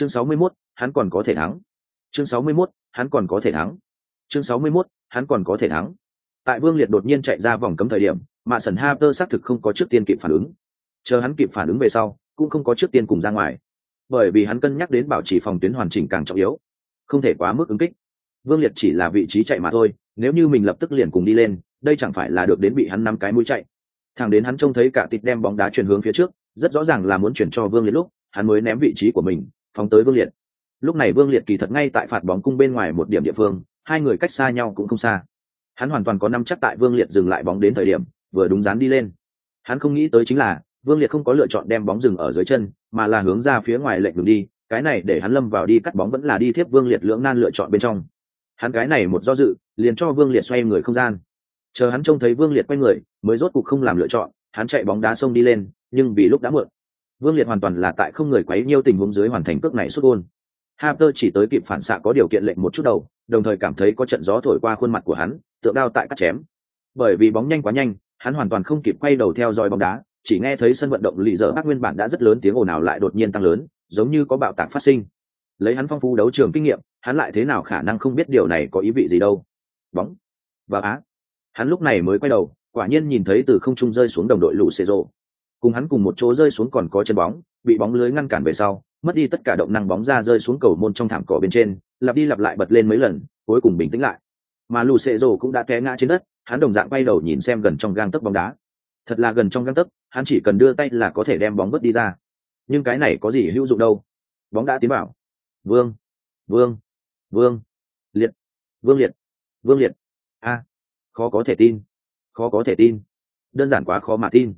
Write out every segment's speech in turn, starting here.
chương 61, hắn còn có thể thắng. Chương 61, hắn còn có thể thắng. Chương 61, hắn còn có thể thắng. Tại vương liệt đột nhiên chạy ra vòng cấm thời điểm mà sần ha tơ xác thực không có trước tiên kịp phản ứng. Chờ hắn kịp phản ứng về sau cũng không có trước tiên cùng ra ngoài. Bởi vì hắn cân nhắc đến bảo trì phòng tuyến hoàn chỉnh càng trọng yếu. Không thể quá mức ứng kích. Vương liệt chỉ là vị trí chạy mà thôi nếu như mình lập tức liền cùng đi lên đây chẳng phải là được đến bị hắn năm cái mũi chạy. Thằng đến hắn trông thấy cả tịt đem bóng đá chuyển hướng phía trước rất rõ ràng là muốn chuyển cho vương liệt lúc hắn mới ném vị trí của mình phóng tới vương liệt. Lúc này vương liệt kỳ thật ngay tại phạt bóng cung bên ngoài một điểm địa phương, hai người cách xa nhau cũng không xa. Hắn hoàn toàn có năm chắc tại vương liệt dừng lại bóng đến thời điểm, vừa đúng dán đi lên. Hắn không nghĩ tới chính là, vương liệt không có lựa chọn đem bóng dừng ở dưới chân, mà là hướng ra phía ngoài lệnh đường đi, cái này để hắn lâm vào đi cắt bóng vẫn là đi tiếp vương liệt lưỡng nan lựa chọn bên trong. Hắn cái này một do dự, liền cho vương liệt xoay người không gian. Chờ hắn trông thấy vương liệt quay người, mới rốt cuộc không làm lựa chọn, hắn chạy bóng đá sông đi lên, nhưng vì lúc đã muộn vương liệt hoàn toàn là tại không người quấy nhiêu tình huống dưới hoàn thành cước này xuất gol. Harper chỉ tới kịp phản xạ có điều kiện lệnh một chút đầu, đồng thời cảm thấy có trận gió thổi qua khuôn mặt của hắn, tượng đao tại cắt chém. Bởi vì bóng nhanh quá nhanh, hắn hoàn toàn không kịp quay đầu theo dõi bóng đá, chỉ nghe thấy sân vận động lì dở các nguyên bản đã rất lớn tiếng ồn ào lại đột nhiên tăng lớn, giống như có bạo tạc phát sinh. Lấy hắn phong phú đấu trường kinh nghiệm, hắn lại thế nào khả năng không biết điều này có ý vị gì đâu. Bóng. Và á. Hắn lúc này mới quay đầu, quả nhiên nhìn thấy từ không trung rơi xuống đồng đội lũ xê. Cùng hắn cùng một chỗ rơi xuống còn có chân bóng, bị bóng lưới ngăn cản về sau, mất đi tất cả động năng bóng ra rơi xuống cầu môn trong thảm cỏ bên trên lặp đi lặp lại bật lên mấy lần cuối cùng bình tĩnh lại. Mà lù xệ rồ cũng đã té ngã trên đất hắn đồng dạng bay đầu nhìn xem gần trong gang tấc bóng đá. Thật là gần trong gang tấc hắn chỉ cần đưa tay là có thể đem bóng vứt đi ra. Nhưng cái này có gì hữu dụng đâu? Bóng đã tiến vào. Vương vương vương liệt vương liệt vương liệt. A khó có thể tin khó có thể tin. Đơn giản quá khó mà tin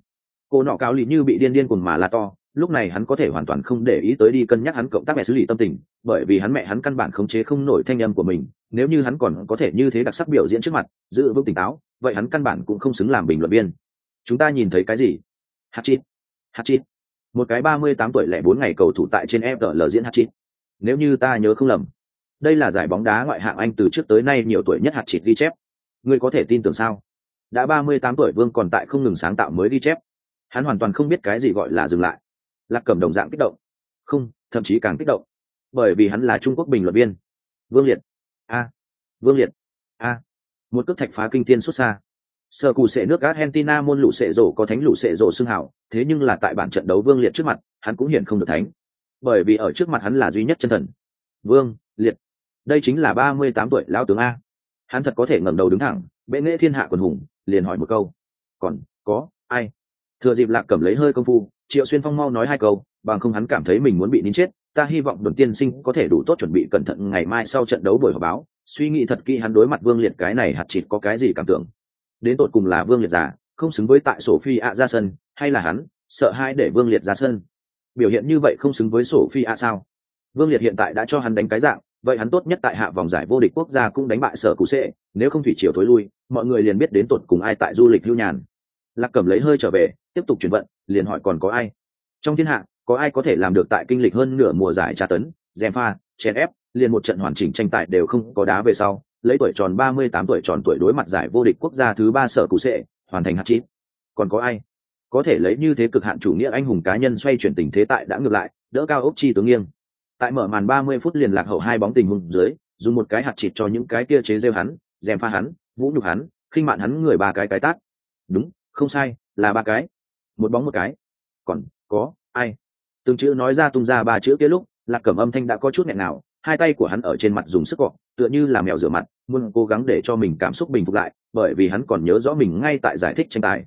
cô nọ cáo lì như bị điên điên cuồng mà la to, lúc này hắn có thể hoàn toàn không để ý tới đi cân nhắc hắn cộng tác mẹ xử lý tâm tình, bởi vì hắn mẹ hắn căn bản khống chế không nổi thanh âm của mình, nếu như hắn còn có thể như thế đặc sắc biểu diễn trước mặt, giữ vững tỉnh táo, vậy hắn căn bản cũng không xứng làm bình luận viên. Chúng ta nhìn thấy cái gì? Hát chít hát chít một cái ba mươi tám tuổi lẻ bốn ngày cầu thủ tại trên fl diễn hát chít nếu như ta nhớ không lầm, đây là giải bóng đá ngoại hạng anh từ trước tới nay nhiều tuổi nhất hạt chít ghi chép. Ngươi có thể tin tưởng sao? Đã ba mươi tám tuổi vương còn tại không ngừng sáng tạo mới ghi chép hắn hoàn toàn không biết cái gì gọi là dừng lại. Lạc cầm đồng dạng kích động. Không, thậm chí càng kích động. Bởi vì hắn là trung quốc bình luận viên. Vương liệt. A. Vương liệt. A. Một cước thạch phá kinh tiên xuất xa. Sợ cù sệ nước argentina môn lũ sệ rổ có thánh lũ sệ rổ xưng hảo, thế nhưng là tại bản trận đấu vương liệt trước mặt, hắn cũng hiện không được thánh. Bởi vì ở trước mặt hắn là duy nhất chân thần. Vương liệt. Đây chính là ba mươi tám tuổi lão tướng a. Hắn thật có thể ngẩng đầu đứng thẳng, bệ nghệ thiên hạ quần hùng, liền hỏi một câu. Còn có ai? Thừa dịp lạc cẩm lấy hơi công phu, triệu xuyên phong mau nói hai câu, bằng không hắn cảm thấy mình muốn bị nín chết, ta hy vọng đồn tiên sinh có thể đủ tốt chuẩn bị cẩn thận ngày mai sau trận đấu buổi họp báo, suy nghĩ thật kỹ hắn đối mặt vương liệt cái này hạt chịt có cái gì cảm tưởng. Đến tột cùng là vương liệt giả không xứng với tại sổ phi ạ ra sân, hay là hắn, sợ hai để vương liệt ra sân. Biểu hiện như vậy không xứng với sổ phi ạ sao? Vương liệt hiện tại đã cho hắn đánh cái dạng, vậy hắn tốt nhất tại hạ vòng giải vô địch quốc gia cũng đánh bại sở cụ sệ nếu không thủy triều thối lui, mọi người liền biết đến tột cùng ai tại du lịch lưu nhàn. Lạc cầm lấy hơi trở về tiếp tục chuyển vận, liền hỏi còn có ai? Trong thiên hạ, có ai có thể làm được tại kinh lịch hơn nửa mùa giải tra tấn gièm pha chèn ép liền một trận hoàn chỉnh tranh tài đều không có đá về sau, lấy tuổi tròn ba mươi tám tuổi tròn tuổi đối mặt giải vô địch quốc gia thứ ba sở cụ sệ, hoàn thành hạt chín còn có ai? Có thể lấy như thế cực hạn chủ nghĩa anh hùng cá nhân xoay chuyển tình thế tại đã ngược lại, đỡ cao ốc chi tướng nghiêng. Tại mở màn ba mươi phút liền lạc hậu hai bóng tình huống dưới, dùng một cái hạt chịt cho những cái kia chế rêu hắn dèm pha hắn, vũ nhục hắn, khinh mạn hắn người ba cái cái tát đúng, không sai, là ba cái một bóng một cái. Còn, có, ai? Từng chữ nói ra tung ra ba chữ kia lúc, lạc cẩm âm thanh đã có chút nghẹn nào hai tay của hắn ở trên mặt dùng sức cọ, tựa như là mèo rửa mặt, muốn cố gắng để cho mình cảm xúc bình phục lại, bởi vì hắn còn nhớ rõ mình ngay tại giải thích tranh tài.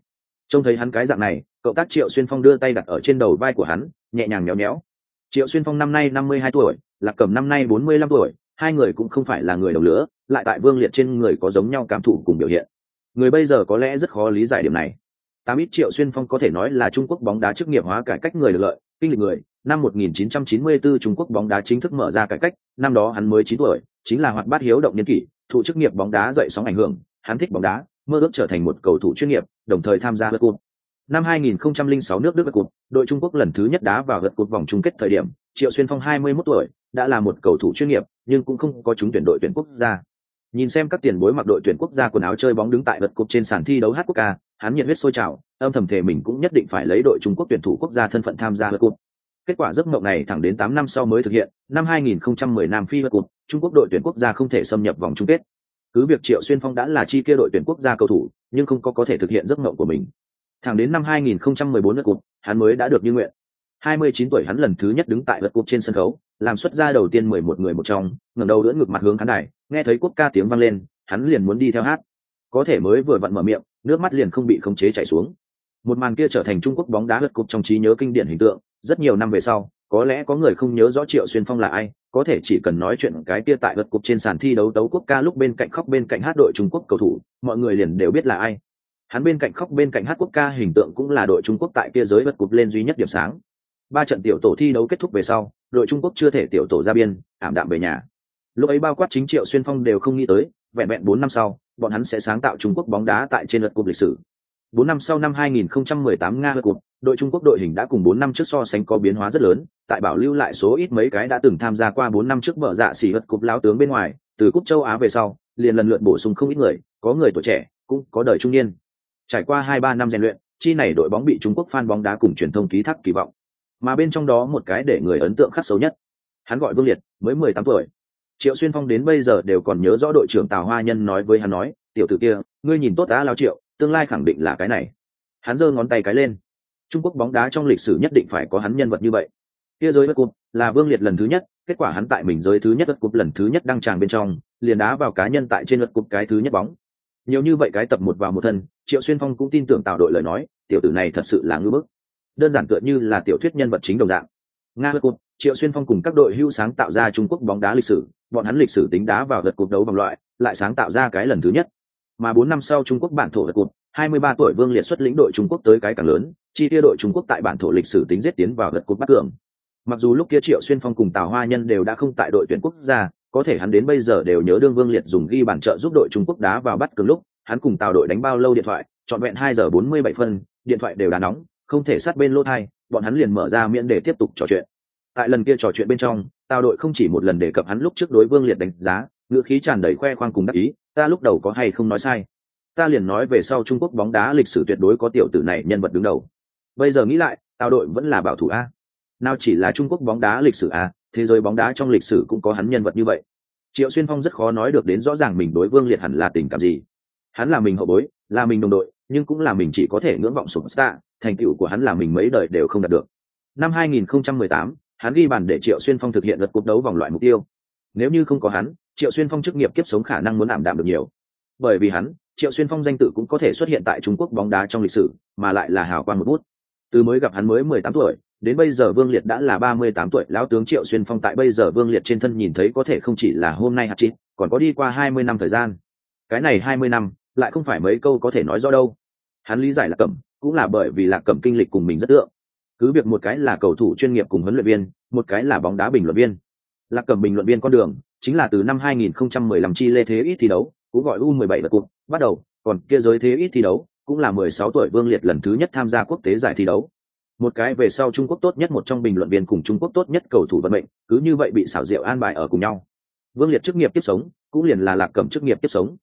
Trông thấy hắn cái dạng này, cậu tác triệu xuyên phong đưa tay đặt ở trên đầu vai của hắn, nhẹ nhàng méo méo. Triệu xuyên phong năm nay năm mươi hai tuổi, lạc cẩm năm nay bốn mươi lăm tuổi, hai người cũng không phải là người đồng lứa, lại tại vương liệt trên người có giống nhau cảm thụ cùng biểu hiện. Người bây giờ có lẽ rất khó lý giải điểm này tám ít triệu xuyên phong có thể nói là trung quốc bóng đá chức nghiệp hóa cải cách người được lợi kinh lịch người năm 1994 Trung Quốc bóng đá chính thức mở ra cải cách, năm đó hắn mới 9 tuổi, chính là hoạt bát hiếu động nhân kỷ, thụ chức nghiệp bóng đá dậy sóng ảnh hưởng, hắn thích bóng đá, mơ ước trở thành một cầu thủ chuyên nghiệp, đồng thời tham gia World Cup. Năm 2006 nước Đức World Cup, đội Trung Quốc lần thứ nhất đá vào World Cup vòng chung kết thời điểm, Triệu Xuyên Phong 21 tuổi, đã là một cầu thủ chuyên nghiệp, nhưng cũng không có chúng tuyển đội tuyển quốc gia. Nhìn xem các tiền bối mặc đội tuyển quốc gia quần áo chơi bóng đứng tại vật cục trên sàn thi đấu hát quốc ca, hắn nhiệt huyết sôi trào, âm thầm thể mình cũng nhất định phải lấy đội Trung Quốc tuyển thủ quốc gia thân phận tham gia World Cup. kết quả giấc mộng này thẳng đến tám năm sau mới thực hiện năm 2010 nam phi vật cục trung quốc đội tuyển quốc gia không thể xâm nhập vòng chung kết. Cứ việc triệu xuyên phong đã là chi kia đội tuyển quốc gia cầu thủ nhưng không có có thể thực hiện giấc mộng của mình. Thẳng đến năm 2014 lượt cục hắn mới đã được như nguyện. 29 tuổi hắn lần thứ nhất đứng tại lượt cục trên sân khấu làm xuất ra đầu tiên 11 người một trong ngẩng đầu đỡ ngược mặt hướng khán đài nghe thấy quốc ca tiếng vang lên hắn liền muốn đi theo hát. Có thể mới vừa vặn mở miệng nước mắt liền không bị khống chế chảy xuống. Một màn kia trở thành trung quốc bóng đá lật cục trong trí nhớ kinh điển hình tượng, rất nhiều năm về sau, có lẽ có người không nhớ rõ triệu xuyên phong là ai, có thể chỉ cần nói chuyện cái kia tại vật cục trên sàn thi đấu đấu quốc ca lúc bên cạnh khóc bên cạnh hát đội trung quốc cầu thủ, mọi người liền đều biết là ai. Hắn bên cạnh khóc bên cạnh hát quốc ca hình tượng cũng là đội trung quốc tại kia giới vật cục lên duy nhất điểm sáng. Ba trận tiểu tổ thi đấu kết thúc về sau, đội trung quốc chưa thể tiểu tổ ra biên, ảm đạm về nhà lúc ấy bao quát chính triệu xuyên phong đều không nghĩ tới, vẹn vẹn bốn năm sau, bọn hắn sẽ sáng tạo trung quốc bóng đá tại trên lượt cục lịch sử. Bốn năm sau năm 2018 nga lượt cục đội trung quốc đội hình đã cùng bốn năm trước so sánh có biến hóa rất lớn, tại bảo lưu lại số ít mấy cái đã từng tham gia qua bốn năm trước mở dạ xỉ lượt cục lao tướng bên ngoài, từ cúp châu á về sau, liền lần lượt bổ sung không ít người, có người tuổi trẻ, cũng có đời trung niên. Trải qua hai ba năm rèn luyện, chi này đội bóng bị trung quốc fan bóng đá cùng truyền thông ký thác kỳ vọng. Mà bên trong đó một cái để người ấn tượng khắc xấu nhất, hắn gọi vương liệt, mới mười tám tuổi triệu xuyên phong đến bây giờ đều còn nhớ rõ đội trưởng tào hoa nhân nói với hắn nói, tiểu tử kia, ngươi nhìn tốt đã lao triệu, tương lai khẳng định là cái này. Hắn giơ ngón tay cái lên. Trung quốc bóng đá trong lịch sử nhất định phải có hắn nhân vật như vậy. Kia giới đất cúp là vương liệt lần thứ nhất, kết quả hắn tại mình giới thứ nhất đất cúp lần thứ nhất đăng tràng bên trong, liền đá vào cá nhân tại trên đất cúp cái thứ nhất bóng. Nhiều như vậy cái tập một vào một thân, triệu xuyên phong cũng tin tưởng tạo đội lời nói, tiểu tử này thật sự là ngưỡng bức. Đơn giản tựa như là tiểu thuyết nhân vật chính đồng dạng. Nga đất cúp triệu xuyên phong cùng các đội hưu sáng tạo ra trung quốc bóng đá lịch sử bọn hắn lịch sử tính đá vào đợt cuộc đấu vòng loại lại sáng tạo ra cái lần thứ nhất. Mà bốn năm sau trung quốc bản thổ đợt cuộc 23 tuổi vương liệt xuất lĩnh đội trung quốc tới cái càng lớn chi tiêu đội trung quốc tại bản thổ lịch sử tính giết tiến vào đợt cuộc bắt cường. Mặc dù lúc kia triệu xuyên phong cùng tào hoa nhân đều đã không tại đội tuyển quốc gia có thể hắn đến bây giờ đều nhớ đương vương liệt dùng ghi bàn trợ giúp đội trung quốc đá vào bắt cường lúc hắn cùng tào đội đánh bao lâu điện thoại trọn vẹn hai giờ bốn mươi bảy phân điện thoại đều đã nóng không thể sát bên lô hai, bọn hắn liền mở ra miễn để tiếp tục trò chuyện. Tại lần kia trò chuyện bên trong tào đội không chỉ một lần đề cập hắn lúc trước đối vương liệt đánh giá ngữ khí tràn đầy khoe khoang cùng đắc ý ta lúc đầu có hay không nói sai? Ta liền nói về sau trung quốc bóng đá lịch sử tuyệt đối có tiểu tử này nhân vật đứng đầu. Bây giờ nghĩ lại tào đội vẫn là bảo thủ a. Nào chỉ là trung quốc bóng đá lịch sử a thế giới bóng đá trong lịch sử cũng có hắn nhân vật như vậy. Triệu xuyên phong rất khó nói được đến rõ ràng mình đối vương liệt hẳn là tình cảm gì. Hắn là mình hậu bối là mình đồng đội nhưng cũng là mình chỉ có thể ngưỡng vọng sụp stạ thành tựu của hắn là mình mấy đời đều không đạt được. Năm 2018, hắn ghi bàn để triệu xuyên phong thực hiện lượt cuộc đấu vòng loại mục tiêu. Nếu như không có hắn triệu xuyên phong chức nghiệp kiếp sống khả năng muốn ảm đạm được nhiều. Bởi vì hắn triệu xuyên phong danh tự cũng có thể xuất hiện tại trung quốc bóng đá trong lịch sử mà lại là hào quang một bút. Từ mới gặp hắn mới mười tám tuổi đến bây giờ vương liệt đã là ba mươi tám tuổi lão tướng triệu xuyên phong tại bây giờ vương liệt trên thân nhìn thấy có thể không chỉ là hôm nay hạt chín, còn có đi qua hai mươi năm thời gian. Cái này hai mươi năm lại không phải mấy câu có thể nói rõ đâu. Hắn lý giải là cẩm cũng là bởi vì lạc cẩm kinh lịch cùng mình rất tượng cứ việc một cái là cầu thủ chuyên nghiệp cùng huấn luyện viên, một cái là bóng đá bình luận viên. Lạc cẩm bình luận viên con đường, chính là từ năm 2015 chi lê thế ít thi đấu, cũng gọi u 17 là cuộc bắt đầu, còn kia giới thế ít thi đấu, cũng là 16 tuổi vương liệt lần thứ nhất tham gia quốc tế giải thi đấu. Một cái về sau trung quốc tốt nhất một trong bình luận viên cùng trung quốc tốt nhất cầu thủ vận mệnh, cứ như vậy bị xảo diệu an bài ở cùng nhau. Vương liệt chức nghiệp tiếp sống, cũng liền là lạc cẩm chức nghiệp tiếp sống.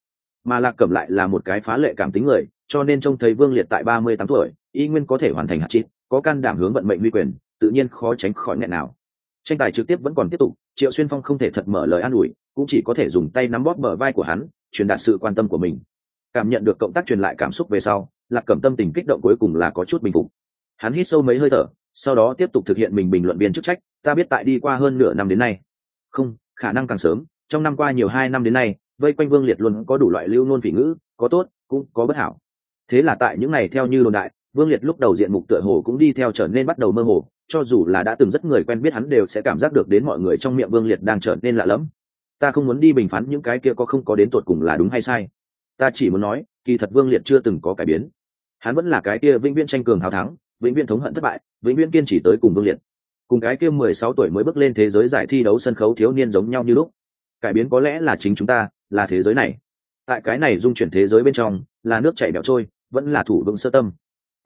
Mà lạc cẩm lại là một cái phá lệ cảm tính người, cho nên trông thấy vương liệt tại 38 tuổi, y nguyên có thể hoàn thành hạt chít có can đảm hướng vận mệnh uy quyền, tự nhiên khó tránh khỏi nghẹn nào. Tranh tài trực tiếp vẫn còn tiếp tục, triệu xuyên phong không thể thật mở lời an ủi, cũng chỉ có thể dùng tay nắm bóp bờ vai của hắn, truyền đạt sự quan tâm của mình. Cảm nhận được cộng tác truyền lại cảm xúc về sau, lạc cẩm tâm tình kích động cuối cùng là có chút bình phục. Hắn hít sâu mấy hơi thở, sau đó tiếp tục thực hiện mình bình luận viên chức trách, ta biết tại đi qua hơn nửa năm đến nay. Không, khả năng càng sớm, trong năm qua nhiều hai năm đến nay, vây quanh vương liệt luôn có đủ loại lưu nôn phỉ ngữ, có tốt, cũng có bất hảo. Thế là tại những này theo như đồn đại vương liệt lúc đầu diện mục tựa hồ cũng đi theo trở nên bắt đầu mơ hồ, cho dù là đã từng rất người quen biết hắn đều sẽ cảm giác được đến mọi người trong miệng vương liệt đang trở nên lạ lẫm. Ta không muốn đi bình phán những cái kia có không có đến tột cùng là đúng hay sai. Ta chỉ muốn nói, kỳ thật vương liệt chưa từng có cải biến. Hắn vẫn là cái kia vĩnh viễn tranh cường hào thắng, vĩnh viễn thống hận thất bại, vĩnh viễn kiên trì tới cùng vương liệt. Cùng cái kia mười sáu tuổi mới bước lên thế giới giải thi đấu sân khấu thiếu niên giống nhau như lúc. Cải biến có lẽ là chính chúng ta, là thế giới này. Tại cái này dung chuyển thế giới bên trong, là nước chảy bẹo trôi, vẫn là thủ vững sơ tâm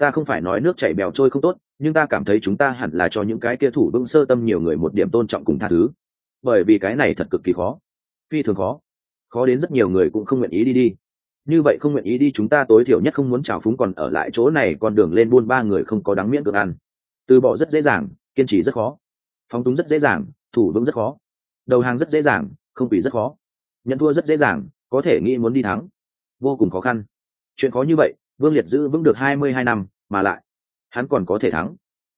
ta không phải nói nước chảy bèo trôi không tốt, nhưng ta cảm thấy chúng ta hẳn là cho những cái kia thủ vững sơ tâm nhiều người một điểm tôn trọng cùng tha thứ. Bởi vì cái này thật cực kỳ khó. Phi thường khó. Khó đến rất nhiều người cũng không nguyện ý đi đi. Như vậy không nguyện ý đi chúng ta tối thiểu nhất không muốn trào phúng còn ở lại chỗ này, con đường lên buôn ba người không có đáng miễn cưỡng ăn. Từ bỏ rất dễ dàng, kiên trì rất khó. Phóng túng rất dễ dàng, thủ vững rất khó. Đầu hàng rất dễ dàng, không vì rất khó. Nhận thua rất dễ dàng, có thể nghĩ muốn đi thắng. Vô cùng khó khăn. Chuyện khó như vậy vương liệt giữ vững được hai mươi hai năm, mà lại, hắn còn có thể thắng.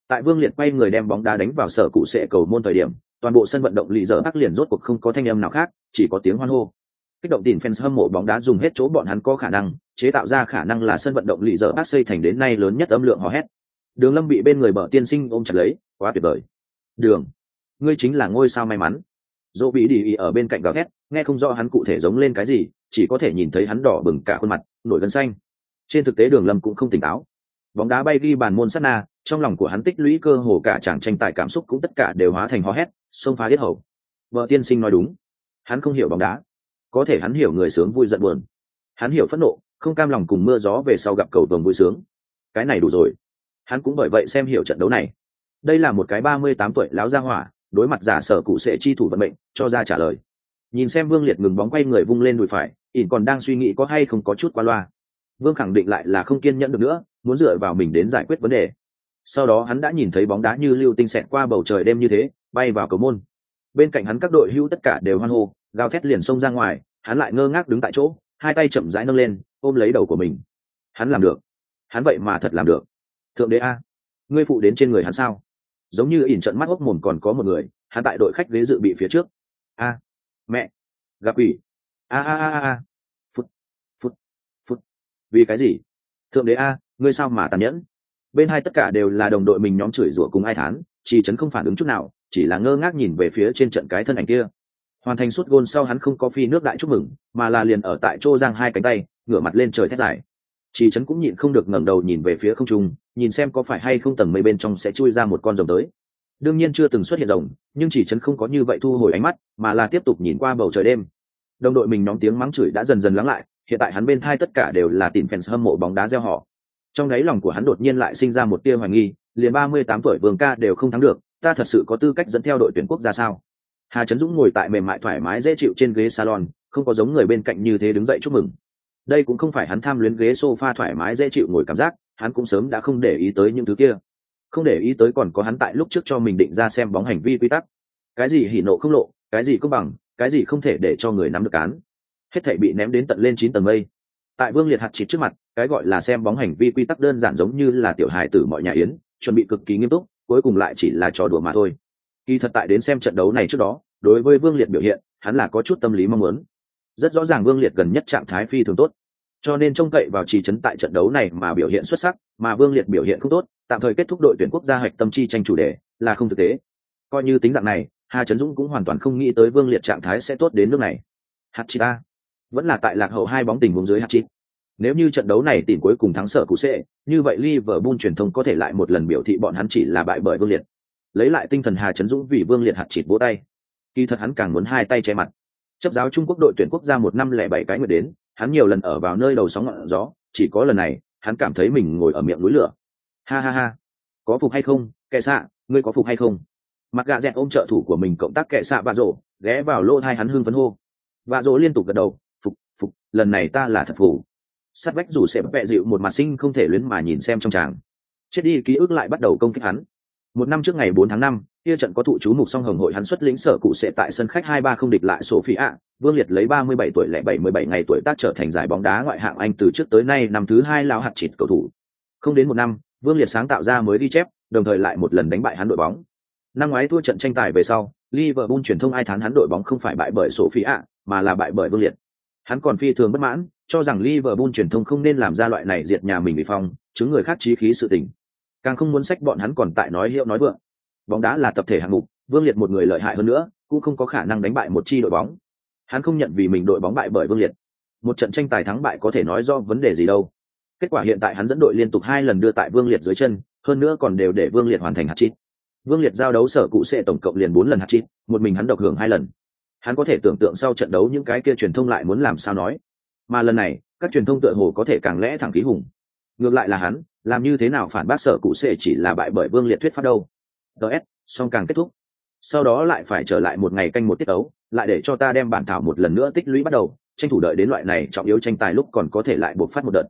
Tại vương liệt quay người đem bóng đá đánh vào sở cụ sệ cầu môn thời điểm, toàn bộ sân vận động lì dở ác liền rốt cuộc không có thanh âm nào khác, chỉ có tiếng hoan hô. Kích động tìm fans hâm mộ bóng đá dùng hết chỗ bọn hắn có khả năng, chế tạo ra khả năng là sân vận động lì dở ác xây thành đến nay lớn nhất âm lượng hò hét. Đường lâm bị bên người bờ tiên sinh ôm chặt lấy, quá tuyệt vời. Đường, ngươi chính là ngôi sao may mắn. Dỗ bị đi ý ở bên cạnh gào thét, nghe không rõ hắn cụ thể giống lên cái gì, chỉ có thể nhìn thấy hắn đỏ bừng cả khuôn mặt, nổi gân xanh trên thực tế đường lâm cũng không tỉnh táo. Bóng đá bay ghi bàn môn sát na, trong lòng của hắn tích lũy cơ hồ cả chàng tranh tài cảm xúc cũng tất cả đều hóa thành hò hét, xông phá hết hầu. Vợ tiên sinh nói đúng. Hắn không hiểu bóng đá. Có thể hắn hiểu người sướng vui giận buồn. Hắn hiểu phẫn nộ, không cam lòng cùng mưa gió về sau gặp cầu vồng vui sướng. Cái này đủ rồi. Hắn cũng bởi vậy xem hiểu trận đấu này. Đây là một cái ba mươi tám tuổi láo ra hỏa, đối mặt giả sở cụ sẽ chi thủ vận mệnh, cho ra trả lời. Nhìn xem vương liệt ngừng bóng quay người vung lên đùi phải, ỉn còn đang suy nghĩ có hay không có chút qua loa vương khẳng định lại là không kiên nhẫn được nữa, muốn dựa vào mình đến giải quyết vấn đề. Sau đó hắn đã nhìn thấy bóng đá như lưu tinh xẹt qua bầu trời đêm như thế, bay vào cầu môn. Bên cạnh hắn các đội hưu tất cả đều hoan hô, gào thét liền xông ra ngoài, hắn lại ngơ ngác đứng tại chỗ, hai tay chậm rãi nâng lên, ôm lấy đầu của mình. Hắn làm được. Hắn vậy mà thật làm được. Thượng đế a, ngươi phụ đến trên người hắn sao? Giống như ỉn trận mắt hốc mồm còn có một người, hắn tại đội khách ghế dự bị phía trước. A, mẹ, gặp quỷ. A a a a vì cái gì? Thượng đế a, ngươi sao mà tàn nhẫn? Bên hai tất cả đều là đồng đội mình nhóm chửi rủa cùng ai thán chỉ trấn không phản ứng chút nào, chỉ là ngơ ngác nhìn về phía trên trận cái thân ảnh kia. Hoàn thành suốt gôn sau hắn không có phi nước đại chúc mừng, mà là liền ở tại chỗ giang hai cánh tay, ngửa mặt lên trời thét dài. Chỉ trấn cũng nhịn không được ngẩng đầu nhìn về phía không trung, nhìn xem có phải hay không tầng mây bên trong sẽ chui ra một con rồng tới. Đương nhiên chưa từng xuất hiện rồng, nhưng chỉ trấn không có như vậy thu hồi ánh mắt, mà là tiếp tục nhìn qua bầu trời đêm. Đồng đội mình nhóm tiếng mắng chửi đã dần dần lắng lại hiện tại hắn bên thai tất cả đều là tìm fans hâm mộ bóng đá gieo họ. Trong đáy lòng của hắn đột nhiên lại sinh ra một tia hoài nghi, liền ba mươi tám tuổi vương ca đều không thắng được, ta thật sự có tư cách dẫn theo đội tuyển quốc gia sao? Hà trấn dũng ngồi tại mềm mại thoải mái dễ chịu trên ghế salon, không có giống người bên cạnh như thế đứng dậy chúc mừng. Đây cũng không phải hắn tham luyến ghế sofa thoải mái dễ chịu ngồi cảm giác, hắn cũng sớm đã không để ý tới những thứ kia. Không để ý tới còn có hắn tại lúc trước cho mình định ra xem bóng hành vi quy tắc. Cái gì hỉ nộ không lộ, cái gì công bằng, cái gì không thể để cho người nắm được cán hết thể bị ném đến tận lên chín tầng mây. Tại vương liệt hạt chỉ trước mặt, cái gọi là xem bóng hành vi quy tắc đơn giản giống như là tiểu hài tử mọi nhà yến, chuẩn bị cực kỳ nghiêm túc, cuối cùng lại chỉ là trò đùa mà thôi. Kỳ thật tại đến xem trận đấu này trước đó, đối với vương liệt biểu hiện, hắn là có chút tâm lý mong muốn. Rất rõ ràng vương liệt gần nhất trạng thái phi thường tốt. Cho nên trông cậy vào trì trấn tại trận đấu này mà biểu hiện xuất sắc, mà vương liệt biểu hiện không tốt, tạm thời kết thúc đội tuyển quốc gia hạch tâm chi tranh chủ đề là không thực tế. Coi như tính dạng này, hà trấn dũng cũng hoàn toàn không nghĩ tới vương liệt trạng thái sẽ tốt đến nước này. Hạt chi ta vẫn là tại lạc hậu hai bóng tình huống dưới hạt chít. nếu như trận đấu này tỉnh cuối cùng thắng sở cụ sẽ như vậy liverpool truyền thông có thể lại một lần biểu thị bọn hắn chỉ là bại bởi vương liệt. Lấy lại tinh thần hà chấn dũng vì vương liệt hạt chít vỗ tay. Kỳ thật hắn càng muốn hai tay che mặt. Chấp giáo trung quốc đội tuyển quốc gia một năm lẻ bảy cái nguyệt đến hắn nhiều lần ở vào nơi đầu sóng ngọn gió chỉ có lần này hắn cảm thấy mình ngồi ở miệng núi lửa. Ha ha ha. Có phục hay không? Kẻ xạ ngươi có phục hay không? Mặt gạ dẹt ôm trợ thủ của mình cộng tác kẻ xạ và rổ, ghé vào lỗ hai hắn hưng phấn hô. Và rổ liên tục gật đầu lần này ta là thật phủ sát vách dù sẽ vẹ dịu một mặt sinh không thể luyến mà nhìn xem trong tràng chết đi ký ức lại bắt đầu công kích hắn một năm trước ngày 4 tháng 5, kia trận có thụ chú mục song hồng hội hắn xuất lĩnh sở cụ sẽ tại sân khách 2-3 không địch lại Sophia, Vương Liệt lấy 37 tuổi lẻ 77 ngày tuổi tác trở thành giải bóng đá ngoại hạng Anh từ trước tới nay năm thứ hai lao hạt chịt cầu thủ. Không đến một năm, Vương Liệt sáng tạo ra mới đi chép, đồng thời lại một lần đánh bại hắn đội bóng. Năm ngoái thua trận tranh tài về sau, Liverpool truyền thông ai thán hắn đội bóng không phải bại bởi Sophia, mà là bại bởi Vương Liệt. Hắn còn phi thường bất mãn, cho rằng Liverpool truyền thông không nên làm ra loại này diệt nhà mình bị phong, chứng người khác chí khí sự tình. Càng không muốn sách bọn hắn còn tại nói hiệu nói vượng. Bóng đá là tập thể hạng mục, Vương Liệt một người lợi hại hơn nữa, cũng không có khả năng đánh bại một chi đội bóng. Hắn không nhận vì mình đội bóng bại bởi Vương Liệt. Một trận tranh tài thắng bại có thể nói do vấn đề gì đâu. Kết quả hiện tại hắn dẫn đội liên tục hai lần đưa tại Vương Liệt dưới chân, hơn nữa còn đều để Vương Liệt hoàn thành hạt chít. Vương Liệt giao đấu sở cụ sẽ tổng cộng liền bốn lần hạt chít, một mình hắn độc hưởng hai lần. Hắn có thể tưởng tượng sau trận đấu những cái kia truyền thông lại muốn làm sao nói. Mà lần này các truyền thông tựa hồ có thể càng lẽ thẳng khí hùng. Ngược lại là hắn làm như thế nào phản bác sở cụ sệ chỉ là bại bởi vương liệt thuyết pháp đâu. Ts song càng kết thúc. Sau đó lại phải trở lại một ngày canh một tiết ấu lại để cho ta đem bản thảo một lần nữa tích lũy bắt đầu tranh thủ đợi đến loại này trọng yếu tranh tài lúc còn có thể lại buộc phát một đợt.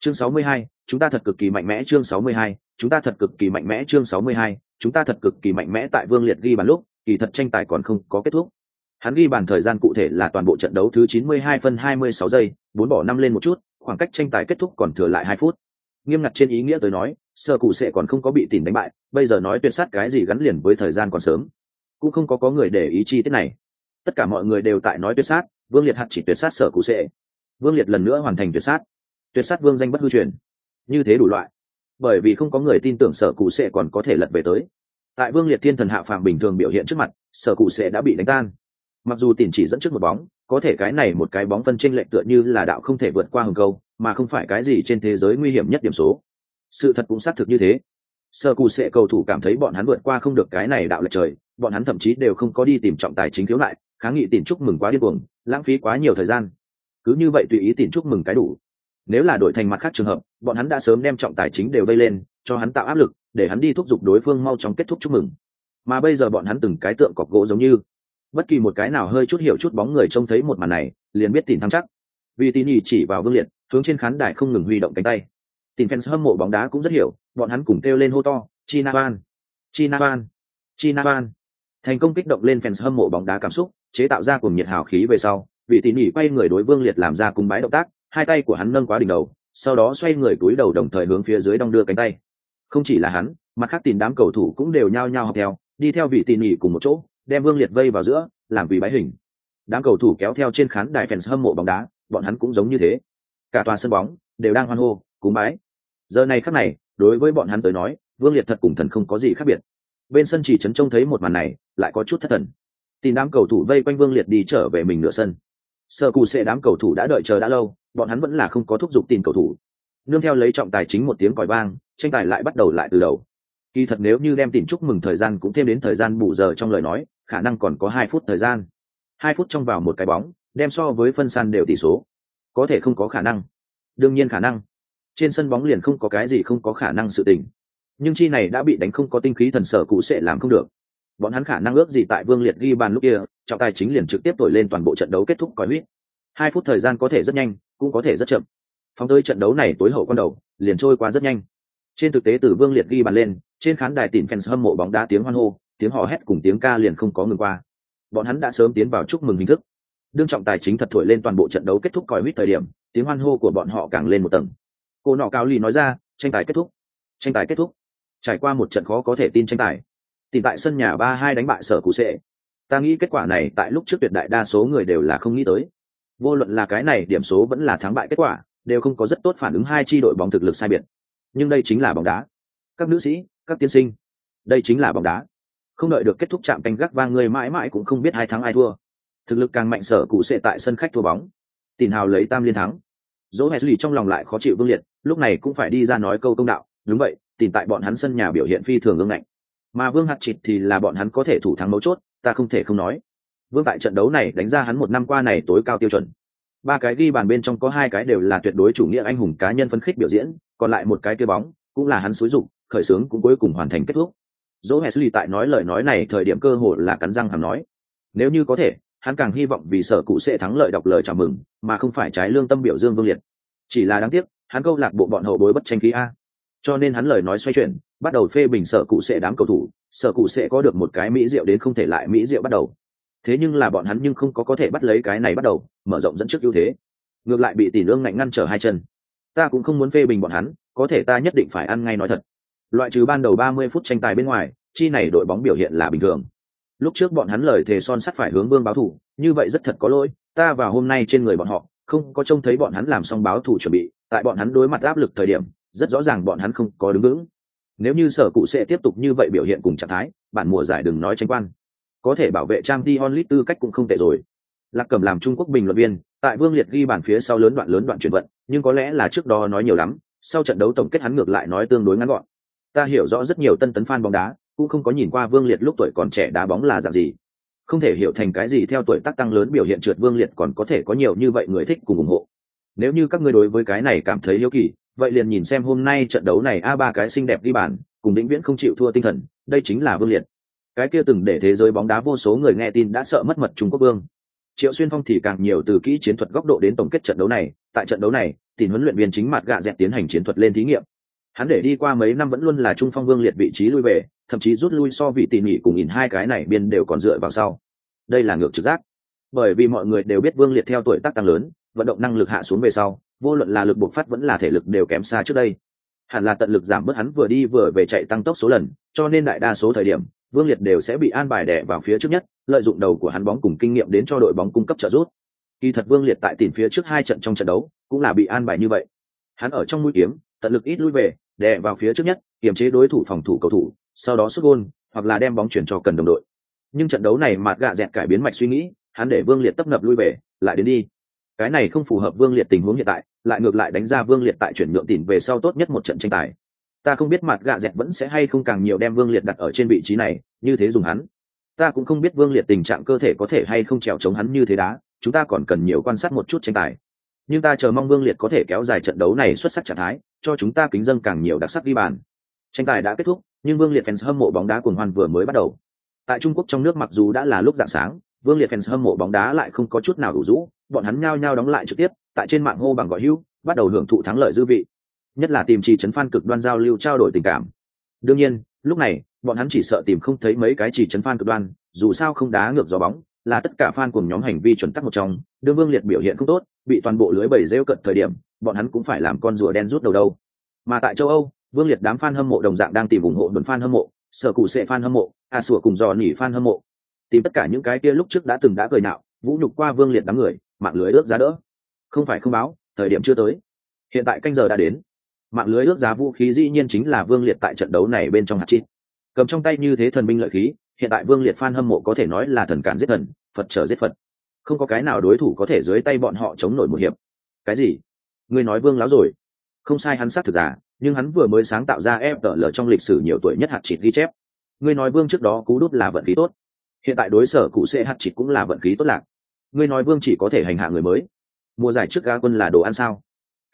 Chương 62, chúng ta thật cực kỳ mạnh mẽ chương 62, chúng ta thật cực kỳ mạnh mẽ chương 62, chúng ta thật cực kỳ mạnh mẽ tại vương liệt ghi bàn lúc kỳ thật tranh tài còn không có kết thúc hắn ghi bàn thời gian cụ thể là toàn bộ trận đấu thứ 92 phân 26 giây, bốn bỏ năm lên một chút, khoảng cách tranh tài kết thúc còn thừa lại hai phút. Nghiêm ngặt trên ý nghĩa tới nói, sơ cụ sẽ còn không có bị tìm đánh bại, bây giờ nói tuyệt sát cái gì gắn liền với thời gian còn sớm. Cũng không có có người để ý chi tiết này. Tất cả mọi người đều tại nói tuyệt sát, vương liệt hạt chỉ tuyệt sát sở cụ sẽ. Vương liệt lần nữa hoàn thành tuyệt sát. Tuyệt sát vương danh bất hư truyền. Như thế đủ loại. Bởi vì không có người tin tưởng sở cụ sẽ còn có thể lật về tới. Tại vương liệt thiên thần hạ phàm bình thường biểu hiện trước mặt sở cụ sẽ đã bị đánh tan mặc dù tiền chỉ dẫn trước một bóng, có thể cái này một cái bóng phân tranh lệch tựa như là đạo không thể vượt qua hừng câu, mà không phải cái gì trên thế giới nguy hiểm nhất điểm số. Sự thật cũng xác thực như thế. Sơ cù sẽ cầu thủ cảm thấy bọn hắn vượt qua không được cái này đạo lệch trời, bọn hắn thậm chí đều không có đi tìm trọng tài chính khiếu lại, kháng nghị tiền chúc mừng quá điên cuồng, lãng phí quá nhiều thời gian. Cứ như vậy tùy ý tiền chúc mừng cái đủ. Nếu là đổi thành mặt khác trường hợp, bọn hắn đã sớm đem trọng tài chính đều vây lên, cho hắn tạo áp lực, để hắn đi thúc giục đối phương mau chóng kết thúc chúc mừng. Mà bây giờ bọn hắn từng cái tượng cọc gỗ giống như bất kỳ một cái nào hơi chút hiểu chút bóng người trông thấy một màn này, liền biết tìm thăng chắc. Vì tin nhì chỉ vào vương liệt, hướng trên khán đài không ngừng huy động cánh tay. Tìm fans hâm mộ bóng đá cũng rất hiểu, bọn hắn cùng kêu lên hô to, china ban! China ban! China ban! Thành công kích động lên fans hâm mộ bóng đá cảm xúc, chế tạo ra cùng nhiệt hào khí về sau vị tỉ nỉ quay người đối vương liệt làm ra cùng bái động tác, hai tay của hắn nâng quá đỉnh đầu, sau đó xoay người túi đầu đồng thời hướng phía dưới đong đưa cánh tay. Không chỉ là hắn, mặt khác tìm đám cầu thủ cũng đều nhao nhao học theo, đi theo vị tỉ nỉ cùng một chỗ đem vương liệt vây vào giữa, làm vì bái hình. Đám cầu thủ kéo theo trên khán đài fans hâm mộ bóng đá, bọn hắn cũng giống như thế. Cả tòa sân bóng đều đang hoan hô, cúng bái. Giờ này khắc này, đối với bọn hắn tới nói, vương liệt thật cùng thần không có gì khác biệt. Bên sân chỉ trấn trông thấy một màn này, lại có chút thất thần. Tìm đám cầu thủ vây quanh vương liệt đi trở về mình nửa sân. Sợ cù sẽ đám cầu thủ đã đợi chờ đã lâu, bọn hắn vẫn là không có thúc giục tìm cầu thủ. Nương theo lấy trọng tài chính một tiếng còi vang, tranh tài lại bắt đầu lại từ đầu. Kỳ thật nếu như đem tìm chúc mừng thời gian cũng thêm đến thời gian bù giờ trong lời nói khả năng còn có hai phút thời gian. Hai phút trong vào một cái bóng, đem so với phân san đều tỷ số. Có thể không có khả năng. Đương nhiên khả năng. Trên sân bóng liền không có cái gì không có khả năng sự tình. Nhưng chi này đã bị đánh không có tinh khí thần sở cụ sẽ làm không được. Bọn hắn khả năng ước gì tại vương liệt ghi bàn lúc kia, trọng tài chính liền trực tiếp thổi lên toàn bộ trận đấu kết thúc còi huýt. Hai phút thời gian có thể rất nhanh, cũng có thể rất chậm. Phóng tới trận đấu này tối hậu con đầu, liền trôi qua rất nhanh. Trên thực tế từ vương liệt ghi bàn lên, trên khán đài tìm fans hâm mộ bóng đá tiếng hoan hô tiếng hò hét cùng tiếng ca liền không có ngừng qua. Bọn hắn đã sớm tiến vào chúc mừng hình thức. Đương trọng tài chính thật thổi lên toàn bộ trận đấu kết thúc còi huýt thời điểm, tiếng hoan hô của bọn họ càng lên một tầng. Cô nọ cao ly nói ra, tranh tài kết thúc. Tranh tài kết thúc. Trải qua một trận khó có thể tin tranh tài tìm tại sân nhà ba hai đánh bại sở cụ sệ. Ta nghĩ kết quả này tại lúc trước tuyệt đại đa số người đều là không nghĩ tới. Vô luận là cái này, điểm số vẫn là thắng bại kết quả, đều không có rất tốt phản ứng hai chi đội bóng thực lực sai biệt. Nhưng đây chính là bóng đá. Các nữ sĩ, các tiên sinh, đây chính là bóng đá không đợi được kết thúc chạm canh gác vang, người mãi mãi cũng không biết hai thắng ai thua. Thực lực càng mạnh sở cụ sẽ tại sân khách thua bóng. Tin hào lấy tam liên thắng. Dỗ hẹ lì trong lòng lại khó chịu vương liệt, lúc này cũng phải đi ra nói câu công đạo. Đúng vậy tìm tại bọn hắn sân nhà biểu hiện phi thường ương ngạnh. Mà vương hạt chịt thì là bọn hắn có thể thủ thắng mấu chốt, ta không thể không nói. Vương tại trận đấu này đánh ra hắn một năm qua này tối cao tiêu chuẩn. Ba cái ghi bàn bên trong có hai cái đều là tuyệt đối chủ nghĩa anh hùng cá nhân phân khích biểu diễn, còn lại một cái kia bóng cũng là hắn xúi dục, khởi xướng cũng cuối cùng hoàn thành kết thúc dỗ hesley tại nói lời nói này thời điểm cơ hội là cắn răng hàm nói. Nếu như có thể, hắn càng hy vọng vì sở cụ sẽ thắng lợi đọc lời chào mừng, mà không phải trái lương tâm biểu dương vương liệt. Chỉ là đáng tiếc, hắn câu lạc bộ bọn hậu bối bất tranh khí a. Cho nên hắn lời nói xoay chuyển, bắt đầu phê bình sở cụ sẽ đám cầu thủ, sở cụ sẽ có được một cái mỹ rượu đến không thể lại mỹ rượu bắt đầu. Thế nhưng là bọn hắn nhưng không có có thể bắt lấy cái này bắt đầu, mở rộng dẫn trước ưu thế. Ngược lại bị tỷ lương ngạnh ngăn trở hai chân. Ta cũng không muốn phê bình bọn hắn, có thể ta nhất định phải ăn ngay nói thật loại trừ ban đầu ba mươi phút tranh tài bên ngoài, chi này đội bóng biểu hiện là bình thường. Lúc trước bọn hắn lời thề son sắt phải hướng vương báo thủ, như vậy rất thật có lỗi, ta vào hôm nay trên người bọn họ, không có trông thấy bọn hắn làm xong báo thủ chuẩn bị, tại bọn hắn đối mặt áp lực thời điểm, rất rõ ràng bọn hắn không có đứng vững. Nếu như sở cụ sẽ tiếp tục như vậy biểu hiện cùng trạng thái, bản mùa giải đừng nói tranh quan. Có thể bảo vệ trang Dion Lee tư cách cũng không tệ rồi. Lạc cầm làm trung quốc bình luận viên, tại vương liệt ghi bản phía sau lớn đoạn lớn đoạn chuyển vận, nhưng có lẽ là trước đó nói nhiều lắm, sau trận đấu tổng kết hắn ngược lại nói tương đối ngắn gọn ta hiểu rõ rất nhiều tân tấn fan bóng đá, cũng không có nhìn qua vương liệt lúc tuổi còn trẻ đá bóng là dạng gì. Không thể hiểu thành cái gì theo tuổi tác tăng lớn biểu hiện trượt vương liệt còn có thể có nhiều như vậy người thích cùng ủng hộ. Nếu như các ngươi đối với cái này cảm thấy yếu kỳ, vậy liền nhìn xem hôm nay trận đấu này a ba cái xinh đẹp đi bàn, cùng Đĩnh viễn không chịu thua tinh thần, đây chính là vương liệt. Cái kia từng để thế giới bóng đá vô số người nghe tin đã sợ mất mật trung quốc vương. Triệu xuyên phong thì càng nhiều từ kỹ chiến thuật góc độ đến tổng kết trận đấu này. Tại trận đấu này tìm huấn luyện viên chính mặt gạ dẹp tiến hành chiến thuật lên thí nghiệm hắn để đi qua mấy năm vẫn luôn là trung phong vương liệt vị trí lui về, thậm chí rút lui so vị tỉ mỉ cùng nhìn hai cái này biên đều còn dựa vào sau. Đây là ngược trực giác. Bởi vì mọi người đều biết vương liệt theo tuổi tác tăng lớn, vận động năng lực hạ xuống về sau, vô luận là lực buộc phát vẫn là thể lực đều kém xa trước đây. Hẳn là tận lực giảm bớt hắn vừa đi vừa về chạy tăng tốc số lần, cho nên đại đa số thời điểm, vương liệt đều sẽ bị an bài đẻ vào phía trước nhất, lợi dụng đầu của hắn bóng cùng kinh nghiệm đến cho đội bóng cung cấp trợ giúp. Kỳ thật vương liệt tại tìm phía trước hai trận trong trận đấu, cũng là bị an bài như vậy. Hắn ở trong mũi kiếm, tận lực ít lui về đè vào phía trước nhất, kiềm chế đối thủ phòng thủ cầu thủ, sau đó sút gôn, hoặc là đem bóng chuyển cho cần đồng đội. Nhưng trận đấu này mạt gạ dẹt cải biến mạch suy nghĩ, hắn để vương liệt tấp nập lui về, lại đến đi. Cái này không phù hợp vương liệt tình huống hiện tại, lại ngược lại đánh ra vương liệt tại chuyển nhượng tỉn về sau tốt nhất một trận tranh tài. Ta không biết mặt gạ dẹt vẫn sẽ hay không càng nhiều đem vương liệt đặt ở trên vị trí này, như thế dùng hắn. Ta cũng không biết vương liệt tình trạng cơ thể có thể hay không trèo chống hắn như thế đá, chúng ta còn cần nhiều quan sát một chút tranh tài. Nhưng ta chờ mong vương liệt có thể kéo dài trận đấu này xuất sắc trạng thái cho chúng ta kính dân càng nhiều đặc sắc ghi bàn. Tranh tài đã kết thúc, nhưng vương liệt fans hâm mộ bóng đá cuồng hoan vừa mới bắt đầu. Tại trung quốc trong nước mặc dù đã là lúc dạng sáng, vương liệt fans hâm mộ bóng đá lại không có chút nào đủ rũ, bọn hắn nhao nhao đóng lại trực tiếp, tại trên mạng hô bằng gọi hưu bắt đầu hưởng thụ thắng lợi dư vị. Nhất là tìm trì trấn phan cực đoan giao lưu trao đổi tình cảm. Đương nhiên, lúc này, bọn hắn chỉ sợ tìm không thấy mấy cái chỉ trấn phan cực đoan, dù sao không đá ngược gió bóng, là tất cả fan cùng nhóm hành vi chuẩn tắc một trong đương vương liệt biểu hiện không tốt, bị toàn bộ lưới bầy rêu cận thời điểm bọn hắn cũng phải làm con rùa đen rút đầu đâu. Mà tại châu âu, vương liệt đám fan hâm mộ đồng dạng đang tìm ủng hộ đồn fan hâm mộ, sở cụ sệ fan hâm mộ à sủa cùng dò nỉ fan hâm mộ. Tìm tất cả những cái kia lúc trước đã từng đã cười nạo, vũ nhục qua vương liệt đám người, mạng lưới ước giá đỡ. Không phải không báo, thời điểm chưa tới. Hiện tại canh giờ đã đến. Mạng lưới ước giá vũ khí dĩ nhiên chính là vương liệt tại trận đấu này bên trong hạt chít. Cầm trong tay như thế thần binh lợi khí, hiện tại vương liệt f hâm mộ có thể nói là thần cản giết thần, phật trở giết phật. Không có cái nào đối thủ có thể dưới tay bọn họ chống nổi một hiệp. Cái gì? Ngươi nói vương láo rồi. Không sai hắn xác thực giả, nhưng hắn vừa mới sáng tạo ra fl trong lịch sử nhiều tuổi nhất hạt chịt ghi chép. Ngươi nói vương trước đó cú đút là vận khí tốt. Hiện tại đối sở cụ sẽ hạt chịt cũng là vận khí tốt lạc. Ngươi nói vương chỉ có thể hành hạ người mới. Mùa giải trước ga quân là đồ ăn sao?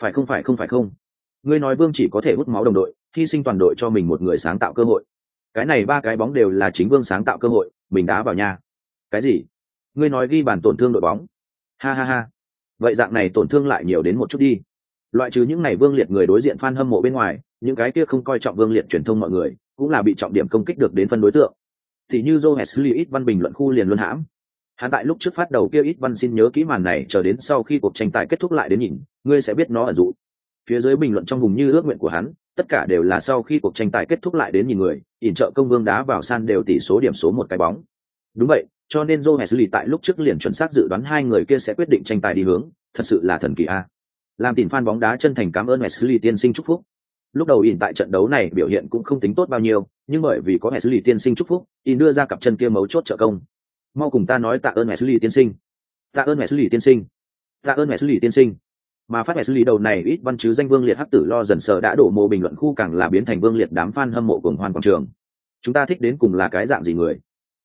Phải không phải không phải không? Ngươi nói vương chỉ có thể hút máu đồng đội, hy sinh toàn đội cho mình một người sáng tạo cơ hội. Cái này ba cái bóng đều là chính vương sáng tạo cơ hội, mình đá vào nhà. Cái gì? Ngươi nói ghi bàn tổn thương đội bóng. Ha ha ha vậy dạng này tổn thương lại nhiều đến một chút đi. Loại trừ những ngày vương liệt người đối diện f a n hâm mộ bên ngoài, những cái kia không coi trọng vương liệt truyền thông mọi người, cũng là bị trọng điểm công kích được đến phân đối tượng. Thì như joe hesley ít văn bình luận khu liền luân hãm. Hắn tại lúc trước phát đầu kia ít văn xin nhớ kỹ màn này, chờ đến sau khi cuộc tranh tài kết thúc lại đến nhìn, ngươi sẽ biết nó ẩn dụ. Phía dưới bình luận trong vùng như ước nguyện của hắn, tất cả đều là sau khi cuộc tranh tài kết thúc lại đến nhìn người, ỉn trợ công vương đá vào san đều tỷ số điểm số một cái bóng. Đúng vậy cho nên joe hesley tại lúc trước liền chuẩn xác dự đoán hai người kia sẽ quyết định tranh tài đi hướng, thật sự là thần kỳ a làm Tỉnh fan bóng đá chân thành cảm ơn hesley tiên sinh chúc phúc lúc đầu ỉn tại trận đấu này biểu hiện cũng không tính tốt bao nhiêu, nhưng bởi vì có hesley tiên sinh chúc phúc, ỉn đưa ra cặp chân kia mấu chốt trợ công mau cùng ta nói tạ ơn Wesley tiên sinh. Tạ ơn Wesley tiên sinh. Tạ ơn Wesley tiên sinh. Mà phát Wesley đầu này ít văn chứ danh Vương Liệt hắc tử lo dần sợ đã đổ mồ bình luận khu càng là biến thành Vương Liệt đám fan hâm mộ cuồng hoan quảng trường. Chúng ta thích đến cùng là cái dạng gì người?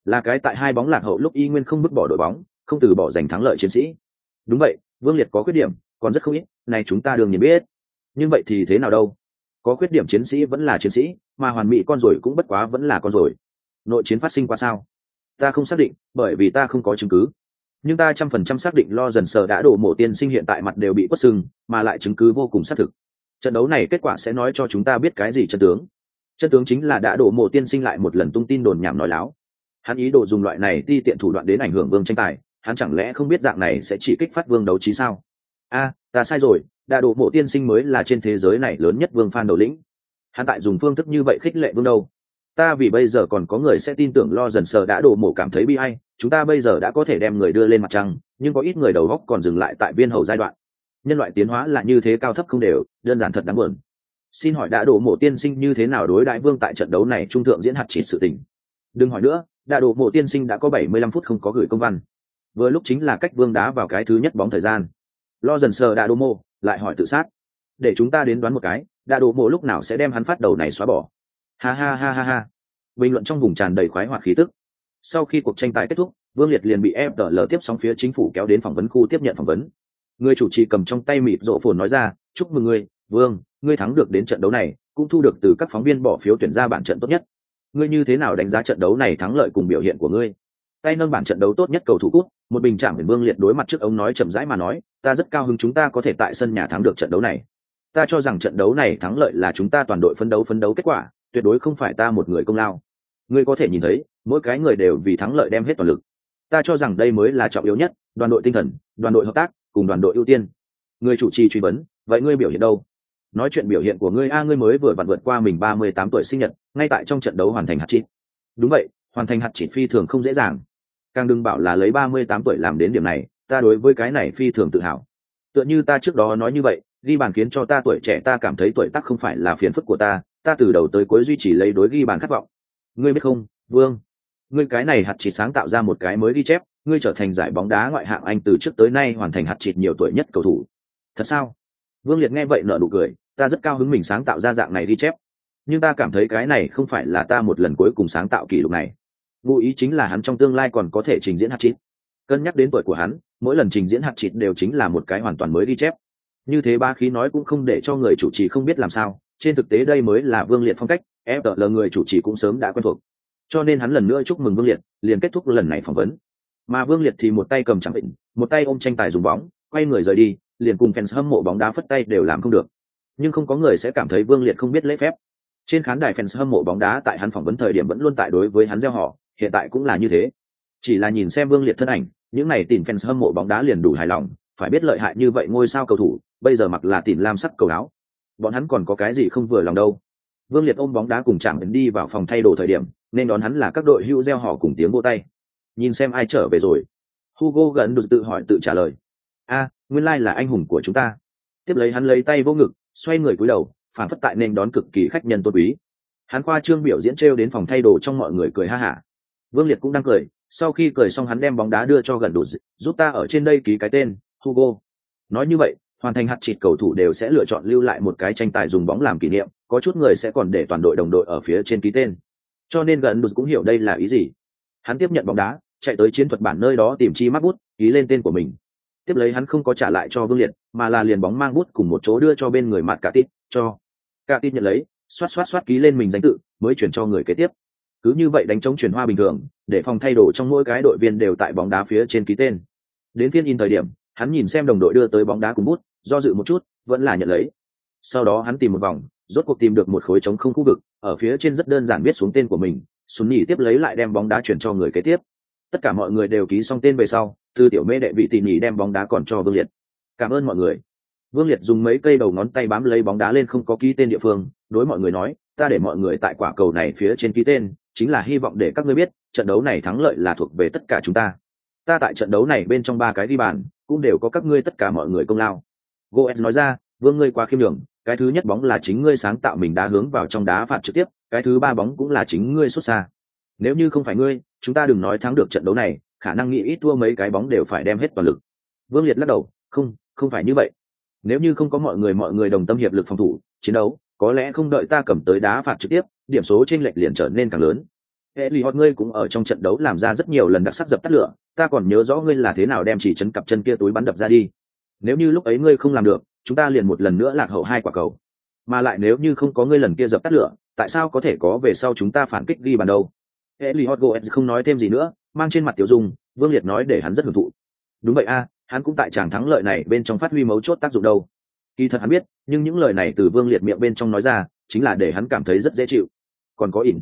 Là cái tại hai bóng lạc hậu lúc y nguyên không bứt bỏ đội bóng, không từ bỏ giành thắng lợi chiến sĩ. Đúng vậy, Vương Liệt có khuyết điểm, còn rất không ít, này chúng ta đương nhiên biết. Nhưng vậy thì thế nào đâu? Có khuyết điểm chiến sĩ vẫn là chiến sĩ, mà hoàn mỹ con rồi cũng bất quá vẫn là con rồi. Nội chiến phát sinh qua sao? ta không xác định bởi vì ta không có chứng cứ nhưng ta trăm phần trăm xác định lo dần sờ đã đổ mổ tiên sinh hiện tại mặt đều bị quất sưng mà lại chứng cứ vô cùng xác thực trận đấu này kết quả sẽ nói cho chúng ta biết cái gì chân tướng chân tướng chính là đã đổ mổ tiên sinh lại một lần tung tin đồn nhảm nói láo hắn ý đồ dùng loại này ti tiện thủ đoạn đến ảnh hưởng vương tranh tài, hắn chẳng lẽ không biết dạng này sẽ chỉ kích phát vương đấu trí sao? A, ta sai rồi đại độ mộ tiên sinh mới là trên thế giới này lớn nhất vương phan đầu lĩnh. Hắn tại dùng phương thức như vậy khích lệ vương đâu? Ta vì bây giờ còn có người sẽ tin tưởng lo dần sờ đã đổ mổ cảm thấy bi hay chúng ta bây giờ đã có thể đem người đưa lên mặt trăng, nhưng có ít người đầu góc còn dừng lại tại viên hầu giai đoạn. Nhân loại tiến hóa là như thế cao thấp không đều, đơn giản thật đáng buồn. Xin hỏi đã đổ mổ tiên sinh như thế nào đối đại vương tại trận đấu này trung thượng diễn hạt chỉ sự tình? Đừng hỏi nữa đại đồ mộ tiên sinh đã có bảy mươi lăm phút không có gửi công văn. Vừa lúc chính là cách vương đá vào cái thứ nhất bóng thời gian. Lo dần sờ đại đồ mộ, lại hỏi tự sát. Để chúng ta đến đoán một cái đại đồ mộ lúc nào sẽ đem hắn phát đầu này xóa bỏ. Ha ha ha ha ha. Bình luận trong vùng tràn đầy khoái hoạt khí tức. Sau khi cuộc tranh tài kết thúc vương liệt liền bị fdl tiếp sóng phía chính phủ kéo đến phỏng vấn khu tiếp nhận phỏng vấn. Người chủ trì cầm trong tay mịt rộ phồn nói ra chúc mừng ngươi vương ngươi thắng được đến trận đấu này cũng thu được từ các phóng viên bỏ phiếu tuyển ra bản trận tốt nhất ngươi như thế nào đánh giá trận đấu này thắng lợi cùng biểu hiện của ngươi? Tay nâng bản trận đấu tốt nhất cầu thủ cút, một bình chạm vương liệt đối mặt trước ông nói chậm rãi mà nói, ta rất cao hứng chúng ta có thể tại sân nhà thắng được trận đấu này. Ta cho rằng trận đấu này thắng lợi là chúng ta toàn đội phấn đấu phấn đấu kết quả, tuyệt đối không phải ta một người công lao. Ngươi có thể nhìn thấy, mỗi cái người đều vì thắng lợi đem hết toàn lực. Ta cho rằng đây mới là trọng yếu nhất, đoàn đội tinh thần, đoàn đội hợp tác, cùng đoàn đội ưu tiên. Người chủ trì truy vấn, vậy ngươi biểu hiện đâu? Nói chuyện biểu hiện của ngươi, a, ngươi mới vừa vặn vượt qua mình ba mươi tám tuổi sinh nhật, ngay tại trong trận đấu hoàn thành hạt chịt đúng vậy, hoàn thành hạt chịt phi thường không dễ dàng. Càng đừng bảo là lấy ba mươi tám tuổi làm đến điểm này, ta đối với cái này phi thường tự hào. Tựa như ta trước đó nói như vậy, ghi bàn khiến cho ta tuổi trẻ, ta cảm thấy tuổi tác không phải là phiền phức của ta ta từ đầu tới cuối duy trì lấy đối ghi bàn khát vọng. Ngươi biết không, vương? Ngươi cái này hạt chỉ sáng tạo ra một cái mới ghi chép, ngươi trở thành giải bóng đá ngoại hạng anh từ trước tới nay hoàn thành hạt chịt nhiều tuổi nhất cầu thủ. Thật sao? Vương liệt nghe vậy nở nụ cười, ta rất cao hứng mình sáng tạo ra dạng này ghi chép. Nhưng ta cảm thấy cái này không phải là ta một lần cuối cùng sáng tạo kỷ lục này. Ngụ ý chính là hắn trong tương lai còn có thể trình diễn hạt chít cân nhắc đến tuổi của hắn, mỗi lần trình diễn hạt chít đều chính là một cái hoàn toàn mới ghi chép. Như thế ba khí nói cũng không để cho người chủ trì không biết làm sao, trên thực tế đây mới là vương liệt phong cách fl người chủ trì cũng sớm đã quen thuộc. Cho nên hắn lần nữa chúc mừng vương liệt, liền kết thúc lần này phỏng vấn. Mà vương liệt thì một tay cầm chẳng định một tay ôm tranh tài dùng bóng, quay người rời đi liền cùng fans hâm mộ bóng đá phất tay đều làm không được. Nhưng không có người sẽ cảm thấy vương liệt không biết lễ phép. Trên khán đài fans hâm mộ bóng đá tại hắn phỏng vấn thời điểm vẫn luôn tại đối với hắn gieo họ, hiện tại cũng là như thế. Chỉ là nhìn xem vương liệt thân ảnh, những này tìm fans hâm mộ bóng đá liền đủ hài lòng, phải biết lợi hại như vậy ngôi sao cầu thủ, bây giờ mặc là tìm lam sắc cầu áo. Bọn hắn còn có cái gì không vừa lòng đâu. Vương liệt ôm bóng đá cùng chạm đi vào phòng thay đồ thời điểm, nên đón hắn là các đội hưu gieo họ cùng tiếng vô tay. Nhìn xem ai trở về rồi. Hugo gần được tự hỏi tự trả lời a, nguyên lai là anh hùng của chúng ta. Tiếp lấy hắn lấy tay vô ngực, xoay người cúi đầu, phản phất tại nên đón cực kỳ khách nhân tôn quý. Hắn khoa trương biểu diễn trêu đến phòng thay đồ trong mọi người cười ha hả. Vương liệt cũng đang cười, sau khi cười xong hắn đem bóng đá đưa cho gần đủ giúp ta ở trên đây ký cái tên, hugo. Nói như vậy, hoàn thành hạt chịt cầu thủ đều sẽ lựa chọn lưu lại một cái tranh tài dùng bóng làm kỷ niệm, có chút người sẽ còn để toàn đội đồng đội ở phía trên ký tên. Cho nên gần đủ cũng hiểu đây là ý gì. Hắn tiếp nhận bóng đá, chạy tới chiến thuật bản nơi đó tìm chi mắc bút, ký lên tên của mình tiếp lấy hắn không có trả lại cho vương liệt, mà là liền bóng mang bút cùng một chỗ đưa cho bên người mặt cả tít, cho cả tít nhận lấy, xoát xoát xoát ký lên mình danh tự, mới chuyển cho người kế tiếp. Cứ như vậy đánh trống chuyển hoa bình thường, để phòng thay đổi trong mỗi cái đội viên đều tại bóng đá phía trên ký tên. Đến phiên in thời điểm, hắn nhìn xem đồng đội đưa tới bóng đá cùng bút, do dự một chút, vẫn là nhận lấy. Sau đó hắn tìm một vòng, rốt cuộc tìm được một khối trống không khu vực, ở phía trên rất đơn giản viết xuống tên của mình sùn nhỉ tiếp lấy lại đem bóng đá chuyển cho người kế tiếp. Tất cả mọi người đều ký xong tên về sau từ tiểu mê đệ vị tỉ nhỉ đem bóng đá còn cho vương liệt. Cảm ơn mọi người. Vương liệt dùng mấy cây đầu ngón tay bám lấy bóng đá lên không có ký tên địa phương, đối mọi người nói, ta để mọi người tại quả cầu này phía trên ký tên, chính là hy vọng để các ngươi biết, trận đấu này thắng lợi là thuộc về tất cả chúng ta. Ta tại trận đấu này bên trong ba cái ghi bàn, cũng đều có các ngươi tất cả mọi người công lao. Goes nói ra, vương ngươi quá khiêm đường cái thứ nhất bóng là chính ngươi sáng tạo mình đá hướng vào trong đá phạt trực tiếp, cái thứ ba bóng cũng là chính ngươi xuất xa. Nếu như không phải ngươi, chúng ta đừng nói thắng được trận đấu này khả năng nghĩ ít thua mấy cái bóng đều phải đem hết toàn lực. Vương liệt lắc đầu, không không phải như vậy. Nếu như không có mọi người mọi người đồng tâm hiệp lực phòng thủ, chiến đấu, có lẽ không đợi ta cầm tới đá phạt trực tiếp, điểm số trên lệch liền trở nên càng lớn. Hệ lì hot ngươi cũng ở trong trận đấu làm ra rất nhiều lần đặc sắc dập tắt lửa, ta còn nhớ rõ ngươi là thế nào đem chỉ chấn cặp chân kia túi bắn đập ra đi. Nếu như lúc ấy ngươi không làm được, chúng ta liền một lần nữa lạc hậu hai quả cầu. Mà lại nếu như không có ngươi lần kia dập tắt lửa, tại sao có thể có về sau chúng ta phản kích ghi bàn đâu? Hệ lì hot goetz không nói thêm gì nữa mang trên mặt tiểu dung, vương liệt nói để hắn rất hưởng thụ. Đúng vậy a, hắn cũng tại tràng thắng lợi này bên trong phát huy mấu chốt tác dụng đâu. Kỳ thật hắn biết, nhưng những lời này từ vương liệt miệng bên trong nói ra, chính là để hắn cảm thấy rất dễ chịu. Còn có ỉn.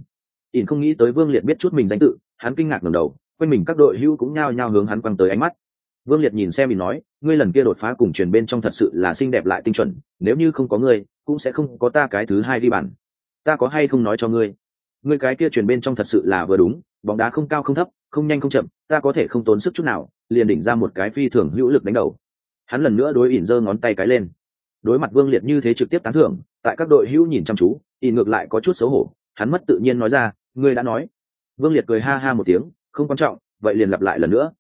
Ỉn không nghĩ tới vương liệt biết chút mình danh tự, hắn kinh ngạc ngầm đầu, quanh mình các đội hưu cũng nhao nhao hướng hắn quăng tới ánh mắt. Vương liệt nhìn xem ỉn nói, ngươi lần kia đột phá cùng truyền bên trong thật sự là xinh đẹp lại tinh chuẩn, nếu như không có ngươi, cũng sẽ không có ta cái thứ hai đi bàn. Ta có hay không nói cho ngươi? Ngươi cái kia truyền bên trong thật sự là vừa đúng, bóng đá không cao không thấp không nhanh không chậm ta có thể không tốn sức chút nào liền đỉnh ra một cái phi thường hữu lực đánh đầu. Hắn lần nữa đối ỉn giơ ngón tay cái lên. Đối mặt vương liệt như thế trực tiếp tán thưởng tại các đội hữu nhìn chăm chú ỉn ngược lại có chút xấu hổ hắn mất tự nhiên nói ra ngươi đã nói. Vương liệt cười ha ha một tiếng không quan trọng vậy liền lặp lại lần nữa.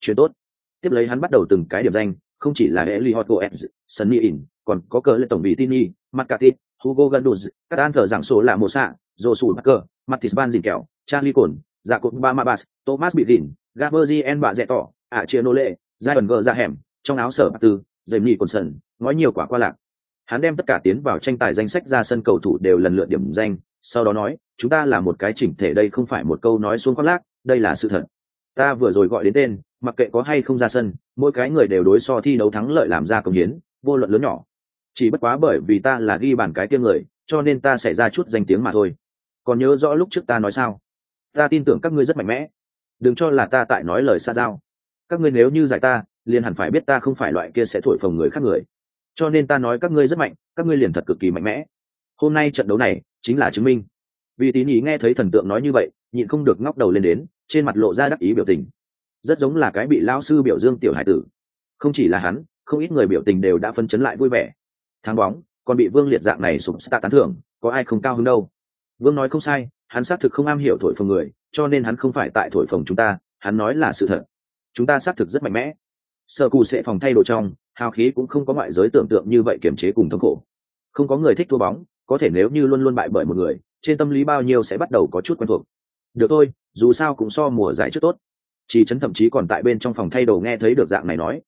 Chuyện tốt. Tiếp lấy hắn bắt đầu từng cái điểm danh không chỉ là Eli Hotgoetz, Sunny In, còn có cờ lệ tổng vị Tini, Marcatit, Hugo Ganduz, các an thờ giảng số là một xạ, Josu Parker, Mattis Van Dình Kẹo, Charlie Cồn, Dạ Jacob Bamabas, Thomas Bitin, Gabriel Bạ rẽ Tỏ, ạ chia nô lệ giai gờ ra hẻm trong áo sở tư dày nỉ cồn sần nói nhiều quả qua lạc. Hắn đem tất cả tiến vào tranh tài danh sách ra sân cầu thủ đều lần lượt điểm danh sau đó nói chúng ta là một cái chỉnh thể đây không phải một câu nói xuống khoác lác đây là sự thật. Ta vừa rồi gọi đến tên mặc kệ có hay không ra sân mỗi cái người đều đối so thi đấu thắng lợi làm ra công hiến vô luận lớn nhỏ. Chỉ bất quá bởi vì ta là ghi bàn cái tiêm người cho nên ta sẽ ra chút danh tiếng mà thôi. Còn nhớ rõ lúc trước ta nói sao? Ta tin tưởng các ngươi rất mạnh mẽ. Đừng cho là ta tại nói lời xa giao. Các ngươi nếu như giải ta, liền hẳn phải biết ta không phải loại kia sẽ thổi phồng người khác người. Cho nên ta nói các ngươi rất mạnh, các ngươi liền thật cực kỳ mạnh mẽ. Hôm nay trận đấu này, chính là chứng minh. Vì tín ý nghe thấy thần tượng nói như vậy, nhịn không được ngóc đầu lên đến, trên mặt lộ ra đắc ý biểu tình. Rất giống là cái bị lao sư biểu dương tiểu hải tử. Không chỉ là hắn, không ít người biểu tình đều đã phân chấn lại vui vẻ. Thắng bóng, còn bị vương liệt dạng này sụp sta tán thưởng, có ai không cao hứng đâu? Vương nói không sai hắn xác thực không am hiểu thổi phồng người, cho nên hắn không phải tại thổi phồng chúng ta, hắn nói là sự thật. Chúng ta xác thực rất mạnh mẽ. Sợ cù sẽ phòng thay đồ trong, hào khí cũng không có ngoại giới tưởng tượng như vậy kiềm chế cùng thống khổ. Không có người thích thua bóng, có thể nếu như luôn luôn bại bởi một người, trên tâm lý bao nhiêu sẽ bắt đầu có chút quen thuộc. Được thôi, dù sao cũng so mùa giải trước tốt. Chỉ chấn thậm chí còn tại bên trong phòng thay đồ nghe thấy được dạng này nói.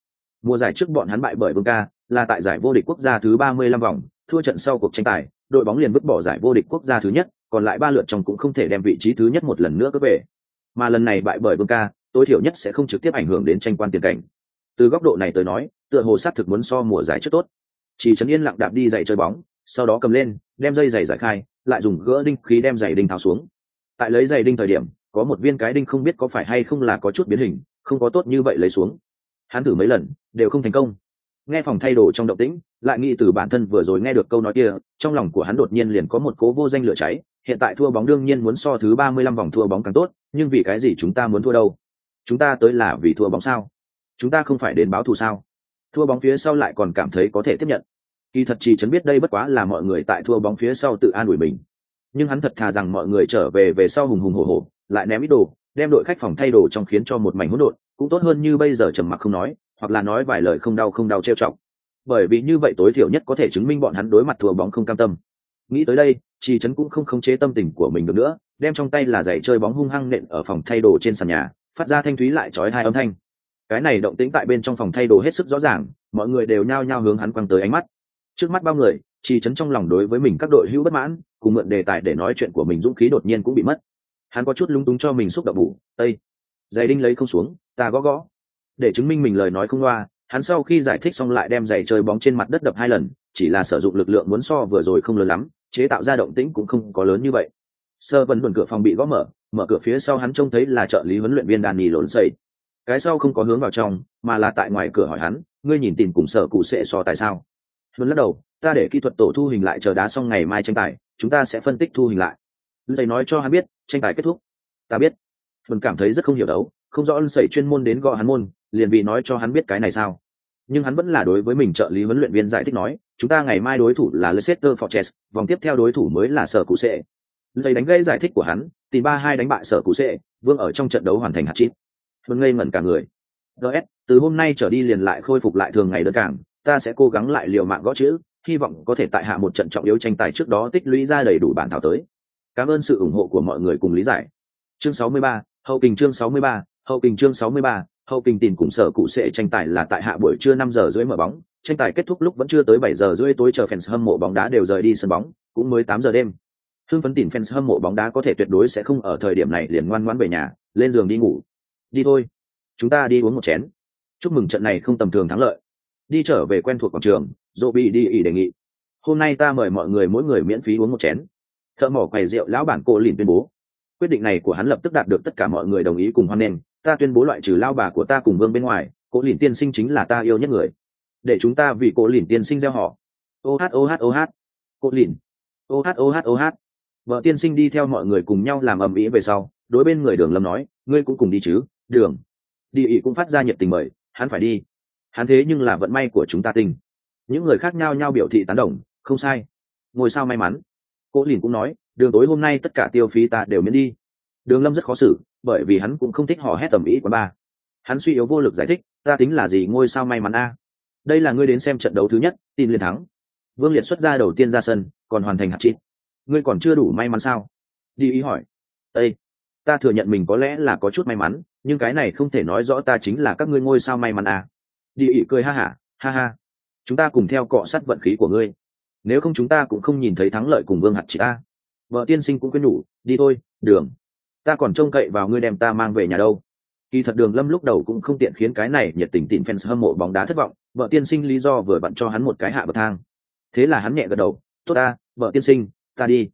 Mùa giải trước bọn hắn bại bởi vương ca, là tại giải vô địch quốc gia thứ ba mươi lăm vòng, thua trận sau cuộc tranh tài, đội bóng liền vứt bỏ giải vô địch quốc gia thứ nhất còn lại ba lượt trong cũng không thể đem vị trí thứ nhất một lần nữa cướp về. Mà lần này bại bởi vương ca, tối thiểu nhất sẽ không trực tiếp ảnh hưởng đến tranh quan tiền cảnh. Từ góc độ này tới nói, tựa hồ sát thực muốn so mùa giải trước tốt. Chỉ trấn yên lặng đạp đi giày chơi bóng, sau đó cầm lên, đem dây giày giải khai, lại dùng gỡ đinh khí đem giày đinh tháo xuống. Tại lấy giày đinh thời điểm, có một viên cái đinh không biết có phải hay không là có chút biến hình, không có tốt như vậy lấy xuống. Hắn thử mấy lần, đều không thành công. Nghe phòng thay đồ trong động tĩnh, lại nghĩ từ bản thân vừa rồi nghe được câu nói kia, trong lòng của hắn đột nhiên liền có một cố vô danh lửa cháy hiện tại thua bóng đương nhiên muốn so thứ ba mươi lăm vòng thua bóng càng tốt, nhưng vì cái gì chúng ta muốn thua đâu? Chúng ta tới là vì thua bóng sao? Chúng ta không phải đến báo thù sao? Thua bóng phía sau lại còn cảm thấy có thể tiếp nhận. Kỳ thật chỉ chấn biết đây bất quá là mọi người tại thua bóng phía sau tự an ủi mình. Nhưng hắn thật thà rằng mọi người trở về về sau hùng hùng hổ hổ, lại ném ít đồ, đem đội khách phòng thay đồ trong khiến cho một mảnh hỗn độn, cũng tốt hơn như bây giờ trầm mặc không nói, hoặc là nói vài lời không đau không đau trêu chọc. bởi vì như vậy tối thiểu nhất có thể chứng minh bọn hắn đối mặt thua bóng không cam tâm nghĩ tới đây chi chấn cũng không khống chế tâm tình của mình được nữa, đem trong tay là giày chơi bóng hung hăng nện ở phòng thay đồ trên sàn nhà, phát ra thanh thúy lại trói hai âm thanh. Cái này động tĩnh tại bên trong phòng thay đồ hết sức rõ ràng, mọi người đều nhao nhao hướng hắn quăng tới ánh mắt. Trước mắt bao người chi chấn trong lòng đối với mình các đội hữu bất mãn, cùng mượn đề tài để nói chuyện của mình dũng khí đột nhiên cũng bị mất. Hắn có chút lúng túng cho mình xúc động bủ tây giày đinh lấy không xuống, ta gõ gõ. Để chứng minh mình lời nói không loa hắn sau khi giải thích xong lại đem giày chơi bóng trên mặt đất đập hai lần, chỉ là sử dụng lực lượng muốn so vừa rồi không lớn lắm, chế tạo ra động tĩnh cũng không có lớn như vậy. Sơ vẫn luận cửa phòng bị gõ mở mở cửa phía sau hắn trông thấy là trợ lý huấn luyện viên đàn nhì lộn xây cái sau không có hướng vào trong, mà là tại ngoài cửa hỏi hắn, ngươi nhìn tìm cùng sở cụ sẽ so tại sao? Luân lắc đầu, ta để kỹ thuật tổ thu hình lại chờ đá xong ngày mai tranh tài, chúng ta sẽ phân tích thu hình lại. Thầy nói cho hắn biết, tranh tài kết thúc. Ta biết. Luân cảm thấy rất không hiểu đấu, không rõ ân sẩy chuyên môn đến gọi hắn môn liền vì nói cho hắn biết cái này sao? Nhưng hắn vẫn là đối với mình trợ lý huấn luyện viên giải thích nói chúng ta ngày mai đối thủ là Leicester Fortress vòng tiếp theo đối thủ mới là sở cụ sệ. Lấy đánh gây giải thích của hắn tìm ba hai đánh bại sở cụ sệ vương ở trong trận đấu hoàn thành hạt chít vân ngây ngẩn cả người. Gs từ hôm nay trở đi liền lại khôi phục lại thường ngày đơn cảng ta sẽ cố gắng lại liều mạng gõ chữ hy vọng có thể tại hạ một trận trọng yếu tranh tài trước đó tích lũy ra đầy đủ bản thảo tới. Cảm ơn sự ủng hộ của mọi người cùng lý giải. Chương 63, hậu kình chương 63, hậu kình chương 63, hậu kinh tìm cùng sở cụ sẽ tranh tài là tại hạ buổi trưa năm giờ rưỡi mở bóng. Tranh tài kết thúc lúc vẫn chưa tới bảy giờ rưỡi tối chờ fans hâm mộ bóng đá đều rời đi sân bóng, cũng mới tám giờ đêm. Hưng phấn tìm fans hâm mộ bóng đá có thể tuyệt đối sẽ không ở thời điểm này liền ngoan ngoãn về nhà, lên giường đi ngủ. Đi thôi. Chúng ta đi uống một chén. Chúc mừng trận này không tầm thường thắng lợi. Đi trở về quen thuộc quảng trường dỗ bị đi ý đề nghị. Hôm nay ta mời mọi người mỗi người miễn phí uống một chén. Thợ mỏ quầy rượu lão bản cô liền tuyên bố. Quyết định này của hắn lập tức đạt được tất cả mọi người đồng ý cùng hoan nghênh ta tuyên bố loại trừ lao bà của ta cùng vương bên ngoài, cố lìn tiên sinh chính là ta yêu nhất người. Để chúng ta vì cố lìn tiên sinh gieo họ. Ô hát ô hát ô hát. Cố lìn. Ô hát ô hát ô hát. Vợ tiên sinh đi theo mọi người cùng nhau làm ầm ĩ về sau, đối bên người đường lâm nói, ngươi cũng cùng đi chứ, đường. Đi ị cũng phát ra nhiệt tình mời, hắn phải đi. Hắn thế nhưng là vận may của chúng ta tình. những người khác nhau nhau biểu thị tán đồng, không sai. Ngồi sao may mắn. Cố lìn cũng nói, đường tối hôm nay tất cả tiêu phí ta đều miễn đi. Đường lâm rất khó xử bởi vì hắn cũng không thích hò hét tầm ý quá ba. Hắn suy yếu vô lực giải thích, ta tính là gì ngôi sao may mắn a? Đây là ngươi đến xem trận đấu thứ nhất, tin liền thắng. Vương liệt xuất ra đầu tiên ra sân, còn hoàn thành hạt chít ngươi còn chưa đủ may mắn sao? Đi ý hỏi. Ây ta thừa nhận mình có lẽ là có chút may mắn, nhưng cái này không thể nói rõ ta chính là các ngươi ngôi sao may mắn à. đi ý cười ha hả, ha ha, chúng ta cùng theo cọ sát vận khí của ngươi. Nếu không chúng ta cũng không nhìn thấy thắng lợi cùng vương hạt chị ta vợ tiên sinh cũng quên nhủ, đi thôi, đường ta còn trông cậy vào ngươi đem ta mang về nhà đâu. Kỳ thật đường lâm lúc đầu cũng không tiện khiến cái này nhiệt tình tìm fans hâm mộ bóng đá thất vọng, vợ tiên sinh lý do vừa bận cho hắn một cái hạ bậc thang. Thế là hắn nhẹ gật đầu, tốt ta, vợ tiên sinh, ta đi.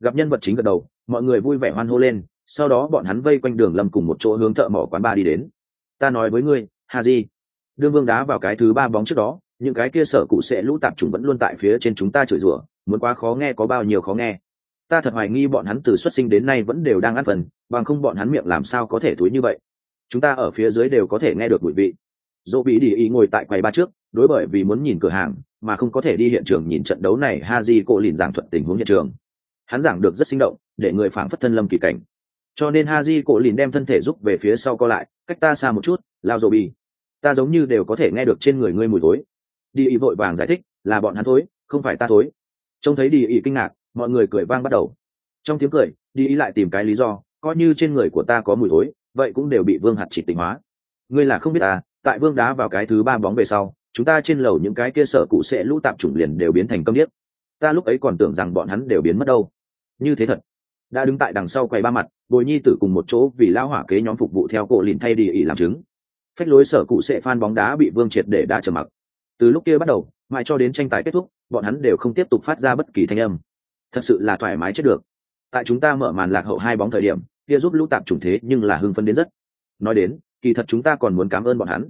Gặp nhân vật chính gật đầu, mọi người vui vẻ hoan hô lên, sau đó bọn hắn vây quanh đường lâm cùng một chỗ hướng thợ mỏ quán ba đi đến. Ta nói với ngươi hà di. Đương vương đá vào cái thứ ba bóng trước đó, những cái kia sở cụ sẽ lũ tạp chúng vẫn luôn tại phía trên chúng ta chửi rủa, muốn quá khó nghe có bao nhiêu khó nghe ta thật hoài nghi bọn hắn từ xuất sinh đến nay vẫn đều đang ăn phần, bằng không bọn hắn miệng làm sao có thể túi như vậy. Chúng ta ở phía dưới đều có thể nghe được bụi vị. Dỗ bị đi ý ngồi tại quầy ba trước, đối bởi vì muốn nhìn cửa hàng, mà không có thể đi hiện trường nhìn trận đấu này, ha di cộ lìn giảng thuận tình huống hiện trường. Hắn giảng được rất sinh động, để người phảng phất thân lâm kỳ cảnh. Cho nên ha di cổ lìn đem thân thể giúp về phía sau co lại, cách ta xa một chút, lao Dỗ bi ta giống như đều có thể nghe được trên người ngươi mùi thối. Đi ý vội vàng giải thích, là bọn hắn thối, không phải ta thối. Trông thấy đi ý kinh ngạc mọi người cười vang bắt đầu. Trong tiếng cười, đi ý lại tìm cái lý do, coi như trên người của ta có mùi thối, vậy cũng đều bị vương hạt chỉ tình hóa. Ngươi là không biết à tại vương đá vào cái thứ ba bóng về sau, chúng ta trên lầu những cái kia sở cụ sẽ lũ tạm chủng liền đều biến thành câm điếc. Ta lúc ấy còn tưởng rằng bọn hắn đều biến mất đâu. Như thế thật. Đã đứng tại đằng sau quầy ba mặt, bồi nhi tử cùng một chỗ vì lao hỏa kế nhóm phục vụ theo cổ lìn thay đi ỉ làm chứng. Phách lối sở cụ sẽ phan bóng đá bị vương triệt để đã trở mặc. Từ lúc kia bắt đầu, mãi cho đến tranh tài kết thúc, bọn hắn đều không tiếp tục phát ra bất kỳ thanh âm thật sự là thoải mái chết được. Tại chúng ta mở màn lạc hậu hai bóng thời điểm, kia giúp lũ tạp chủng thế nhưng là hưng phân đến rất. Nói đến, kỳ thật chúng ta còn muốn cảm ơn bọn hắn.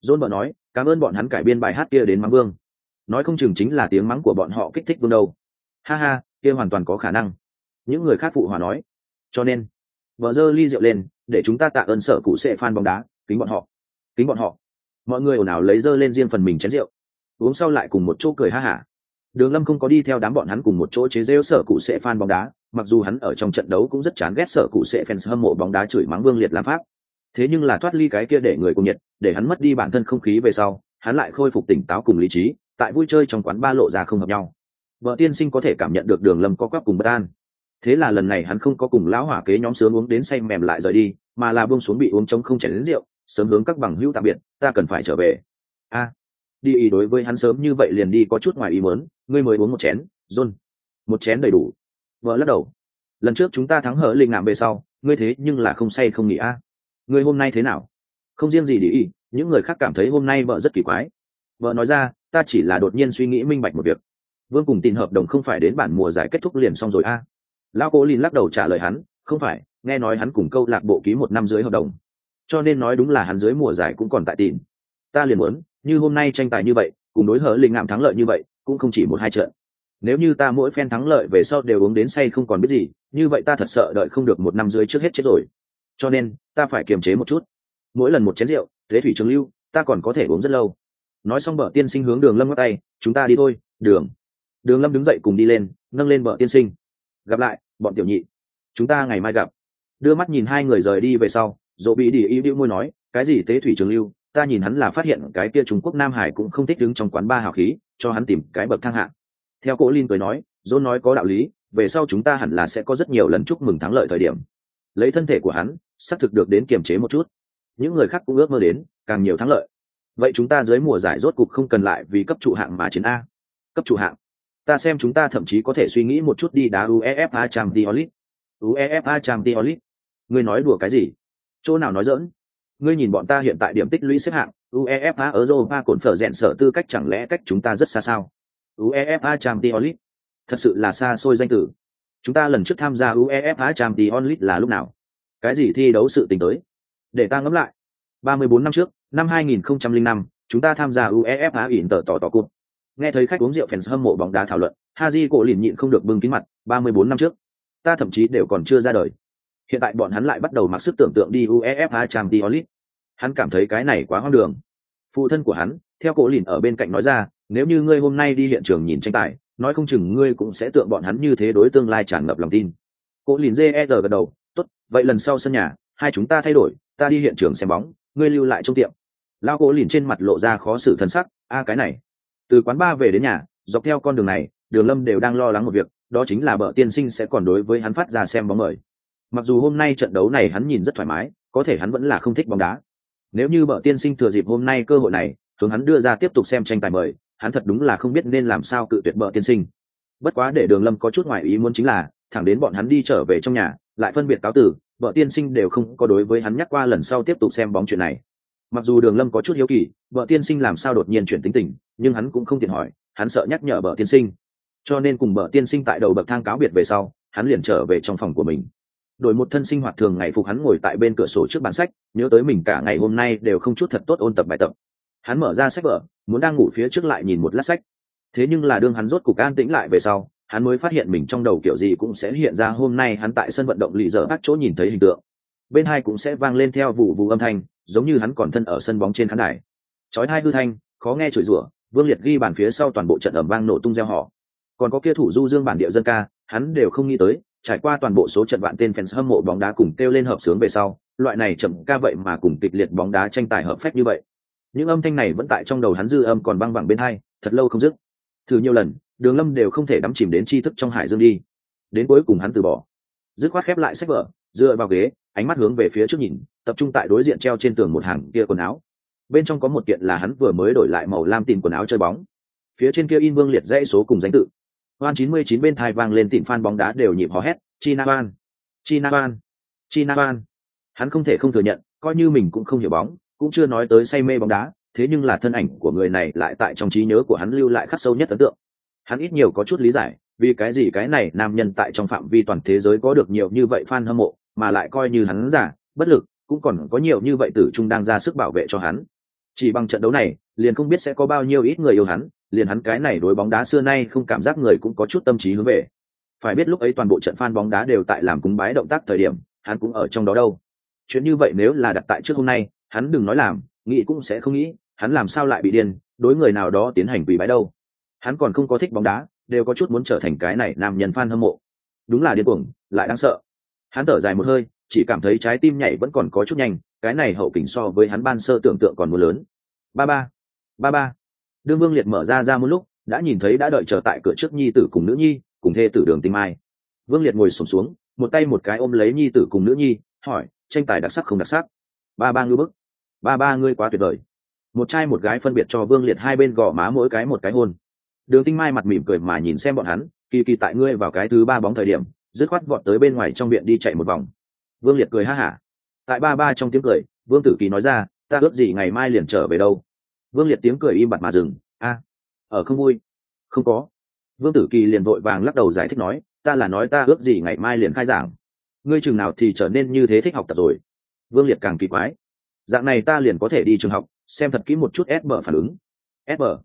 Dôn vợ nói, cảm ơn bọn hắn cải biên bài hát kia đến mắng vương. Nói không chừng chính là tiếng mắng của bọn họ kích thích vương đâu. Ha ha, kia hoàn toàn có khả năng. Những người khác phụ hòa nói. Cho nên, vợ dơ ly rượu lên, để chúng ta tạ ơn sở cụ sệ phan bóng đá, kính bọn họ. Kính bọn họ. Mọi người ồn ào lấy dơ lên riêng phần mình chén rượu. Uống sau lại cùng một chỗ cười ha hả đường lâm không có đi theo đám bọn hắn cùng một chỗ chế rêu sở cụ sẽ fan bóng đá, mặc dù hắn ở trong trận đấu cũng rất chán ghét sở cụ sẽ fans hâm mộ bóng đá chửi mắng vương liệt làm pháp. Thế nhưng là thoát ly cái kia để người cùng nhiệt, để hắn mất đi bản thân không khí về sau, hắn lại khôi phục tỉnh táo cùng lý trí, tại vui chơi trong quán ba lộ ra không hợp nhau. Vợ tiên sinh có thể cảm nhận được đường lâm có quắc cùng bất an. Thế là lần này hắn không có cùng lão hỏa kế nhóm sướng uống đến say mềm lại rời đi, mà là buông xuống bị uống trống không chảy đến rượu, sớm hướng các bằng hữu tạm biệt, ta cần phải trở về. A, đi ý đối với hắn sớm như vậy liền đi có chút ngoài ý muốn ngươi mới uống một chén, john. Một chén đầy đủ. Vợ lắc đầu. Lần trước chúng ta thắng hở linh ngạm về sau, ngươi thế nhưng là không say không nghỉ a. Ngươi hôm nay thế nào? Không riêng gì để ý, những người khác cảm thấy hôm nay vợ rất kỳ quái. Vợ nói ra, ta chỉ là đột nhiên suy nghĩ minh bạch một việc. Vương cùng tin hợp đồng không phải đến bản mùa giải kết thúc liền xong rồi a. Lão cố lin lắc đầu trả lời hắn, không phải, nghe nói hắn cùng câu lạc bộ ký một năm dưới hợp đồng. Cho nên nói đúng là hắn dưới mùa giải cũng còn tại tìm. Ta liền muốn, như hôm nay tranh tài như vậy, cùng đối hở linh ngạm thắng lợi như vậy cũng không chỉ một hai trận. Nếu như ta mỗi phen thắng lợi về sau đều uống đến say không còn biết gì, như vậy ta thật sợ đợi không được một năm dưới trước hết chết rồi. Cho nên, ta phải kiềm chế một chút. Mỗi lần một chén rượu thế thủy trường lưu, ta còn có thể uống rất lâu. Nói xong bờ tiên sinh hướng đường lâm ngắt tay, chúng ta đi thôi, đường. Đường lâm đứng dậy cùng đi lên, nâng lên bờ tiên sinh. Gặp lại, bọn tiểu nhị. Chúng ta ngày mai gặp. Đưa mắt nhìn hai người rời đi về sau, dỗ bị đi ý điệu môi nói, cái gì tế thủy trường lưu ta nhìn hắn là phát hiện cái kia trung quốc nam hải cũng không thích đứng trong quán ba hào khí, cho hắn tìm cái bậc thang hạng theo cố linh cười nói John nói có đạo lý, về sau chúng ta hẳn là sẽ có rất nhiều lần chúc mừng thắng lợi thời điểm. Lấy thân thể của hắn, xác thực được đến kiềm chế một chút. Những người khác cũng ước mơ đến, càng nhiều thắng lợi. Vậy chúng ta dưới mùa giải rốt cục không cần lại vì cấp trụ hạng mà chiến a. Cấp trụ hạng. Ta xem chúng ta thậm chí có thể suy nghĩ một chút đi đá uefa champions league. Uefa champions league. Ngươi nói đùa cái gì? Chỗ nào nói dỡn ngươi nhìn bọn ta hiện tại điểm tích lũy xếp hạng, uefa europa cổn phở rẽn sở tư cách chẳng lẽ cách chúng ta rất xa sao? Uefa champions league? Thật sự là xa xôi danh tử. Chúng ta lần trước tham gia uefa champions league là lúc nào? Cái gì thi đấu sự tình tới? Để ta ngẫm lại. 34 năm trước, năm 2005 chúng ta tham gia uefa ỉn tờ tỏ tỏ cụt. Nghe thấy khách uống rượu fans hâm mộ bóng đá thảo luận, haji cổ liền nhịn không được bưng kín mặt 34 năm trước, ta thậm chí đều còn chưa ra đời. Hiện tại bọn hắn lại bắt đầu mặc sức tưởng tượng đi uefa champions league hắn cảm thấy cái này quá hoang đường. Phụ thân của hắn, theo cổ lìn ở bên cạnh nói ra, nếu như ngươi hôm nay đi hiện trường nhìn tranh tài, nói không chừng ngươi cũng sẽ tượng bọn hắn như thế đối tương lai tràn ngập lòng tin. Cổ lìn jr gật đầu, tốt, vậy lần sau sân nhà, hai chúng ta thay đổi, ta đi hiện trường xem bóng, ngươi lưu lại trong tiệm. Lao cổ lìn trên mặt lộ ra khó xử thân sắc, a, cái này. Từ quán ba về đến nhà, dọc theo con đường này, đường lâm đều đang lo lắng một việc, đó chính là bợ tiên sinh sẽ còn đối với hắn phát ra xem bóng mời. Mặc dù hôm nay trận đấu này hắn nhìn rất thoải mái, có thể hắn vẫn là không thích bóng đá nếu như bợ tiên sinh thừa dịp hôm nay cơ hội này, hướng hắn đưa ra tiếp tục xem tranh tài mời, hắn thật đúng là không biết nên làm sao cự tuyệt bợ tiên sinh. Bất quá để đường lâm có chút ngoài ý muốn chính là, thẳng đến bọn hắn đi trở về trong nhà, lại phân biệt cáo tử, bợ tiên sinh đều không có đối với hắn nhắc qua lần sau tiếp tục xem bóng chuyện này. Mặc dù đường lâm có chút hiếu kỳ vợ tiên sinh làm sao đột nhiên chuyển tính tình, nhưng hắn cũng không tiện hỏi, hắn sợ nhắc nhở vợ tiên sinh. Cho nên cùng vợ tiên sinh tại đầu bậc thang cáo biệt về sau, hắn liền trở về trong phòng của mình đổi một thân sinh hoạt thường ngày phục hắn ngồi tại bên cửa sổ trước bàn sách, nhớ tới mình cả ngày hôm nay đều không chút thật tốt ôn tập bài tập. Hắn mở ra sách vở, muốn đang ngủ phía trước lại nhìn một lát sách. Thế nhưng là đương hắn rốt cục an tĩnh lại về sau, hắn mới phát hiện mình trong đầu kiểu gì cũng sẽ hiện ra hôm nay hắn tại sân vận động lì dở các chỗ nhìn thấy hình tượng. Bên hai cũng sẽ vang lên theo vụ vụ âm thanh, giống như hắn còn thân ở sân bóng trên khán đài. Chói hai hư thanh, khó nghe chửi rủa, vương liệt ghi bàn phía sau toàn bộ trận ẩm vang nổ tung gieo họ. Còn có kia thủ du dương bản địa dân ca, hắn đều không nghĩ tới trải qua toàn bộ số trận vạn tên fans hâm mộ bóng đá cùng kêu lên hợp sướng về sau, loại này chậm ca vậy mà cùng kịch liệt bóng đá tranh tài hợp phép như vậy. Những âm thanh này vẫn tại trong đầu hắn dư âm còn vang vẳng bên hai, thật lâu không dứt. Thử nhiều lần, đường lâm đều không thể đắm chìm đến tri thức trong hải dương đi. Đến cuối cùng hắn từ bỏ. Dứt khoát khép lại sách vở, dựa vào ghế, ánh mắt hướng về phía trước nhìn, tập trung tại đối diện treo trên tường một hàng kia quần áo. Bên trong có một kiện là hắn vừa mới đổi lại màu lam tìm quần áo chơi bóng. Phía trên kia in vương liệt dãy số cùng danh tự hoan chín mươi chín bên thai vang lên tìm fan bóng đá đều nhịp hò hét china ban china ban china ban hắn không thể không thừa nhận, coi như mình cũng không hiểu bóng, cũng chưa nói tới say mê bóng đá, thế nhưng là thân ảnh của người này lại tại trong trí nhớ của hắn lưu lại khắc sâu nhất ấn tượng. Hắn ít nhiều có chút lý giải, vì cái gì cái này nam nhân tại trong phạm vi toàn thế giới có được nhiều như vậy fan hâm mộ, mà lại coi như hắn giả, bất lực, cũng còn có nhiều như vậy tử trung đang ra sức bảo vệ cho hắn. Chỉ bằng trận đấu này, liền không biết sẽ có bao nhiêu ít người yêu hắn liền hắn cái này đối bóng đá xưa nay không cảm giác người cũng có chút tâm trí hướng về. Phải biết lúc ấy toàn bộ trận fan bóng đá đều tại làm cúng bái động tác thời điểm, hắn cũng ở trong đó đâu. Chuyện như vậy nếu là đặt tại trước hôm nay, hắn đừng nói làm, nghĩ cũng sẽ không nghĩ, hắn làm sao lại bị điên, đối người nào đó tiến hành quỳ bái đâu. Hắn còn không có thích bóng đá, đều có chút muốn trở thành cái này nam nhân fan hâm mộ. Đúng là điên cuồng, lại đáng sợ. Hắn thở dài một hơi, chỉ cảm thấy trái tim nhảy vẫn còn có chút nhanh, cái này hậu kình so với hắn ban sơ tưởng tượng còn muốn lớn. Ba ba. Ba ba đương vương liệt mở ra ra một lúc đã nhìn thấy đã đợi chờ tại cửa trước nhi tử cùng nữ nhi cùng thê tử đường tinh mai. Vương liệt ngồi sổm xuống, xuống một tay một cái ôm lấy nhi tử cùng nữ nhi hỏi tranh tài đặc sắc không đặc sắc? Ba ba ngư bức. Ba ba ngươi quá tuyệt vời. Một trai một gái phân biệt cho vương liệt hai bên gò má mỗi cái một cái hôn. Đường tinh mai mặt mỉm cười mà nhìn xem bọn hắn kỳ kỳ tại ngươi vào cái thứ ba bóng thời điểm dứt khoát vọt tới bên ngoài trong viện đi chạy một vòng. Vương liệt cười ha hả. Tại ba ba trong tiếng cười vương tử kỳ nói ra ta ước gì ngày mai liền trở về đâu? Vương liệt tiếng cười im bặt mà dừng. A, ở không vui? Không có. Vương tử kỳ liền vội vàng lắc đầu giải thích nói, ta là nói ta ước gì ngày mai liền khai giảng. Ngươi chừng nào thì trở nên như thế thích học tập rồi. Vương liệt càng kỳ quái. Dạng này ta liền có thể đi trường học, xem thật kỹ một chút ép bờ phản ứng. Ép bờ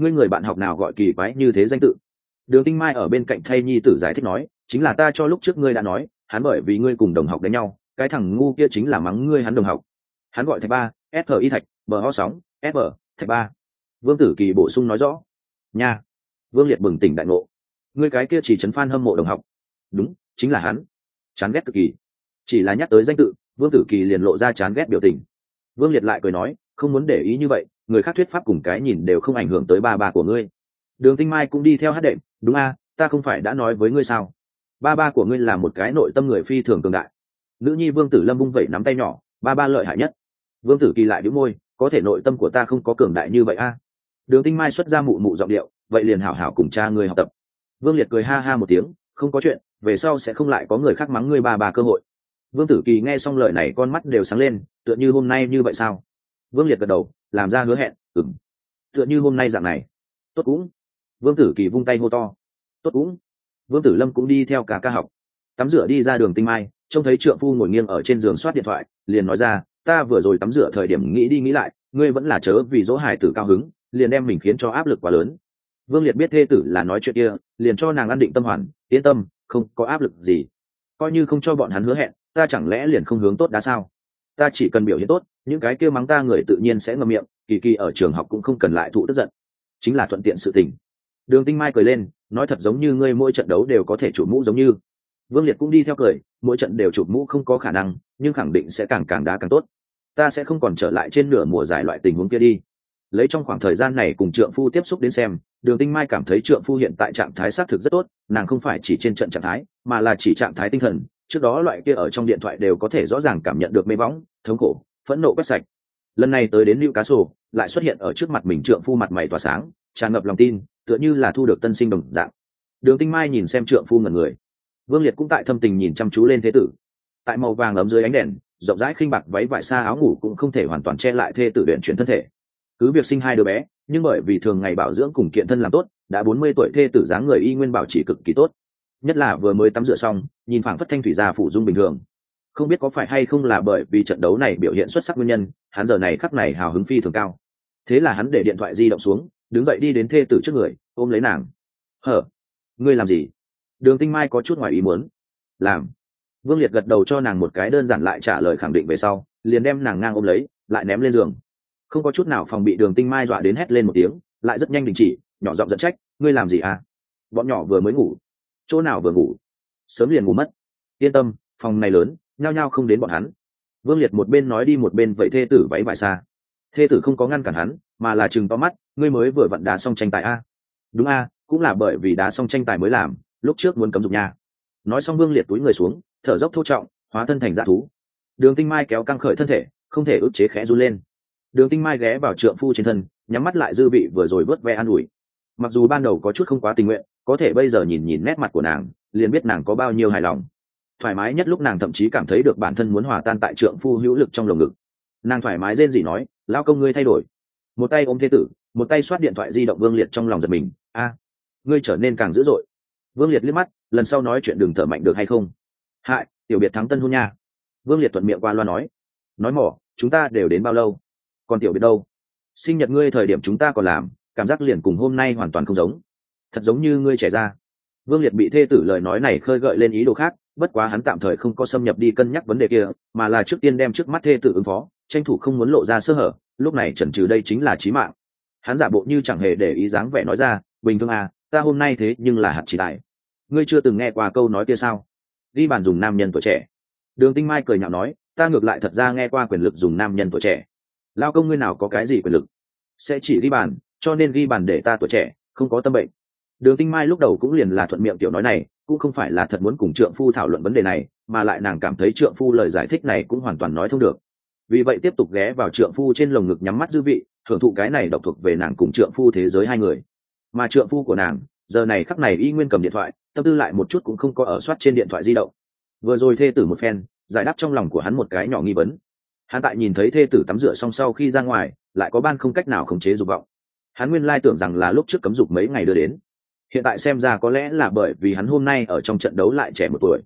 ngươi người bạn học nào gọi kỳ quái như thế danh tự? Đường tinh mai ở bên cạnh thay nhi tử giải thích nói, chính là ta cho lúc trước ngươi đã nói, hắn bởi vì ngươi cùng đồng học đánh nhau, cái thằng ngu kia chính là mắng ngươi hắn đồng học. Hắn gọi thạch ba, s y thạch bờ ho sóng, s thạch ba. Vương tử kỳ bổ sung nói rõ. Nha. Vương liệt bừng tỉnh đại ngộ. Người cái kia chỉ chấn phan hâm mộ đồng học. Đúng, chính là hắn. Chán ghét cực kỳ. Chỉ là nhắc tới danh tự, vương tử kỳ liền lộ ra chán ghét biểu tình. Vương liệt lại cười nói, không muốn để ý như vậy, người khác thuyết pháp cùng cái nhìn đều không ảnh hưởng tới ba ba của ngươi. Đường tinh mai cũng đi theo hát đệm, đúng a, ta không phải đã nói với ngươi sao? Ba ba của ngươi là một cái nội tâm người phi thường cường đại. Nữ nhi vương tử lâm vung vẩy nắm tay nhỏ, ba ba lợi hại nhất. Vương tử kỳ lại đĩu môi có thể nội tâm của ta không có cường đại như vậy a. Đường tinh mai xuất ra mụ mụ giọng điệu, vậy liền hảo hảo cùng cha ngươi học tập. Vương liệt cười ha ha một tiếng, không có chuyện, về sau sẽ không lại có người khác mắng ngươi ba bà cơ hội. Vương tử kỳ nghe xong lời này con mắt đều sáng lên, tựa như hôm nay như vậy sao? Vương liệt gật đầu, làm ra hứa hẹn ừng tựa như hôm nay dạng này. Tốt cũng. Vương tử kỳ vung tay hô to. Tốt cũng. Vương tử lâm cũng đi theo cả ca học. Tắm rửa đi ra đường tinh mai, trông thấy trượng phu ngồi nghiêng ở trên giường soát điện thoại, liền nói ra ta vừa rồi tắm rửa thời điểm nghĩ đi nghĩ lại, ngươi vẫn là chớ vì dỗ hài tử cao hứng, liền đem mình khiến cho áp lực quá lớn. Vương liệt biết thê tử là nói chuyện kia, liền cho nàng an định tâm hoàn, yên tâm, không có áp lực gì. Coi như không cho bọn hắn hứa hẹn, ta chẳng lẽ liền không hướng tốt đã sao? Ta chỉ cần biểu hiện tốt, những cái kia mắng ta người tự nhiên sẽ ngậm miệng, kỳ kỳ ở trường học cũng không cần lại thụ tức giận. Chính là thuận tiện sự tình. Đường tinh mai cười lên, nói thật giống như ngươi mỗi trận đấu đều có thể chủ mũ giống như. Vương liệt cũng đi theo cười, mỗi trận đều chụp mũ không có khả năng nhưng khẳng định sẽ càng càng đá càng tốt. Ta sẽ không còn trở lại trên nửa mùa giải loại tình huống kia đi. Lấy trong khoảng thời gian này cùng trượng phu tiếp xúc đến xem, đường tinh mai cảm thấy trượng phu hiện tại trạng thái xác thực rất tốt, nàng không phải chỉ trên trận trạng thái, mà là chỉ trạng thái tinh thần. Trước đó loại kia ở trong điện thoại đều có thể rõ ràng cảm nhận được mê bóng, thống khổ, phẫn nộ quét sạch. Lần này tới đến lưu cá sổ lại xuất hiện ở trước mặt mình trượng phu mặt mày tỏa sáng, tràn ngập lòng tin, tựa như là thu được tân sinh đồng dạng. Đường tinh mai nhìn xem trượng phu ngần người. Vương liệt cũng tại thâm tình nhìn chăm chú lên thế tử tại màu vàng ấm dưới ánh đèn, rộng rãi khinh bạc váy vải xa áo ngủ cũng không thể hoàn toàn che lại thê tử luyện chuyển thân thể. Cứ việc sinh hai đứa bé, nhưng bởi vì thường ngày bảo dưỡng cùng kiện thân làm tốt, đã bốn mươi tuổi thê tử dáng người y nguyên bảo trì cực kỳ tốt. Nhất là vừa mới tắm rửa xong, nhìn phảng phất thanh thủy gia phủ dung bình thường. Không biết có phải hay không là bởi vì trận đấu này biểu hiện xuất sắc nguyên nhân, hắn giờ này khắp này hào hứng phi thường cao. Thế là hắn để điện thoại di động xuống, đứng dậy đi đến thê tử trước người, ôm lấy nàng. Hở, ngươi làm gì? Đường tinh mai có chút ngoài ý muốn. Làm vương liệt gật đầu cho nàng một cái đơn giản lại trả lời khẳng định về sau, liền đem nàng ngang ôm lấy, lại ném lên giường. Không có chút nào phòng bị đường tinh mai dọa đến hét lên một tiếng, lại rất nhanh đình chỉ, nhỏ giọng dẫn trách, ngươi làm gì à? Bọn nhỏ vừa mới ngủ. Chỗ nào vừa ngủ? Sớm liền ngủ mất. Yên tâm, phòng này lớn, nhao nhao không đến bọn hắn. Vương liệt một bên nói đi một bên vậy thê tử váy vải xa. Thê tử không có ngăn cản hắn, mà là chừng to mắt, ngươi mới vừa vặn đá xong tranh tài a. Đúng a, cũng là bởi vì đá xong tranh tài mới làm, lúc trước muốn cấm dục nha. Nói xong vương liệt túi người xuống thở dốc thô trọng, hóa thân thành dạ thú. Đường tinh mai kéo căng khởi thân thể, không thể ức chế khẽ run lên. Đường tinh mai ghé vào trượng phu trên thân, nhắm mắt lại dư vị vừa rồi vớt ve an ủi. Mặc dù ban đầu có chút không quá tình nguyện, có thể bây giờ nhìn nhìn nét mặt của nàng, liền biết nàng có bao nhiêu hài lòng. Thoải mái nhất lúc nàng thậm chí cảm thấy được bản thân muốn hòa tan tại trượng phu hữu lực trong lồng ngực. Nàng thoải mái rên gì nói lao công ngươi thay đổi. Một tay ôm thế tử, một tay xoát điện thoại di động vương liệt trong lòng giật mình. A, ngươi trở nên càng dữ dội. Vương liệt liếc mắt, lần sau nói chuyện đừng thở mạnh được hay không? Hại, tiểu biệt thắng tân hôn nha. Vương liệt thuận miệng qua loa nói. Nói mỏ, chúng ta đều đến bao lâu? Còn tiểu biệt đâu? Sinh nhật ngươi thời điểm chúng ta còn làm, cảm giác liền cùng hôm nay hoàn toàn không giống. Thật giống như ngươi trẻ ra. Vương liệt bị thê tử lời nói này khơi gợi lên ý đồ khác, bất quá hắn tạm thời không có xâm nhập đi cân nhắc vấn đề kia, mà là trước tiên đem trước mắt thê tử ứng phó, tranh thủ không muốn lộ ra sơ hở, lúc này chần trừ đây chính là trí mạng. Hắn giả bộ như chẳng hề để ý dáng vẻ nói ra, bình thường à ta hôm nay thế nhưng là hạt chỉ đại. Ngươi chưa từng nghe qua câu nói kia sao? Ghi bàn dùng nam nhân tuổi trẻ. Đường tinh mai cười nhạo nói, ta ngược lại thật ra nghe qua quyền lực dùng nam nhân tuổi trẻ. Lao công ngươi nào có cái gì quyền lực? Sẽ chỉ ghi bàn, cho nên ghi bàn để ta tuổi trẻ, không có tâm bệnh. Đường tinh mai lúc đầu cũng liền là thuận miệng tiểu nói này, cũng không phải là thật muốn cùng trượng phu thảo luận vấn đề này, mà lại nàng cảm thấy trượng phu lời giải thích này cũng hoàn toàn nói thông được. Vì vậy tiếp tục ghé vào trượng phu trên lồng ngực nhắm mắt dư vị thưởng thụ cái này độc thuộc về nàng cùng trượng phu thế giới hai người. Mà trượng phu của nàng giờ này khắc này y nguyên cầm điện thoại, tâm tư lại một chút cũng không có ở soát trên điện thoại di động. Vừa rồi thê tử một phen, giải đáp trong lòng của hắn một cái nhỏ nghi vấn. Hắn tại nhìn thấy thê tử tắm rửa xong sau khi ra ngoài, lại có ban không cách nào khống chế dục vọng. Hắn nguyên lai tưởng rằng là lúc trước cấm dục mấy ngày đưa đến. Hiện tại xem ra có lẽ là bởi vì hắn hôm nay ở trong trận đấu lại trẻ một tuổi.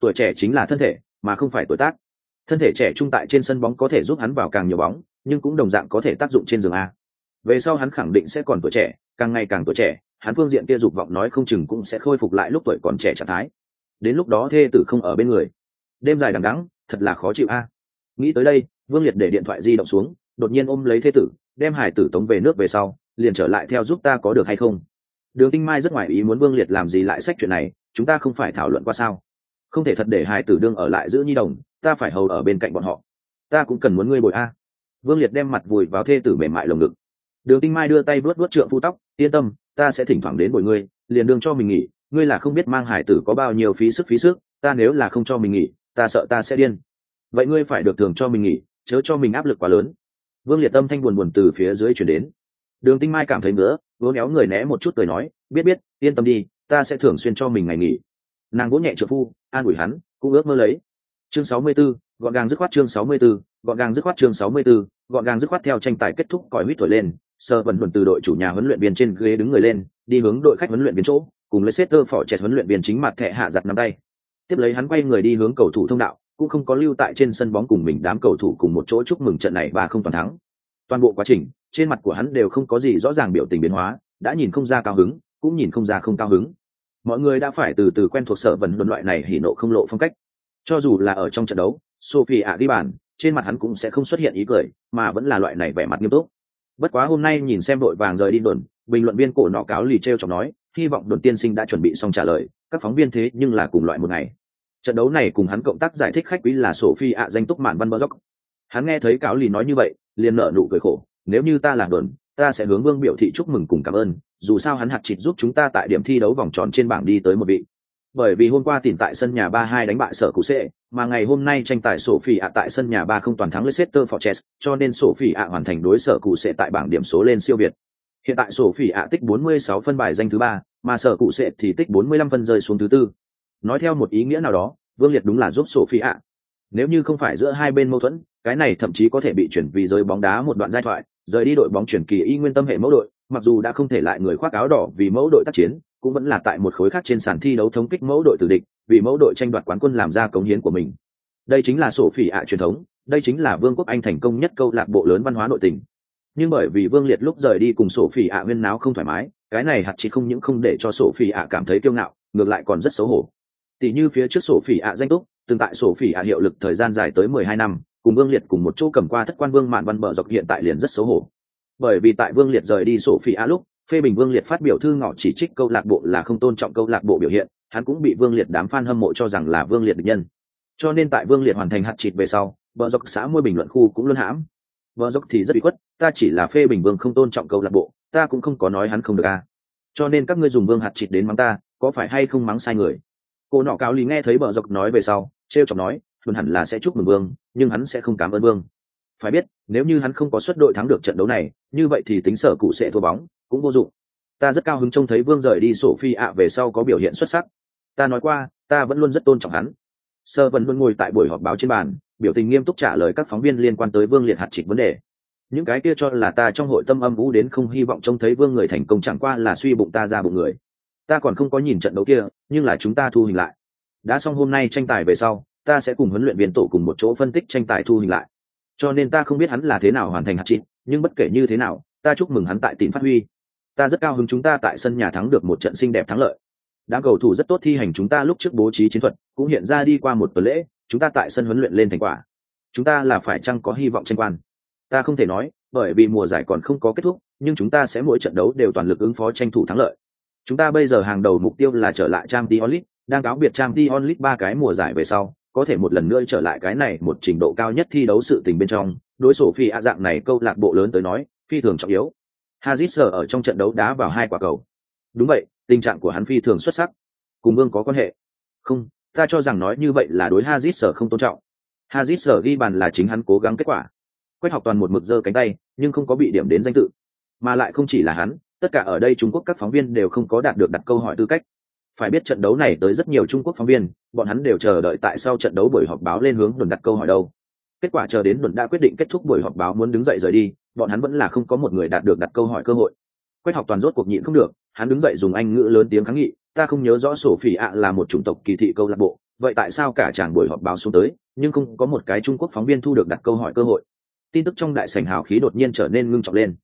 Tuổi trẻ chính là thân thể, mà không phải tuổi tác. Thân thể trẻ trung tại trên sân bóng có thể giúp hắn vào càng nhiều bóng, nhưng cũng đồng dạng có thể tác dụng trên giường a. Về sau hắn khẳng định sẽ còn tuổi trẻ, càng ngày càng tuổi trẻ hắn phương diện kia dục vọng nói không chừng cũng sẽ khôi phục lại lúc tuổi còn trẻ trạng thái. Đến lúc đó thê tử không ở bên người. Đêm dài đằng đắng thật là khó chịu a. Nghĩ tới đây, vương liệt để điện thoại di động xuống, đột nhiên ôm lấy thê tử, đem hải tử tống về nước về sau, liền trở lại theo giúp ta có được hay không. Đường tinh mai rất ngoài ý muốn vương liệt làm gì lại sách chuyện này, chúng ta không phải thảo luận qua sao? Không thể thật để hải tử đương ở lại giữ nhi đồng, ta phải hầu ở bên cạnh bọn họ. Ta cũng cần muốn ngươi bồi a. Vương liệt đem mặt vùi vào thê tử mềm mại lồng ngực. Đường tinh mai đưa tay vớt vớt trượng phu tóc, yên tâm ta sẽ thỉnh thoảng đến bồi ngươi liền đương cho mình nghỉ ngươi là không biết mang hải tử có bao nhiêu phí sức phí sức ta nếu là không cho mình nghỉ ta sợ ta sẽ điên. Vậy ngươi phải được thường cho mình nghỉ chớ cho mình áp lực quá lớn. Vương liệt tâm thanh buồn buồn từ phía dưới chuyển đến. Đường tinh mai cảm thấy nữa vỗ néo người né một chút cười nói biết biết yên tâm đi ta sẽ thường xuyên cho mình ngày nghỉ. Nàng vỗ nhẹ trợ phu an ủi hắn cũng ước mơ lấy. Chương 64, gọn gàng dứt khoát chương 64, gọn gàng dứt khoát chương 64, gọn gàng dứt khoát theo tranh tài kết thúc còi huýt thổi lên sơ vần luận từ đội chủ nhà huấn luyện viên trên ghế đứng người lên, đi hướng đội khách huấn luyện viên chỗ, cùng lấy setter phỏ chẹt huấn luyện viên chính mặt thẻ hạ giặt nắm tay. Tiếp lấy hắn quay người đi hướng cầu thủ thông đạo, cũng không có lưu tại trên sân bóng cùng mình đám cầu thủ cùng một chỗ chúc mừng trận này và không toàn thắng. Toàn bộ quá trình, trên mặt của hắn đều không có gì rõ ràng biểu tình biến hóa, đã nhìn không ra cao hứng, cũng nhìn không ra không cao hứng. Mọi người đã phải từ từ quen thuộc sở vần luận loại này hỉ nộ không lộ phong cách. Cho dù là ở trong trận đấu, sophie ạ ghi bàn trên mặt hắn cũng sẽ không xuất hiện ý cười, mà vẫn là loại này vẻ mặt nghiêm túc bất quá hôm nay nhìn xem đội vàng rời đi đồn bình luận viên cổ nọ cáo lì t r e o chọc nói hy vọng đồn tiên sinh đã chuẩn bị xong trả lời các phóng viên thế nhưng là cùng loại một ngày. Trận đấu này cùng hắn cộng tác giải thích khách quý là sổ phi ạ danh túc mạn văn bơ dốc hắn nghe thấy cáo lì nói như vậy liền nợ nụ cười khổ nếu như ta là đồn ta sẽ hướng vương biểu thị chúc mừng cùng cảm ơn dù sao hắn hạt chịt giúp chúng ta tại điểm thi đấu vòng tròn trên bảng đi tới một vị. Bởi vì hôm qua tìm tại sân nhà 3-2 đánh bại sở cụ sệ, mà ngày hôm nay tranh tài sổ phỉ ạ tại sân nhà ba không toàn thắng Leicester Fortress, cho nên sổ phỉ ạ hoàn thành đối sở cụ sẽ tại bảng điểm số lên siêu việt. Hiện tại sổ phỉ ạ tích 46 phân bài danh thứ ba, mà sở cụ sẽ thì tích 45 phân rơi xuống thứ tư. Nói theo một ý nghĩa nào đó, Vương Liệt đúng là giúp sổ phỉ ạ. Nếu như không phải giữa hai bên mâu thuẫn, cái này thậm chí có thể bị chuyển vì rơi bóng đá một đoạn giai thoại, rời đi đội bóng chuyển kỳ y nguyên tâm hệ mẫu đội, mặc dù đã không thể lại người khoác áo đỏ vì mẫu đội tác chiến, cũng vẫn là tại một khối khác trên sàn thi đấu thống kích mẫu đội tử địch vì mẫu đội tranh đoạt quán quân làm ra cống hiến của mình. Đây chính là sổ phỉ ạ truyền thống, đây chính là vương quốc anh thành công nhất câu lạc bộ lớn văn hóa nội tình. Nhưng bởi vì vương liệt lúc rời đi cùng sổ phỉ ạ huyên náo không thoải mái, cái này hạt chỉ không những không để cho sổ phỉ ạ cảm thấy kiêu ngạo, ngược lại còn rất xấu hổ. Tỷ như phía trước sổ phỉ ạ danh túc, từng tại sổ phỉ ạ hiệu lực thời gian dài tới mười hai năm, cùng vương liệt cùng một chỗ cầm qua thất quan vương mạn văn bờ dọc hiện tại liền rất xấu hổ. Bởi vì tại vương liệt rời đi sổ phỉ ạ lúc, phê bình vương liệt phát biểu thư ngỏ chỉ trích câu lạc bộ là không tôn trọng câu lạc bộ biểu hiện hắn cũng bị vương liệt đám f a n hâm mộ cho rằng là vương liệt địch nhân. Cho nên tại vương liệt hoàn thành hạt chịt về sau vợ dọc xã môi bình luận khu cũng luôn hãm. Vợ dọc thì rất bị khuất, ta chỉ là phê bình vương không tôn trọng câu lạc bộ, ta cũng không có nói hắn không được à. cho nên các ngươi dùng vương hạt chịt đến mắng ta, có phải hay không mắng sai người? Cô nọ cáo lý nghe thấy vợ dọc nói về sau t r e o chọc nói, luôn hẳn là sẽ chúc mừng vương, nhưng hắn sẽ không cảm ơn vương. Phải biết, nếu như hắn không có suất đội thắng được trận đấu này, như vậy thì tính sở cụ sẽ thua bóng, cũng vô dụng. Ta rất cao hứng trông thấy vương rời đi sổ phi ạ về sau có biểu hiện xuất sắc ta nói qua, ta vẫn luôn rất tôn trọng hắn. Sơ vẫn luôn ngồi tại buổi họp báo trên bàn, biểu tình nghiêm túc trả lời các phóng viên liên quan tới vương liệt hạt trịch vấn đề. Những cái kia cho là ta trong hội tâm âm vũ đến không hy vọng trông thấy vương người thành công chẳng qua là suy bụng ta ra bụng người. Ta còn không có nhìn trận đấu kia, nhưng là chúng ta thu hình lại. Đã xong hôm nay tranh tài về sau, ta sẽ cùng huấn luyện viên tổ cùng một chỗ phân tích tranh tài thu hình lại. Cho nên ta không biết hắn là thế nào hoàn thành hạt trịch nhưng bất kể như thế nào, ta chúc mừng hắn tại tỉnh phát huy. Ta rất cao hứng chúng ta tại sân nhà thắng được một trận xinh đẹp thắng lợi đám cầu thủ rất tốt thi hành chúng ta lúc trước bố trí chiến thuật, cũng hiện ra đi qua một tuần lễ, chúng ta tại sân huấn luyện lên thành quả. Chúng ta là phải chăng có hy vọng tranh quan? Ta không thể nói, bởi vì mùa giải còn không có kết thúc, nhưng chúng ta sẽ mỗi trận đấu đều toàn lực ứng phó tranh thủ thắng lợi. Chúng ta bây giờ hàng đầu mục tiêu là trở lại trang t onlit đang cáo biệt trang t onlit ba cái mùa giải về sau, có thể một lần nữa trở lại cái này một trình độ cao nhất thi đấu sự tình bên trong. Đối sổ phi a dạng này câu lạc bộ lớn tới nói, phi thường trọng yếu. Hazit sở ở trong trận đấu đá vào hai quả cầu đúng vậy, tình trạng của hắn phi thường xuất sắc. Cùng vương có quan hệ. Không, ta cho rằng nói như vậy là đối hazit sở không tôn trọng. Hazit sở ghi bàn là chính hắn cố gắng kết quả. Quách học toàn một mực giơ cánh tay, nhưng không có bị điểm đến danh tự. Mà lại không chỉ là hắn, tất cả ở đây trung quốc các phóng viên đều không có đạt được đặt câu hỏi tư cách. Phải biết trận đấu này tới rất nhiều trung quốc phóng viên, bọn hắn đều chờ đợi tại sau trận đấu buổi họp báo lên hướng đồn đặt câu hỏi đâu. Kết quả chờ đến đồn đã quyết định kết thúc buổi họp báo muốn đứng dậy rời đi, bọn hắn vẫn là không có một người đạt được đặt câu hỏi cơ hội. Quách học toàn rốt cuộc nhịn không được hắn đứng dậy dùng anh ngữ lớn tiếng kháng nghị, ta không nhớ rõ sổ phỉ ạ là một chủng tộc kỳ thị câu lạc bộ, vậy tại sao cả chàng buổi họp báo xuống tới, nhưng không có một cái trung quốc phóng viên thu được đặt câu hỏi cơ hội? Tin tức trong đại sảnh hào khí đột nhiên trở nên ngưng trọng lên.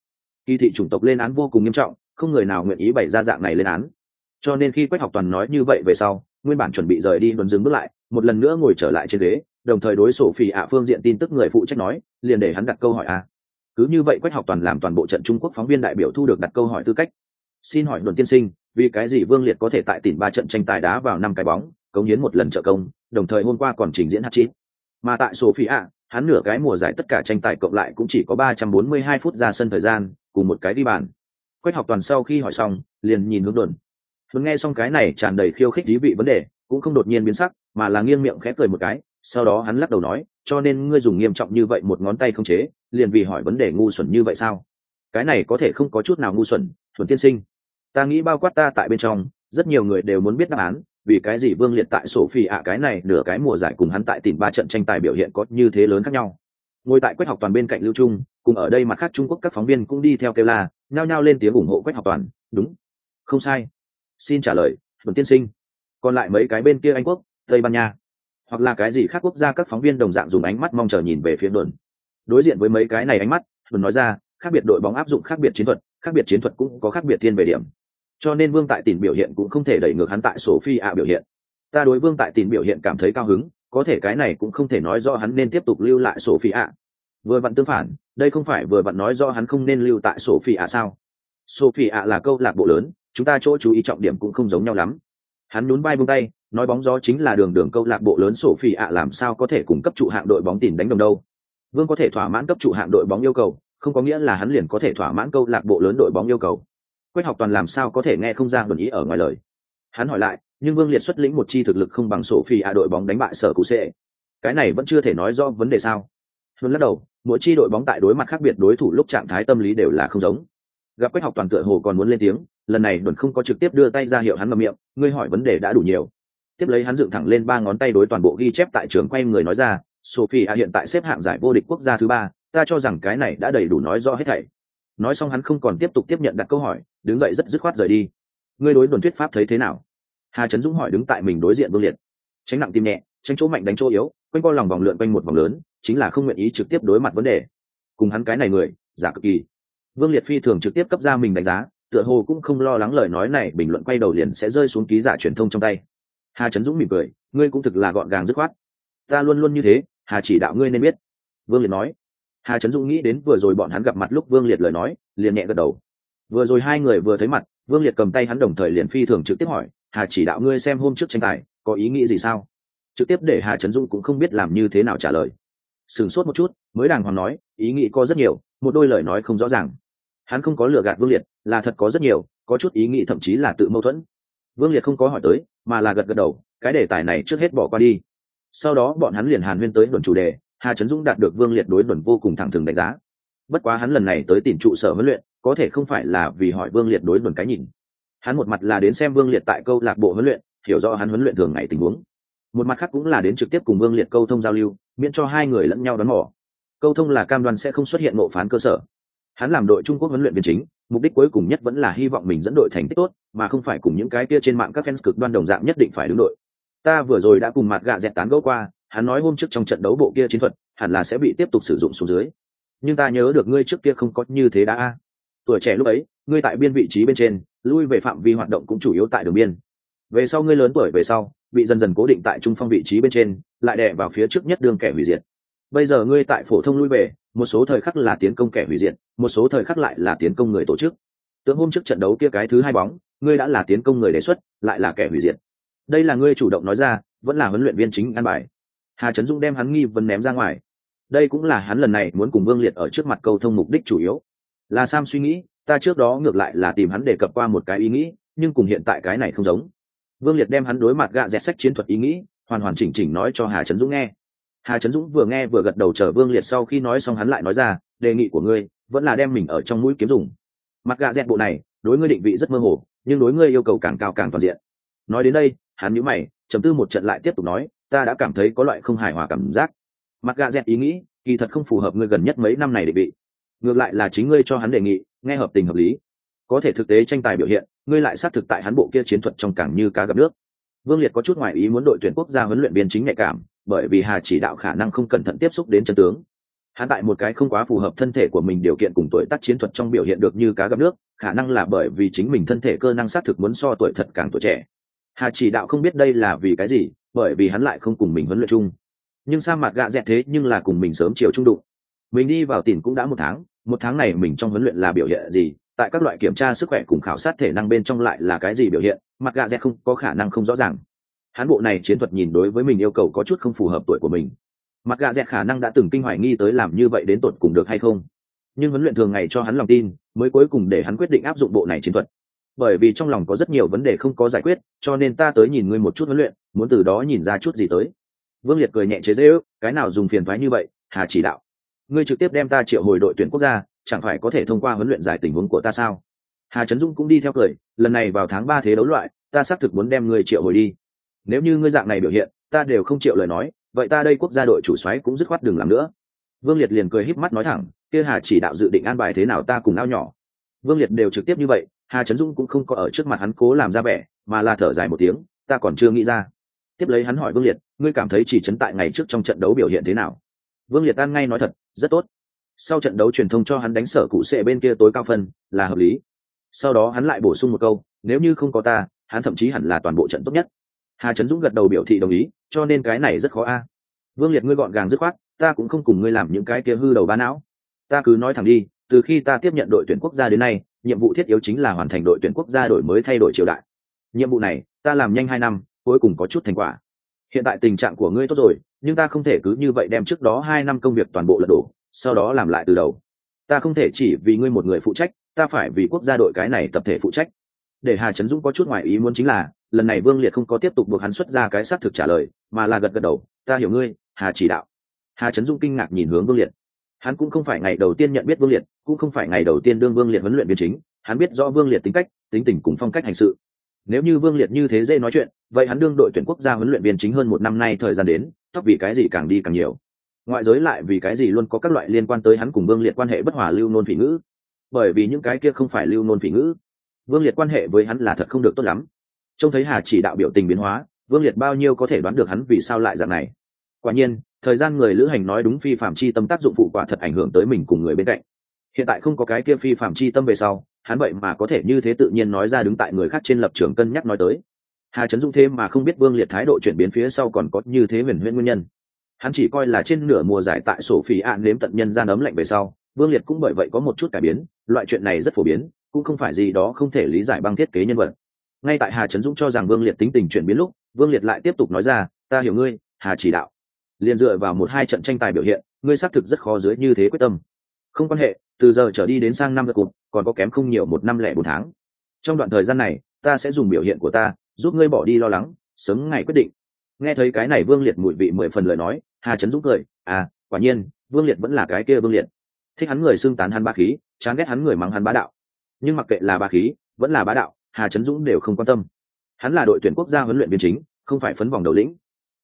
Kỳ thị chủng tộc lên án vô cùng nghiêm trọng, không người nào nguyện ý bày ra dạng này lên án. Cho nên khi quách học toàn nói như vậy về sau, nguyên bản chuẩn bị rời đi đồn dừng bước lại, một lần nữa ngồi trở lại trên ghế, đồng thời đối sổ phỉ ạ phương diện tin tức người phụ trách nói, liền để hắn đặt câu hỏi a. Cứ như vậy quách học toàn làm toàn bộ trận trung quốc phóng viên đại biểu thu được đặt câu hỏi tư cách xin hỏi đồn tiên sinh, vì cái gì vương liệt có thể tại tỉnh ba trận tranh tài đá vào năm cái bóng, cống hiến một lần trợ công, đồng thời hôm qua còn trình diễn hát chít mà tại sophie ạ hắn nửa cái mùa giải tất cả tranh tài cộng lại cũng chỉ có ba trăm bốn mươi hai phút ra sân thời gian, cùng một cái đi bàn. Quách học toàn sau khi hỏi xong, liền nhìn hướng đồn. Đồn nghe xong cái này tràn đầy khiêu khích thí vị vấn đề, cũng không đột nhiên biến sắc, mà là nghiêng miệng khẽ cười một cái, sau đó hắn lắc đầu nói, cho nên ngươi dùng nghiêm trọng như vậy một ngón tay không chế, liền vì hỏi vấn đề ngu xuẩn như vậy sao? Cái này có thể không có chút nào ngu xuẩn thuần tiên sinh ta nghĩ bao quát ta tại bên trong, rất nhiều người đều muốn biết đáp án, vì cái gì vương liệt tại sổ phi ạ cái này nửa cái mùa giải cùng hắn tại tìm ba trận tranh tài biểu hiện có như thế lớn khác nhau. Ngồi tại quách học toàn bên cạnh lưu trung, cùng ở đây mặt khác trung quốc các phóng viên cũng đi theo kêu la, nhao nhao lên tiếng ủng hộ quách học toàn, đúng, không sai. Xin trả lời thuần tiên sinh. Còn lại mấy cái bên kia anh quốc, tây ban nha, hoặc là cái gì khác quốc gia các phóng viên đồng dạng dùng ánh mắt mong chờ nhìn về phía đồn đối diện với mấy cái này ánh mắt đồn nói ra, khác biệt đội bóng áp dụng khác biệt chiến thuật, khác biệt chiến thuật cũng có khác biệt thiên về điểm cho nên vương tại tìm biểu hiện cũng không thể đẩy ngược hắn tại sổ phi ạ biểu hiện. Ta đối vương tại tìm biểu hiện cảm thấy cao hứng, có thể cái này cũng không thể nói do hắn nên tiếp tục lưu lại sổ phi ạ. Vừa vặn tương phản, đây không phải vừa vặn nói do hắn không nên lưu tại sổ phi ạ sao? Sổ phi ạ là câu lạc bộ lớn, chúng ta chỗ chú ý trọng điểm cũng không giống nhau lắm. Hắn nhún vai buông tay, nói bóng gió chính là đường đường câu lạc bộ lớn sổ phi ạ làm sao có thể cung cấp trụ hạng đội bóng tìm đánh đồng đâu. Vương có thể thỏa mãn cấp trụ hạng đội bóng yêu cầu, không có nghĩa là hắn liền có thể thỏa mãn câu lạc bộ lớn đội bóng yêu cầu quách học toàn làm sao có thể nghe không ra đồn ý ở ngoài lời? Hắn hỏi lại, nhưng vương liệt xuất lĩnh một chi thực lực không bằng sổ phi A đội bóng đánh bại sở cụ sệ. Cái này vẫn chưa thể nói do vấn đề sao? Luôn lắc đầu, mỗi chi đội bóng tại đối mặt khác biệt đối thủ lúc trạng thái tâm lý đều là không giống. Gặp quách học toàn tựa hồ còn muốn lên tiếng, lần này đồn không có trực tiếp đưa tay ra hiệu hắn ngậm miệng, ngươi hỏi vấn đề đã đủ nhiều. Tiếp lấy hắn dựng thẳng lên ba ngón tay đối toàn bộ ghi chép tại trường quay người nói ra sophie hiện tại xếp hạng giải vô địch quốc gia thứ ba, ta cho rằng cái này đã đầy đủ nói rõ hết thảy. Nói xong hắn không còn tiếp tục tiếp nhận đặt câu hỏi đứng dậy rất dứt khoát rời đi. Ngươi đối đồn thuyết pháp thấy thế nào? Hà trấn dũng hỏi đứng tại mình đối diện vương liệt. Tránh nặng tim nhẹ, tránh chỗ mạnh đánh chỗ yếu, quanh co lòng vòng lượn quanh một vòng lớn, chính là không nguyện ý trực tiếp đối mặt vấn đề. Cùng hắn cái này người, giả cực kỳ. Vương liệt phi thường trực tiếp cấp ra mình đánh giá, tựa hồ cũng không lo lắng lời nói này, bình luận quay đầu liền sẽ rơi xuống ký giả truyền thông trong tay. Hà trấn dũng mỉm cười, ngươi cũng thực là gọn gàng dứt khoát. Ta luôn luôn như thế, hà chỉ đạo ngươi nên biết. Vương liệt nói. Hà trấn dũng nghĩ đến vừa rồi bọn hắn gặp mặt lúc vương liệt lời nói, liền nhẹ gật đầu vừa rồi hai người vừa thấy mặt, vương liệt cầm tay hắn đồng thời liền phi thường trực tiếp hỏi, hà chỉ đạo ngươi xem hôm trước tranh tài, có ý nghĩ gì sao? Trực tiếp để hà trấn dũng cũng không biết làm như thế nào trả lời. Sửng sốt một chút, mới đàng hoàng nói, ý nghĩ có rất nhiều, một đôi lời nói không rõ ràng. Hắn không có lừa gạt vương liệt, là thật có rất nhiều, có chút ý nghĩ thậm chí là tự mâu thuẫn. Vương liệt không có hỏi tới, mà là gật gật đầu, cái đề tài này trước hết bỏ qua đi. Sau đó bọn hắn liền hàn huyên tới luận chủ đề, hà trấn dũng đạt được vương liệt đối luận vô cùng thẳng thừng đánh giá. Bất quá hắn lần này tới tìm trụ sở huấn luyện có thể không phải là vì hỏi vương liệt đối luận cái nhìn. Hắn một mặt là đến xem vương liệt tại câu lạc bộ huấn luyện, hiểu rõ hắn huấn luyện thường ngày tình huống. Một mặt khác cũng là đến trực tiếp cùng vương liệt câu thông giao lưu, miễn cho hai người lẫn nhau đón mỏ câu thông là cam đoan sẽ không xuất hiện ngộ phán cơ sở. Hắn làm đội trung quốc huấn luyện viên chính, mục đích cuối cùng nhất vẫn là hy vọng mình dẫn đội thành tích tốt, mà không phải cùng những cái kia trên mạng các fans cực đoan đồng dạng nhất định phải đứng đội. Ta vừa rồi đã cùng mặt gạ dẹt tán gẫu qua, hắn nói hôm trước trong trận đấu bộ kia chiến thuật, hẳn là sẽ bị tiếp tục sử dụng xuống dưới. Nhưng ta nhớ được ngươi trước kia không có như thế đã a tuổi trẻ lúc ấy, ngươi tại biên vị trí bên trên, lui về phạm vi hoạt động cũng chủ yếu tại đường biên. Về sau ngươi lớn tuổi về sau, bị dần dần cố định tại trung phong vị trí bên trên, lại đè vào phía trước nhất đường kẻ hủy diệt. Bây giờ ngươi tại phổ thông lui về, một số thời khắc là tiến công kẻ hủy diệt, một số thời khắc lại là tiến công người tổ chức. Tướng hôm trước trận đấu kia cái thứ hai bóng, ngươi đã là tiến công người đề xuất, lại là kẻ hủy diệt. Đây là ngươi chủ động nói ra, vẫn là huấn luyện viên chính an bài. Hà trấn dung đem hắn nghi vấn ném ra ngoài. Đây cũng là hắn lần này muốn cùng vương liệt ở trước mặt câu thông mục đích chủ yếu là sam suy nghĩ, ta trước đó ngược lại là tìm hắn đề cập qua một cái ý nghĩ, nhưng cùng hiện tại cái này không giống. Vương liệt đem hắn đối mặt gạ dẹt sách chiến thuật ý nghĩ, hoàn hoàn chỉnh chỉnh nói cho hà trấn dũng nghe. Hà trấn dũng vừa nghe vừa gật đầu chờ vương liệt sau khi nói xong hắn lại nói ra, đề nghị của ngươi vẫn là đem mình ở trong mũi kiếm dùng. Mặt gạ dẹt bộ này, đối ngươi định vị rất mơ hồ, nhưng đối ngươi yêu cầu càng cao càng toàn diện. Nói đến đây, hắn nhíu mày chấm tư một trận lại tiếp tục nói, ta đã cảm thấy có loại không hài hòa cảm giác. Mặt gạ dẹt ý nghĩ, kỳ thật không phù hợp ngươi gần nhất mấy năm này định vị ngược lại là chính ngươi cho hắn đề nghị, nghe hợp tình hợp lý. Có thể thực tế tranh tài biểu hiện, ngươi lại xác thực tại hắn bộ kia chiến thuật trong cảng như cá gặp nước. Vương liệt có chút ngoại ý muốn đội tuyển quốc gia huấn luyện viên chính nhạy cảm, bởi vì hà chỉ đạo khả năng không cẩn thận tiếp xúc đến chân tướng. Hắn tại một cái không quá phù hợp thân thể của mình điều kiện cùng tuổi tác chiến thuật trong biểu hiện được như cá gặp nước, khả năng là bởi vì chính mình thân thể cơ năng xác thực muốn so tuổi thật càng tuổi trẻ. Hà chỉ đạo không biết đây là vì cái gì, bởi vì hắn lại không cùng mình huấn luyện chung. Nhưng sa mạc gạ dẹt thế nhưng là cùng mình sớm chiều trung đụng. Mình đi vào tỉn cũng đã một tháng một tháng này mình trong huấn luyện là biểu hiện gì, tại các loại kiểm tra sức khỏe cùng khảo sát thể năng bên trong lại là cái gì biểu hiện, mặt gạ dẹt không có khả năng không rõ ràng. Hắn bộ này chiến thuật nhìn đối với mình yêu cầu có chút không phù hợp tuổi của mình. Mặt gạ dẹt khả năng đã từng kinh hoài nghi tới làm như vậy đến tột cùng được hay không. Nhưng huấn luyện thường ngày cho hắn lòng tin, mới cuối cùng để hắn quyết định áp dụng bộ này chiến thuật. Bởi vì trong lòng có rất nhiều vấn đề không có giải quyết, cho nên ta tới nhìn ngươi một chút huấn luyện, muốn từ đó nhìn ra chút gì tới. Vương liệt cười nhẹ chế dễ ước cái nào dùng phiền thoái như vậy, hà chỉ đạo ngươi trực tiếp đem ta triệu hồi đội tuyển quốc gia, chẳng phải có thể thông qua huấn luyện giải tình huống của ta sao? Hà trấn dung cũng đi theo cười, lần này vào tháng ba thế đấu loại, ta xác thực muốn đem ngươi triệu hồi đi. Nếu như ngươi dạng này biểu hiện, ta đều không chịu lời nói, vậy ta đây quốc gia đội chủ xoáy cũng dứt khoát đừng làm nữa. Vương liệt liền cười híp mắt nói thẳng, kia hà chỉ đạo dự định an bài thế nào ta cùng ao nhỏ. Vương liệt đều trực tiếp như vậy, hà trấn dung cũng không có ở trước mặt hắn cố làm ra vẻ, mà là thở dài một tiếng, ta còn chưa nghĩ ra. Tiếp lấy hắn hỏi vương liệt, ngươi cảm thấy chỉ trấn tại ngày trước trong trận đấu biểu hiện thế nào? Vương liệt tan ngay nói thật rất tốt. Sau trận đấu truyền thông cho hắn đánh sở cụ sệ bên kia tối cao phân, là hợp lý. Sau đó hắn lại bổ sung một câu, nếu như không có ta, hắn thậm chí hẳn là toàn bộ trận tốt nhất. Hà trấn dũng gật đầu biểu thị đồng ý, cho nên cái này rất khó a. Vương liệt ngươi gọn gàng dứt khoát, ta cũng không cùng ngươi làm những cái kia hư đầu ba não. Ta cứ nói thẳng đi, từ khi ta tiếp nhận đội tuyển quốc gia đến nay, nhiệm vụ thiết yếu chính là hoàn thành đội tuyển quốc gia đổi mới thay đổi triều đại. Nhiệm vụ này, ta làm nhanh hai năm, cuối cùng có chút thành quả hiện tại tình trạng của ngươi tốt rồi, nhưng ta không thể cứ như vậy đem trước đó hai năm công việc toàn bộ lật đổ, sau đó làm lại từ đầu. Ta không thể chỉ vì ngươi một người phụ trách, ta phải vì quốc gia đội cái này tập thể phụ trách. Để hà trấn dũng có chút ngoại ý muốn chính là, lần này vương liệt không có tiếp tục buộc hắn xuất ra cái xác thực trả lời, mà là gật gật đầu, ta hiểu ngươi, hà chỉ đạo. Hà trấn dũng kinh ngạc nhìn hướng vương liệt. Hắn cũng không phải ngày đầu tiên nhận biết vương liệt, cũng không phải ngày đầu tiên đương vương liệt huấn luyện viên chính. Hắn biết rõ vương liệt tính cách, tính tình cùng phong cách hành sự nếu như vương liệt như thế dễ nói chuyện, vậy hắn đương đội tuyển quốc gia huấn luyện viên chính hơn một năm nay thời gian đến, tóc vì cái gì càng đi càng nhiều. Ngoại giới lại vì cái gì luôn có các loại liên quan tới hắn cùng vương liệt quan hệ bất hòa lưu nôn phỉ ngữ. Bởi vì những cái kia không phải lưu nôn phỉ ngữ. Vương liệt quan hệ với hắn là thật không được tốt lắm. Trông thấy hà chỉ đạo biểu tình biến hóa, vương liệt bao nhiêu có thể đoán được hắn vì sao lại dạng này. Quả nhiên, thời gian người lữ hành nói đúng phi phạm chi tâm tác dụng phụ quả thật ảnh hưởng tới mình cùng người bên cạnh. Hiện tại không có cái kia phi phạm chi tâm về sau hắn vậy mà có thể như thế tự nhiên nói ra đứng tại người khác trên lập trường cân nhắc nói tới. Hà trấn dũng thêm mà không biết vương liệt thái độ chuyển biến phía sau còn có như thế huyền huyễn nguyên nhân. Hắn chỉ coi là trên nửa mùa giải tại sổ phỉ ạn nếm tận nhân gian ấm lạnh về sau, vương liệt cũng bởi vậy có một chút cải biến, loại chuyện này rất phổ biến, cũng không phải gì đó không thể lý giải bằng thiết kế nhân vật. Ngay tại hà trấn dũng cho rằng vương liệt tính tình chuyển biến lúc, vương liệt lại tiếp tục nói ra, ta hiểu ngươi, hà chỉ đạo. Liền dựa vào một hai trận tranh tài biểu hiện, ngươi xác thực rất khó dưới như thế quyết tâm không quan hệ, từ giờ trở đi đến sang năm lượt cụt còn có kém không nhiều một năm lẻ bốn tháng. Trong đoạn thời gian này, ta sẽ dùng biểu hiện của ta, giúp ngươi bỏ đi lo lắng, sớm ngày quyết định. Nghe thấy cái này vương liệt mùi vị mười phần lời nói, hà trấn dũng cười à quả nhiên, vương liệt vẫn là cái kia vương liệt. Thích hắn người xưng tán hắn ba khí, chán ghét hắn người mắng hắn bá đạo. Nhưng mặc kệ là ba khí, vẫn là bá đạo, hà trấn dũng đều không quan tâm. Hắn là đội tuyển quốc gia huấn luyện viên chính, không phải phấn vòng đầu lĩnh.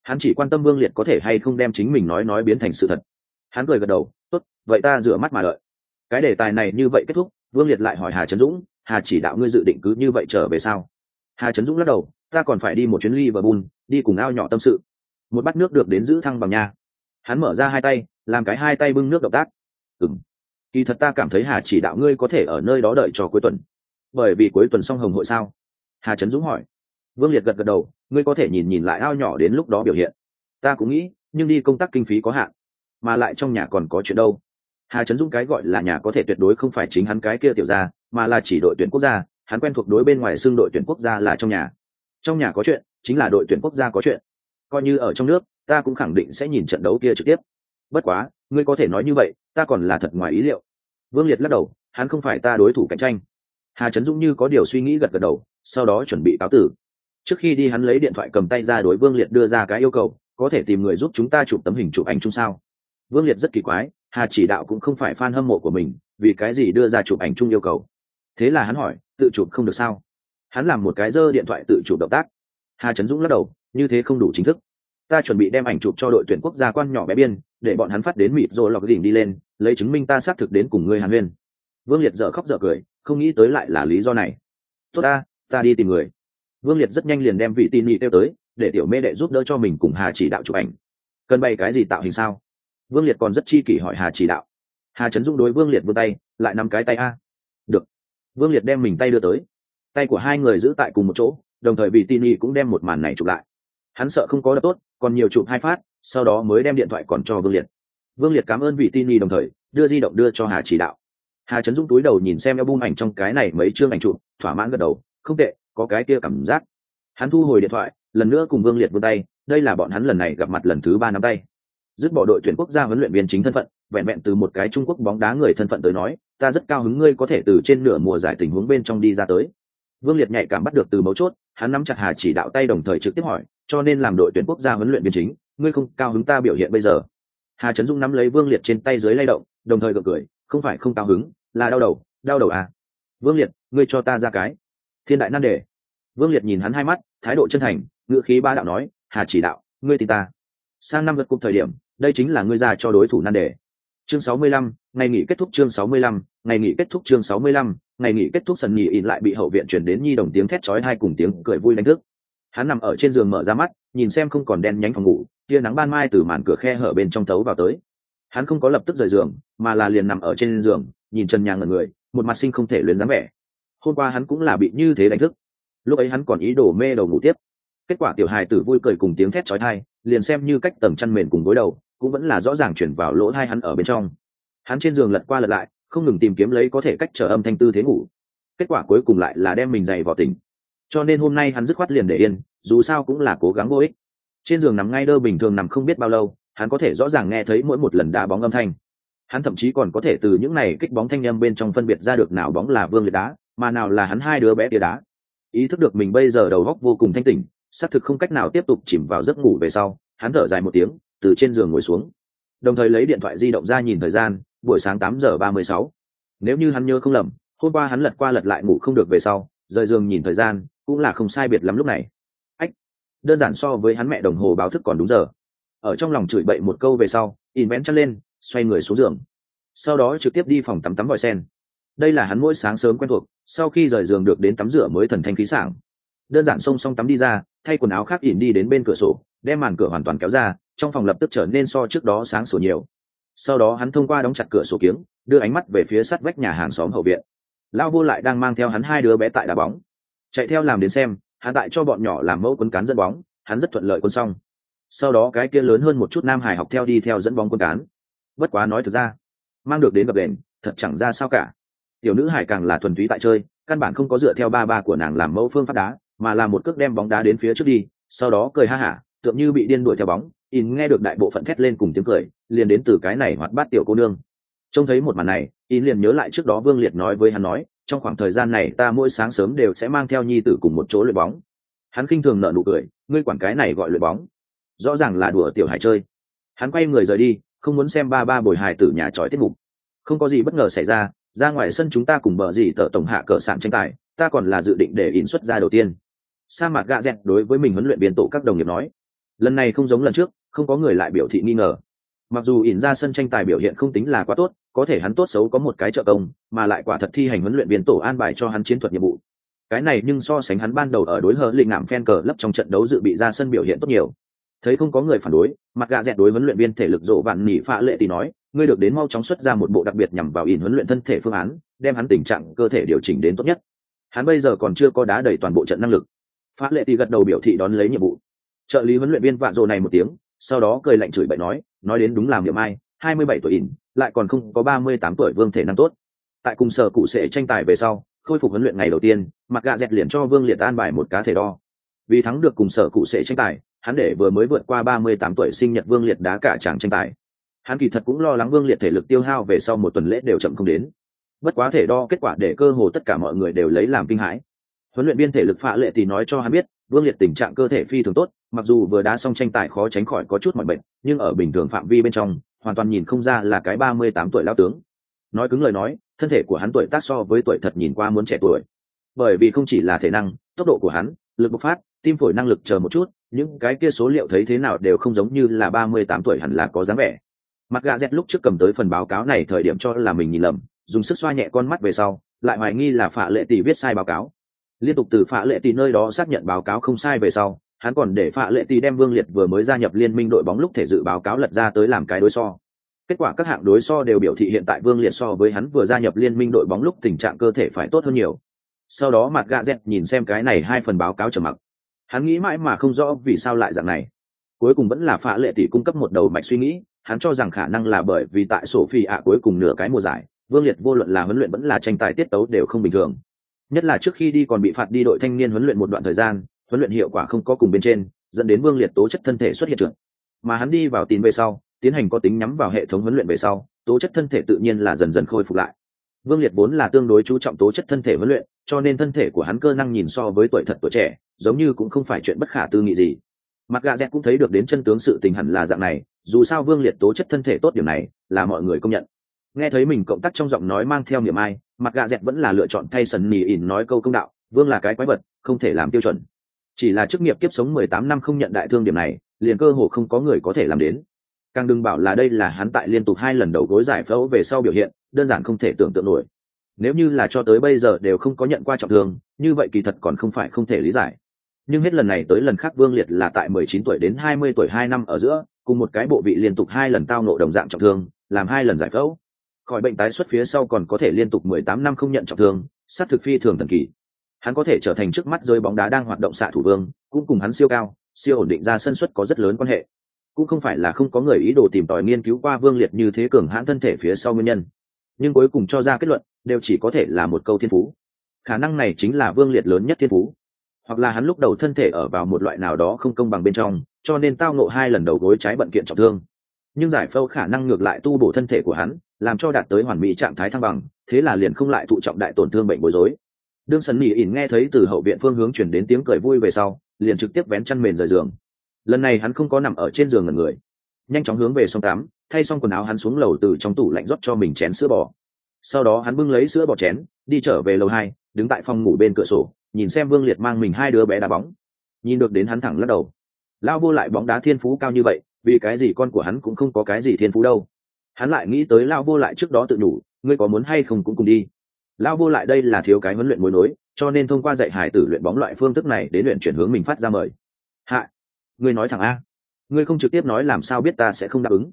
Hắn chỉ quan tâm vương liệt có thể hay không đem chính mình nói nói biến thành sự thật hắn cười gật đầu, tốt, vậy ta rửa mắt mà đợi. Cái đề tài này như vậy kết thúc, vương liệt lại hỏi hà trấn dũng, hà chỉ đạo ngươi dự định cứ như vậy trở về sao? Hà trấn dũng lắc đầu, ta còn phải đi một chuyến ly và bùn đi cùng ao nhỏ tâm sự. Một bát nước được đến giữ thăng bằng nhà hắn mở ra hai tay, làm cái hai tay bưng nước động tác ừng kỳ thật ta cảm thấy hà chỉ đạo ngươi có thể ở nơi đó đợi cho cuối tuần. Bởi vì cuối tuần xong hồng hội sao? Hà trấn dũng hỏi. Vương liệt gật gật đầu, ngươi có thể nhìn nhìn lại ao nhỏ đến lúc đó biểu hiện. Ta cũng nghĩ, nhưng đi công tác kinh phí có hạn mà lại trong nhà còn có chuyện đâu. Hà trấn dũng cái gọi là nhà có thể tuyệt đối không phải chính hắn cái kia tiểu ra mà là chỉ đội tuyển quốc gia, hắn quen thuộc đối bên ngoài xưng đội tuyển quốc gia là trong nhà. Trong nhà có chuyện, chính là đội tuyển quốc gia có chuyện. Coi như ở trong nước, ta cũng khẳng định sẽ nhìn trận đấu kia trực tiếp. Bất quá, ngươi có thể nói như vậy, ta còn là thật ngoài ý liệu. Vương liệt lắc đầu, hắn không phải ta đối thủ cạnh tranh. Hà trấn dũng như có điều suy nghĩ gật gật đầu, sau đó chuẩn bị cáo tử. Trước khi đi hắn lấy điện thoại cầm tay ra đối vương liệt đưa ra cái yêu cầu, có thể tìm người giúp chúng ta chụp tấm hình chụp ảnh chung sao? Vương liệt rất kỳ quái, hà chỉ đạo cũng không phải f a n hâm mộ của mình, vì cái gì đưa ra chụp ảnh chung yêu cầu? Thế là hắn hỏi, tự chụp không được sao? Hắn làm một cái dơ điện thoại tự chụp động tác. Hà trấn dũng lắc đầu, như thế không đủ chính thức. Ta chuẩn bị đem ảnh chụp cho đội tuyển quốc gia quan nhỏ bé biên, để bọn hắn phát đến mịt rồi lọc đỉnh đi lên, lấy chứng minh ta xác thực đến cùng ngươi hàn huyên. Vương liệt dở khóc dở cười, không nghĩ tới lại là lý do này. Tốt ta ta đi tìm người. Vương liệt rất nhanh liền đem vị tin nhị tiêu tới, để tiểu mê đệ giúp đỡ cho mình cùng hà chỉ đạo chụp ảnh. Cần bày cái gì tạo hình sao? Vương liệt còn rất chi kỷ hỏi hà chỉ đạo. Hà trấn dũng đối vương liệt vươn tay, lại nắm cái tay a. Được. Vương liệt đem mình tay đưa tới. Tay của hai người giữ tại cùng một chỗ, đồng thời vị tin y cũng đem một màn này chụp lại. Hắn sợ không có đập tốt, còn nhiều chụp hai phát, sau đó mới đem điện thoại còn cho vương liệt. Vương liệt cảm ơn vị tin y đồng thời, đưa di động đưa cho hà chỉ đạo. Hà trấn dũng túi đầu nhìn xem album ảnh trong cái này mấy chương ảnh chụp, thỏa mãn gật đầu. Không tệ, có cái kia cảm giác. Hắn thu hồi điện thoại, lần nữa cùng vương liệt vươn tay, đây là bọn hắn lần này gặp mặt lần thứ ba nắm tay dứt bỏ đội tuyển quốc gia huấn luyện viên chính thân phận, vẹn vẹn từ một cái trung quốc bóng đá người thân phận tới nói, ta rất cao hứng ngươi có thể từ trên nửa mùa giải tình huống bên trong đi ra tới. Vương liệt nhạy cảm bắt được từ mấu chốt, hắn nắm chặt hà chỉ đạo tay đồng thời trực tiếp hỏi, cho nên làm đội tuyển quốc gia huấn luyện viên chính, ngươi không cao hứng ta biểu hiện bây giờ? Hà trấn dung nắm lấy vương liệt trên tay dưới lay động, đồng thời gượng cười, không phải không cao hứng, là đau đầu đau đầu à? Vương liệt, ngươi cho ta ra cái. Thiên đại nan đề. Vương liệt nhìn hắn hai mắt, thái độ chân thành ngựa khí ba đạo nói, hà chỉ đạo, ngươi tin ta. Sang năm lượt cục thời điểm đây chính là ngươi ra cho đối thủ nan đề. Chương sáu mươi lăm, ngày nghỉ kết thúc chương sáu mươi lăm, ngày nghỉ kết thúc chương sáu mươi lăm, ngày nghỉ kết thúc sân nghỉ in lại bị hậu viện chuyển đến nhi đồng tiếng thét chói hai cùng tiếng cười vui đánh thức. Hắn nằm ở trên giường mở ra mắt nhìn xem không còn đen nhánh phòng ngủ tia nắng ban mai từ màn cửa khe hở bên trong thấu vào tới. Hắn không có lập tức rời giường mà là liền nằm ở trên giường nhìn trần nhà ngẩn người một mặt sinh không thể luyến dáng vẻ. Hôm qua hắn cũng là bị như thế đánh thức. Lúc ấy hắn còn ý đồ mê đầu ngủ tiếp. Kết quả tiểu hài tử vui cười cùng tiếng thét chói thai liền xem như cách tầng chăn mền cùng gối đầu, cũng vẫn là rõ ràng chuyển vào lỗ hai hắn ở bên trong. Hắn trên giường lật qua lật lại, không ngừng tìm kiếm lấy có thể cách trở âm thanh tư thế ngủ. Kết quả cuối cùng lại là đem mình dày vào tỉnh. Cho nên hôm nay hắn dứt khoát liền để yên, dù sao cũng là cố gắng vô ích. Trên giường nằm ngay đơ bình thường nằm không biết bao lâu, hắn có thể rõ ràng nghe thấy mỗi một lần đá bóng âm thanh. Hắn thậm chí còn có thể từ những này kích bóng thanh â m bên trong phân biệt ra được nào bóng là vương liệt đá, mà nào là hắn hai đứa bé tia đá. Ý thức được mình bây giờ đầu góc vô cùng thanh tỉnh xác thực không cách nào tiếp tục chìm vào giấc ngủ về sau, hắn thở dài một tiếng, từ trên giường ngồi xuống. Đồng thời lấy điện thoại di động ra nhìn thời gian, buổi sáng tám giờ ba mươi sáu. Nếu như hắn nhớ không lầm, hôm qua hắn lật qua lật lại ngủ không được về sau, rời giường nhìn thời gian, cũng là không sai biệt lắm lúc này. Ách, đơn giản so với hắn mẹ đồng hồ báo thức còn đúng giờ. Ở trong lòng chửi bậy một câu về sau, in bén chân lên, xoay người xuống giường. Sau đó trực tiếp đi phòng tắm tắm vòi sen. Đây là hắn mỗi sáng sớm quen thuộc, sau khi rời giường được đến tắm rửa mới thần thanh khí sảng. Đơn giản xông xong tắm đi ra thay quần áo khác ỉn đi đến bên cửa sổ, đem màn cửa hoàn toàn kéo ra, trong phòng lập tức trở nên so trước đó sáng sủa nhiều. Sau đó hắn thông qua đóng chặt cửa sổ kiếng, đưa ánh mắt về phía sắt vách nhà hàng xóm hậu viện. Lao vô lại đang mang theo hắn hai đứa bé tại đá bóng. Chạy theo làm đến xem, hắn tại cho bọn nhỏ làm mẫu quấn cán dẫn bóng, hắn rất thuận lợi quân xong. Sau đó cái kia lớn hơn một chút nam hải học theo đi theo dẫn bóng quân cán. Bất quá nói thực ra, mang được đến gặp đền, thật chẳng ra sao cả. Tiểu nữ hải càng là thuần túy tại chơi, căn bản không có dựa theo ba ba của nàng làm mẫu phương pháp đá mà là một cước đem bóng đá đến phía trước đi, sau đó cười ha hả, tựa như bị điên đuổi theo bóng, in nghe được đại bộ phận thét lên cùng tiếng cười, liền đến từ cái này hoạt bát tiểu cô nương. Trông thấy một màn này, in liền nhớ lại trước đó vương liệt nói với hắn nói, trong khoảng thời gian này ta mỗi sáng sớm đều sẽ mang theo nhi tử cùng một chỗ luyện bóng. Hắn khinh thường nợ nụ cười, ngươi quản cái này gọi luyện bóng. Rõ ràng là đùa tiểu hải chơi. Hắn quay người rời đi, không muốn xem ba ba bồi hài tử nhà tròi tiết mục. Không có gì bất ngờ xảy ra ra ngoài sân chúng ta cùng bờ gì tờ tổng hạ cờ sạn tranh tài, ta còn là dự định để in xuất ra đầu tiên sa mạc gạ dẹt đối với mình huấn luyện viên tổ các đồng nghiệp nói, lần này không giống lần trước, không có người lại biểu thị nghi ngờ. Mặc dù ỉn ra sân tranh tài biểu hiện không tính là quá tốt, có thể hắn tốt xấu có một cái trợ công, mà lại quả thật thi hành huấn luyện viên tổ an bài cho hắn chiến thuật nhiệm vụ. Cái này nhưng so sánh hắn ban đầu ở đối hờ lịnh ngạm phen cờ lấp trong trận đấu dự bị ra sân biểu hiện tốt nhiều. Thấy không có người phản đối, mặt gạ dẹt đối huấn luyện viên thể lực rộ vạn nỉ phạ lệ thì nói, ngươi được đến mau chóng xuất ra một bộ đặc biệt nhằm vào ỉn huấn luyện thân thể phương án, đem hắn tình trạng cơ thể điều chỉnh đến tốt nhất. Hắn bây giờ còn chưa có đá đầy toàn bộ trận năng lực phá lệ thì gật đầu biểu thị đón lấy nhiệm vụ. Trợ lý huấn luyện viên vạn rồ này một tiếng, sau đó cười lạnh chửi bậy nói nói đến đúng làm điểm ai, hai mươi bảy tuổi ỉn, lại còn không có ba mươi tám tuổi vương thể năng tốt. Tại cùng sở cụ sẽ tranh tài về sau, khôi phục huấn luyện ngày đầu tiên, mặc gạ dẹt liền cho vương liệt an bài một cá thể đo. Vì thắng được cùng sở cụ sẽ tranh tài, hắn để vừa mới vượt qua ba mươi tám tuổi sinh nhật vương liệt đá cả chàng tranh tài. Hắn kỳ thật cũng lo lắng vương liệt thể lực tiêu hao về sau một tuần lễ đều chậm không đến. Bất quá thể đo kết quả để cơ hồ tất cả mọi người đều lấy làm kinh hãi huấn luyện viên thể lực phạ lệ thì nói cho hắn biết, vương liệt tình trạng cơ thể phi thường tốt, mặc dù vừa đá xong tranh tài khó tránh khỏi có chút mọi bệnh nhưng ở bình thường phạm vi bên trong, hoàn toàn nhìn không ra là cái ba mươi tám tuổi lao tướng. Nói cứng lời nói, thân thể của hắn tuổi tác so với tuổi thật nhìn qua muốn trẻ tuổi. Bởi vì không chỉ là thể năng, tốc độ của hắn, lực bộc phát, tim phổi năng lực chờ một chút, những cái kia số liệu thấy thế nào đều không giống như là ba mươi tám tuổi hẳn là có dáng vẻ. Mặt gà z lúc trước cầm tới phần báo cáo này thời điểm cho là mình nhìn lầm, dùng sức xoa nhẹ con mắt về sau, lại hoài nghi là phạ lệ tỷ viết sai báo cáo liên tục từ phạ lệ tỷ nơi đó xác nhận báo cáo không sai về sau, hắn còn để phạ lệ tỷ đem vương liệt vừa mới gia nhập liên minh đội bóng lúc thể dự báo cáo lật ra tới làm cái đối so. Kết quả các hạng đối so đều biểu thị hiện tại vương liệt so với hắn vừa gia nhập liên minh đội bóng lúc tình trạng cơ thể phải tốt hơn nhiều. Sau đó mặt gạ dẹt nhìn xem cái này hai phần báo cáo trầm mặc. Hắn nghĩ mãi mà không rõ vì sao lại dạng này. Cuối cùng vẫn là phạ lệ tỷ cung cấp một đầu mạch suy nghĩ, hắn cho rằng khả năng là bởi vì tại sổ phi ạ cuối cùng nửa cái mùa giải, vương liệt vô luận là huấn luyện vẫn là tranh tài tiết tấu đều không bình thường nhất là trước khi đi còn bị phạt đi đội thanh niên huấn luyện một đoạn thời gian, huấn luyện hiệu quả không có cùng bên trên, dẫn đến vương liệt tố chất thân thể xuất hiện trượt. Mà hắn đi vào tin về sau, tiến hành có tính nhắm vào hệ thống huấn luyện về sau, tố chất thân thể tự nhiên là dần dần khôi phục lại. Vương liệt vốn là tương đối chú trọng tố chất thân thể huấn luyện, cho nên thân thể của hắn cơ năng nhìn so với tuổi thật tuổi trẻ, giống như cũng không phải chuyện bất khả tư nghị gì. Mặt gà dẹt cũng thấy được đến chân tướng sự tình hẳn là dạng này, dù sao vương liệt tố chất thân thể tốt điểm này là mọi người công nhận. Nghe thấy mình cộng tác trong giọng nói mang theo niềm ai mặt gà dẹt vẫn là lựa chọn thay sần nỉ ỉn nói câu công đạo, vương là cái quái vật, không thể làm tiêu chuẩn. Chỉ là chức nghiệp kiếp sống mười tám năm không nhận đại thương điểm này, liền cơ hồ không có người có thể làm đến. Càng đừng bảo là đây là hắn tại liên tục hai lần đầu gối giải phẫu về sau biểu hiện, đơn giản không thể tưởng tượng nổi. Nếu như là cho tới bây giờ đều không có nhận qua trọng thương, như vậy kỳ thật còn không phải không thể lý giải. Nhưng hết lần này tới lần khác vương liệt là tại mười chín tuổi đến hai mươi tuổi hai năm ở giữa, cùng một cái bộ vị liên tục hai lần tao nộ đồng dạng trọng thương, làm hai lần giải phẫu khỏi bệnh tái xuất phía sau còn có thể liên tục mười tám năm không nhận trọng thương, sát thực phi thường thần kỳ. Hắn có thể trở thành trước mắt rơi bóng đá đang hoạt động xạ thủ vương, cũng cùng hắn siêu cao, siêu ổn định ra sân xuất có rất lớn quan hệ. Cũng không phải là không có người ý đồ tìm tòi nghiên cứu qua vương liệt như thế cường hãn thân thể phía sau nguyên nhân. Nhưng cuối cùng cho ra kết luận, đều chỉ có thể là một câu thiên phú. Khả năng này chính là vương liệt lớn nhất thiên phú. Hoặc là hắn lúc đầu thân thể ở vào một loại nào đó không công bằng bên trong, cho nên tao ngộ hai lần đầu gối trái bận kiện trọng thương. Nhưng giải phẫu khả năng ngược lại tu bổ thân thể của hắn làm cho đạt tới hoàn mỹ trạng thái thăng bằng, thế là liền không lại thụ trọng đại tổn thương bệnh bối rối. Đương sân nỉ ỉn nghe thấy từ hậu viện phương hướng chuyển đến tiếng cười vui về sau, liền trực tiếp vén chăn mền rời giường. Lần này hắn không có nằm ở trên giường ngần người. Nhanh chóng hướng về sông tắm, thay xong quần áo hắn xuống lầu từ trong tủ lạnh rót cho mình chén sữa bò. Sau đó hắn bưng lấy sữa bò chén, đi trở về lầu hai, đứng tại phòng ngủ bên cửa sổ, nhìn xem vương liệt mang mình hai đứa bé đá bóng. Nhìn được đến hắn thẳng lắc đầu. Lao vô lại bóng đá thiên phú cao như vậy, vì cái gì con của hắn cũng không có cái gì thiên phú đâu hắn lại nghĩ tới lao vô lại trước đó tự đủ ngươi có muốn hay không cũng cùng đi. Lão vô lại đây là thiếu cái huấn luyện mối nối, cho nên thông qua dạy hải tử luyện bóng loại phương thức này đến luyện chuyển hướng mình phát ra mời. Hạ, ngươi nói thẳng a. Ngươi không trực tiếp nói làm sao biết ta sẽ không đáp ứng.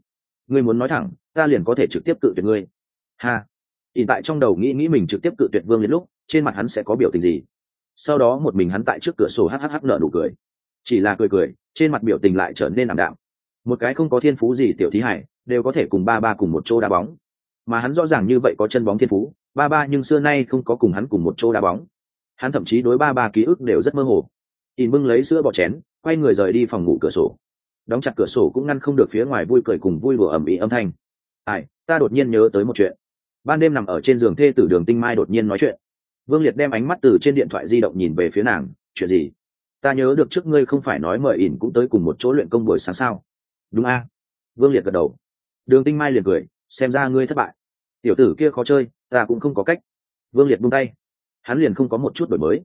Ngươi muốn nói thẳng, ta liền có thể trực tiếp cự tuyệt ngươi. Ha. Ỉn tại trong đầu nghĩ nghĩ mình trực tiếp cự tuyệt vương đến lúc, trên mặt hắn sẽ có biểu tình gì. Sau đó một mình hắn tại trước cửa sổ hhh nợ nụ cười. Chỉ là cười cười, trên mặt biểu tình lại trở nên ảm đạm. Một cái không có thiên phú gì tiểu thí hải đều có thể cùng ba ba cùng một chỗ đá bóng. Mà hắn rõ ràng như vậy có chân bóng thiên phú, ba ba nhưng xưa nay không có cùng hắn cùng một chỗ đá bóng. Hắn thậm chí đối ba ba ký ức đều rất mơ hồ. Ỉn bưng lấy sữa bọ chén, quay người rời đi phòng ngủ cửa sổ. Đóng chặt cửa sổ cũng ngăn không được phía ngoài vui cười cùng vui đùa ầm ĩ âm thanh. Ai, ta đột nhiên nhớ tới một chuyện. Ban đêm nằm ở trên giường thê tử đường tinh mai đột nhiên nói chuyện. Vương liệt đem ánh mắt từ trên điện thoại di động nhìn về phía nàng, chuyện gì? Ta nhớ được trước ngươi không phải nói mời ỉn cũng tới cùng một chỗ luyện công buổi sáng sao? Đúng a. Vương liệt gật đầu đường tinh mai liền cười, xem ra ngươi thất bại. Tiểu tử kia khó chơi, ta cũng không có cách. Vương liệt buông tay. Hắn liền không có một chút đổi mới.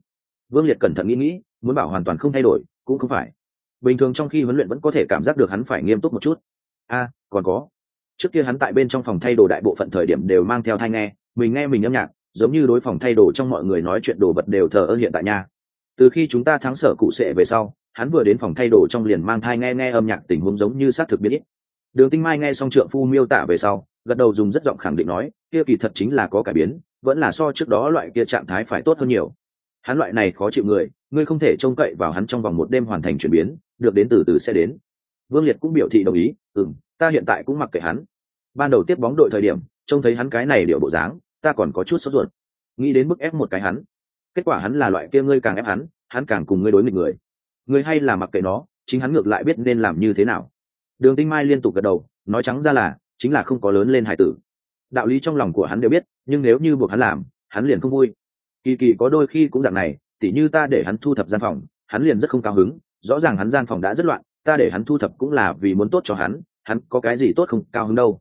Vương liệt cẩn thận nghĩ nghĩ, muốn bảo hoàn toàn không thay đổi, cũng không phải. Bình thường trong khi huấn luyện vẫn có thể cảm giác được hắn phải nghiêm túc một chút. A, còn có. Trước kia hắn tại bên trong phòng thay đồ đại bộ phận thời điểm đều mang theo thai nghe, mình nghe mình âm nhạc, giống như đối phòng thay đồ trong mọi người nói chuyện đồ vật đều thờ ơ hiện tại nha. Từ khi chúng ta thắng sở cụ sệ về sau, hắn vừa đến phòng thay đồ trong liền mang thai nghe nghe âm nhạc tình huống giống như xác thực biết ít đường tinh mai nghe xong trượng phu miêu tả về sau, gật đầu dùng rất giọng khẳng định nói, kia kỳ thật chính là có cải biến, vẫn là so trước đó loại kia trạng thái phải tốt hơn nhiều. Hắn loại này khó chịu người, ngươi không thể trông cậy vào hắn trong vòng một đêm hoàn thành chuyển biến, được đến từ từ sẽ đến. Vương liệt cũng biểu thị đồng ý ừ ta hiện tại cũng mặc kệ hắn. Ban đầu tiếp bóng đội thời điểm, trông thấy hắn cái này điệu bộ dáng, ta còn có chút sốt ruột. Nghĩ đến bức ép một cái hắn, kết quả hắn là loại kia ngươi càng ép hắn hắn càng cùng ngươi đối nghịch người. Ngươi hay là mặc kệ nó, chính hắn ngược lại biết nên làm như thế nào đường tinh mai liên tục gật đầu, nói trắng ra là, chính là không có lớn lên hải tử. Đạo lý trong lòng của hắn đều biết, nhưng nếu như buộc hắn làm, hắn liền không vui. Kỳ kỳ có đôi khi cũng dạng này, tỉ như ta để hắn thu thập gian phòng, hắn liền rất không cao hứng. Rõ ràng hắn gian phòng đã rất loạn, ta để hắn thu thập cũng là vì muốn tốt cho hắn hắn có cái gì tốt không cao hứng đâu.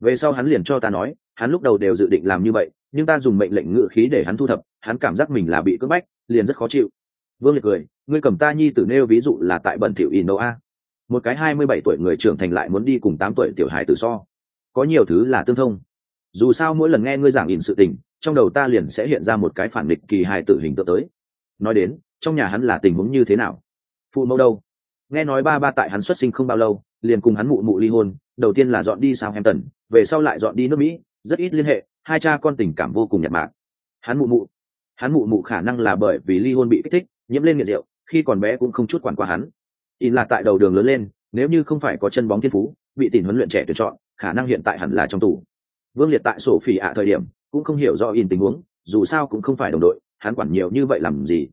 Về sau hắn liền cho ta nói, hắn lúc đầu đều dự định làm như vậy, nhưng ta dùng mệnh lệnh ngự khí để hắn thu thập, hắn cảm giác mình là bị cưỡng bách, liền rất khó chịu. Vương liệt cười, ngươi cầm ta nhi tử nêu ví dụ là tại bận thiệu ino a một cái hai mươi bảy tuổi người trưởng thành lại muốn đi cùng tám tuổi tiểu hài tử so. Có nhiều thứ là tương thông. Dù sao mỗi lần nghe ngươi giảng in sự tình, trong đầu ta liền sẽ hiện ra một cái phản địch kỳ hài tử hình tượng tới. Nói đến, trong nhà hắn là tình huống như thế nào? Phụ mẫu đâu? Nghe nói ba ba tại hắn xuất sinh không bao lâu, liền cùng hắn mụ mụ ly hôn, đầu tiên là dọn đi sao em tần về sau lại dọn đi nước mỹ, rất ít liên hệ, hai cha con tình cảm vô cùng nhạt mạc hắn mụ mụ, hắn mụ mụ khả năng là bởi vì ly hôn bị kích thích, nhiễm lên nghiện rượu, khi còn bé cũng không chút quản qua hắn in là tại đầu đường lớn lên, nếu như không phải có chân bóng thiên phú, bị tìm huấn luyện trẻ tuyển chọn, khả năng hiện tại hẳn là trong tù. Vương liệt tại sổ phỉ ạ thời điểm, cũng không hiểu rõ in tình huống, dù sao cũng không phải đồng đội, hắn quản nhiều như vậy làm gì.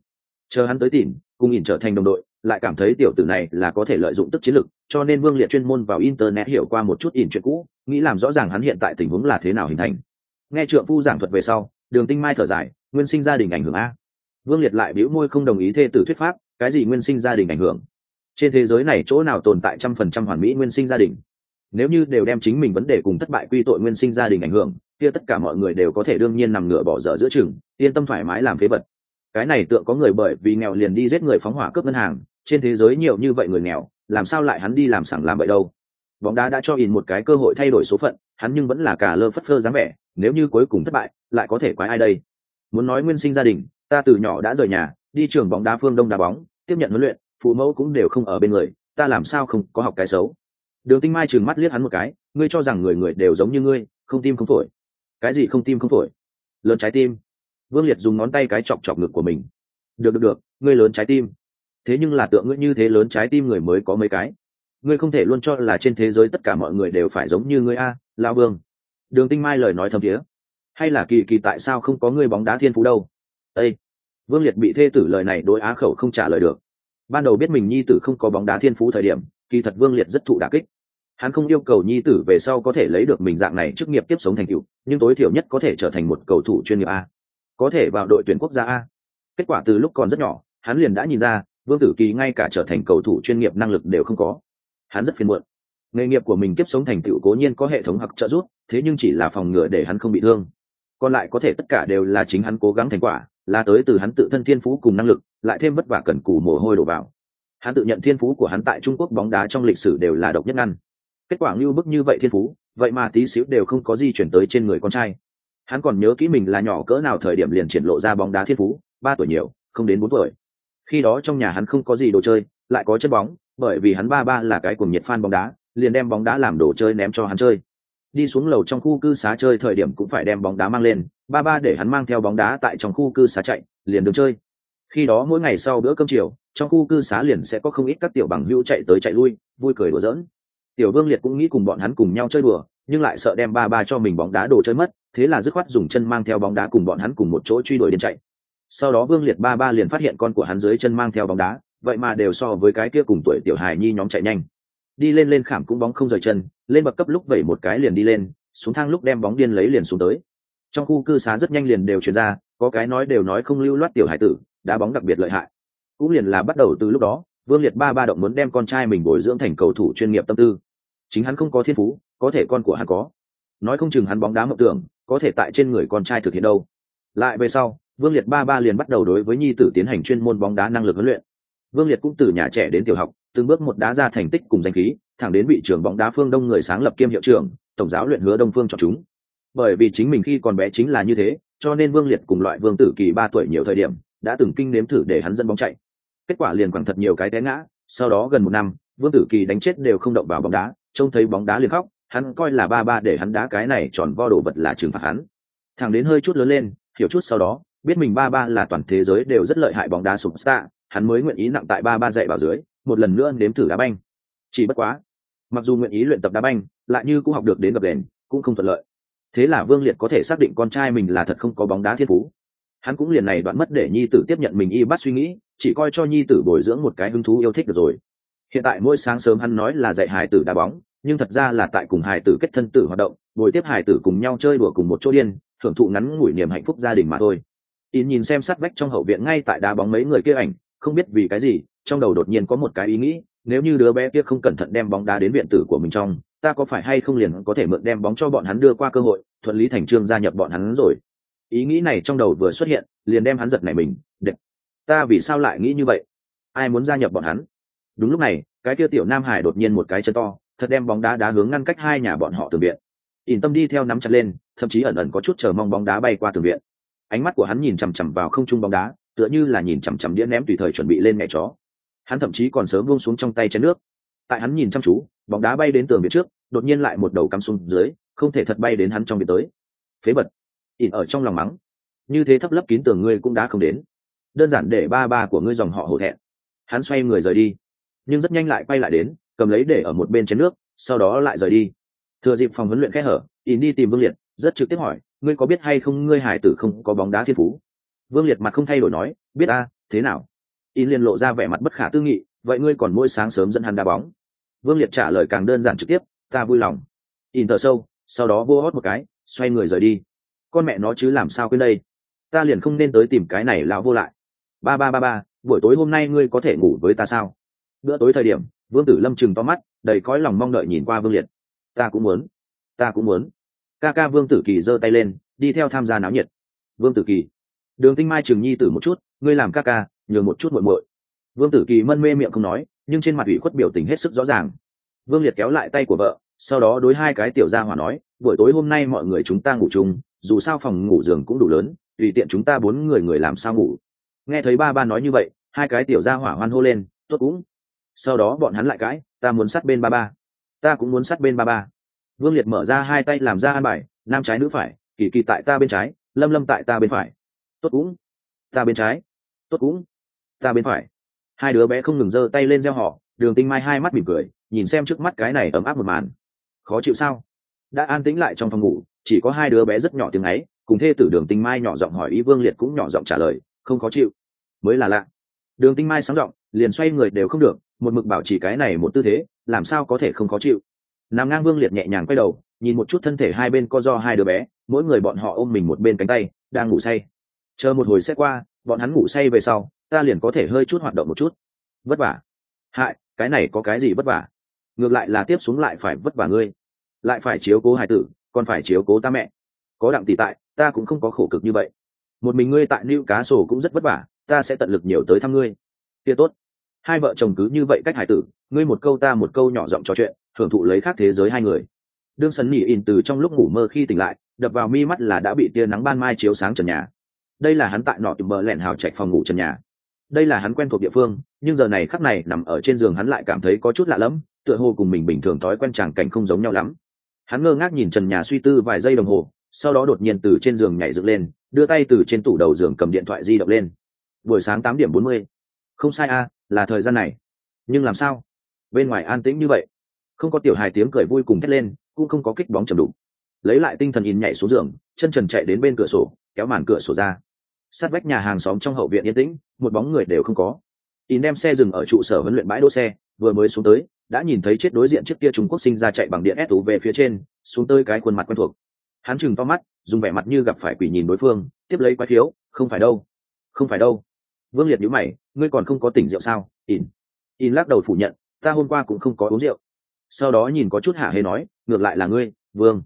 Chờ hắn tới tìm cùng in trở thành đồng đội, lại cảm thấy tiểu tử này là có thể lợi dụng tức chiến lực, cho nên vương liệt chuyên môn vào internet hiểu qua một chút in chuyện cũ, nghĩ làm rõ ràng hắn hiện tại tình huống là thế nào hình thành. Nghe trượng phu giảng thuật về sau, đường tinh mai thở dài, nguyên sinh gia đình ảnh hưởng a. Vương liệt lại bĩu môi không đồng ý thê tử thuyết pháp, cái gì nguyên sinh gia đình ảnh hưởng? Trên thế giới này chỗ nào tồn tại trăm phần trăm hoàn mỹ nguyên sinh gia đình? Nếu như đều đem chính mình vấn đề cùng thất bại quy tội nguyên sinh gia đình ảnh hưởng, kia tất cả mọi người đều có thể đương nhiên nằm ngửa bỏ dở giữa chừng, yên tâm thoải mái làm phế vật. Cái này tượng có người bởi vì nghèo liền đi giết người phóng hỏa cướp ngân hàng, trên thế giới nhiều như vậy người nghèo, làm sao lại hắn đi làm sẵn làm vậy đâu? Bóng đá đã cho in một cái cơ hội thay đổi số phận, hắn nhưng vẫn là cả lơ phất phơ dáng vẻ, nếu như cuối cùng thất bại, lại có thể quái ai đây? Muốn nói nguyên sinh gia đình, ta từ nhỏ đã rời nhà, đi trường bóng đá phương đông đá bóng, tiếp nhận huấn luyện phụ mẫu cũng đều không ở bên người, ta làm sao không có học cái xấu? Đường tinh mai trừng mắt liếc hắn một cái, ngươi cho rằng người người đều giống như ngươi, không tim không phổi. Cái gì không tim không phổi? Lớn trái tim. Vương liệt dùng ngón tay cái chọc chọc ngực của mình. Được được được, ngươi lớn trái tim. Thế nhưng là tượng ngươi như thế lớn trái tim người mới có mấy cái. Ngươi không thể luôn cho là trên thế giới tất cả mọi người đều phải giống như ngươi a, lão vương. Đường tinh mai lời nói thầm thiế. Hay là kỳ kỳ tại sao không có ngươi bóng đá thiên phú đâu? Ây vương liệt bị thê tử lời này đối á khẩu không trả lời được ban đầu biết mình nhi tử không có bóng đá thiên phú thời điểm, kỳ thật vương liệt rất thụ đà kích. Hắn không yêu cầu nhi tử về sau có thể lấy được mình dạng này trước nghiệp tiếp sống thành tựu, nhưng tối thiểu nhất có thể trở thành một cầu thủ chuyên nghiệp a. Có thể vào đội tuyển quốc gia a. Kết quả từ lúc còn rất nhỏ, hắn liền đã nhìn ra, vương tử kỳ ngay cả trở thành cầu thủ chuyên nghiệp năng lực đều không có. Hắn rất phiền muộn. Nghề nghiệp của mình kiếp sống thành tựu cố nhiên có hệ thống hoặc trợ giúp, thế nhưng chỉ là phòng ngừa để hắn không bị thương. Còn lại có thể tất cả đều là chính hắn cố gắng thành quả, là tới từ hắn tự thân thiên phú cùng năng lực lại thêm vất vả cần cù mồ hôi đổ vào. Hắn tự nhận thiên phú của hắn tại trung quốc bóng đá trong lịch sử đều là độc nhất ngăn. Kết quả ngưu bức như vậy thiên phú, vậy mà tí xíu đều không có gì chuyển tới trên người con trai. Hắn còn nhớ kỹ mình là nhỏ cỡ nào thời điểm liền triển lộ ra bóng đá thiên phú, ba tuổi nhiều, không đến bốn tuổi. Khi đó trong nhà hắn không có gì đồ chơi, lại có chất bóng, bởi vì hắn ba ba là cái cuồng nhiệt fan bóng đá, liền đem bóng đá làm đồ chơi ném cho hắn chơi. Đi xuống lầu trong khu cư xá chơi thời điểm cũng phải đem bóng đá mang lên, ba ba để hắn mang theo bóng đá tại trong khu cư xá chạy, liền đường chơi khi đó mỗi ngày sau bữa cơm chiều, trong khu cư xá liền sẽ có không ít các tiểu bằng hữu chạy tới chạy lui, vui cười đùa giỡn. Tiểu vương liệt cũng nghĩ cùng bọn hắn cùng nhau chơi đùa, nhưng lại sợ đem ba ba cho mình bóng đá đồ chơi mất, thế là dứt khoát dùng chân mang theo bóng đá cùng bọn hắn cùng một chỗ truy đuổi đến chạy. Sau đó vương liệt ba ba liền phát hiện con của hắn dưới chân mang theo bóng đá, vậy mà đều so với cái kia cùng tuổi tiểu hài nhi nhóm chạy nhanh. Đi lên lên khảm cũng bóng không rời chân, lên bậc cấp lúc vẩy một cái liền đi lên, xuống thang lúc đem bóng điên lấy liền xuống tới. Trong khu cư xá rất nhanh liền đều chuyển ra, có cái nói đều nói không lưu loát tiểu hải tử đá bóng đặc biệt lợi hại. Cũng liền là bắt đầu từ lúc đó, vương liệt ba ba động muốn đem con trai mình bồi dưỡng thành cầu thủ chuyên nghiệp tâm tư. Chính hắn không có thiên phú, có thể con của hắn có. Nói không chừng hắn bóng đá mộng tưởng, có thể tại trên người con trai thực hiện đâu. Lại về sau, vương liệt ba ba liền bắt đầu đối với nhi tử tiến hành chuyên môn bóng đá năng lực huấn luyện. Vương liệt cũng từ nhà trẻ đến tiểu học, từng bước một đá ra thành tích cùng danh khí, thẳng đến bị trưởng bóng đá phương đông người sáng lập kiêm hiệu trưởng, tổng giáo luyện hứa đông phương chọn chúng. Bởi vì chính mình khi còn bé chính là như thế, cho nên vương liệt cùng loại vương tử kỳ ba tuổi nhiều thời điểm đã từng kinh nếm thử để hắn dẫn bóng chạy. Kết quả liền quẳng thật nhiều cái té ngã, sau đó gần một năm, vương tử kỳ đánh chết đều không động vào bóng đá, trông thấy bóng đá liền khóc, hắn coi là ba ba để hắn đá cái này tròn vo đồ vật là trừng phạt hắn. Thằng đến hơi chút lớn lên, hiểu chút sau đó, biết mình ba ba là toàn thế giới đều rất lợi hại bóng đá sụp xa hắn mới nguyện ý nặng tại ba ba dạy vào dưới, một lần nữa nếm thử đá banh. Chỉ bất quá, mặc dù nguyện ý luyện tập đá banh, lại như cũng học được đến gập đền, cũng không thuận lợi. Thế là vương liệt có thể xác định con trai mình là thật không có bóng đá thiên phú hắn cũng liền này đoạn mất để nhi tử tiếp nhận mình y bắt suy nghĩ, chỉ coi cho nhi tử bồi dưỡng một cái hứng thú yêu thích được rồi. Hiện tại mỗi sáng sớm hắn nói là dạy hải tử đá bóng, nhưng thật ra là tại cùng hải tử kết thân tử hoạt động, bồi tiếp hải tử cùng nhau chơi đùa cùng một chỗ điên, thưởng thụ ngắn ngủi niềm hạnh phúc gia đình mà thôi. In nhìn xem sát vách trong hậu viện ngay tại đá bóng mấy người kia ảnh, không biết vì cái gì, trong đầu đột nhiên có một cái ý nghĩ, nếu như đứa bé kia không cẩn thận đem bóng đá đến viện tử của mình trong, ta có phải hay không liền có thể mượn đem bóng cho bọn hắn đưa qua cơ hội, thuận lý thành trương gia nhập bọn hắn rồi ý nghĩ này trong đầu vừa xuất hiện, liền đem hắn giật này mình đệt ta vì sao lại nghĩ như vậy? Ai muốn gia nhập bọn hắn? Đúng lúc này, cái kia tiểu nam hải đột nhiên một cái chân to, thật đem bóng đá đá hướng ngăn cách hai nhà bọn họ tường viện. Ỉn tâm đi theo nắm chặt lên, thậm chí ẩn ẩn có chút chờ mong bóng đá bay qua tường viện. Ánh mắt của hắn nhìn chằm chằm vào không trung bóng đá, tựa như là nhìn chằm chằm đĩa ném tùy thời chuẩn bị lên mẹ chó. Hắn thậm chí còn sớm buông xuống trong tay chén nước. Tại hắn nhìn chăm chú, bóng đá bay đến tường viện trước, đột nhiên lại một đầu cắm xuống dưới, không thể thật bay đến hắn trong viện tới. Phế bật ỉn ở trong lòng mắng. Như thế thấp lấp kín tường ngươi cũng đã không đến. Đơn giản để ba ba của ngươi dòng họ hổ thẹn. Hắn xoay người rời đi. Nhưng rất nhanh lại quay lại đến, cầm lấy để ở một bên chén nước, sau đó lại rời đi. Thừa dịp phòng huấn luyện khẽ hở, ỉn đi tìm vương liệt, rất trực tiếp hỏi, ngươi có biết hay không ngươi hải tử không có bóng đá thiên phú? Vương liệt mặt không thay đổi nói, biết a, thế nào? Ỉn liền lộ ra vẻ mặt bất khả tư nghị, vậy ngươi còn mỗi sáng sớm dẫn hắn đá bóng? Vương liệt trả lời càng đơn giản trực tiếp, ta vui lòng. Ỉn thở sâu, sau đó vô hót một cái, xoay người rời đi con mẹ nó chứ làm sao quên đây? Ta liền không nên tới tìm cái này lão vô lại. Ba ba ba ba, buổi tối hôm nay ngươi có thể ngủ với ta sao? Bữa tối thời điểm, vương tử lâm chừng to mắt, đầy cõi lòng mong đợi nhìn qua vương liệt. Ta cũng muốn. Ta cũng muốn. Ca ca vương tử kỳ giơ tay lên, đi theo tham gia náo nhiệt. Vương tử kỳ. Đường tinh mai trường nhi tử một chút, ngươi làm ca ca, nhường một chút muội muội. Vương tử kỳ mân mê miệng không nói, nhưng trên mặt ủy khuất biểu tình hết sức rõ ràng. Vương liệt kéo lại tay của vợ, sau đó đối hai cái tiểu gia hỏa nói, buổi tối hôm nay mọi người chúng ta ngủ chung dù sao phòng ngủ giường cũng đủ lớn, tùy tiện chúng ta bốn người người làm sao ngủ. Nghe thấy ba ba nói như vậy, hai cái tiểu gia hỏa hoan hô lên, tốt cũng. Sau đó bọn hắn lại cãi, ta muốn sát bên ba ba. Ta cũng muốn sát bên ba ba. Vương liệt mở ra hai tay làm ra an bài, nam trái nữ phải, kỳ kỳ tại ta bên trái, lâm lâm tại ta bên phải. Tốt cũng. Ta bên trái. Tốt cũng. Ta bên phải. Hai đứa bé không ngừng giơ tay lên gieo họ, đường tinh mai hai mắt mỉm cười, nhìn xem trước mắt cái này ấm áp một màn. Khó chịu sao? Đã an tĩnh lại trong phòng ngủ chỉ có hai đứa bé rất nhỏ tiếng ấy, cùng thê tử đường tinh mai nhỏ giọng hỏi ý vương liệt cũng nhỏ giọng trả lời, không khó chịu. Mới là lạ. Đường tinh mai sáng giọng, liền xoay người đều không được, một mực bảo chỉ cái này một tư thế, làm sao có thể không khó chịu. Nằm ngang vương liệt nhẹ nhàng quay đầu, nhìn một chút thân thể hai bên co do hai đứa bé, mỗi người bọn họ ôm mình một bên cánh tay, đang ngủ say. Chờ một hồi sẽ qua, bọn hắn ngủ say về sau, ta liền có thể hơi chút hoạt động một chút. Vất vả. Hại, cái này có cái gì vất vả? Ngược lại là tiếp xuống lại phải vất vả ngươi. Lại phải chiếu cố hải tử còn phải chiếu cố ta mẹ. Có đặng tỷ tại, ta cũng không có khổ cực như vậy. Một mình ngươi tại lưu cá sổ cũng rất vất vả, ta sẽ tận lực nhiều tới thăm ngươi. Kia tốt. Hai vợ chồng cứ như vậy cách hải tử, ngươi một câu ta một câu nhỏ giọng trò chuyện, hưởng thụ lấy khác thế giới hai người. Đương sấn nhỉ in từ trong lúc ngủ mơ khi tỉnh lại, đập vào mi mắt là đã bị tia nắng ban mai chiếu sáng trần nhà. Đây là hắn tại nọ tìm bờ lẹn hào chạy phòng ngủ trần nhà. Đây là hắn quen thuộc địa phương, nhưng giờ này khắc này nằm ở trên giường hắn lại cảm thấy có chút lạ lẫm, tựa hồ cùng mình bình thường thói quen chàng cảnh không giống nhau lắm hắn ngơ ngác nhìn trần nhà suy tư vài giây đồng hồ, sau đó đột nhiên từ trên giường nhảy dựng lên, đưa tay từ trên tủ đầu giường cầm điện thoại di động lên. Buổi sáng tám điểm bốn mươi. Không sai a, là thời gian này. Nhưng làm sao? Bên ngoài an tĩnh như vậy. Không có tiểu hài tiếng cười vui cùng thét lên, cũng không có kích bóng chầm đục. Lấy lại tinh thần in nhảy xuống giường, chân trần chạy đến bên cửa sổ, kéo màn cửa sổ ra. Sát vách nhà hàng xóm trong hậu viện yên tĩnh, một bóng người đều không có. In đem xe dừng ở trụ sở huấn luyện bãi đỗ xe, vừa mới xuống tới đã nhìn thấy chết đối diện trước kia trung quốc sinh ra chạy bằng điện ép về phía trên, xuống tới cái khuôn mặt quen thuộc. Hắn chừng to mắt, dùng vẻ mặt như gặp phải quỷ nhìn đối phương, tiếp lấy quái thiếu không phải đâu, không phải đâu. Vương liệt nhữ mày, ngươi còn không có tỉnh rượu sao? In in lắc đầu phủ nhận, ta hôm qua cũng không có uống rượu. Sau đó nhìn có chút hạ hê nói, ngược lại là ngươi, vương,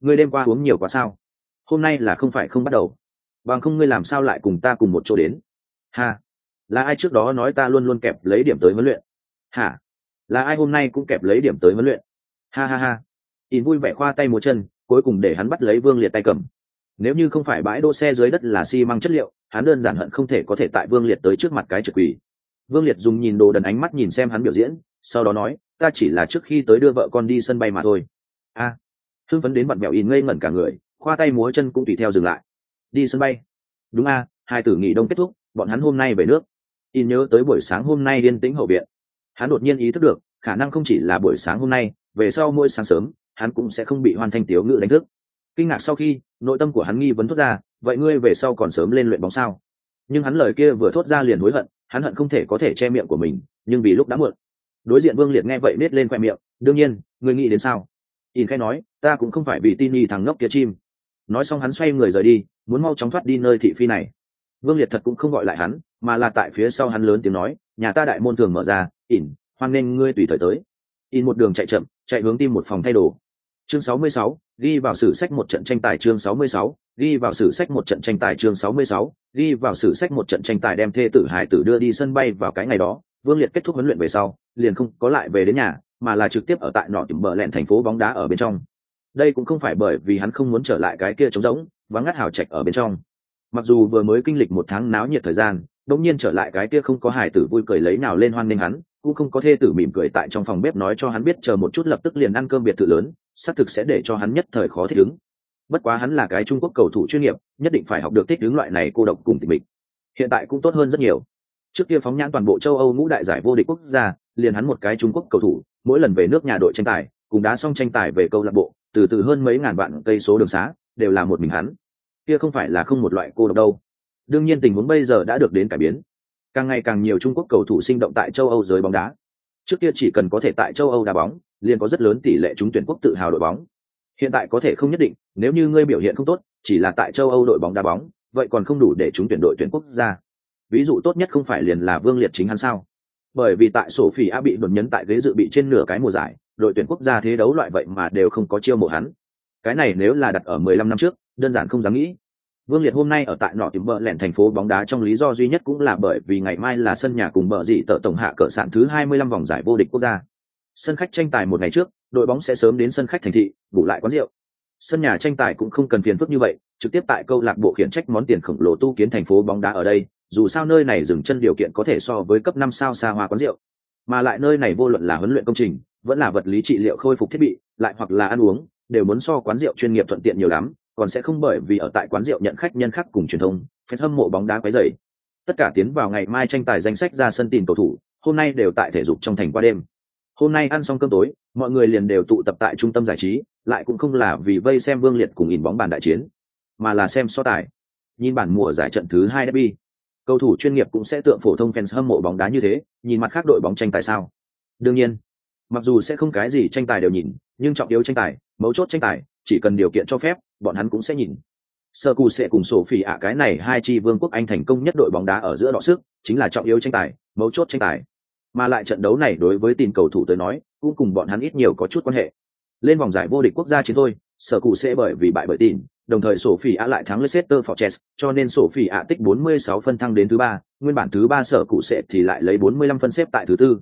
ngươi đêm qua uống nhiều quá sao? Hôm nay là không phải không bắt đầu. Bằng không ngươi làm sao lại cùng ta cùng một chỗ đến? Ha, là ai trước đó nói ta luôn luôn kẹp lấy điểm tới huấn luyện? Hả? Là ai hôm nay cũng kẹp lấy điểm tới huấn luyện. Ha ha ha. In vui vẻ khoa tay múa chân cuối cùng để hắn bắt lấy vương liệt tay cầm. Nếu như không phải bãi đỗ xe dưới đất là xi măng chất liệu hắn đơn giản hận không thể có thể tại vương liệt tới trước mặt cái trực quỷ vương liệt dùng nhìn đồ đần ánh mắt nhìn xem hắn biểu diễn sau đó nói ta chỉ là trước khi tới đưa vợ con đi sân bay mà thôi. A. À, hưng phấn đến bận mẹo in ngây ngẩn cả người khoa tay múa chân cũng tùy theo dừng lại. Đi sân bay. Đúng a hai tử nghỉ đông kết thúc bọn hắn hôm nay về nước. In nhớ tới buổi sáng hôm nay điên tĩnh hậu viện hắn đột nhiên ý thức được, khả năng không chỉ là buổi sáng hôm nay, về sau mỗi sáng sớm, hắn cũng sẽ không bị hoàn thành tiếu ngự đánh thức. Kinh ngạc sau khi, nội tâm của hắn nghi vấn thốt ra, vậy ngươi về sau còn sớm lên luyện bóng sao? Nhưng hắn lời kia vừa thốt ra liền hối hận, hắn hận không thể có thể che miệng của mình, nhưng vì lúc đã muộn, đối diện vương liệt nghe vậy nết lên khoe miệng, đương nhiên, ngươi nghĩ đến sao? In khai nói, ta cũng không phải vì tin y thằng ngốc kia chim. Nói xong hắn xoay người rời đi, muốn mau chóng thoát đi nơi thị phi này vương liệt thật cũng không gọi lại hắn mà là tại phía sau hắn lớn tiếng nói nhà ta đại môn thường mở ra ỉn hoan nên ngươi tùy thời tới. In một đường chạy chậm chạy hướng tim một phòng thay đồ. Chương 66, ghi vào sử sách một trận tranh tài chương 66, ghi vào sử sách một trận tranh tài chương 66, ghi vào sử sách một trận tranh tài đem thê tử hải tử đưa đi sân bay vào cái ngày đó. Vương liệt kết thúc huấn luyện về sau liền không có lại về đến nhà mà là trực tiếp ở tại nọ tìm bờ lẹn thành phố bóng đá ở bên trong. Đây cũng không phải bởi vì hắn không muốn trở lại cái kia trống rỗng vắng ngắt hào trạch ở bên trong mặc dù vừa mới kinh lịch một tháng náo nhiệt thời gian, đống nhiên trở lại cái kia không có hải tử vui cười lấy nào lên hoan nghênh hắn, cũng không có thê tử mỉm cười tại trong phòng bếp nói cho hắn biết chờ một chút lập tức liền ăn cơm biệt thự lớn, xác thực sẽ để cho hắn nhất thời khó thích ứng. Bất quá hắn là cái trung quốc cầu thủ chuyên nghiệp, nhất định phải học được thích ứng loại này cô độc cùng tình mình hiện tại cũng tốt hơn rất nhiều. Trước kia phóng nhãn toàn bộ châu âu ngũ đại giải vô địch quốc gia, liền hắn một cái trung quốc cầu thủ, mỗi lần về nước nhà đội tranh tài, cùng đá xong tranh tài về câu lạc bộ, từ từ hơn mấy ngàn vạn cây số đường xá, đều là một mình hắn kia không phải là không một loại cô độc đâu. Đương nhiên tình huống bây giờ đã được đến cải biến. Càng ngày càng nhiều trung quốc cầu thủ sinh động tại châu âu giới bóng đá. Trước kia chỉ cần có thể tại châu âu đá bóng, liền có rất lớn tỷ lệ trúng tuyển quốc tự hào đội bóng. Hiện tại có thể không nhất định, nếu như ngươi biểu hiện không tốt, chỉ là tại châu âu đội bóng đá bóng, vậy còn không đủ để trúng tuyển đội tuyển quốc gia. Ví dụ tốt nhất không phải liền là vương liệt chính hắn sao? Bởi vì tại sổ phỉ a bị đột nhấn tại ghế dự bị trên nửa cái mùa giải, đội tuyển quốc gia thế đấu loại vậy mà đều không có chiêu mộ hắn cái này nếu là đặt ở mười lăm năm trước đơn giản không dám nghĩ Vương Liệt hôm nay ở tại nọ tìm bờ lẻn thành phố bóng đá trong lý do duy nhất cũng là bởi vì ngày mai là sân nhà cùng bờ dị tợ tổng hạ cỡ sạn thứ 25 vòng giải vô địch quốc gia. Sân khách tranh tài một ngày trước, đội bóng sẽ sớm đến sân khách thành thị, bù lại quán rượu. Sân nhà tranh tài cũng không cần phiền phức như vậy, trực tiếp tại câu lạc bộ khiển trách món tiền khổng lồ tu kiến thành phố bóng đá ở đây, dù sao nơi này dừng chân điều kiện có thể so với cấp năm sao xa hoa quán rượu. Mà lại nơi này vô luận là huấn luyện công trình, vẫn là vật lý trị liệu khôi phục thiết bị, lại hoặc là ăn uống, đều muốn so quán rượu chuyên nghiệp thuận tiện nhiều lắm, còn sẽ không bởi vì ở tại quán rượu nhận khách nhân khác cùng truyền thông phép hâm mộ bóng đá quấy dày tất cả tiến vào ngày mai tranh tài danh sách ra sân tìm cầu thủ hôm nay đều tại thể dục trong thành qua đêm. Hôm nay ăn xong cơm tối mọi người liền đều tụ tập tại trung tâm giải trí lại cũng không là vì vây xem vương liệt cùng nhìn bóng bàn đại chiến mà là xem so tài. Nhìn bản mùa giải trận thứ hai derby cầu thủ chuyên nghiệp cũng sẽ tượng phổ thông fans hâm mộ bóng đá như thế nhìn mặt khác đội bóng tranh tài sao? Đương nhiên mặc dù sẽ không cái gì tranh tài đều nhìn, nhưng trọng yếu tranh tài, mấu chốt tranh tài, chỉ cần điều kiện cho phép, bọn hắn cũng sẽ nhìn. Sơ cù sẽ cùng sổ phỉ ạ, cái này hai chi vương quốc anh thành công nhất đội bóng đá ở giữa đọ sức, chính là trọng yếu tranh tài, mấu chốt tranh tài. Mà lại trận đấu này đối với tin cầu thủ tới nói, cũng cùng bọn hắn ít nhiều có chút quan hệ. Lên vòng giải vô địch quốc gia chiến thôi sở cụ sẽ bởi vì bại bởi tin, đồng thời sổ phỉ ạ lại thắng leicester fortress cho nên sổ phỉ ạ tích 46 phân thăng đến thứ ba, nguyên bản thứ ba sở cụ sẽ thì lại lấy 45 phân xếp tại thứ tư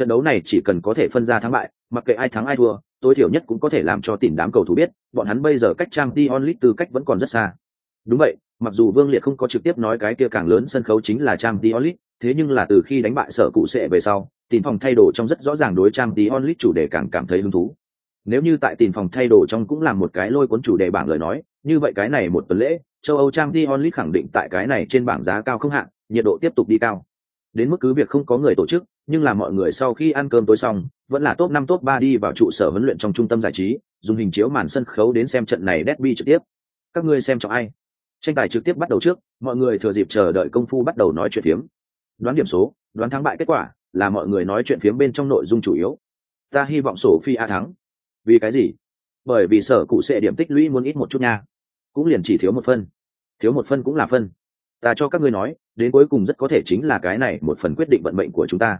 trận đấu này chỉ cần có thể phân ra thắng bại, mặc kệ ai thắng ai thua, tối thiểu nhất cũng có thể làm cho tìm đám cầu thủ biết, bọn hắn bây giờ cách trang t onlit tư cách vẫn còn rất xa. Đúng vậy, mặc dù vương liệt không có trực tiếp nói cái kia càng lớn sân khấu chính là trang t onlit thế nhưng là từ khi đánh bại sở cụ sệ về sau, tìm phòng thay đồ trong rất rõ ràng đối trang tí onlit chủ đề càng cảm thấy hứng thú. Nếu như tại tìm phòng thay đồ trong cũng làm một cái lôi cuốn chủ đề bảng lời nói, như vậy cái này một tuần lễ, châu âu trang tí onlit khẳng định tại cái này trên bảng giá cao không hạn nhiệt độ tiếp tục đi cao. Đến mức cứ việc không có người tổ chức nhưng là mọi người sau khi ăn cơm tối xong, vẫn là top năm, top ba đi vào trụ sở huấn luyện trong trung tâm giải trí, dùng hình chiếu màn sân khấu đến xem trận này derby trực tiếp. Các ngươi xem cho ai? Tranh tài trực tiếp bắt đầu trước, mọi người thừa dịp chờ đợi công phu bắt đầu nói chuyện phiếm. Đoán điểm số, đoán thắng bại kết quả, là mọi người nói chuyện phiếm bên trong nội dung chủ yếu. Ta hy vọng sổ phi a thắng. Vì cái gì? Bởi vì sở cụ sẽ điểm tích lũy muốn ít một chút nha. Cũng liền chỉ thiếu một phân. Thiếu một phân cũng là phân. Ta cho các ngươi nói, đến cuối cùng rất có thể chính là cái này một phần quyết định vận mệnh của chúng ta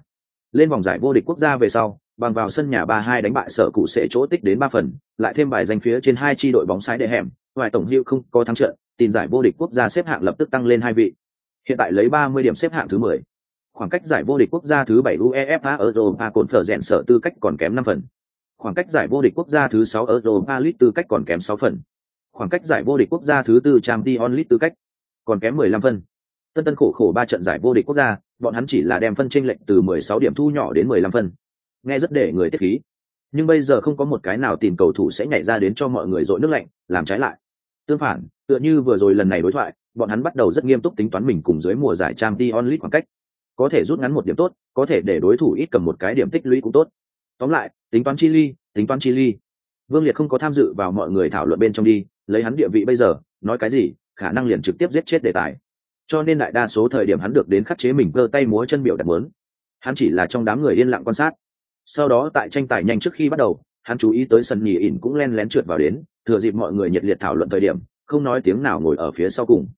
lên vòng giải vô địch quốc gia về sau, bằng vào sân nhà ba hai đánh bại sở cụ sẽ chỗ tích đến ba phần, lại thêm bài danh phía trên hai tri đội bóng sái đệ hẻm, ngoài tổng hữu không có thắng trận tin giải vô địch quốc gia xếp hạng lập tức tăng lên hai vị. Hiện tại lấy ba mươi điểm xếp hạng thứ mười. Khoảng cách giải vô địch quốc gia thứ bảy uefa europa cồn phở rèn sở tư cách còn kém năm phần. Khoảng cách giải vô địch quốc gia thứ sáu europa league tư cách còn kém sáu phần. Khoảng cách giải vô địch quốc gia thứ tư trang t onlit tư cách còn kém mười lăm phần. Tân tân khổ khổ ba trận giải vô địch quốc gia bọn hắn chỉ là đem phân tranh lệnh từ mười sáu điểm thu nhỏ đến mười lăm phân. Nghe rất để người tiết khí. Nhưng bây giờ không có một cái nào tìm cầu thủ sẽ nhảy ra đến cho mọi người dội nước lạnh, làm trái lại. Tương phản, tựa như vừa rồi lần này đối thoại, bọn hắn bắt đầu rất nghiêm túc tính toán mình cùng dưới mùa giải trang t khoảng cách. Có thể rút ngắn một điểm tốt, có thể để đối thủ ít cầm một cái điểm tích lũy cũng tốt. Tóm lại, tính toán chi ly tính toán chi ly vương liệt không có tham dự vào mọi người thảo luận bên trong đi, lấy hắn địa vị bây giờ, nói cái gì, khả năng liền trực tiếp giết chết đề tài cho nên đại đa số thời điểm hắn được đến khắc chế mình cơ tay múa chân biểu đặt mớn hắn chỉ là trong đám người yên lặng quan sát. Sau đó tại tranh tài nhanh trước khi bắt đầu, hắn chú ý tới sân nhì ỉn cũng len lén trượt vào đến, thừa dịp mọi người nhiệt liệt thảo luận thời điểm, không nói tiếng nào ngồi ở phía sau cùng.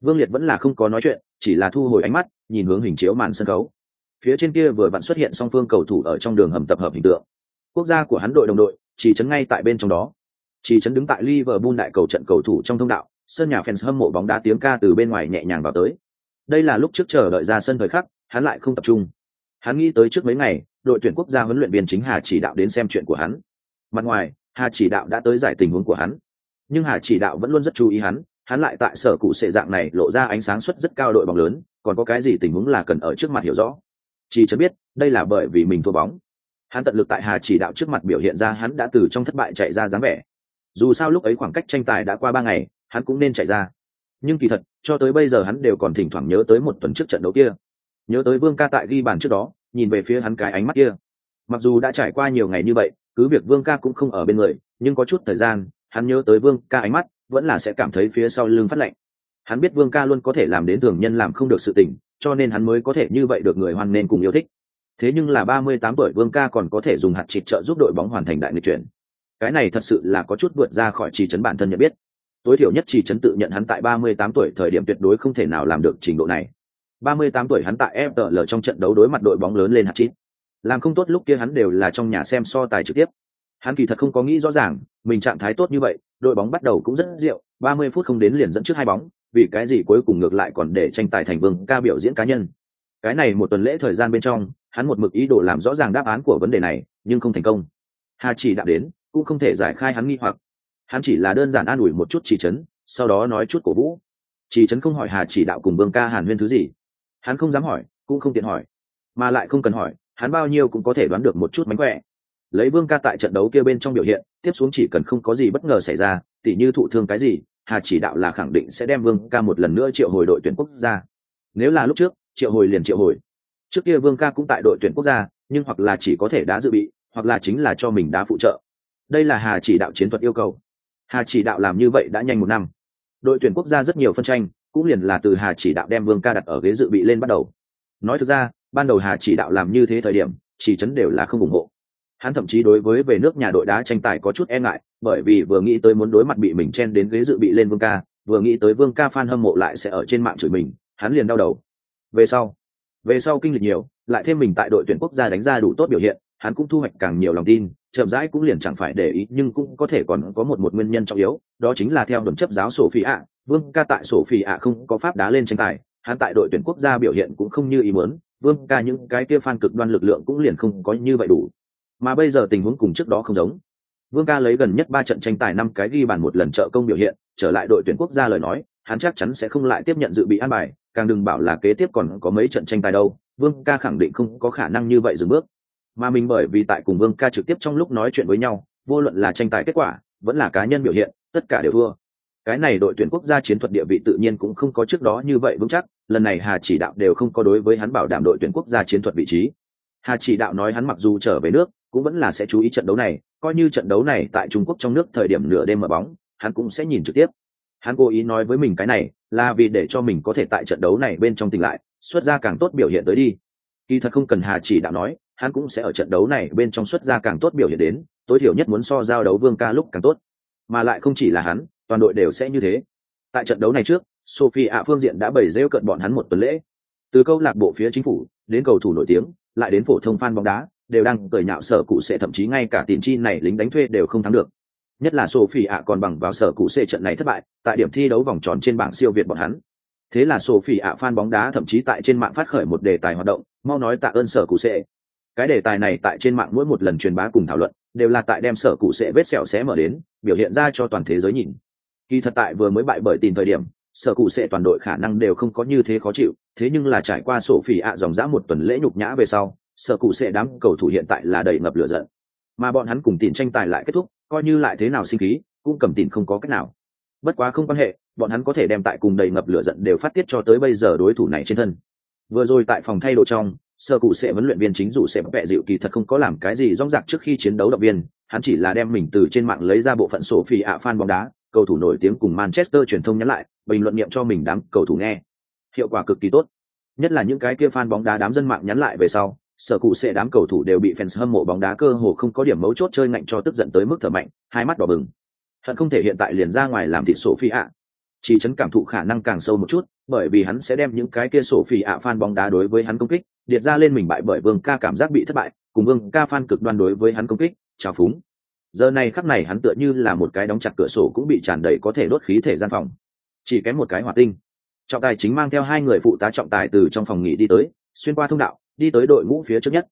Vương liệt vẫn là không có nói chuyện, chỉ là thu hồi ánh mắt, nhìn hướng hình chiếu màn sân khấu. Phía trên kia vừa vặn xuất hiện song phương cầu thủ ở trong đường hầm tập hợp hình tượng. Quốc gia của hắn đội đồng đội, chỉ trấn ngay tại bên trong đó. Chỉ trấn đứng tại liverpool đại cầu trận cầu thủ trong thông đạo sân nhà fans hâm mộ bóng đá tiếng ca từ bên ngoài nhẹ nhàng vào tới. Đây là lúc trước chờ đợi ra sân thời khắc, hắn lại không tập trung. Hắn nghĩ tới trước mấy ngày, đội tuyển quốc gia huấn luyện viên chính hà chỉ đạo đến xem chuyện của hắn. Mặt ngoài, hà chỉ đạo đã tới giải tình huống của hắn. Nhưng hà chỉ đạo vẫn luôn rất chú ý hắn hắn lại tại sở cụ sệ dạng này lộ ra ánh sáng suất rất cao đội bóng lớn, còn có cái gì tình huống là cần ở trước mặt hiểu rõ. Chỉ cho biết, đây là bởi vì mình thua bóng. Hắn tận lực tại hà chỉ đạo trước mặt biểu hiện ra hắn đã từ trong thất bại chạy ra dáng vẻ. Dù sao lúc ấy khoảng cách tranh tài đã qua ba ngày hắn cũng nên chạy ra. Nhưng kỳ thật, cho tới bây giờ hắn đều còn thỉnh thoảng nhớ tới một tuần trước trận đấu kia. Nhớ tới vương ca tại ghi bàn trước đó, nhìn về phía hắn cái ánh mắt kia. Mặc dù đã trải qua nhiều ngày như vậy, cứ việc vương ca cũng không ở bên người, nhưng có chút thời gian, hắn nhớ tới vương ca ánh mắt, vẫn là sẽ cảm thấy phía sau lưng phát lạnh. Hắn biết vương ca luôn có thể làm đến thường nhân làm không được sự tình, cho nên hắn mới có thể như vậy được người hoan nên cùng yêu thích. Thế nhưng là ba mươi tám tuổi vương ca còn có thể dùng hạt trịt trợ giúp đội bóng hoàn thành đại nghịch chuyển. Cái này thật sự là có chút vượt ra khỏi chỉ chấn bản thân nhận biết tối thiểu nhất chỉ chấn tự nhận hắn tại ba mươi tám tuổi, thời điểm tuyệt đối không thể nào làm được trình độ này. ba mươi tám tuổi hắn tại FPL trong trận đấu đối mặt đội bóng lớn lên hạt chín. làm không tốt lúc kia hắn đều là trong nhà xem so tài trực tiếp. Hắn kỳ thật không có nghĩ rõ ràng, mình trạng thái tốt như vậy, đội bóng bắt đầu cũng rất rượu, ba mươi phút không đến liền dẫn trước hai bóng, vì cái gì cuối cùng ngược lại còn để tranh tài thành vương ca biểu diễn cá nhân. Cái này một tuần lễ thời gian bên trong, hắn một mực ý đồ làm rõ ràng đáp án của vấn đề này, nhưng không thành công. Hà chỉ đã đến, cũng không thể giải khai hắn nghi hoặc hắn chỉ là đơn giản an ủi một chút chỉ trấn, sau đó nói chút cổ vũ. Chỉ trấn không hỏi hà chỉ đạo cùng vương ca hàn huyên thứ gì. Hắn không dám hỏi, cũng không tiện hỏi, mà lại không cần hỏi, hắn bao nhiêu cũng có thể đoán được một chút mánh khỏe. Lấy vương ca tại trận đấu kia bên trong biểu hiện, tiếp xuống chỉ cần không có gì bất ngờ xảy ra, tỉ như thụ thương cái gì, hà chỉ đạo là khẳng định sẽ đem vương ca một lần nữa triệu hồi đội tuyển quốc gia. Nếu là lúc trước, triệu hồi liền triệu hồi. Trước kia vương ca cũng tại đội tuyển quốc gia, nhưng hoặc là chỉ có thể đá dự bị, hoặc là chính là cho mình đá phụ trợ. Đây là hà chỉ đạo chiến thuật yêu cầu hà chỉ đạo làm như vậy đã nhanh một năm. Đội tuyển quốc gia rất nhiều phân tranh, cũng liền là từ hà chỉ đạo đem vương ca đặt ở ghế dự bị lên bắt đầu. Nói thực ra, ban đầu hà chỉ đạo làm như thế thời điểm, chỉ chấn đều là không ủng hộ. Hắn thậm chí đối với về nước nhà đội đá tranh tài có chút e ngại, bởi vì vừa nghĩ tới muốn đối mặt bị mình chen đến ghế dự bị lên vương ca, vừa nghĩ tới vương ca f a n hâm mộ lại sẽ ở trên mạng chửi mình, hắn liền đau đầu. Về sau về sau kinh lịch nhiều, lại thêm mình tại đội tuyển quốc gia đánh ra đủ tốt biểu hiện hắn cũng thu hoạch càng nhiều lòng tin chậm rãi cũng liền chẳng phải để ý nhưng cũng có thể còn có một một nguyên nhân trọng yếu đó chính là theo đồn chấp giáo sổ phi ạ vương ca tại sổ phi ạ không có pháp đá lên tranh tài hắn tại đội tuyển quốc gia biểu hiện cũng không như ý muốn vương ca những cái kia phan cực đoan lực lượng cũng liền không có như vậy đủ mà bây giờ tình huống cùng trước đó không giống Vương ca lấy gần nhất ba trận tranh tài năm cái ghi bàn một lần trợ công biểu hiện, trở lại đội tuyển quốc gia lời nói, hắn chắc chắn sẽ không lại tiếp nhận dự bị an bài, càng đừng bảo là kế tiếp còn có mấy trận tranh tài đâu. Vương ca khẳng định không có khả năng như vậy dừng bước. Mà mình bởi vì tại cùng Vương ca trực tiếp trong lúc nói chuyện với nhau, vô luận là tranh tài kết quả, vẫn là cá nhân biểu hiện, tất cả đều thua. Cái này đội tuyển quốc gia chiến thuật địa vị tự nhiên cũng không có trước đó như vậy vững chắc, lần này Hà Chỉ Đạo đều không có đối với hắn bảo đảm đội tuyển quốc gia chiến thuật vị trí. Hà Chỉ Đạo nói hắn mặc dù trở về nước, cũng vẫn là sẽ chú ý trận đấu này, coi như trận đấu này tại Trung Quốc trong nước thời điểm nửa đêm mở bóng, hắn cũng sẽ nhìn trực tiếp. Hắn cố ý nói với mình cái này, là vì để cho mình có thể tại trận đấu này bên trong tỉnh lại, xuất ra càng tốt biểu hiện tới đi. Kỳ thật không cần Hà Chỉ Đạo nói, hắn cũng sẽ ở trận đấu này bên trong xuất ra càng tốt biểu hiện đến, tối thiểu nhất muốn so giao đấu Vương Ca lúc càng tốt. Mà lại không chỉ là hắn, toàn đội đều sẽ như thế. Tại trận đấu này trước, Sophie ạ phương diện đã bày rêu cận bọn hắn một tuần lễ. Từ câu lạc bộ phía chính phủ, đến cầu thủ nổi tiếng, lại đến phổ thông fan bóng đá, đều đang cười nhạo sở cụ sẽ thậm chí ngay cả tiền chi này lính đánh thuê đều không thắng được. Nhất là Sophie ạ còn bằng vào sở cụ sẽ trận này thất bại, tại điểm thi đấu vòng tròn trên bảng siêu việt bọn hắn. Thế là Sophie ạ fan bóng đá thậm chí tại trên mạng phát khởi một đề tài hoạt động, mau nói tạ ơn sở cụ sẽ. Cái đề tài này tại trên mạng mỗi một lần truyền bá cùng thảo luận, đều là tại đem sở cụ sẽ vết sẹo xé mở đến, biểu hiện ra cho toàn thế giới nhìn. Kỳ thật tại vừa mới bại bởi tin thời điểm, sở cụ sẽ toàn đội khả năng đều không có như thế khó chịu, thế nhưng là trải qua sổ phỉ ạ dòng dã một tuần lễ nhục nhã về sau, sở cụ sẽ đám cầu thủ hiện tại là đầy ngập lửa giận. Mà bọn hắn cùng tiền tranh tài lại kết thúc, coi như lại thế nào sinh khí, cũng cầm tiền không có cách nào. Bất quá không quan hệ, bọn hắn có thể đem tại cùng đầy ngập lửa giận đều phát tiết cho tới bây giờ đối thủ này trên thân. Vừa rồi tại phòng thay đồ trong, sở cụ sẽ huấn luyện viên chính dụ sẽ vẽ dịu kỳ thật không có làm cái gì rong rạc trước khi chiến đấu động viên, hắn chỉ là đem mình từ trên mạng lấy ra bộ phận sổ phi ạ fan bóng đá, cầu thủ nổi tiếng cùng Manchester truyền thông nhắn lại, bình luận niệm cho mình đám cầu thủ nghe. Hiệu quả cực kỳ tốt. Nhất là những cái kia fan bóng đá đám dân mạng nhắn lại về sau, sở cụ sẽ đám cầu thủ đều bị fans hâm mộ bóng đá cơ hồ không có điểm mấu chốt chơi ngạnh cho tức giận tới mức thở mạnh, hai mắt đỏ bừng. Hận không thể hiện tại liền ra ngoài làm thịt sổ phi ạ. Chỉ chấn cảm thụ khả năng càng sâu một chút, bởi vì hắn sẽ đem những cái kia sổ phỉ ạ fan bóng đá đối với hắn công kích, điệt ra lên mình bại bởi Vương Ca cảm giác bị thất bại, cùng Vương Ca fan cực đoan đối với hắn công kích, chào phúng. Giờ này khắc này hắn tựa như là một cái đóng chặt cửa sổ cũng bị tràn đầy có thể đốt khí thể gian phòng. Chỉ kém một cái hỏa tinh. Trọng tài chính mang theo hai người phụ tá trọng tài từ trong phòng nghỉ đi tới xuyên qua thông đạo đi tới đội ngũ phía trước nhất.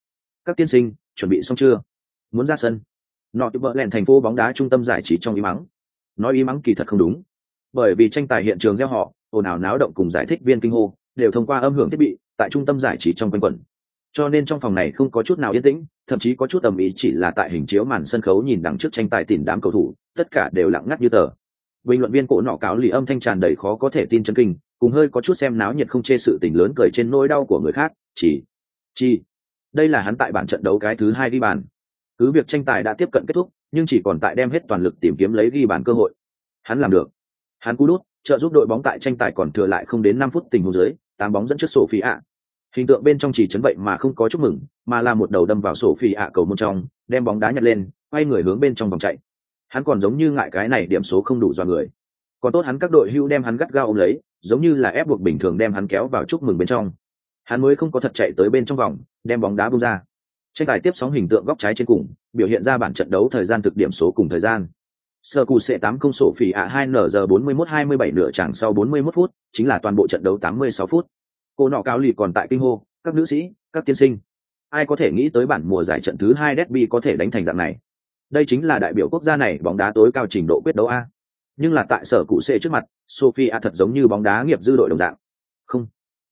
Các tiên sinh chuẩn bị xong chưa? Muốn ra sân. Nọ tự vợ lẹn thành phố bóng đá trung tâm giải trí trong ý mắng. Nói ý mắng kỳ thật không đúng bởi vì tranh tài hiện trường gieo họ, ồn ào náo động cùng giải thích viên kinh hô đều thông qua âm hưởng thiết bị tại trung tâm giải trí trong quanh quẩn. Cho nên trong phòng này không có chút nào yên tĩnh, thậm chí có chút tầm ý chỉ là tại hình chiếu màn sân khấu nhìn đằng trước tranh tài tìm đám cầu thủ, tất cả đều lặng ngắt như tờ. Bình luận viên cổ nọ cáo lì âm thanh tràn đầy khó có thể tin chân kinh, cùng hơi có chút xem náo nhiệt không chê sự tình lớn cười trên nỗi đau của người khác, chỉ chi đây là hắn tại bản trận đấu cái thứ hai ghi bàn. Cứ việc tranh tài đã tiếp cận kết thúc, nhưng chỉ còn tại đem hết toàn lực tìm kiếm lấy ghi bàn cơ hội. Hắn làm được hắn cú đút, trợ giúp đội bóng tại tranh tài còn thừa lại không đến năm phút tình huống dưới, tám bóng dẫn trước sổ ạ hình tượng bên trong chỉ chấn vậy mà không có chúc mừng, mà là một đầu đâm vào sổ ạ cầu môn trong, đem bóng đá nhặt lên, quay người hướng bên trong vòng chạy. Hắn còn giống như ngại cái này điểm số không đủ do người. Còn tốt hắn các đội hưu đem hắn gắt gao ôm lấy, giống như là ép buộc bình thường đem hắn kéo vào chúc mừng bên trong. Hắn mới không có thật chạy tới bên trong vòng, đem bóng đá bung ra. Tranh tài tiếp sóng hình tượng góc trái trên cùng, biểu hiện ra bản trận đấu thời gian thực điểm số cùng thời gian sơ cù sẽ tám không sổ phỉ ạ hai nở giờ bốn mươi mốt hai mươi bảy nửa chẳng sau bốn mươi mốt phút, chính là toàn bộ trận đấu tám mươi sáu phút. Cô nọ cao lì còn tại kinh hô, các nữ sĩ, các tiên sinh, ai có thể nghĩ tới bản mùa giải trận thứ hai derby có thể đánh thành dạng này? Đây chính là đại biểu quốc gia này bóng đá tối cao trình độ quyết đấu a. Nhưng là tại sở cụ c trước mặt, sophie a thật giống như bóng đá nghiệp dư đội đồng dạng. Không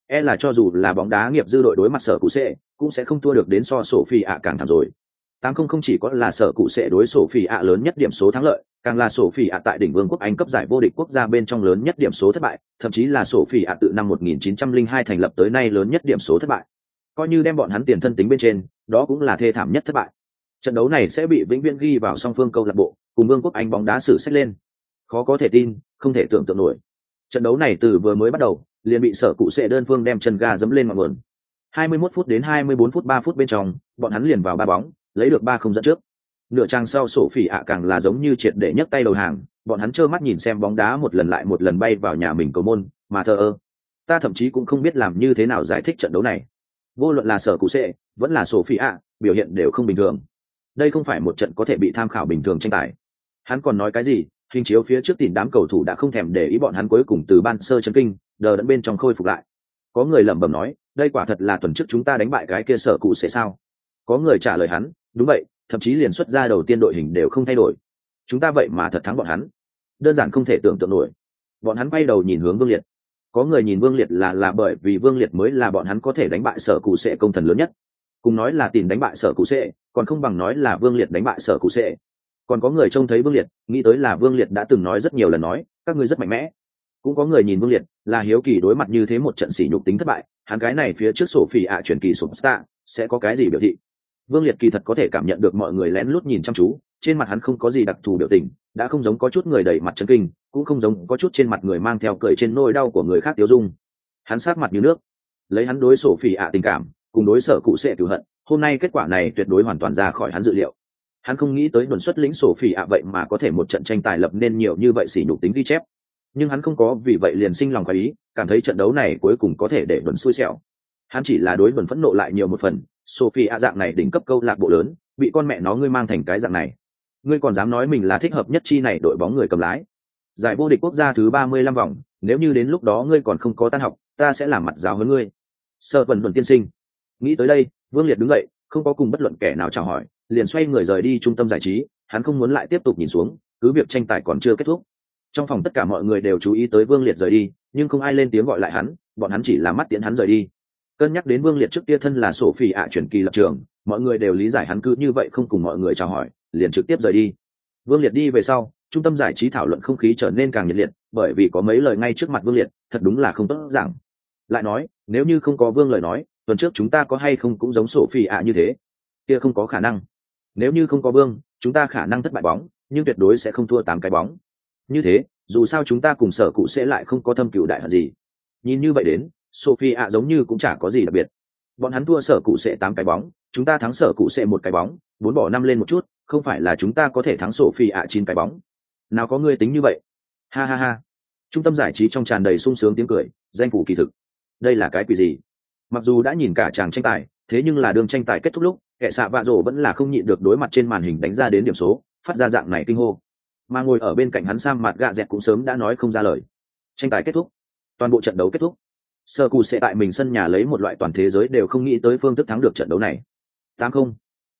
e là cho dù là bóng đá nghiệp dư đội đối mặt sở cụ c cũng sẽ không thua được đến so sophie a càng thảm rồi. Tám không không chỉ có là sở cụ sẽ đối sổ phỉ ạ lớn nhất điểm số thắng lợi càng là sổ phỉ ạ tại đỉnh vương quốc anh cấp giải vô địch quốc gia bên trong lớn nhất điểm số thất bại, thậm chí là sổ phỉ ạ tự năm 1902 thành lập tới nay lớn nhất điểm số thất bại. Coi như đem bọn hắn tiền thân tính bên trên, đó cũng là thê thảm nhất thất bại. Trận đấu này sẽ bị vĩnh viễn ghi vào song phương câu lạc bộ, cùng vương quốc anh bóng đá xử sách lên. Khó có thể tin, không thể tưởng tượng nổi. Trận đấu này từ vừa mới bắt đầu, liền bị sở cụ sẽ đơn phương đem chân ga dẫm lên ngọn nguồn. 21 phút đến 24 phút 3 phút bên trong, bọn hắn liền vào ba bóng, lấy được ba không dẫn trước nửa trang sau sổ phỉ ạ càng là giống như triệt để nhấc tay đầu hàng, bọn hắn trơ mắt nhìn xem bóng đá một lần lại một lần bay vào nhà mình cầu môn, mà thờ ơ, ta thậm chí cũng không biết làm như thế nào giải thích trận đấu này. Vô luận là sở cụ sệ, vẫn là sổ phỉ ạ, biểu hiện đều không bình thường. Đây không phải một trận có thể bị tham khảo bình thường tranh tài. Hắn còn nói cái gì, hình chiếu phía trước tìm đám cầu thủ đã không thèm để ý bọn hắn cuối cùng từ ban sơ chân kinh, đờ đẫn bên trong khôi phục lại. Có người lẩm bẩm nói, đây quả thật là tuần trước chúng ta đánh bại cái kia sở cụ sẽ sao? Có người trả lời hắn, đúng vậy thậm chí liền xuất ra đầu tiên đội hình đều không thay đổi. Chúng ta vậy mà thật thắng bọn hắn. Đơn giản không thể tưởng tượng nổi. Bọn hắn quay đầu nhìn hướng vương liệt. Có người nhìn vương liệt là là bởi vì vương liệt mới là bọn hắn có thể đánh bại sở cụ sệ công thần lớn nhất. Cùng nói là tìm đánh bại sở cụ sệ, còn không bằng nói là vương liệt đánh bại sở cụ sệ. Còn có người trông thấy vương liệt, nghĩ tới là vương liệt đã từng nói rất nhiều lần nói, các ngươi rất mạnh mẽ. Cũng có người nhìn vương liệt, là hiếu kỳ đối mặt như thế một trận sỉ nhục tính thất bại. Hắn cái này phía trước sổ phỉ ạ chuyển kỳ sổ stạ sẽ có cái gì biểu thị? Vương liệt kỳ thật có thể cảm nhận được mọi người lén lút nhìn chăm chú, trên mặt hắn không có gì đặc thù biểu tình, đã không giống có chút người đẩy mặt chân kinh, cũng không giống có chút trên mặt người mang theo cười trên nôi đau của người khác tiêu dung. Hắn sát mặt như nước, lấy hắn đối sổ phỉ ạ tình cảm, cùng đối sở cụ sệ cửu hận, hôm nay kết quả này tuyệt đối hoàn toàn ra khỏi hắn dự liệu. Hắn không nghĩ tới đồn xuất lĩnh sổ phỉ ạ vậy mà có thể một trận tranh tài lập nên nhiều như vậy xỉ nhục tính ghi chép. Nhưng hắn không có, vì vậy liền sinh lòng khoái ý, cảm thấy trận đấu này cuối cùng có thể để đồn xui xẻo. Hắn chỉ là đối đồn phẫn nộ lại nhiều một phần sophie a dạng này đỉnh cấp câu lạc bộ lớn, bị con mẹ nó ngươi mang thành cái dạng này. Ngươi còn dám nói mình là thích hợp nhất chi này đội bóng người cầm lái. Giải vô địch quốc gia thứ ba mươi lăm vòng, nếu như đến lúc đó ngươi còn không có tan học, ta sẽ làm mặt giáo hơn ngươi. Sợ vần vần tiên sinh. Nghĩ tới đây, vương liệt đứng dậy, không có cùng bất luận kẻ nào chào hỏi, liền xoay người rời đi trung tâm giải trí, hắn không muốn lại tiếp tục nhìn xuống, cứ việc tranh tài còn chưa kết thúc. Trong phòng tất cả mọi người đều chú ý tới vương liệt rời đi, nhưng không ai lên tiếng gọi lại hắn, bọn hắn chỉ là mắt tiễn hắn rời đi cân nhắc đến vương liệt trước kia thân là sổ phi ạ chuyển kỳ lập trường, mọi người đều lý giải hắn cứ như vậy không cùng mọi người chào hỏi, liền trực tiếp rời đi. Vương liệt đi về sau, trung tâm giải trí thảo luận không khí trở nên càng nhiệt liệt, bởi vì có mấy lời ngay trước mặt vương liệt, thật đúng là không tốt giảng. Lại nói, nếu như không có vương lời nói, tuần trước chúng ta có hay không cũng giống sổ phi ạ như thế? Kia không có khả năng. Nếu như không có vương, chúng ta khả năng thất bại bóng, nhưng tuyệt đối sẽ không thua tám cái bóng. Như thế, dù sao chúng ta cùng sở cụ sẽ lại không có thâm cựu đại hận gì. Nhìn như vậy đến sophie ạ giống như cũng chả có gì đặc biệt. Bọn hắn thua sở cụ sẽ tám cái bóng, chúng ta thắng sở cụ sẽ một cái bóng, bốn bỏ năm lên một chút, không phải là chúng ta có thể thắng sophie ạ chín cái bóng. Nào có người tính như vậy? Ha ha ha. Trung tâm giải trí trong tràn đầy sung sướng tiếng cười, danh phủ kỳ thực. Đây là cái quỷ gì? Mặc dù đã nhìn cả chàng tranh tài, thế nhưng là đường tranh tài kết thúc lúc, kẻ xạ vạ rổ vẫn là không nhịn được đối mặt trên màn hình đánh ra đến điểm số, phát ra dạng này kinh hô. Mà ngồi ở bên cạnh hắn sang mặt gạ dẹt cũng sớm đã nói không ra lời. Tranh tài kết thúc. Toàn bộ trận đấu kết thúc sơ cù sẽ tại mình sân nhà lấy một loại toàn thế giới đều không nghĩ tới phương thức thắng được trận đấu này. Tám không.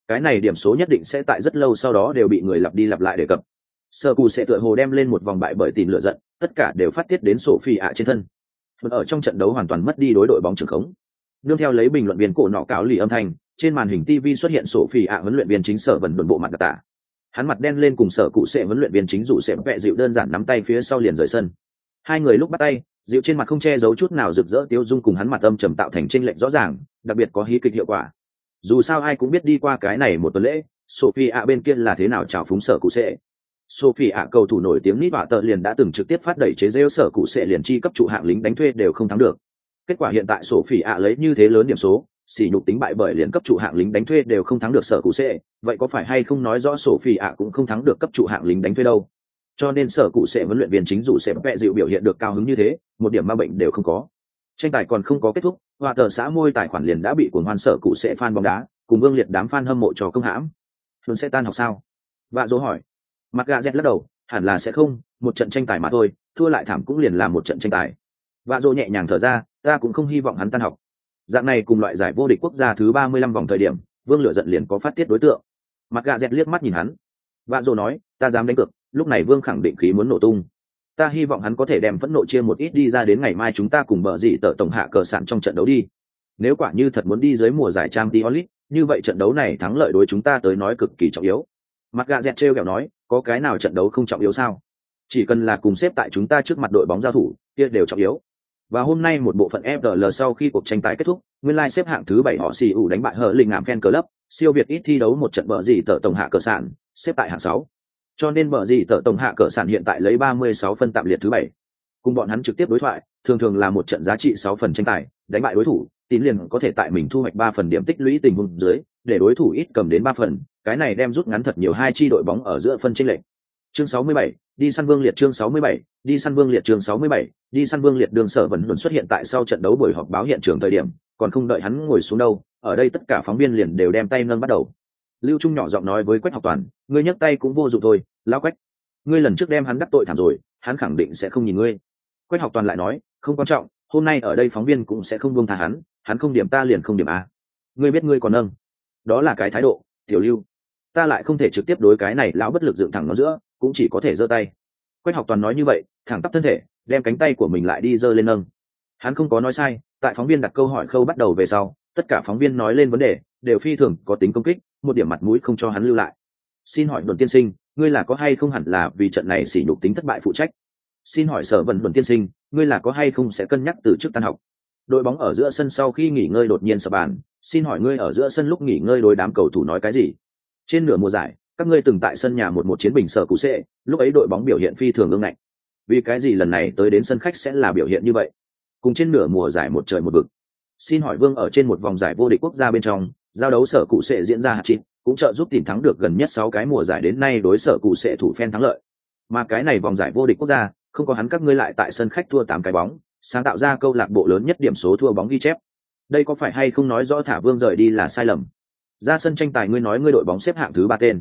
Cái này điểm số nhất định sẽ tại rất lâu sau đó đều bị người lặp đi lặp lại đề cập. Sơ cù sẽ tựa hồ đem lên một vòng bại bởi tìm lựa giận, tất cả đều phát tiết đến sổ phi ạ trên thân. Ở trong trận đấu hoàn toàn mất đi đối đội bóng trưởng khống. Nương theo lấy bình luận viên cổ nọ cáo lì âm thanh, trên màn hình tv xuất hiện sổ phi ạ huấn luyện viên chính sở vần đồn bộ mặt đặc tả. Hắn mặt đen lên cùng sở cụ sẽ huấn luyện viên chính dụ sẽ vẹ dịu đơn giản nắm tay phía sau liền rời sân. Hai người lúc bắt tay dịu trên mặt không che giấu chút nào rực rỡ tiêu dung cùng hắn mặt âm trầm tạo thành tranh lệch rõ ràng, đặc biệt có hí kịch hiệu quả. Dù sao ai cũng biết đi qua cái này một tuần lễ sophie ạ bên kia là thế nào chào phúng sở cụ sẽ sophie ạ cầu thủ nổi tiếng nít vạ tợ liền đã từng trực tiếp phát đẩy chế rêu sở cụ sẽ liền chi cấp trụ hạng lính đánh thuê đều không thắng được. Kết quả hiện tại sophie ạ lấy như thế lớn điểm số xỉ nhục tính bại bởi liền cấp trụ hạng lính đánh thuê đều không thắng được sở cụ sẽ vậy có phải hay không nói rõ sophie ạ cũng không thắng được cấp trụ hạng lính đánh thuê đâu? Cho nên sở cụ sẽ huấn luyện viên chính dù sẽ vẽ dịu biểu hiện được cao hứng như thế, một điểm ma bệnh đều không có. Tranh tài còn không có kết thúc hòa tờ xã môi tài khoản liền đã bị cuồng hoan sở cụ sẽ fan bóng đá, cùng vương liệt đám fan hâm mộ cho công hãm. Luôn sẽ tan học sao? Vạ dỗ hỏi. Mặt gà dẹt lắc đầu, hẳn là sẽ không, một trận tranh tài mà thôi, thua lại thảm cũng liền làm một trận tranh tài. Vạ dỗ nhẹ nhàng thở ra, ta cũng không hy vọng hắn tan học. Dạng này cùng loại giải vô địch quốc gia thứ ba mươi lăm vòng thời điểm, vương lựa giận liền có phát tiết đối tượng. Mặt gà dẹt liếc mắt nhìn hắn. Vạ dỗ nói, ta dám đánh cược lúc này vương khẳng định khí muốn nổ tung. Ta hy vọng hắn có thể đem phẫn nộ chia một ít đi ra đến ngày mai chúng ta cùng bờ dị tờ tổng hạ cờ sản trong trận đấu đi. Nếu quả như thật muốn đi dưới mùa giải trang t onlit như vậy trận đấu này thắng lợi đối chúng ta tới nói cực kỳ trọng yếu. Mặt gà dẹt trêu kẹo nói có cái nào trận đấu không trọng yếu sao? Chỉ cần là cùng xếp tại chúng ta trước mặt đội bóng giao thủ kia đều trọng yếu. Và hôm nay một bộ phận FDL sau khi cuộc tranh tài kết thúc, nguyên lai xếp hạng thứ bảy họ xì ủ đánh bại hở lình ngạm fan club, siêu việt ít thi đấu một trận bờ gì tờ tổng hạ cờ sản, xếp tại hạng sáu cho nên bờ gì tờ tổng hạ cỡ sản hiện tại lấy 36 phân tạm liệt thứ bảy. Cùng bọn hắn trực tiếp đối thoại thường thường là một trận giá trị 6 phần tranh tài đánh bại đối thủ tín liền có thể tại mình thu hoạch 3 phần điểm tích lũy tình huống dưới để đối thủ ít cầm đến 3 phần cái này đem rút ngắn thật nhiều hai chi đội bóng ở giữa phân tranh lệch. Chương 67, đi săn vương liệt chương 67, đi săn vương liệt chương 67, đi săn vương liệt đường sở vẫn luôn xuất hiện tại sau trận đấu buổi họp báo hiện trường thời điểm còn không đợi hắn ngồi xuống đâu ở đây tất cả phóng viên liền đều đem tay nâng bắt đầu lưu trung nhỏ giọng nói với quách học toàn, ngươi nhấc tay cũng vô dụng thôi lao quách. Ngươi lần trước đem hắn đắc tội thảm rồi, hắn khẳng định sẽ không nhìn ngươi. Quách học toàn lại nói, không quan trọng, hôm nay ở đây phóng viên cũng sẽ không buông tha hắn hắn không điểm ta liền không điểm a. Ngươi biết ngươi còn nâng. Đó là cái thái độ, tiểu lưu. Ta lại không thể trực tiếp đối cái này lão bất lực dựng thẳng nó giữa, cũng chỉ có thể giơ tay. Quách học toàn nói như vậy, thẳng tắp thân thể, đem cánh tay của mình lại đi giơ lên nâng. Hắn không có nói sai, tại phóng viên đặt câu hỏi khâu bắt đầu về sau, tất cả phóng viên nói lên vấn đề, đều phi thường có tính công kích một điểm mặt mũi không cho hắn lưu lại. Xin hỏi đồn tiên sinh, ngươi là có hay không hẳn là vì trận này sỉ nhục tính thất bại phụ trách? Xin hỏi sở vận đồn tiên sinh, ngươi là có hay không sẽ cân nhắc từ chức tan học? Đội bóng ở giữa sân sau khi nghỉ ngơi đột nhiên sập bàn, xin hỏi ngươi ở giữa sân lúc nghỉ ngơi đối đám cầu thủ nói cái gì? Trên nửa mùa giải, các ngươi từng tại sân nhà một một chiến bình sở cũ sệ lúc ấy đội bóng biểu hiện phi thường ương ngạnh. Vì cái gì lần này tới đến sân khách sẽ là biểu hiện như vậy? Cùng trên nửa mùa giải một trời một vực. Xin hỏi vương ở trên một vòng giải vô địch quốc gia bên trong giao đấu sở cụ sẽ diễn ra hạt chín cũng trợ giúp tìm thắng được gần nhất sáu cái mùa giải đến nay đối sở cụ sẽ thủ phen thắng lợi. Mà cái này vòng giải vô địch quốc gia, không có hắn các ngươi lại tại sân khách thua tám cái bóng, sáng tạo ra câu lạc bộ lớn nhất điểm số thua bóng ghi chép. Đây có phải hay không nói rõ thả vương rời đi là sai lầm? Ra sân tranh tài ngươi nói ngươi đội bóng xếp hạng thứ ba tên.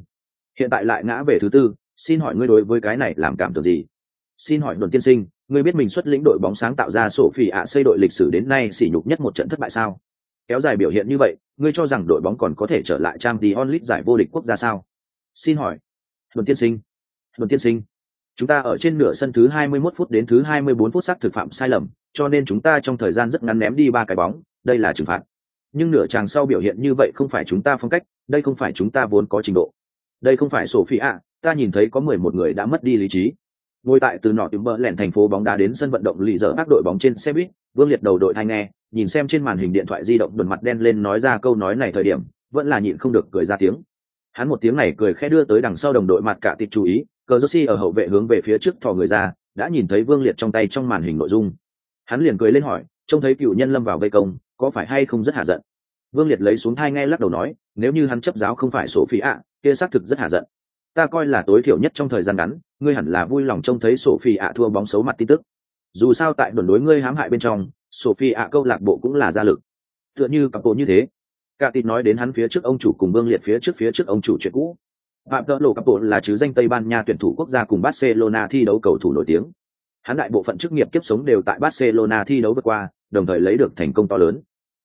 Hiện tại lại ngã về thứ tư, xin hỏi ngươi đối với cái này làm cảm tưởng gì? Xin hỏi đồn tiên sinh, ngươi biết mình xuất lĩnh đội bóng sáng tạo ra sổ phỉ ạ xây đội lịch sử đến nay sỉ nhục nhất một trận thất bại sao? Kéo dài biểu hiện như vậy, ngươi cho rằng đội bóng còn có thể trở lại trang tí onlit giải vô địch quốc gia sao? Xin hỏi. Đồn tiên sinh. Đồn tiên sinh. Chúng ta ở trên nửa sân thứ 21 phút đến thứ 24 phút xác thực phạm sai lầm, cho nên chúng ta trong thời gian rất ngắn ném đi ba cái bóng, đây là trừng phạt. Nhưng nửa chàng sau biểu hiện như vậy không phải chúng ta phong cách, đây không phải chúng ta vốn có trình độ. Đây không phải sổ phi ạ, ta nhìn thấy có mười một người đã mất đi lý trí. Ngồi tại từ nọ tìm bờ lẻn thành phố bóng đá đến sân vận động lì dở các đội bóng trên xe buýt vương liệt đầu đội thai nghe, nhìn xem trên màn hình điện thoại di động đột mặt đen lên nói ra câu nói này thời điểm, vẫn là nhịn không được cười ra tiếng. Hắn một tiếng này cười khẽ đưa tới đằng sau đồng đội mặt cả tịt chú ý, cờ joshi ở hậu vệ hướng về phía trước thò người ra, đã nhìn thấy vương liệt trong tay trong màn hình nội dung. Hắn liền cười lên hỏi, trông thấy cựu nhân lâm vào vây công, có phải hay không rất hạ giận? Vương liệt lấy xuống thai ngay lắc đầu nói, nếu như hắn chấp giáo không phải sổ phi ạ, kia xác thực rất hạ giận. Ta coi là tối thiểu nhất trong thời gian ngắn, ngươi hẳn là vui lòng trông thấy sổ phi ạ thua bóng xấu mặt tin tức dù sao tại đồn đối ngươi hãm hại bên trong Sophie ạ câu lạc bộ cũng là gia lực. Tựa như cặp bộ như thế. Cả tin nói đến hắn phía trước ông chủ cùng vương liệt phía trước phía trước ông chủ chuyện cũ. Phạm tợ lộ cặp bộ là chứ danh tây ban nha tuyển thủ quốc gia cùng barcelona thi đấu cầu thủ nổi tiếng. Hắn đại bộ phận chức nghiệp kiếp sống đều tại barcelona thi đấu vượt qua đồng thời lấy được thành công to lớn.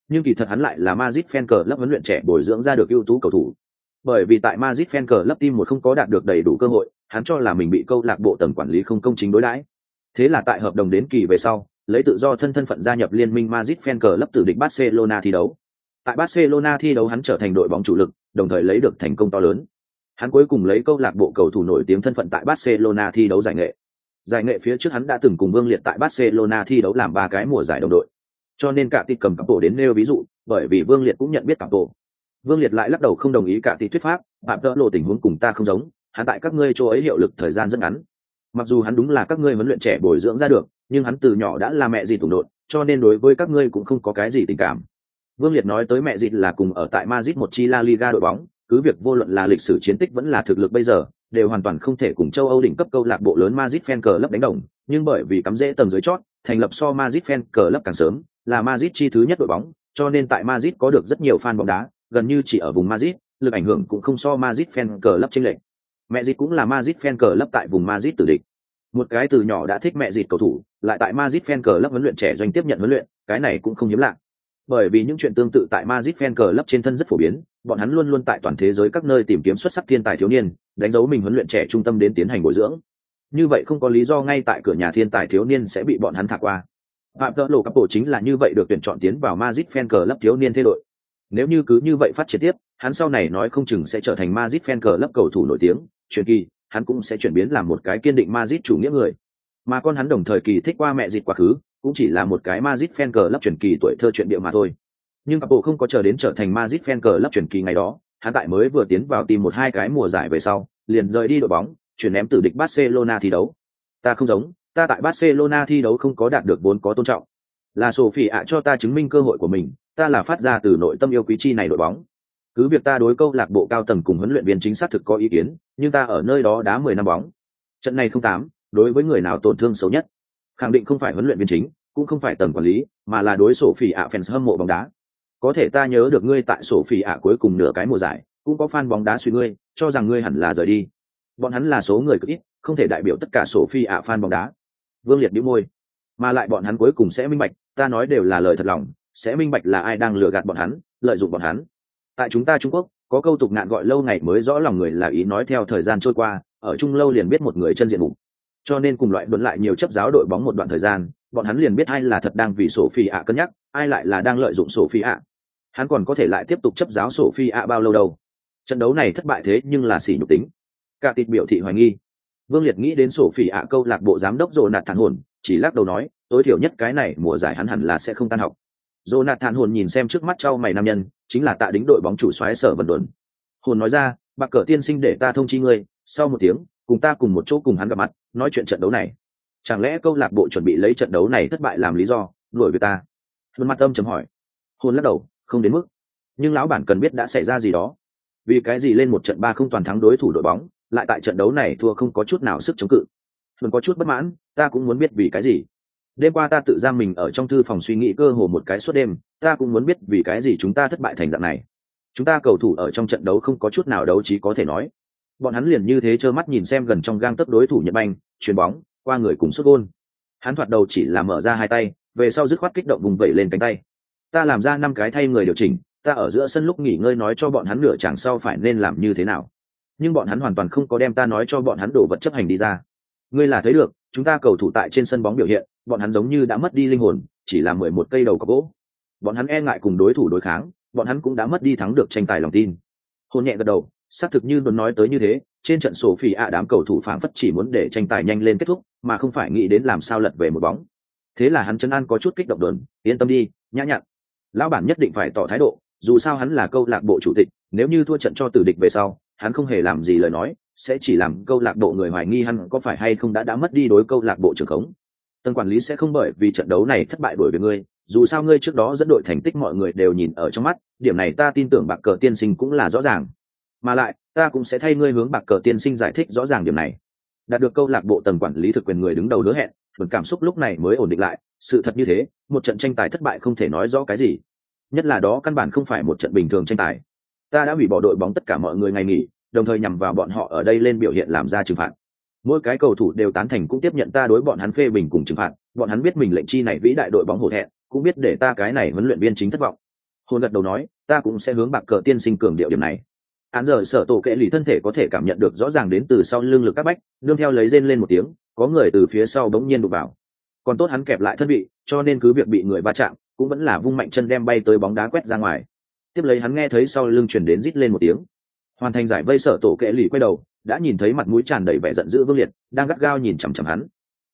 Nhưng kỳ thật hắn lại là Madrid fan cờ lớp huấn luyện trẻ bồi dưỡng ra được ưu tú cầu thủ. Bởi vì tại Madrid fan cờ lớp team một không có đạt được đầy đủ cơ hội, hắn cho là mình bị câu lạc bộ tầng quản lý không công chính đối đãi. Thế là tại hợp đồng đến kỳ về sau, lấy tự do thân thân phận gia nhập liên minh Madrid fan cờ lấp tử địch Barcelona thi đấu. Tại Barcelona thi đấu hắn trở thành đội bóng chủ lực, đồng thời lấy được thành công to lớn. Hắn cuối cùng lấy câu lạc bộ cầu thủ nổi tiếng thân phận tại Barcelona thi đấu giải nghệ. Giải nghệ phía trước hắn đã từng cùng Vương Liệt tại Barcelona thi đấu làm ba cái mùa giải đồng đội cho nên cả tịt cầm cặp tổ đến nêu ví dụ bởi vì vương liệt cũng nhận biết cặp tổ vương liệt lại lắc đầu không đồng ý cả tịt thuyết pháp phạm tợ lộ tình huống cùng ta không giống hắn tại các ngươi chỗ ấy hiệu lực thời gian rất ngắn mặc dù hắn đúng là các ngươi huấn luyện trẻ bồi dưỡng ra được nhưng hắn từ nhỏ đã là mẹ gì tủng đột cho nên đối với các ngươi cũng không có cái gì tình cảm. Vương liệt nói tới mẹ dịt là cùng ở tại madrid một chi la liga đội bóng cứ việc vô luận là lịch sử chiến tích vẫn là thực lực bây giờ đều hoàn toàn không thể cùng châu âu đỉnh cấp câu lạc bộ lớn madrid fan cờ lấp đánh đồng nhưng bởi vì cắm rễ tầng dưới chót thành lập so madrid fan cờ lấp càng sớm là Madrid chi thứ nhất đội bóng, cho nên tại Madrid có được rất nhiều fan bóng đá, gần như chỉ ở vùng Madrid, lực ảnh hưởng cũng không so Madrid fan cờ lấp chênh lệch. Mẹ dịch cũng là Madrid fan cờ lấp tại vùng Madrid tử địch. Một cái từ nhỏ đã thích mẹ dịch cầu thủ, lại tại Madrid fan cờ lấp huấn luyện trẻ doanh tiếp nhận huấn luyện, cái này cũng không hiếm lạ. Bởi vì những chuyện tương tự tại Madrid fan cờ lấp trên thân rất phổ biến, bọn hắn luôn luôn tại toàn thế giới các nơi tìm kiếm xuất sắc thiên tài thiếu niên, đánh dấu mình huấn luyện trẻ trung tâm đến tiến hành bồi dưỡng. Như vậy không có lý do ngay tại cửa nhà thiên tài thiếu niên sẽ bị bọn hắn thả qua phạm tợ lộ cấp bộ chính là như vậy được tuyển chọn tiến vào Madrid fan cờ lấp thiếu niên thế đội nếu như cứ như vậy phát triển tiếp hắn sau này nói không chừng sẽ trở thành Madrid fan cờ lấp cầu thủ nổi tiếng truyền kỳ, hắn cũng sẽ chuyển biến làm một cái kiên định Madrid chủ nghĩa người. Mà con hắn đồng thời kỳ thích qua mẹ dịch quá khứ, cũng chỉ là một cái Madrid fan cờ lấp truyền kỳ tuổi thơ chuyện địa mà thôi. Nhưng cặp bộ không có chờ đến trở thành Madrid fan cờ lấp truyền kỳ ngày đó, hắn tại mới vừa tiến vào tìm một hai cái mùa giải về sau, liền rời đi đội bóng, chuyển ném từ địch Barcelona thi đấu. Ta không giống, ta tại barcelona thi đấu không có đạt được vốn có tôn trọng. Là sophie ạ cho ta chứng minh cơ hội của mình, ta là phát ra từ nội tâm yêu quý chi này đội bóng cứ việc ta đối câu lạc bộ cao tầng cùng huấn luyện viên chính xác thực có ý kiến, nhưng ta ở nơi đó đá mười năm bóng. Trận này không tám, đối với người nào tổn thương xấu nhất? Khẳng định không phải huấn luyện viên chính, cũng không phải tầng quản lý, mà là đối sổ phỉ ạ fans hâm mộ bóng đá. Có thể ta nhớ được ngươi tại sổ phỉ ạ cuối cùng nửa cái mùa giải, cũng có fan bóng đá suy ngươi, cho rằng ngươi hẳn là rời đi. Bọn hắn là số người cực ít, không thể đại biểu tất cả sổ phi ạ fan bóng đá. Vương liệt đĩu môi. Mà lại bọn hắn cuối cùng sẽ minh bạch, ta nói đều là lời thật lòng, sẽ minh bạch là ai đang lừa gạt bọn hắn, lợi dụng bọn hắn tại chúng ta trung quốc, có câu tục ngạn gọi lâu ngày mới rõ lòng người là ý nói theo thời gian trôi qua, ở trung lâu liền biết một người chân diện mục. Cho nên cùng loại luận lại nhiều chấp giáo đội bóng một đoạn thời gian, bọn hắn liền biết ai là thật đang vì sổ phi ạ cân nhắc, ai lại là đang lợi dụng sổ phi ạ. Hắn còn có thể lại tiếp tục chấp giáo sổ phi ạ bao lâu đâu. Trận đấu này thất bại thế nhưng là xỉ nhục tính. Cả tịt biểu thị hoài nghi. Vương liệt nghĩ đến sổ phi ạ câu lạc bộ giám đốc rồ nạt thản hồn, chỉ lắc đầu nói, tối thiểu nhất cái này mùa giải hắn hẳn là sẽ không tan học. Jonathan hồn nhìn xem trước mắt trao mày nam nhân, chính là tạ đính đội bóng chủ xoáy sở vận đồn. Hồn nói ra, bạc cờ tiên sinh để ta thông chi ngươi, sau một tiếng, cùng ta cùng một chỗ cùng hắn gặp mặt, nói chuyện trận đấu này. Chẳng lẽ câu lạc bộ chuẩn bị lấy trận đấu này thất bại làm lý do, đuổi với ta? Hồn mặt âm chấm hỏi. Hồn lắc đầu, không đến mức. Nhưng lão bản cần biết đã xảy ra gì đó. Vì cái gì lên một trận ba không toàn thắng đối thủ đội bóng, lại tại trận đấu này thua không có chút nào sức chống cự. Hồn có chút bất mãn, ta cũng muốn biết vì cái gì đêm qua ta tự giam mình ở trong thư phòng suy nghĩ cơ hồ một cái suốt đêm, ta cũng muốn biết vì cái gì chúng ta thất bại thành dạng này. Chúng ta cầu thủ ở trong trận đấu không có chút nào đấu trí có thể nói. Bọn hắn liền như thế trơ mắt nhìn xem gần trong gang tấp đối thủ nhật banh, chuyền bóng, qua người cùng xuất gôn. Hắn thoạt đầu chỉ là mở ra hai tay, về sau dứt khoát kích động vùng vẩy lên cánh tay. Ta làm ra năm cái thay người điều chỉnh, ta ở giữa sân lúc nghỉ ngơi nói cho bọn hắn nửa chẳng sau phải nên làm như thế nào. Nhưng bọn hắn hoàn toàn không có đem ta nói cho bọn hắn đổ vật chấp hành đi ra ngươi là thấy được, chúng ta cầu thủ tại trên sân bóng biểu hiện, bọn hắn giống như đã mất đi linh hồn, chỉ là mười một cây đầu cọc gỗ. Bọn hắn e ngại cùng đối thủ đối kháng, bọn hắn cũng đã mất đi thắng được tranh tài lòng tin. Hôn nhẹ gật đầu, xác thực như đồn nói tới như thế, trên trận sổ phỉ ạ đám cầu thủ phản phất chỉ muốn để tranh tài nhanh lên kết thúc, mà không phải nghĩ đến làm sao lật về một bóng. Thế là hắn chân an có chút kích động đồn, yên tâm đi, nhã nhặn. Lão bản nhất định phải tỏ thái độ, dù sao hắn là câu lạc bộ chủ tịch, nếu như thua trận cho tử địch về sau, hắn không hề làm gì lời nói sẽ chỉ làm câu lạc bộ người hoài nghi hắn có phải hay không đã đã mất đi đối câu lạc bộ trưởng khống. Tầng quản lý sẽ không bởi vì trận đấu này thất bại đuổi về ngươi, dù sao ngươi trước đó dẫn đội thành tích mọi người đều nhìn ở trong mắt, điểm này ta tin tưởng bạc cờ tiên sinh cũng là rõ ràng. Mà lại, ta cũng sẽ thay ngươi hướng bạc cờ tiên sinh giải thích rõ ràng điểm này. Đạt được câu lạc bộ tầng quản lý thực quyền người đứng đầu hứa hẹn, phần cảm xúc lúc này mới ổn định lại, sự thật như thế, một trận tranh tài thất bại không thể nói rõ cái gì. Nhất là đó căn bản không phải một trận bình thường tranh tài. Ta đã hủy bỏ đội bóng tất cả mọi người ngày nghỉ đồng thời nhằm vào bọn họ ở đây lên biểu hiện làm ra trừng phạt. Mỗi cái cầu thủ đều tán thành cũng tiếp nhận ta đối bọn hắn phê bình cùng trừng phạt, bọn hắn biết mình lệnh chi này vĩ đại đội bóng hổ thẹn, cũng biết để ta cái này huấn luyện viên chính thất vọng. Hôn gật đầu nói, ta cũng sẽ hướng bạc cờ tiên sinh cường điệu điểm này. Án giờ sở tổ kệ lì thân thể có thể cảm nhận được rõ ràng đến từ sau lưng lực các bách, đương theo lấy rên lên một tiếng, có người từ phía sau bỗng nhiên đụng vào. Còn tốt hắn kẹp lại thân vị, cho nên cứ việc bị người va chạm, cũng vẫn là vung mạnh chân đem bay tới bóng đá quét ra ngoài. Tiếp lấy hắn nghe thấy sau lưng chuyển đến rít lên một tiếng hoàn thành giải vây sở tổ kệ lì quay đầu, đã nhìn thấy mặt mũi tràn đầy vẻ giận dữ vương liệt, đang gắt gao nhìn chằm chằm hắn.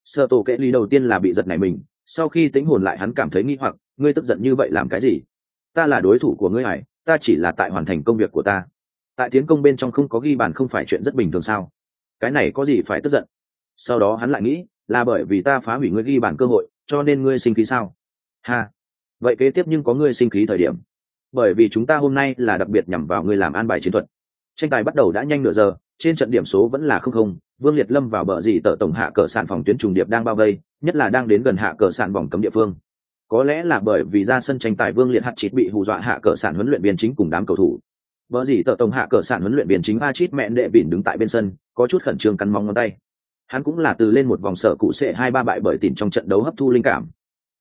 Sở tổ kệ lì đầu tiên là bị giật này mình, sau khi tính hồn lại hắn cảm thấy nghi hoặc, ngươi tức giận như vậy làm cái gì? Ta là đối thủ của ngươi hải ta chỉ là tại hoàn thành công việc của ta. Tại tiến công bên trong không có ghi bàn không phải chuyện rất bình thường sao? Cái này có gì phải tức giận? Sau đó hắn lại nghĩ, là bởi vì ta phá hủy ngươi ghi bàn cơ hội, cho nên ngươi sinh khí sao? Ha! Vậy kế tiếp nhưng có ngươi sinh khí thời điểm. Bởi vì chúng ta hôm nay là đặc biệt nhằm vào ngươi làm an bài chiến thuật tranh tài bắt đầu đã nhanh nửa giờ trên trận điểm số vẫn là không không vương liệt lâm vào bờ gì tờ tổng hạ cờ sản phòng tuyến trùng điệp đang bao vây nhất là đang đến gần hạ cờ sản vòng cấm địa phương có lẽ là bởi vì ra sân tranh tài vương liệt hạt chịt bị hù dọa hạ cờ sản huấn luyện viên chính cùng đám cầu thủ Bờ gì tờ tổng hạ cờ sản huấn luyện viên chính A Chít mẹ đệ bỉn đứng tại bên sân, có chút khẩn trương cắn mong ngón tay. Hắn cũng là từ lên một vòng sở cụ sệ hai ba bại bởi tỉnh trong trận đấu hấp thu linh cảm.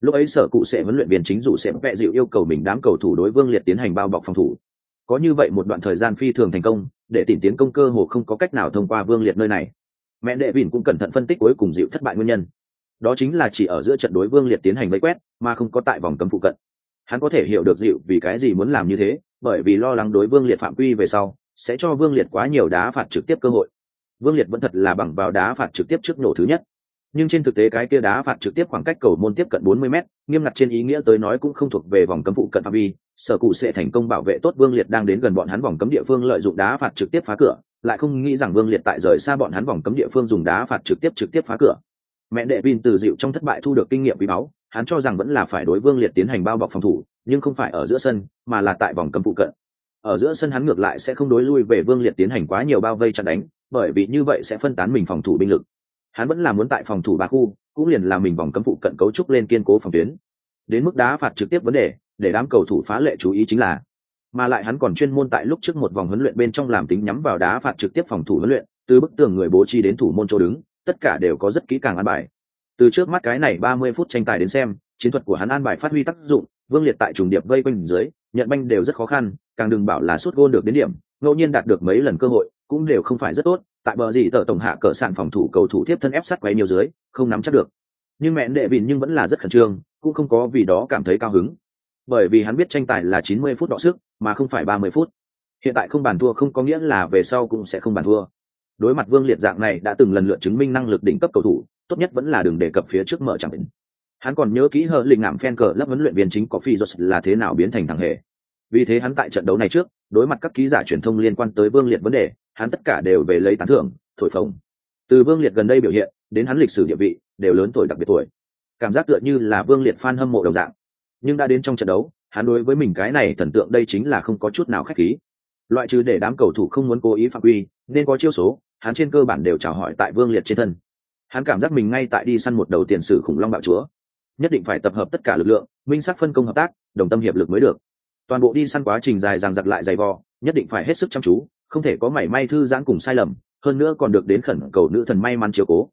Lúc ấy sở cụ sệ huấn luyện viên chính dù sẽ vẽ dịu yêu cầu mình đám cầu thủ đối Vương Liệt tiến hành bao bọc phòng thủ. Có như vậy một đoạn thời gian phi thường thành công, để tìm tiến công cơ hồ không có cách nào thông qua Vương Liệt nơi này. Mẹ đệ bỉn cũng cẩn thận phân tích cuối cùng dịu thất bại nguyên nhân. Đó chính là chỉ ở giữa trận đối Vương Liệt tiến hành vây quét, mà không có tại vòng cấm phụ cận. Hắn có thể hiểu được dịu vì cái gì muốn làm như thế, bởi vì lo lắng đối vương liệt phạm quy về sau sẽ cho vương liệt quá nhiều đá phạt trực tiếp cơ hội vương liệt vẫn thật là bằng vào đá phạt trực tiếp trước nổ thứ nhất nhưng trên thực tế cái kia đá phạt trực tiếp khoảng cách cầu môn tiếp cận 40 m nghiêm ngặt trên ý nghĩa tới nói cũng không thuộc về vòng cấm phụ cận phạm vi sở cụ sẽ thành công bảo vệ tốt vương liệt đang đến gần bọn hắn vòng cấm địa phương lợi dụng đá phạt trực tiếp phá cửa, lại không nghĩ rằng vương liệt tại rời xa bọn hắn vòng cấm địa phương dùng đá phạt trực tiếp trực tiếp phá cửa. Mẹ đệ vin từ dịu trong thất bại thu được kinh nghiệm quý báu, hắn cho rằng vẫn là phải đối vương liệt tiến hành bao bọc phòng thủ, nhưng không phải ở giữa sân, mà là tại vòng cấm phụ cận. Ở giữa sân hắn ngược lại sẽ không đối lui về vương liệt tiến hành quá nhiều bao vây chặn đánh, bởi vì như vậy sẽ phân tán mình phòng thủ binh lực. Hắn vẫn là muốn tại phòng thủ ba khu, cũng liền là mình vòng cấm phụ cận cấu trúc lên kiên cố phòng tuyến. Đến mức đá phạt trực tiếp vấn đề để đám cầu thủ phá lệ chú ý chính là, mà lại hắn còn chuyên môn tại lúc trước một vòng huấn luyện bên trong làm tính nhắm vào đá phạt trực tiếp phòng thủ huấn luyện, từ bức tường người bố trí đến thủ môn chỗ đứng, tất cả đều có rất kỹ càng an bài. Từ trước mắt cái này ba mươi phút tranh tài đến xem, chiến thuật của hắn an bài phát huy tác dụng, vương liệt tại trùng điệp vây quanh dưới, nhận banh đều rất khó khăn, càng đừng bảo là suốt gôn được đến điểm, ngẫu nhiên đạt được mấy lần cơ hội, cũng đều không phải rất tốt, tại bờ gì tờ tổng hạ cỡ sàn phòng thủ cầu thủ tiếp thân ép sát quay nhiều dưới, không nắm chắc được. Nhưng mẹ đệ vịn nhưng vẫn là rất khẩn trương, cũng không có vì đó cảm thấy cao hứng bởi vì hắn biết tranh tài là 90 phút đọ sức, mà không phải 30 phút. Hiện tại không bàn thua không có nghĩa là về sau cũng sẽ không bàn thua. Đối mặt vương liệt dạng này đã từng lần lượt chứng minh năng lực đỉnh cấp cầu thủ, tốt nhất vẫn là đừng đề cập phía trước mở chẳng định. Hắn còn nhớ kỹ hờ lình ngạm fan cờ lớp huấn luyện viên chính có phi là thế nào biến thành thằng hề. Vì thế hắn tại trận đấu này trước, đối mặt các ký giả truyền thông liên quan tới vương liệt vấn đề, hắn tất cả đều về lấy tán thưởng, thổi phồng. Từ vương liệt gần đây biểu hiện, đến hắn lịch sử địa vị, đều lớn tuổi đặc biệt tuổi. Cảm giác tựa như là vương liệt fan hâm mộ đồng dạng nhưng đã đến trong trận đấu, hắn đối với mình cái này thần tượng đây chính là không có chút nào khách khí. Loại trừ để đám cầu thủ không muốn cố ý phạm quy, nên có chiêu số, hắn trên cơ bản đều chào hỏi tại vương liệt trên thân. Hắn cảm giác mình ngay tại đi săn một đầu tiền sử khủng long bạo chúa. Nhất định phải tập hợp tất cả lực lượng, minh sắc phân công hợp tác, đồng tâm hiệp lực mới được. Toàn bộ đi săn quá trình dài dằng dặc lại dày vò, nhất định phải hết sức chăm chú, không thể có mảy may thư giãn cùng sai lầm, hơn nữa còn được đến khẩn cầu nữ thần may mắn chiếu cố.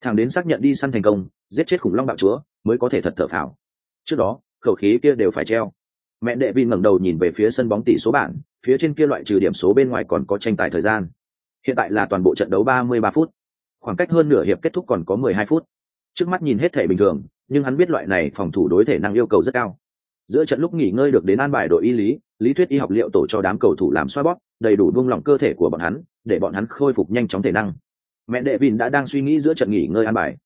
Thằng đến xác nhận đi săn thành công, giết chết khủng long bạo chúa, mới có thể thật thở phào. Trước đó khẩu khí kia đều phải treo. Mẹ đệ Vin ngẩng đầu nhìn về phía sân bóng tỷ số bảng, phía trên kia loại trừ điểm số bên ngoài còn có tranh tài thời gian. Hiện tại là toàn bộ trận đấu 33 phút. Khoảng cách hơn nửa hiệp kết thúc còn có 12 phút. Trước mắt nhìn hết thể bình thường, nhưng hắn biết loại này phòng thủ đối thể năng yêu cầu rất cao. Giữa trận lúc nghỉ ngơi được đến an bài đội y lý lý thuyết y học liệu tổ cho đám cầu thủ làm xoa bóp, đầy đủ buông lỏng cơ thể của bọn hắn, để bọn hắn khôi phục nhanh chóng thể năng. Mẹ đệ vin đã đang suy nghĩ giữa trận nghỉ ngơi an bài.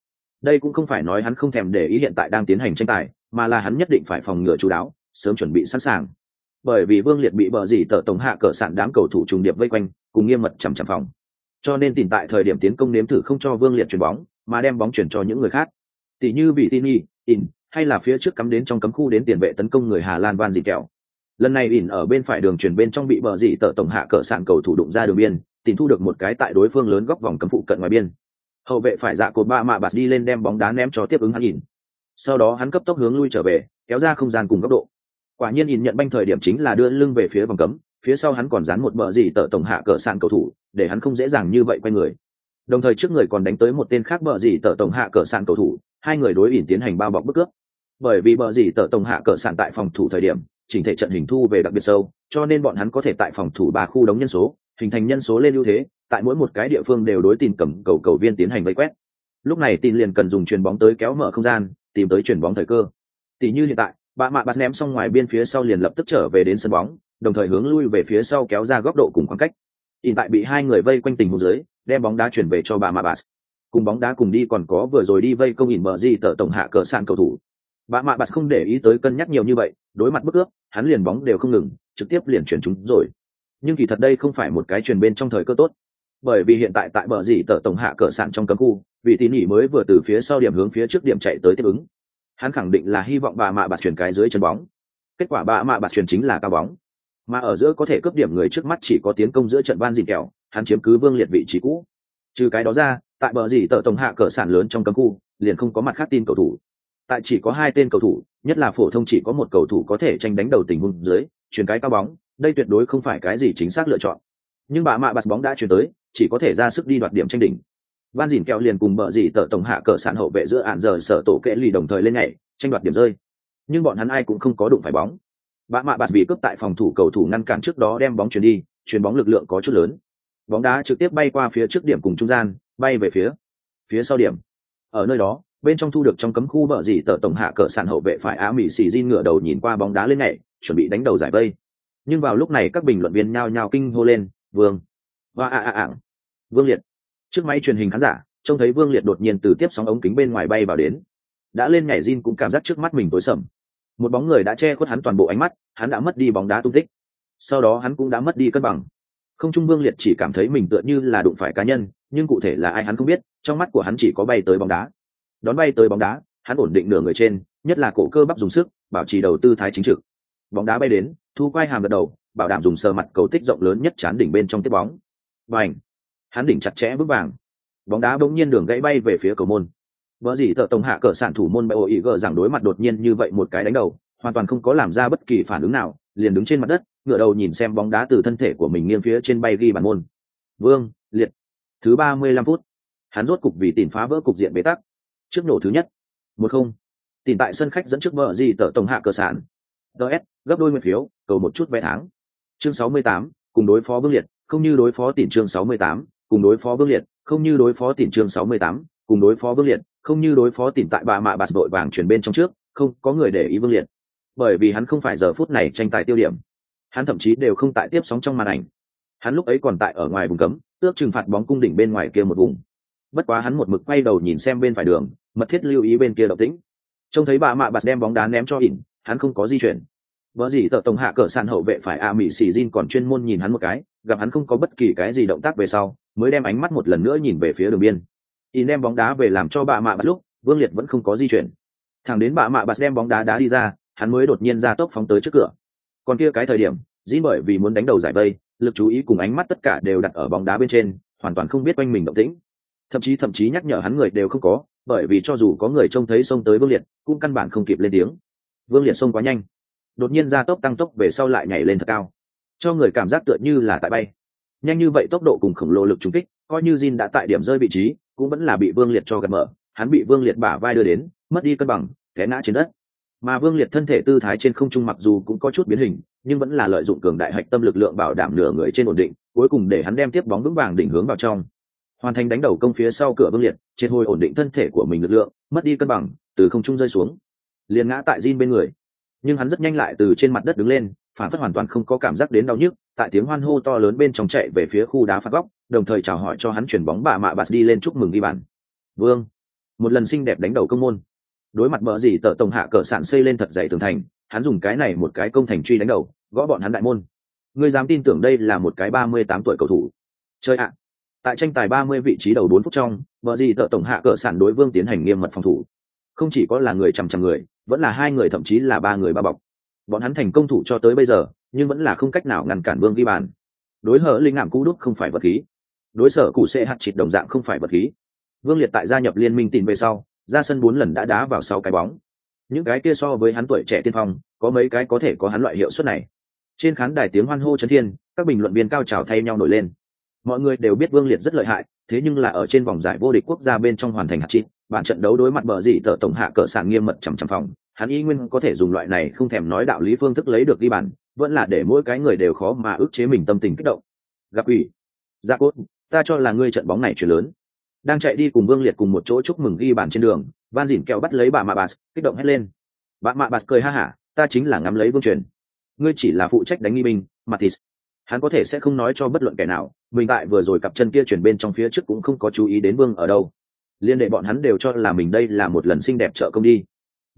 Đây cũng không phải nói hắn không thèm để ý hiện tại đang tiến hành tranh tài mà là hắn nhất định phải phòng ngừa chú đáo, sớm chuẩn bị sẵn sàng. Bởi vì vương liệt bị bờ dỉ tờ tổng hạ cỡ sạn đám cầu thủ trùng điệp vây quanh, cùng nghiêm mật chằm chằm phòng. Cho nên tìm tại thời điểm tiến công nếm thử không cho vương liệt chuyền bóng, mà đem bóng chuyển cho những người khác. Tỷ như vị tin y in hay là phía trước cắm đến trong cấm khu đến tiền vệ tấn công người hà lan van dì kẹo. Lần này ỉn ở bên phải đường chuyển bên trong bị bờ dị tờ tổng hạ cỡ sạn cầu thủ đụng ra đường biên tìm thu được một cái tại đối phương lớn góc vòng cấm phụ cận ngoài biên. Hậu vệ phải dạ cột ba mạ bạt đi lên đem bóng đá ném cho tiếp ứng hắn ỉn sau đó hắn cấp tốc hướng lui trở về, kéo ra không gian cùng góc độ. Quả nhiên nhìn nhận banh thời điểm chính là đưa lưng về phía vòng cấm, phía sau hắn còn dán một bờ gì tờ tổng hạ cờ sạn cầu thủ, để hắn không dễ dàng như vậy quay người. Đồng thời trước người còn đánh tới một tên khác bờ gì tờ tổng hạ cờ sạn cầu thủ, hai người đối ỉn tiến hành bao bọc bức cướp. Bởi vì bờ gì tờ tổng hạ cờ sạn tại phòng thủ thời điểm, chỉnh thể trận hình thu về đặc biệt sâu, cho nên bọn hắn có thể tại phòng thủ ba khu đóng nhân số, hình thành nhân số lên ưu thế, tại mỗi một cái địa phương đều đối tin cầm cầu cầu viên tiến hành vây quét. Lúc này tin liền cần dùng chuyền bóng tới kéo mở không gian tìm tới chuyển bóng thời cơ. Tỷ như hiện tại bà mạ bắt ném xong ngoài biên phía sau liền lập tức trở về đến sân bóng, đồng thời hướng lui về phía sau kéo ra góc độ cùng khoảng cách. Hiện tại bị hai người vây quanh tình huống dưới, đem bóng đá chuyển về cho bà mạ bạt. Cùng bóng đá cùng đi còn có vừa rồi đi vây công ỉn mở gì tờ tổng hạ cờ sạn cầu thủ. Bà mạ bạt không để ý tới cân nhắc nhiều như vậy, đối mặt bức ước, hắn liền bóng đều không ngừng, trực tiếp liền chuyển chúng rồi. Nhưng kỳ thật đây không phải một cái chuyển bên trong thời cơ tốt bởi vì hiện tại tại bờ dì tờ tổng hạ cờ sạn trong cấm khu, vị tín ỉ mới vừa từ phía sau điểm hướng phía trước điểm chạy tới tiếp ứng. Hắn khẳng định là hy vọng bà mạ bạt chuyển cái dưới chân bóng. Kết quả bà mạ bạt chuyển chính là cao bóng. Mà ở giữa có thể cướp điểm người trước mắt chỉ có tiến công giữa trận van dìn kẹo, hắn chiếm cứ vương liệt vị trí cũ. Trừ cái đó ra, tại bờ dì tờ tổng hạ cờ sản lớn trong cấm khu, liền không có mặt khác tin cầu thủ. Tại chỉ có hai tên cầu thủ, nhất là phổ thông chỉ có một cầu thủ có thể tranh đánh đầu tình huống dưới, chuyển cái cao bóng, đây tuyệt đối không phải cái gì chính xác lựa chọn. Nhưng bà mạ bạt bóng đã chuyển tới chỉ có thể ra sức đi đoạt điểm tranh đỉnh. Van dìn kẹo liền cùng bờ dì tờ tổng hạ cờ sản hậu vệ giữa ạn giờ sở tổ kệ lì đồng thời lên nhảy, tranh đoạt điểm rơi. Nhưng bọn hắn ai cũng không có đụng phải bóng. Bạ mạ bạt bị cướp tại phòng thủ cầu thủ ngăn cản trước đó đem bóng chuyển đi, chuyển bóng lực lượng có chút lớn. Bóng đá trực tiếp bay qua phía trước điểm cùng trung gian, bay về phía phía sau điểm. Ở nơi đó, bên trong thu được trong cấm khu bờ dì tờ tổng hạ cờ sản hậu vệ phải á mỹ xì di ngửa đầu nhìn qua bóng đá lên nhảy, chuẩn bị đánh đầu giải vây. Nhưng vào lúc này các bình luận viên nhao nhao kinh hô lên, vương và ạ ạ ạ vương liệt. Trước máy truyền hình khán giả, trông thấy vương liệt đột nhiên từ tiếp sóng ống kính bên ngoài bay vào đến. Đã lên nhảy Jin cũng cảm giác trước mắt mình tối sầm. Một bóng người đã che khuất hắn toàn bộ ánh mắt, hắn đã mất đi bóng đá tung tích. Sau đó hắn cũng đã mất đi cân bằng. Không trung vương liệt chỉ cảm thấy mình tựa như là đụng phải cá nhân, nhưng cụ thể là ai hắn không biết, trong mắt của hắn chỉ có bay tới bóng đá. Đón bay tới bóng đá, hắn ổn định nửa người trên, nhất là cổ cơ bắp dùng sức, bảo trì đầu tư thái chính trực. Bóng đá bay đến, thu quay hàm gật đầu, bảo đảm dùng sờ mặt cầu tích rộng lớn nhất chán đỉnh bên trong tiếp bóng và ảnh. Hắn đỉnh chặt chẽ bước vàng. Bóng đá bỗng nhiên đường gãy bay về phía cầu môn. Vợ gì thợ tổng hạ cờ sản thủ môn bại ô ý gờ rằng đối mặt đột nhiên như vậy một cái đánh đầu hoàn toàn không có làm ra bất kỳ phản ứng nào liền đứng trên mặt đất ngựa đầu nhìn xem bóng đá từ thân thể của mình nghiêng phía trên bay ghi bàn môn. Vương liệt. Thứ ba mươi lăm phút. Hắn rốt cục vì tìm phá vỡ cục diện bế tắc. Trước nổ thứ nhất. Một không. Tìm tại sân khách dẫn trước vợ gì tờ tổng hạ cờ sản. Ts gấp đôi nguyên phiếu cầu một chút vé tháng. Chương 68, cùng đối phó vương liệt không như đối phó tỉnh chương 68, cùng đối phó vương liệt không như đối phó tỉnh chương 68, cùng đối phó vương liệt không như đối phó tỉnh tại bà mạ bạt đội vàng chuyển bên trong trước không có người để ý vương liệt. Bởi vì hắn không phải giờ phút này tranh tài tiêu điểm. Hắn thậm chí đều không tại tiếp sóng trong màn ảnh. Hắn lúc ấy còn tại ở ngoài vùng cấm tước trừng phạt bóng cung đỉnh bên ngoài kia một vùng. Bất quá hắn một mực quay đầu nhìn xem bên phải đường mật thiết lưu ý bên kia động tĩnh. Trông thấy bà mạ bạt đem bóng đá ném cho ỉn hắn không có di chuyển. Vợ gì tờ tổng hạ cỡ sàn hậu vệ phải a mỹ xì Jin còn chuyên môn nhìn hắn một cái gặp hắn không có bất kỳ cái gì động tác về sau, mới đem ánh mắt một lần nữa nhìn về phía đường biên. In đem bóng đá về làm cho bà mạ bắt lúc, vương liệt vẫn không có di chuyển. Thẳng đến bà mạ bắt đem bóng đá đá đi ra, hắn mới đột nhiên ra tốc phóng tới trước cửa. Còn kia cái thời điểm, dĩ bởi vì muốn đánh đầu giải vây, lực chú ý cùng ánh mắt tất cả đều đặt ở bóng đá bên trên, hoàn toàn không biết quanh mình động tĩnh. Thậm chí thậm chí nhắc nhở hắn người đều không có, bởi vì cho dù có người trông thấy xông tới vương liệt, cũng căn bản không kịp lên tiếng. Vương liệt xông quá nhanh. Đột nhiên ra tốc tăng tốc về sau lại nhảy lên thật cao cho người cảm giác tựa như là tại bay. Nhanh như vậy tốc độ cùng khổng lồ lực trúng kích, coi như Jin đã tại điểm rơi vị trí, cũng vẫn là bị vương liệt cho gật mở. Hắn bị vương liệt bả vai đưa đến, mất đi cân bằng, té ngã trên đất. Mà vương liệt thân thể tư thái trên không trung mặc dù cũng có chút biến hình, nhưng vẫn là lợi dụng cường đại hạch tâm lực lượng bảo đảm nửa người trên ổn định, cuối cùng để hắn đem tiếp bóng vững vàng đỉnh hướng vào trong. Hoàn thành đánh đầu công phía sau cửa vương liệt, trên hồi ổn định thân thể của mình lực lượng, mất đi cân bằng, từ không trung rơi xuống. Liền ngã tại Jin bên người. Nhưng hắn rất nhanh lại từ trên mặt đất đứng lên phản phất hoàn toàn không có cảm giác đến đau nhức, tại tiếng hoan hô to lớn bên trong chạy về phía khu đá phạt góc, đồng thời chào hỏi cho hắn chuyển bóng bà mạ bạt đi lên chúc mừng ghi bàn. Vương, một lần xinh đẹp đánh đầu công môn. Đối mặt bờ gì tờ tổng hạ cờ sạn xây lên thật dày tường thành, hắn dùng cái này một cái công thành truy đánh đầu, gõ bọn hắn đại môn. Ngươi dám tin tưởng đây là một cái ba mươi tám tuổi cầu thủ. Chơi ạ. Tại tranh tài ba mươi vị trí đầu bốn phút trong vợ gì tợ tổng hạ cờ sản đối vương tiến hành nghiêm mật phòng thủ. Không chỉ có là người chằm chằm người, vẫn là hai người thậm chí là ba người ba bọc bọn hắn thành công thủ cho tới bây giờ, nhưng vẫn là không cách nào ngăn cản vương ghi bàn. Đối hở linh ngạm cú đúc không phải vật khí. Đối sở cụ sẽ hạt chịt đồng dạng không phải vật khí. Vương liệt tại gia nhập liên minh tìm về sau, ra sân bốn lần đã đá vào sáu cái bóng. Những cái kia so với hắn tuổi trẻ tiên phong, có mấy cái có thể có hắn loại hiệu suất này. Trên khán đài tiếng hoan hô chấn thiên, các bình luận viên cao trào thay nhau nổi lên. Mọi người đều biết vương liệt rất lợi hại, thế nhưng là ở trên vòng giải vô địch quốc gia bên trong hoàn thành hạt chịt, bản trận đấu đối mặt bờ dị tờ tổng hạ cỡ sản nghiêm mật chằm chằm phòng hắn y nguyên có thể dùng loại này không thèm nói đạo lý phương thức lấy được ghi bàn vẫn là để mỗi cái người đều khó mà ức chế mình tâm tình kích động. Gặp ủy gia cốt, ta cho là ngươi trận bóng này chuyển lớn. Đang chạy đi cùng vương liệt cùng một chỗ chúc mừng ghi bàn trên đường, van dỉn kẹo bắt lấy bà mạ bà kích động hét lên. Bà mạ bà cười ha hả, ta chính là ngắm lấy vương truyền. Ngươi chỉ là phụ trách đánh nghi binh matis hắn có thể sẽ không nói cho bất luận kẻ nào, mình tại vừa rồi cặp chân kia chuyển bên trong phía trước cũng không có chú ý đến vương ở đâu. Liên đệ bọn hắn đều cho là mình đây là một lần xinh đẹp trợ công đi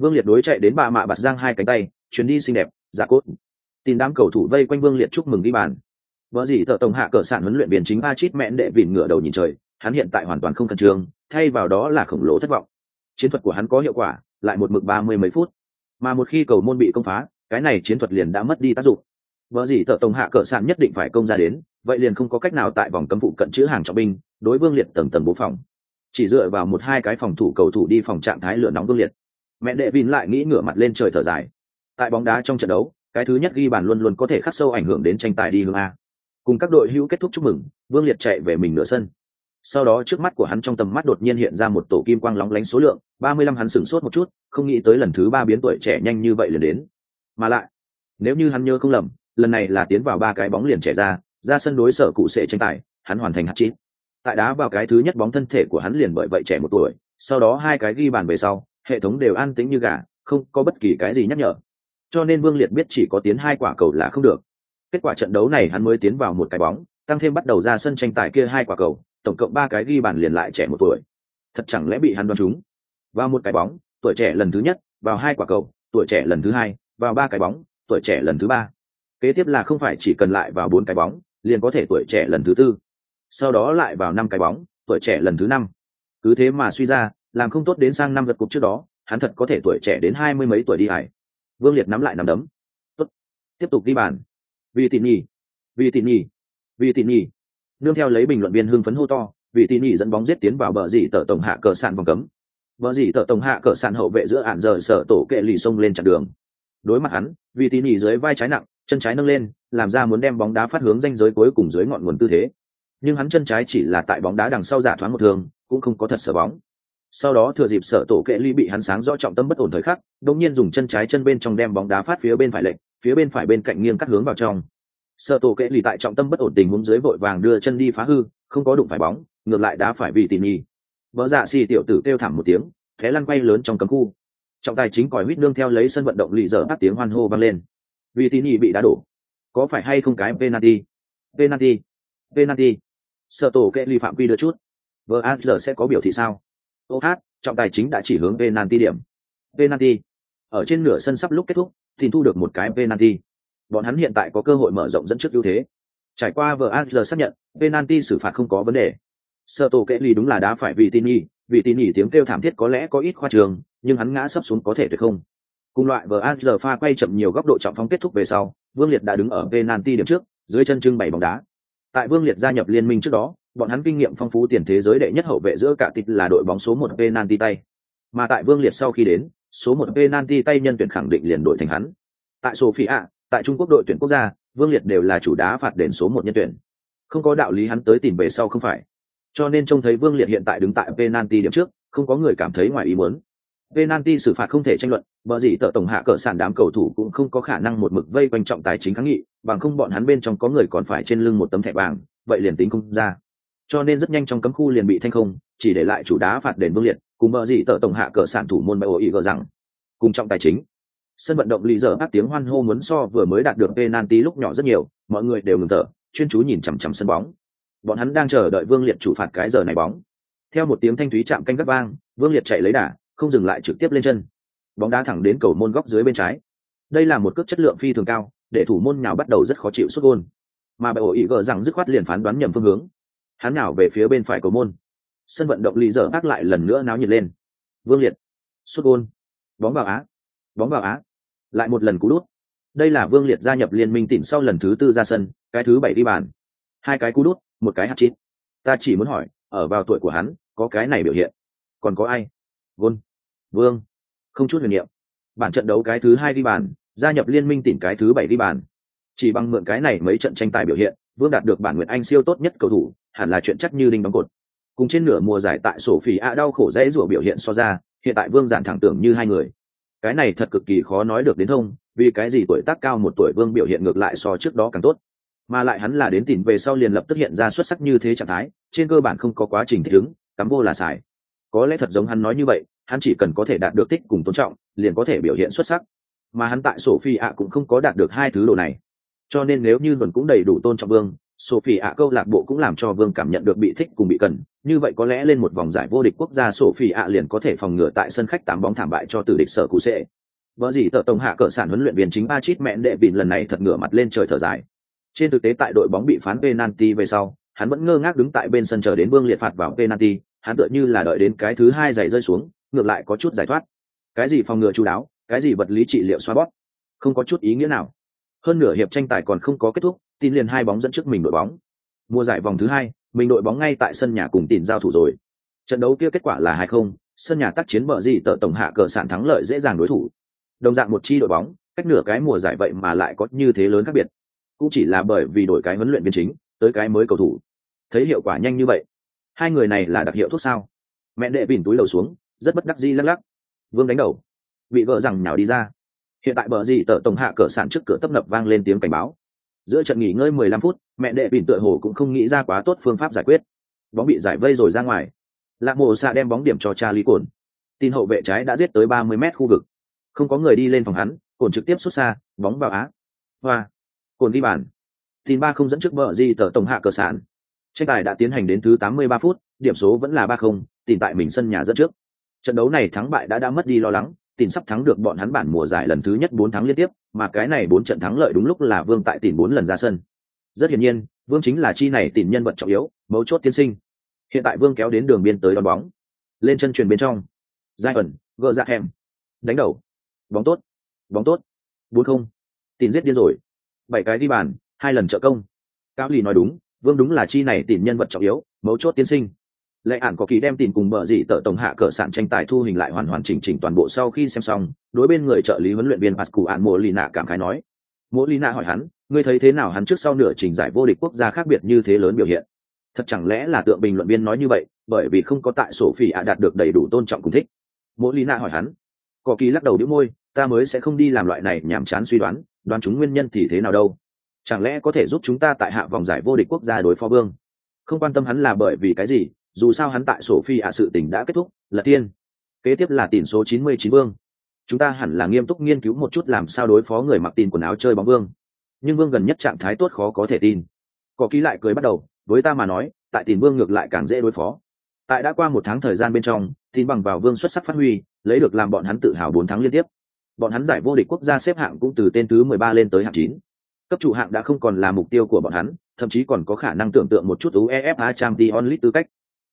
vương liệt đối chạy đến bà mạ bạt giang hai cánh tay chuyến đi xinh đẹp, giả cốt. Tin đám cầu thủ vây quanh vương liệt chúc mừng đi bàn. Vợ gì thợ tổng hạ cờ sản huấn luyện viên chính a chít mẹn đệ vỉn ngửa đầu nhìn trời, hắn hiện tại hoàn toàn không khẩn trương, thay vào đó là khổng lồ thất vọng. Chiến thuật của hắn có hiệu quả, lại một mực ba mươi mấy phút. Mà một khi cầu môn bị công phá, cái này chiến thuật liền đã mất đi tác dụng. Vợ gì thợ tổng hạ cờ sản nhất định phải công ra đến, vậy liền không có cách nào tại vòng cấm phụ cận chữ hàng trọng binh, đối vương liệt tầng tầng bố phòng. Chỉ dựa vào một hai cái phòng thủ cầu thủ đi phòng trạng thái lửa nóng vương liệt mẹ đệ vin lại nghĩ ngửa mặt lên trời thở dài. Tại bóng đá trong trận đấu, cái thứ nhất ghi bàn luôn luôn có thể khắc sâu ảnh hưởng đến tranh tài đi hướng a. Cùng các đội hữu kết thúc chúc mừng, vương liệt chạy về mình nửa sân. Sau đó trước mắt của hắn trong tầm mắt đột nhiên hiện ra một tổ kim quang lóng lánh số lượng, ba mươi lăm hắn sửng sốt một chút, không nghĩ tới lần thứ ba biến tuổi trẻ nhanh như vậy liền đến. Mà lại, nếu như hắn nhớ không lầm, lần này là tiến vào ba cái bóng liền trẻ ra ra sân đối sở cụ sẽ tranh tài, hắn hoàn thành hạt chín tại đá vào cái thứ nhất bóng thân thể của hắn liền bởi vậy trẻ một tuổi, sau đó hai cái ghi bàn về sau hệ thống đều an tĩnh như gà, không có bất kỳ cái gì nhắc nhở. Cho nên vương liệt biết chỉ có tiến hai quả cầu là không được. Kết quả trận đấu này hắn mới tiến vào một cái bóng, tăng thêm bắt đầu ra sân tranh tài kia hai quả cầu, tổng cộng ba cái ghi bàn liền lại trẻ một tuổi. Thật chẳng lẽ bị hắn đoán trúng? Vào một cái bóng, tuổi trẻ lần thứ nhất, vào hai quả cầu, tuổi trẻ lần thứ hai, vào ba cái bóng, tuổi trẻ lần thứ ba. Kế tiếp là không phải chỉ cần lại vào bốn cái bóng, liền có thể tuổi trẻ lần thứ tư. Sau đó lại vào năm cái bóng, tuổi trẻ lần thứ năm. Cứ thế mà suy ra làm không tốt đến sang năm gật cục trước đó, hắn thật có thể tuổi trẻ đến hai mươi mấy tuổi đi hải vương liệt nắm lại nắm đấm. Tốt. Tiếp tục đi bàn. Vì tỉ nhì vì tỉ nhì vì tỉ nhì nương theo lấy bình luận viên hưng phấn hô to, vì tỉ nhì dẫn bóng giết tiến vào bờ dì tờ tổng hạ cờ sạn vòng cấm. Bờ dì tờ tổng hạ cờ sạn hậu vệ giữa ạn giờ sở tổ kệ lì xông lên chặn đường. Đối mặt hắn, vì tỉ nhì dưới vai trái nặng, chân trái nâng lên, làm ra muốn đem bóng đá phát hướng danh giới cuối cùng dưới ngọn nguồn tư thế. Nhưng hắn chân trái chỉ là tại bóng đá đằng sau giả thoáng một thường cũng không có thật sở bóng sau đó thừa dịp sở tổ kệ ly bị hắn sáng rõ trọng tâm bất ổn thời khắc, đột nhiên dùng chân trái chân bên trong đem bóng đá phát phía bên phải lệnh phía bên phải bên cạnh nghiêng cắt hướng vào trong. Sở tổ kệ ly tại trọng tâm bất ổn tình huống dưới vội vàng đưa chân đi phá hư, không có đụng phải bóng, ngược lại đá phải vì tỉ mỉ vợ dạ xì tiểu tử kêu thảm một tiếng, thế lăn quay lớn trong cấm khu. Trọng tài chính còi huýt nương theo lấy sân vận động lì dở hát tiếng hoan hô vang lên. Vì tỉ nhi bị đá đổ. Có phải hay không cái penalty? Penalty. Penalty. Sợ tổ kệ ly phạm quy đưa chút. Vợ a giờ sẽ có biểu thị sao? Ô hát, trọng tài chính đã chỉ hướng penalty điểm. Penalty. Ở trên nửa sân sắp lúc kết thúc, thì thu được một cái penalty. Bọn hắn hiện tại có cơ hội mở rộng dẫn trước ưu thế. Trải qua VAR xác nhận, penalty xử phạt không có vấn đề. Sợ tổ kệ lì đúng là đá phải vì tin nhi vì tin nhỉ tiếng kêu thảm thiết có lẽ có ít khoa trường, nhưng hắn ngã sấp xuống có thể được không. Cùng loại vờ pha quay chậm nhiều góc độ trọng phóng kết thúc về sau, vương liệt đã đứng ở penalty điểm trước, dưới chân trưng bày bóng đá. Tại vương liệt gia nhập liên minh trước đó bọn hắn kinh nghiệm phong phú tiền thế giới đệ nhất hậu vệ giữa cả tịch là đội bóng số một penalty tay. Mà tại vương liệt sau khi đến, số một penalty tay nhân tuyển khẳng định liền đội thành hắn. Tại sophia tại trung quốc đội tuyển quốc gia, vương liệt đều là chủ đá phạt đền số một nhân tuyển. Không có đạo lý hắn tới tìm về sau không phải. Cho nên trông thấy vương liệt hiện tại đứng tại penalty điểm trước, không có người cảm thấy ngoài ý muốn. Penalty xử phạt không thể tranh luận, bởi gì tờ tổng hạ cỡ sản đám cầu thủ cũng không có khả năng một mực vây quanh trọng tài chính kháng nghị, bằng không bọn hắn bên trong có người còn phải trên lưng một tấm thẻ vàng, vậy liền tính không ra cho nên rất nhanh trong cấm khu liền bị thanh không, chỉ để lại chủ đá phạt đền vương liệt, cùng bờ dị tờ tổng hạ cờ sản thủ môn bại ổ ý gờ rằng. Cùng trọng tài chính, sân vận động lý giờ áp tiếng hoan hô muốn so vừa mới đạt được penalty lúc nhỏ rất nhiều, mọi người đều ngừng thở, chuyên chú nhìn chằm chằm sân bóng. Bọn hắn đang chờ đợi vương liệt chủ phạt cái giờ này bóng. Theo một tiếng thanh thúy chạm canh gấp vang, vương liệt chạy lấy đà, không dừng lại trực tiếp lên chân. Bóng đá thẳng đến cầu môn góc dưới bên trái. Đây là một cước chất lượng phi thường cao, để thủ môn nào bắt đầu rất khó chịu xuất gôn. Mà bại ổ ý gờ rằng dứt khoát liền phán đoán nhầm phương hướng hắn nào về phía bên phải cầu môn. Sân vận động lý dở ác lại lần nữa náo nhiệt lên. Vương liệt xuất gôn, bóng vào á, bóng vào á, lại một lần cú đút. Đây là vương liệt gia nhập liên minh tỉnh sau lần thứ tư ra sân, cái thứ bảy đi bàn. Hai cái cú đút, một cái hát chít ta chỉ muốn hỏi, ở vào tuổi của hắn, có cái này biểu hiện. Còn có ai? Gôn, vương, không chút huyền niệm. Bản trận đấu cái thứ hai đi bàn, gia nhập liên minh tỉnh cái thứ bảy đi bàn. Chỉ bằng mượn cái này mấy trận tranh tài biểu hiện vương đạt được bản nguyện anh siêu tốt nhất cầu thủ, hẳn là chuyện chắc như đinh đóng cột. Cùng trên nửa mùa giải tại sổ phỉ a đau khổ dễ rủa biểu hiện so ra, hiện tại vương giản thẳng tưởng như hai người. Cái này thật cực kỳ khó nói được đến thông, vì cái gì tuổi tác cao một tuổi vương biểu hiện ngược lại so trước đó càng tốt. Mà lại hắn là đến tìm về sau liền lập tức hiện ra xuất sắc như thế trạng thái, trên cơ bản không có quá trình thích ứng, cắm vô là xài. Có lẽ thật giống hắn nói như vậy, hắn chỉ cần có thể đạt được tích cùng tôn trọng, liền có thể biểu hiện xuất sắc. Mà hắn tại sophie ạ cũng không có đạt được hai thứ đồ này cho nên nếu như luận cũng đầy đủ tôn trọng vương, sophie ạ câu lạc bộ cũng làm cho vương cảm nhận được bị thích cùng bị cần. Như vậy có lẽ lên một vòng giải vô địch quốc gia sophie ạ liền có thể phòng ngừa tại sân khách tám bóng thảm bại cho tử địch sở cụ sệ vợ gì tờ tổng hạ cỡ sản huấn luyện viên chính ba chít mẹn đệ vịn lần này thật ngửa mặt lên trời thở dài. Trên thực tế tại đội bóng bị phán penalty về sau, hắn vẫn ngơ ngác đứng tại bên sân chờ đến vương liệt phạt vào penalty, hắn tựa như là đợi đến cái thứ hai giày rơi xuống, ngược lại có chút giải thoát. Cái gì phòng ngừa chú đáo, cái gì vật lý trị liệu xoa bóp? Không có chút ý nghĩa nào hơn nửa hiệp tranh tài còn không có kết thúc, tin liền hai bóng dẫn trước mình đội bóng. Mùa giải vòng thứ hai, mình đội bóng ngay tại sân nhà cùng tin giao thủ rồi. Trận đấu kia kết quả là hai không, sân nhà tác chiến bờ gì tợ tổng hạ cờ sản thắng lợi dễ dàng đối thủ. Đồng dạng một chi đội bóng, cách nửa cái mùa giải vậy mà lại có như thế lớn khác biệt. Cũng chỉ là bởi vì đổi cái huấn luyện viên chính, tới cái mới cầu thủ. Thấy hiệu quả nhanh như vậy, hai người này là đặc hiệu thuốc sao? Mẹ đệ bỉn túi đầu xuống, rất bất đắc dĩ lắc lắc. Vương đánh đầu. Bị vợ rằng nhào đi ra hiện tại bờ gì tờ tổng hạ cờ sản trước cửa tấp nập vang lên tiếng cảnh báo. Giữa trận nghỉ ngơi 15 phút, mẹ đệ bỉn tựa hồ cũng không nghĩ ra quá tốt phương pháp giải quyết. Bóng bị giải vây rồi ra ngoài. Lạc mộ xạ đem bóng điểm cho cha lý cồn tin hậu vệ trái đã giết tới 30 mét khu vực. Không có người đi lên phòng hắn cồn trực tiếp xuất xa, bóng vào á. Hoa. Cồn đi bàn. Tin ba không dẫn trước bờ gì tờ tổng hạ cờ sản tranh tài đã tiến hành đến thứ 83 phút, điểm số vẫn là ba không tìm tại mình sân nhà dẫn trước. Trận đấu này thắng bại đã đã mất đi lo lắng tìm sắp thắng được bọn hắn bản mùa giải lần thứ nhất bốn thắng liên tiếp, mà cái này bốn trận thắng lợi đúng lúc là vương tại tìm bốn lần ra sân. Rất hiển nhiên, vương chính là chi này tìm nhân vật trọng yếu, mấu chốt tiên sinh. Hiện tại vương kéo đến đường biên tới đón bóng. Lên chân truyền bên trong. Giai ẩn, gỡ ra hẻm. Đánh đầu. Bóng tốt. Bóng tốt. Bốn không. Tìm giết điên rồi. Bảy cái đi bàn, hai lần trợ công. Cao lì nói đúng, vương đúng là chi này tìm nhân vật trọng yếu, mấu chốt tiên sinh lệ ản có kỳ đem tìm cùng bờ dị tợ tổng hạ cờ sản tranh tài thu hình lại hoàn hoàn chỉnh chỉnh toàn bộ sau khi xem xong, đối bên người trợ lý huấn luyện viên pascu ạn mô lì nạ cảm khái nói. Mô lì nạ hỏi hắn, ngươi thấy thế nào hắn trước sau nửa trình giải vô địch quốc gia khác biệt như thế lớn biểu hiện? Thật chẳng lẽ là tượng bình luận viên nói như vậy, bởi vì không có tại sổ phỉ ạ đạt được đầy đủ tôn trọng cùng thích? Mô lì nạ hỏi hắn, có kỳ lắc đầu đĩu môi, ta mới sẽ không đi làm loại này nhàm chán suy đoán đoán chúng nguyên nhân thì thế nào đâu? Chẳng lẽ có thể giúp chúng ta tại hạ vòng giải vô địch quốc gia đối phó vương? Không quan tâm hắn là bởi vì cái gì dù sao hắn tại sổ phi ạ sự tình đã kết thúc, là tiên. Kế tiếp là tỷ số 99 vương. Chúng ta hẳn là nghiêm túc nghiên cứu một chút làm sao đối phó người mặc tin quần áo chơi bóng vương. Nhưng vương gần nhất trạng thái tốt khó có thể tin. Có ký lại cười bắt đầu, với ta mà nói, tại tiền vương ngược lại càng dễ đối phó. Tại đã qua một tháng thời gian bên trong tin bằng vào vương xuất sắc phát huy, lấy được làm bọn hắn tự hào bốn tháng liên tiếp. Bọn hắn giải vô địch quốc gia xếp hạng cũng từ tên thứ mười ba lên tới hạng chín. Cấp chủ hạng đã không còn là mục tiêu của bọn hắn, thậm chí còn có khả năng tưởng tượng một chút uefa trang t onlit tư cách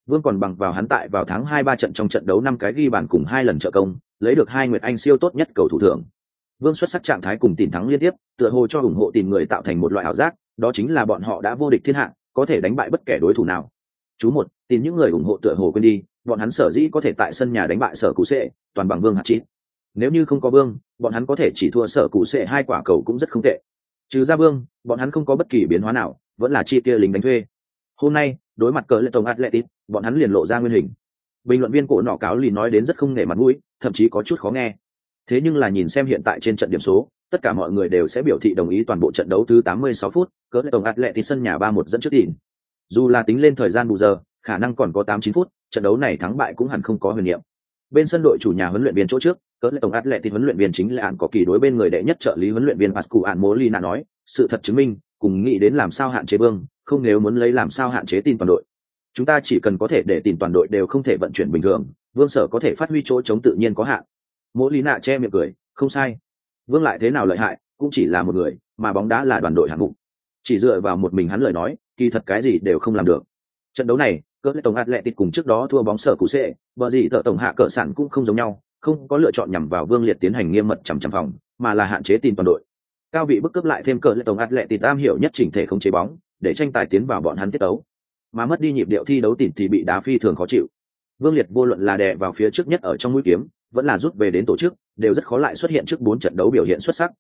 vương còn bằng vào hắn tại vào tháng hai ba trận trong trận đấu năm cái ghi bàn cùng hai lần trợ công, lấy được hai nguyệt anh siêu tốt nhất cầu thủ thưởng. Vương xuất sắc trạng thái cùng tìm thắng liên tiếp, tựa hồ cho ủng hộ tìm người tạo thành một loại ảo giác, đó chính là bọn họ đã vô địch thiên hạ, có thể đánh bại bất kể đối thủ nào. Chú một tìm những người ủng hộ tựa hồ quên đi, bọn hắn sở dĩ có thể tại sân nhà đánh bại sở cụ sệ, toàn bằng vương hạt chín. nếu như không có vương, bọn hắn có thể chỉ thua sở cụ sệ hai quả cầu cũng rất không tệ. Trừ ra vương, bọn hắn không có bất kỳ biến hóa nào, vẫn là chi kia lính đánh thuê. Hôm nay, đối mặt cờ lệ tổng atletic bọn hắn liền lộ ra nguyên hình. Bình luận viên cổ nọ cáo lì nói đến rất không nể mặt mũi, thậm chí có chút khó nghe. Thế nhưng là nhìn xem hiện tại trên trận điểm số, tất cả mọi người đều sẽ biểu thị đồng ý toàn bộ trận đấu thứ 86 phút, cỡ lệ tổng atletic sân nhà 3-1 dẫn trước đỉnh. Dù là tính lên thời gian bù giờ, khả năng còn có 89 phút, trận đấu này thắng bại cũng hẳn không có huyền niệm. Bên sân đội chủ nhà huấn luyện viên chỗ trước, cỡ lệ tổng atletic huấn luyện viên chính là ạn có kỳ đối bên người đệ nhất trợ lý huấn luyện viên pascu ạn molina nói, sự thật chứng minh, cùng nghĩ đến làm sao hạn chế bương, không nếu muốn lấy làm sao hạn chế tin toàn đội chúng ta chỉ cần có thể để tìm toàn đội đều không thể vận chuyển bình thường, vương sở có thể phát huy chỗ chống tự nhiên có hạn. Mỗi lý nạ che miệng cười, không sai. Vương lại thế nào lợi hại, cũng chỉ là một người, mà bóng đá là đoàn đội hạng mục. Chỉ dựa vào một mình hắn lời nói, kỳ thật cái gì đều không làm được. Trận đấu này, cỡ tổng atletic cùng trước đó thua bóng sở cụ sệ vợ gì tờ tổng hạ cỡ sản cũng không giống nhau, không có lựa chọn nhằm vào vương liệt tiến hành nghiêm mật chằm chằm phòng, mà là hạn chế tin toàn đội. Cao vị bức cướp lại thêm cỡ lệ tổng atletic tam hiểu nhất chỉnh thể không chế bóng, để tranh tài tiến vào bọn hắn tiết đấu mà mất đi nhịp điệu thi đấu tỉn thì bị đá phi thường khó chịu. Vương liệt vô luận là đè vào phía trước nhất ở trong mũi kiếm, vẫn là rút về đến tổ chức, đều rất khó lại xuất hiện trước bốn trận đấu biểu hiện xuất sắc.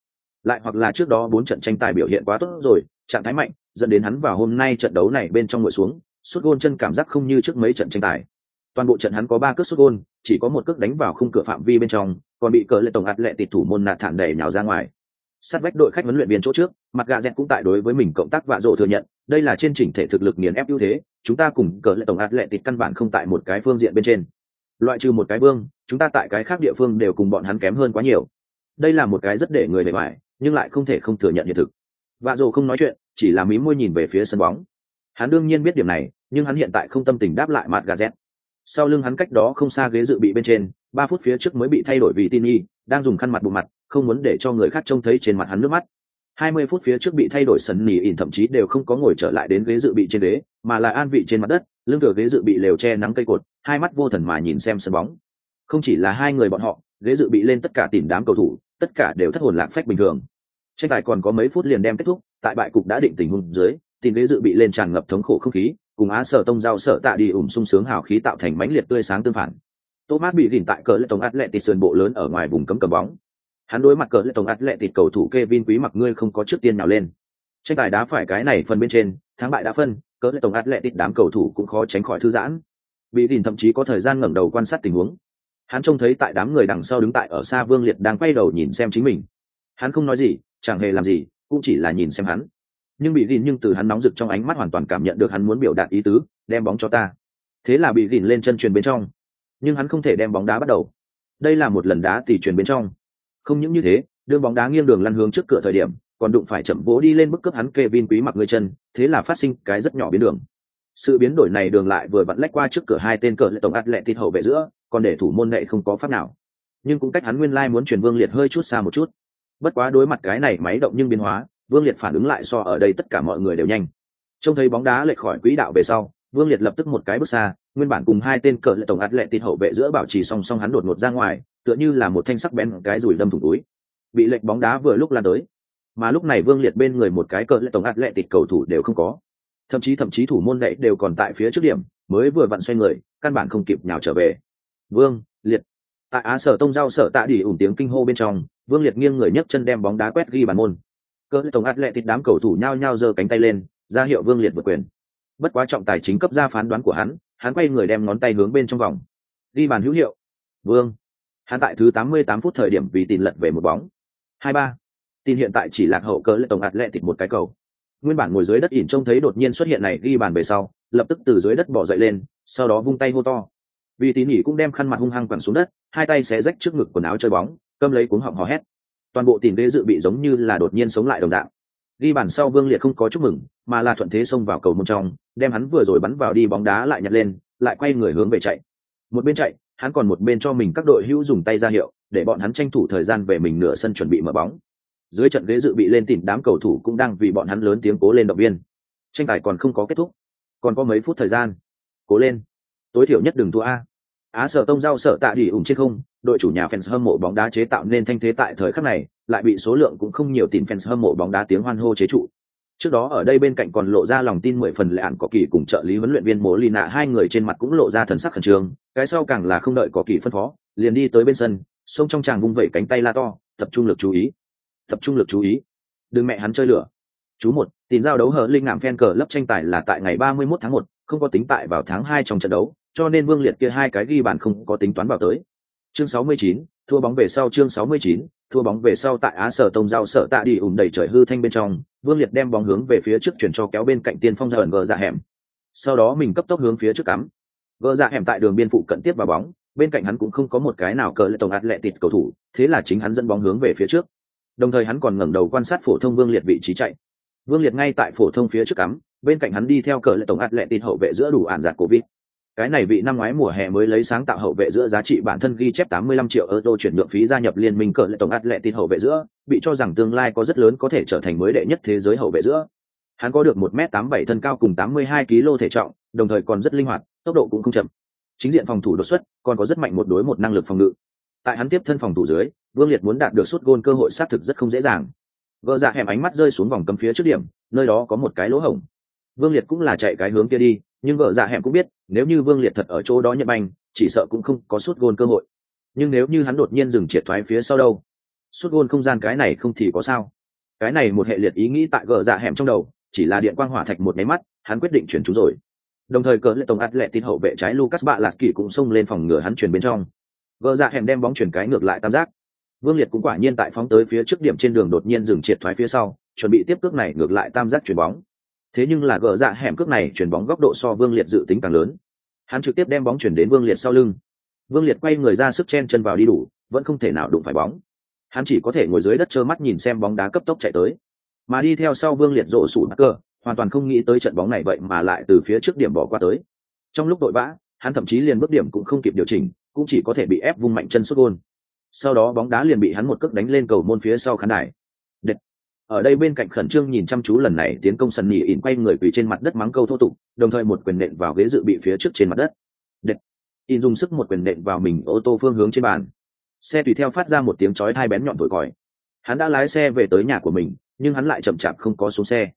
Lại hoặc là trước đó bốn trận tranh tài biểu hiện quá tốt rồi, trạng thái mạnh, dẫn đến hắn vào hôm nay trận đấu này bên trong ngồi xuống suốt gôn chân cảm giác không như trước mấy trận tranh tài. Toàn bộ trận hắn có ba cước suốt gôn, chỉ có một cước đánh vào khung cửa phạm vi bên trong, còn bị cờ lệ tổng ạt lệ tịt thủ môn nạt thản đẩy nhào ra ngoài. Sát vách đội khách huấn luyện viên chỗ trước, mặt gà dẹt cũng tại đối với mình cộng tác vạ rộ thừa nhận đây là trên chỉnh thể thực lực nghiền ép ưu thế, chúng ta cùng cờ lệ tổng ạt lệ tịt căn bản không tại một cái phương diện bên trên. Loại trừ một cái vương, chúng ta tại cái khác địa phương đều cùng bọn hắn kém hơn quá nhiều. Đây là một cái rất để người bề ngoài, nhưng lại không thể không thừa nhận hiện thực. Vạ rộ không nói chuyện, chỉ là mí môi nhìn về phía sân bóng. Hắn đương nhiên biết điểm này, nhưng hắn hiện tại không tâm tình đáp lại mặt gà z sau lưng hắn cách đó không xa ghế dự bị bên trên, ba phút phía trước mới bị thay đổi vì tin y đang dùng khăn mặt bù mặt, không muốn để cho người khác trông thấy trên mặt hắn nước mắt hai mươi phút phía trước bị thay đổi sân nỉ ỉn thậm chí đều không có ngồi trở lại đến ghế dự bị trên ghế, mà là an vị trên mặt đất, lưng tựa ghế dự bị lều che nắng cây cột, hai mắt vô thần mà nhìn xem sân bóng. Không chỉ là hai người bọn họ, ghế dự bị lên tất cả tỉnh đám cầu thủ, tất cả đều thất hồn lạc phách bình thường. Tranh tài còn có mấy phút liền đem kết thúc, tại bại cục đã định tình huống dưới, tìm ghế dự bị lên tràn ngập thống khổ không khí, cùng á sở tông giao sở tạ đi ủng sung sướng hào khí tạo thành mãnh liệt tươi sáng tương phản. Thomas bị gìn tại cờ lệ tổng atletic sườn bộ lớn ở ngoài vùng cấm cầm bóng hắn đối mặt cờ lệ tổng át lệ tịt cầu thủ kevin quý mặc ngươi không có trước tiên nào lên. Tranh tài đá phải cái này phần bên trên, thắng bại đã phân, cờ lệ tổng át lệ tịt đám cầu thủ cũng khó tránh khỏi thư giãn. Bị Đình thậm chí có thời gian ngẩng đầu quan sát tình huống. Hắn trông thấy tại đám người đằng sau đứng tại ở xa vương liệt đang quay đầu nhìn xem chính mình. Hắn không nói gì, chẳng hề làm gì, cũng chỉ là nhìn xem hắn. Nhưng bị gìn nhưng từ hắn nóng rực trong ánh mắt hoàn toàn cảm nhận được hắn muốn biểu đạt ý tứ, đem bóng cho ta. Thế là bị gìn lên chân truyền bên trong. Nhưng hắn không thể đem bóng đá bắt đầu. Đây là một lần đá tỉ truyền bên trong không những như thế, đương bóng đá nghiêng đường lăn hướng trước cửa thời điểm, còn đụng phải chậm vỗ đi lên bức cấp hắn Kevin quý mặc người chân, thế là phát sinh cái rất nhỏ biến đường. Sự biến đổi này đường lại vừa vặn lách qua trước cửa hai tên cờ lệ tổng ắt lệ tịt hậu vệ giữa, còn để thủ môn nệ không có pháp nào. Nhưng cũng cách hắn nguyên lai muốn chuyển vương liệt hơi chút xa một chút. Bất quá đối mặt cái này máy động nhưng biến hóa, vương liệt phản ứng lại so ở đây tất cả mọi người đều nhanh. Trông thấy bóng đá lệch khỏi quỹ đạo về sau, vương liệt lập tức một cái bước xa, nguyên bản cùng hai tên cờ lệ tổng ắt lệ tịt hậu vệ giữa bảo trì song song hắn đột ngột ra ngoài tựa như là một thanh sắc bén cái rủi đâm thủng túi. Bị lệch bóng đá vừa lúc lan tới, mà lúc này vương liệt bên người một cái cờ lệ tổng ạt lệ tịt cầu thủ đều không có. Thậm chí thậm chí thủ môn đậy đều còn tại phía trước điểm, mới vừa vặn xoay người, căn bản không kịp nhào trở về. Vương liệt. Tại á sở tông giao sở tạ đi ủng tiếng kinh hô bên trong, vương liệt nghiêng người nhấc chân đem bóng đá quét ghi bàn môn. Cỡ tổng ạt lệ tịt đám cầu thủ nhao nhao giơ cánh tay lên, ra hiệu vương liệt vượt quyền. Bất quá trọng tài chính cấp ra phán đoán của hắn hắn quay người đem ngón tay hướng bên trong vòng. Ghi bàn hữu hiệu. Vương hắn tại thứ 88 phút thời điểm vì tin lật về một bóng. Hai ba. Tin hiện tại chỉ lạc hậu cỡ lệ tổng Atletico lệ một cái cầu. Nguyên bản ngồi dưới đất ỉn trông thấy đột nhiên xuất hiện này ghi bàn về sau, lập tức từ dưới đất bò dậy lên, sau đó vung tay hô to. Vì tín nhỉ cũng đem khăn mặt hung hăng quẳng xuống đất, hai tay xé rách trước ngực quần áo chơi bóng cầm lấy cuống họng hò hét. Toàn bộ tiền đế dự bị giống như là đột nhiên sống lại đồng dạng. Ghi bàn sau vương liệt không có chúc mừng, mà là thuận thế xông vào cầu môn trong, đem hắn vừa rồi bắn vào đi bóng đá lại nhặt lên, lại quay người hướng về chạy. Một bên chạy hắn còn một bên cho mình các đội hữu dùng tay ra hiệu, để bọn hắn tranh thủ thời gian về mình nửa sân chuẩn bị mở bóng. Dưới trận ghế dự bị lên tìm đám cầu thủ cũng đang vì bọn hắn lớn tiếng cố lên động viên. Tranh tài còn không có kết thúc, còn có mấy phút thời gian. Cố lên. Tối thiểu nhất đừng thua a. Á sở tông giao sợ tạ đi ủng trên không, đội chủ nhà fans hâm mộ bóng đá chế tạo nên thanh thế tại thời khắc này, lại bị số lượng cũng không nhiều tin fans hâm mộ bóng đá tiếng hoan hô chế trụ trước đó ở đây bên cạnh còn lộ ra lòng tin mười phần lệ ạn có kỳ cùng trợ lý huấn luyện viên mố lì nạ, hai người trên mặt cũng lộ ra thần sắc khẩn trương, cái sau càng là không đợi có kỳ phân phó, liền đi tới bên sân, xông trong tràng vung vẩy cánh tay la to, tập trung lực chú ý. Tập trung lực chú ý. Đừng mẹ hắn chơi lửa. Chú một tin giao đấu hờ linh ngạm phen cờ lấp tranh tài là tại ngày ba mươi 31 tháng một, không có tính tại vào tháng hai trong trận đấu, cho nên vương liệt kia hai cái ghi bàn không có tính toán vào tới. Chương sáu mươi chín, thua bóng về sau chương sáu mươi chín thua bóng về sau tại á sở tông giao sở tạ đi ủng đầy trời hư thanh bên trong, vương liệt đem bóng hướng về phía trước chuyển cho kéo bên cạnh tiên phong dần ẩn gờ dạ hẻm. Sau đó mình cấp tốc hướng phía trước cắm. Gờ dạ hẻm tại đường biên phụ cận tiếp vào bóng, bên cạnh hắn cũng không có một cái nào cờ lệ tổng ạt lệ tịt cầu thủ, thế là chính hắn dẫn bóng hướng về phía trước. Đồng thời hắn còn ngẩng đầu quan sát phổ thông vương liệt vị trí chạy. Vương liệt ngay tại phổ thông phía trước cắm, bên cạnh hắn đi theo cờ lệ tổng ạt lệ tịt hậu vệ giữa đủ ản giạt vịt cái này vị năm ngoái mùa hè mới lấy sáng tạo hậu vệ giữa giá trị bản thân ghi chép 85 triệu euro chuyển nhượng phí gia nhập liên minh cờ lệ tổng Atletico hậu vệ giữa, bị cho rằng tương lai có rất lớn có thể trở thành mới đệ nhất thế giới hậu vệ giữa. Hắn có được 1m87 thân cao cùng 82 kg thể trọng, đồng thời còn rất linh hoạt, tốc độ cũng không chậm. Chính diện phòng thủ đột xuất, còn có rất mạnh một đối một năng lực phòng ngự. Tại hắn tiếp thân phòng thủ dưới, Vương Liệt muốn đạt được suất gôn cơ hội xác thực rất không dễ dàng. Vợ dạ hẻm ánh mắt rơi xuống vòng cấm phía trước điểm, nơi đó có một cái lỗ hổng. Vương Liệt cũng là chạy cái hướng kia đi, nhưng vợ dạ hẻm cũng biết, nếu như vương liệt thật ở chỗ đó nhận banh, chỉ sợ cũng không có suốt gôn cơ hội. Nhưng nếu như hắn đột nhiên dừng triệt thoái phía sau đâu, suốt gôn không gian cái này không thì có sao? Cái này một hệ liệt ý nghĩ tại gờ dạ hẻm trong đầu, chỉ là điện quang hỏa thạch một máy mắt, hắn quyết định chuyển chúng rồi. Đồng thời cờ lệ tổng ắt lệ tin hậu vệ trái lucas bạ lạt kỳ cũng xông lên phòng ngừa hắn chuyển bên trong. Gờ dạ hẻm đem bóng chuyển cái ngược lại tam giác. Vương liệt cũng quả nhiên tại phóng tới phía trước điểm trên đường đột nhiên dừng triệt thoái phía sau, chuẩn bị tiếp cước này ngược lại tam giác chuyển bóng thế nhưng là gỡ dạ hẻm cước này chuyển bóng góc độ so vương liệt dự tính càng lớn. Hắn trực tiếp đem bóng chuyển đến vương liệt sau lưng. Vương liệt quay người ra sức chen chân vào đi đủ, vẫn không thể nào đụng phải bóng. Hắn chỉ có thể ngồi dưới đất trơ mắt nhìn xem bóng đá cấp tốc chạy tới. Mà đi theo sau vương liệt rộ sủ cơ, hoàn toàn không nghĩ tới trận bóng này vậy mà lại từ phía trước điểm bỏ qua tới. Trong lúc đội vã, hắn thậm chí liền bước điểm cũng không kịp điều chỉnh, cũng chỉ có thể bị ép vung mạnh chân xuất gôn. Sau đó bóng đá liền bị hắn một cước đánh lên cầu môn phía sau khán đài ở đây bên cạnh khẩn trương nhìn chăm chú lần này tiến công sân nhì ỉn quay người quỳ trên mặt đất mắng câu thô tục, đồng thời một quyền nện vào ghế dự bị phía trước trên mặt đất. Đệt. in dùng sức một quyền nện vào mình ô tô phương hướng trên bàn. Xe tùy theo phát ra một tiếng chói hai bén nhọn thổi còi. Hắn đã lái xe về tới nhà của mình, nhưng hắn lại chậm chạp không có xuống xe.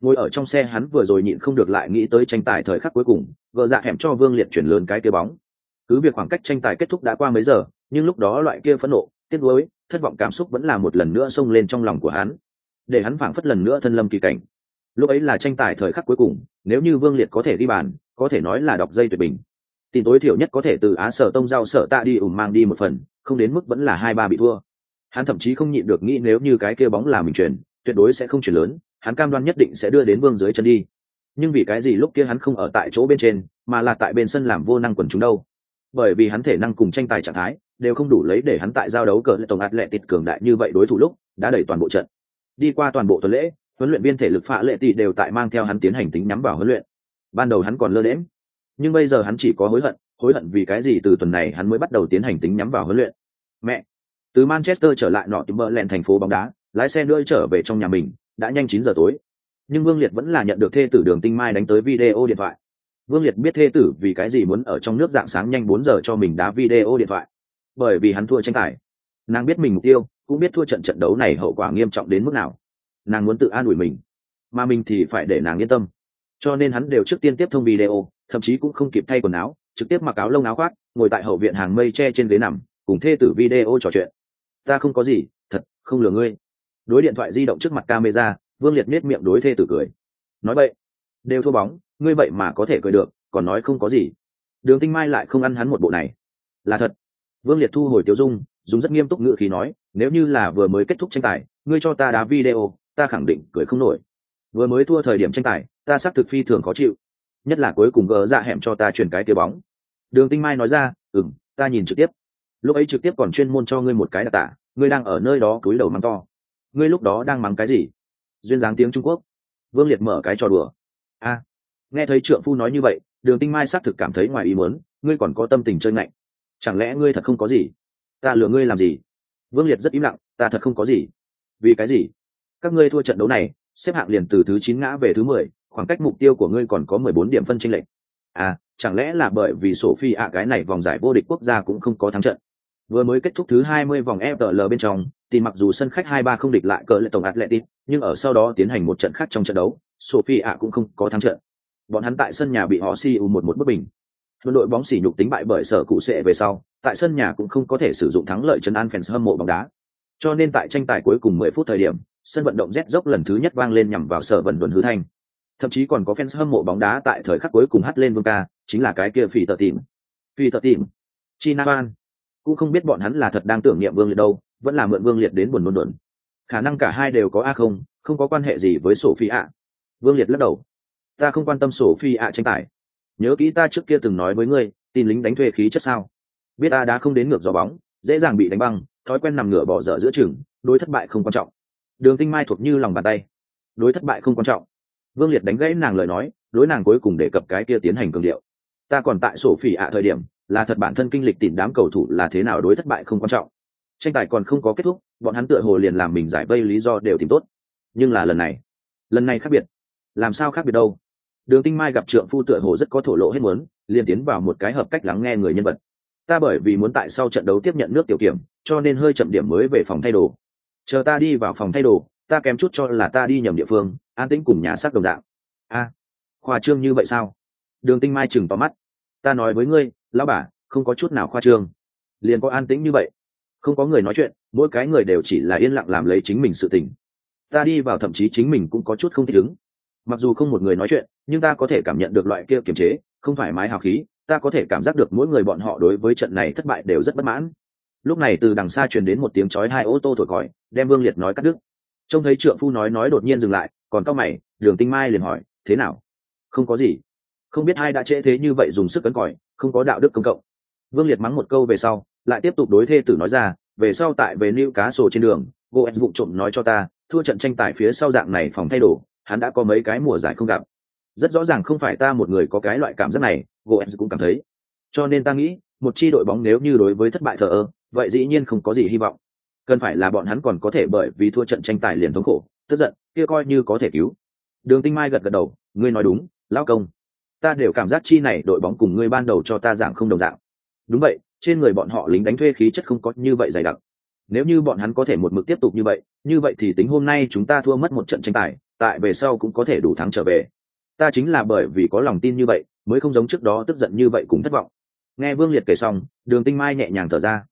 Ngồi ở trong xe hắn vừa rồi nhịn không được lại nghĩ tới tranh tài thời khắc cuối cùng, gỡ dạ hẻm cho vương liệt chuyển lớn cái kia bóng. Cứ việc khoảng cách tranh tài kết thúc đã qua mấy giờ, nhưng lúc đó loại kia phẫn nộ, tiếc nuối, thất vọng cảm xúc vẫn là một lần nữa xông lên trong lòng của hắn để hắn phảng phất lần nữa thân lâm kỳ cảnh. Lúc ấy là tranh tài thời khắc cuối cùng, nếu như vương liệt có thể đi bàn, có thể nói là đọc dây tuyệt bình. Tin tối thiểu nhất có thể từ á sở tông giao sở tạ đi ủng mang đi một phần, không đến mức vẫn là hai ba bị thua. Hắn thậm chí không nhịn được nghĩ nếu như cái kia bóng là mình chuyển, tuyệt đối sẽ không chuyển lớn, hắn cam đoan nhất định sẽ đưa đến vương dưới chân đi. Nhưng vì cái gì lúc kia hắn không ở tại chỗ bên trên, mà là tại bên sân làm vô năng quần chúng đâu? Bởi vì hắn thể năng cùng tranh tài trạng thái, đều không đủ lấy để hắn tại giao đấu cờ lệ tổng ạt lệ tịt cường đại như vậy đối thủ lúc, đã đẩy toàn bộ trận đi qua toàn bộ tuần lễ, huấn luyện viên thể lực phạ lệ tỷ đều tại mang theo hắn tiến hành tính nhắm vào huấn luyện. Ban đầu hắn còn lơ lễm nhưng bây giờ hắn chỉ có hối hận hối hận vì cái gì từ tuần này hắn mới bắt đầu tiến hành tính nhắm vào huấn luyện. Mẹ! Từ manchester trở lại nọ tìm bỡ lẹn thành phố bóng đá, lái xe nữa trở về trong nhà mình, đã nhanh chín giờ tối. Nhưng vương liệt vẫn là nhận được thê tử đường tinh mai đánh tới video điện thoại. Vương liệt biết thê tử vì cái gì muốn ở trong nước dạng sáng nhanh bốn giờ cho mình đá video điện thoại. Bởi vì hắn thua tranh tài. Nàng biết mình mục tiêu cũng biết thua trận trận đấu này hậu quả nghiêm trọng đến mức nào. Nàng muốn tự an ủi mình, mà mình thì phải để nàng yên tâm. Cho nên hắn đều trước tiên tiếp thông video, thậm chí cũng không kịp thay quần áo, trực tiếp mặc áo lông áo khoác, ngồi tại hậu viện hàng mây tre trên ghế nằm, cùng thê tử video trò chuyện. Ta không có gì, thật, không lừa ngươi. Đối điện thoại di động trước mặt camera, vương liệt miết miệng đối thê tử cười. Nói vậy, đều thua bóng, ngươi vậy mà có thể cười được, còn nói không có gì. Đường tinh mai lại không ăn hắn một bộ này. Là thật. Vương liệt thu hồi tiêu dung, dùng rất nghiêm túc ngữ khí nói nếu như là vừa mới kết thúc tranh tài, ngươi cho ta đá video, ta khẳng định cười không nổi. Vừa mới thua thời điểm tranh tài, ta xác thực phi thường khó chịu. Nhất là cuối cùng gỡ dạ hẻm cho ta chuyển cái kia bóng. Đường tinh mai nói ra ừ m ta nhìn trực tiếp. Lúc ấy trực tiếp còn chuyên môn cho ngươi một cái đặc tả ngươi đang ở nơi đó cúi đầu mắng to. Ngươi lúc đó đang mắng cái gì? Duyên dáng tiếng trung quốc. Vương liệt mở cái trò đùa. A, nghe thấy trượng phu nói như vậy, đường tinh mai xác thực cảm thấy ngoài ý muốn, ngươi còn có tâm tình chơi ngạnh. Chẳng lẽ ngươi thật không có gì? Ta lừa ngươi làm gì? Vương liệt rất im lặng, ta thật không có gì. Vì cái gì? Các ngươi thua trận đấu này, xếp hạng liền từ thứ chín ngã về thứ mười, khoảng cách mục tiêu của ngươi còn có mười bốn điểm phân tranh lệch. À chẳng lẽ là bởi vì sổ phi ạ, cái này vòng giải vô địch quốc gia cũng không có thắng trận? Vừa mới kết thúc thứ hai mươi vòng FPL bên trong, thì mặc dù sân khách hai ba không địch lại cờ lệ tổng Atletic nhưng ở sau đó tiến hành một trận khác trong trận đấu, Sophie ạ cũng không có thắng trận. Bọn hắn tại sân nhà bị họ si u một một bất bình thuận đội bóng xỉ nhục tính bại bởi sở cụ sệ về sau, tại sân nhà cũng không có thể sử dụng thắng lợi chân an fans hâm mộ bóng đá. Cho nên tại tranh tài cuối cùng 10 phút thời điểm, sân vận động rét dốc lần thứ nhất vang lên nhằm vào sở vận luận hứa thanh. Thậm chí còn có fans hâm mộ bóng đá tại thời khắc cuối cùng hát lên vương ca, chính là cái kia phỉ tờ tìm phỉ tờ tìm china van. Cũng không biết bọn hắn là thật đang tưởng niệm vương liệt đâu, vẫn là mượn vương liệt đến buồn nôn đồn. Khả năng cả hai đều có a không không có quan hệ gì với sổ phi ạ vương liệt lắc đầu. Ta không quan tâm sổ phi ạ tranh tài nhớ kỹ ta trước kia từng nói với ngươi, tin lính đánh thuê khí chất sao? Biết ta đã không đến ngược gió bóng, dễ dàng bị đánh băng, thói quen nằm ngửa bỏ dở giữa chừng, đối thất bại không quan trọng. Đường tinh mai thuộc như lòng bàn tay. Đối thất bại không quan trọng. Vương liệt đánh gãy nàng lời nói, đối nàng cuối cùng đề cập cái kia tiến hành cường điệu. Ta còn tại sổ phỉ ạ thời điểm, là thật bản thân kinh lịch tìm đám cầu thủ là thế nào đối thất bại không quan trọng. Tranh tài còn không có kết thúc, bọn hắn tựa hồ liền làm mình giải vây lý do đều tìm tốt. Nhưng là lần này lần này khác biệt. Làm sao khác biệt đâu? Đường tinh mai gặp trượng phu tựa hồ rất có thổ lộ hết muốn, liền tiến vào một cái hợp cách lắng nghe người nhân vật. Ta bởi vì muốn tại sau trận đấu tiếp nhận nước tiểu kiểm, cho nên hơi chậm điểm mới về phòng thay đồ. Chờ ta đi vào phòng thay đồ, ta kém chút cho là ta đi nhầm địa phương, an tĩnh cùng nhà xác đồng đạo. a, khoa trương như vậy sao? Đường tinh mai chừng tóm mắt. Ta nói với ngươi, lão bà, không có chút nào khoa trương. Liền có an tĩnh như vậy. Không có người nói chuyện, mỗi cái người đều chỉ là yên lặng làm lấy chính mình sự tình. Ta đi vào thậm chí chính mình cũng có chút không thích ứng mặc dù không một người nói chuyện, nhưng ta có thể cảm nhận được loại kia kiềm chế, không thoải mái hào khí, ta có thể cảm giác được mỗi người bọn họ đối với trận này thất bại đều rất bất mãn. Lúc này từ đằng xa truyền đến một tiếng chói hai ô tô thổi còi, đem vương liệt nói cắt đứt. Trông thấy trượng phu nói nói đột nhiên dừng lại, còn cao mày, đường tinh mai liền hỏi, thế nào? Không có gì. Không biết ai đã trễ thế như vậy dùng sức cấn còi, không có đạo đức công cộng. Vương liệt mắng một câu về sau, lại tiếp tục đối thê tử nói ra, về sau tại về lưu cá sổ trên đường goetz vụ trộm nói cho ta, thua trận tranh tài phía sau dạng này phòng thay đồ hắn đã có mấy cái mùa giải không gặp. Rất rõ ràng không phải ta một người có cái loại cảm giác này, goetz cũng cảm thấy. Cho nên ta nghĩ, một chi đội bóng nếu như đối với thất bại thờ ơ, vậy dĩ nhiên không có gì hy vọng. Cần phải là bọn hắn còn có thể bởi vì thua trận tranh tài liền thống khổ, tức giận, kia coi như có thể cứu. Đường tinh mai gật gật đầu, ngươi nói đúng lao công. Ta đều cảm giác chi này đội bóng cùng ngươi ban đầu cho ta dạng không đồng dạng. Đúng vậy, trên người bọn họ lính đánh thuê khí chất không có như vậy dày đặc. Nếu như bọn hắn có thể một mực tiếp tục như vậy như vậy thì tính hôm nay chúng ta thua mất một trận tranh tài tại về sau cũng có thể đủ thắng trở về. Ta chính là bởi vì có lòng tin như vậy, mới không giống trước đó tức giận như vậy cũng thất vọng. Nghe vương liệt kể xong, đường tinh mai nhẹ nhàng thở ra.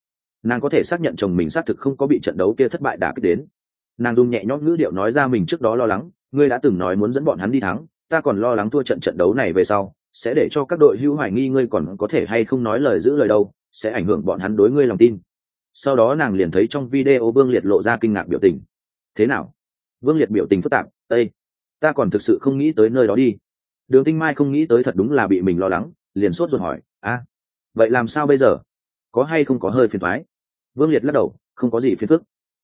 Nàng có thể xác nhận chồng mình xác thực không có bị trận đấu kia thất bại đả kích đến. Nàng dùng nhẹ nhõm ngữ điệu nói ra mình trước đó lo lắng, ngươi đã từng nói muốn dẫn bọn hắn đi thắng, ta còn lo lắng thua trận trận đấu này về sau, sẽ để cho các đội hữu hoài nghi ngươi còn có thể hay không nói lời giữ lời đâu, sẽ ảnh hưởng bọn hắn đối ngươi lòng tin. Sau đó nàng liền thấy trong video vương liệt lộ ra kinh ngạc biểu tình. Thế nào? Vương liệt biểu tình phức tạp ây ta còn thực sự không nghĩ tới nơi đó đi. Đường tinh mai không nghĩ tới thật đúng là bị mình lo lắng, liền sốt ruột hỏi, a, vậy làm sao bây giờ? Có hay không có hơi phiền thoái vương liệt lắc đầu, không có gì phiền phức.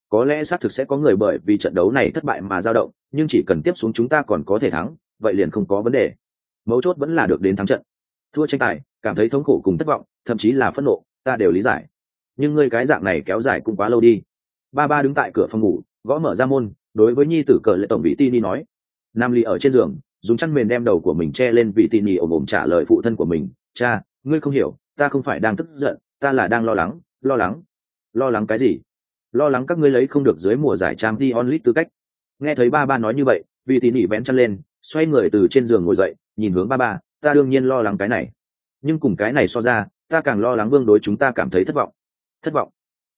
Có lẽ xác thực sẽ có người bởi vì trận đấu này thất bại mà dao động, nhưng chỉ cần tiếp xuống chúng ta còn có thể thắng, vậy liền không có vấn đề. Mấu chốt vẫn là được đến thắng trận. Thua tranh tài, cảm thấy thống khổ cùng thất vọng, thậm chí là phẫn nộ, ta đều lý giải. Nhưng ngươi cái dạng này kéo dài cũng quá lâu đi. Ba ba đứng tại cửa phòng ngủ, gõ mở ra môn đối với nhi tử cờ lệ tổng vị tini nói. Nam ly ở trên giường, dùng chăn mền đem đầu của mình che lên vị tini ồm ồm trả lời phụ thân của mình. Cha, ngươi không hiểu, ta không phải đang tức giận, ta là đang lo lắng lo lắng. Lo lắng cái gì? Lo lắng các ngươi lấy không được dưới mùa giải trang đi onlit tư cách. Nghe thấy ba ba nói như vậy, vị tini bén vén chăn lên, xoay người từ trên giường ngồi dậy, nhìn hướng ba ba, ta đương nhiên lo lắng cái này. Nhưng cùng cái này so ra, ta càng lo lắng vương đối chúng ta cảm thấy thất vọng. Thất vọng?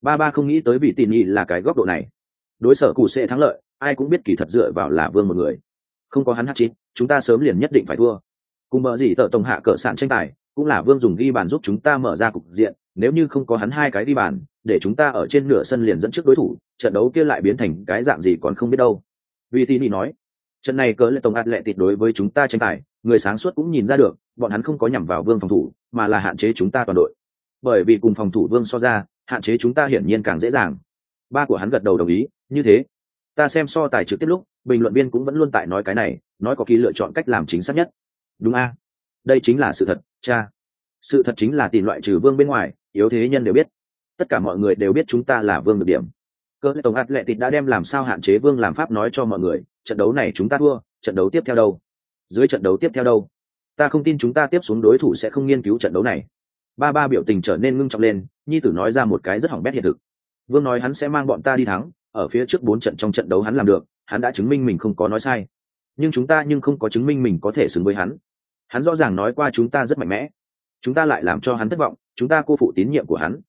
Ba ba không nghĩ tới vị tỉ là cái góc độ này đối sở cụ sẽ thắng lợi, ai cũng biết kỳ thật dựa vào là vương một người. Không có hắn hát chín, chúng ta sớm liền nhất định phải thua. Cùng bờ gì tờ tổng hạ cỡ sạn tranh tài, cũng là vương dùng ghi bàn giúp chúng ta mở ra cục diện, nếu như không có hắn hai cái ghi bàn, để chúng ta ở trên nửa sân liền dẫn trước đối thủ, trận đấu kia lại biến thành cái dạng gì còn không biết đâu. Vì tini nói, trận này cỡ lệ tổng ạt lệ tịt đối với chúng ta tranh tài, người sáng suốt cũng nhìn ra được, bọn hắn không có nhằm vào vương phòng thủ, mà là hạn chế chúng ta toàn đội. Bởi vì cùng phòng thủ vương so ra, hạn chế chúng ta hiển nhiên càng dễ dàng. Ba của hắn gật đầu đồng ý như thế, ta xem so tài trực tiếp lúc, bình luận viên cũng vẫn luôn tại nói cái này, nói có ký lựa chọn cách làm chính xác nhất. Đúng a? Đây chính là sự thật, cha. Sự thật chính là tìm loại trừ vương bên ngoài, yếu thế nhân đều biết. Tất cả mọi người đều biết chúng ta là vương được điểm. Cơ tổng atletic đã đem làm sao hạn chế vương làm pháp nói cho mọi người, trận đấu này chúng ta thua, trận đấu tiếp theo đâu? Dưới trận đấu tiếp theo đâu? Ta không tin chúng ta tiếp xuống đối thủ sẽ không nghiên cứu trận đấu này. Ba ba biểu tình trở nên ngưng trọng lên, nhi tử nói ra một cái rất hỏng bét hiện thực. Vương nói hắn sẽ mang bọn ta đi thắng ở phía trước bốn trận trong trận đấu hắn làm được, hắn đã chứng minh mình không có nói sai. Nhưng chúng ta nhưng không có chứng minh mình có thể xứng với hắn. Hắn rõ ràng nói qua chúng ta rất mạnh mẽ. Chúng ta lại làm cho hắn thất vọng, chúng ta cô phụ tín nhiệm của hắn.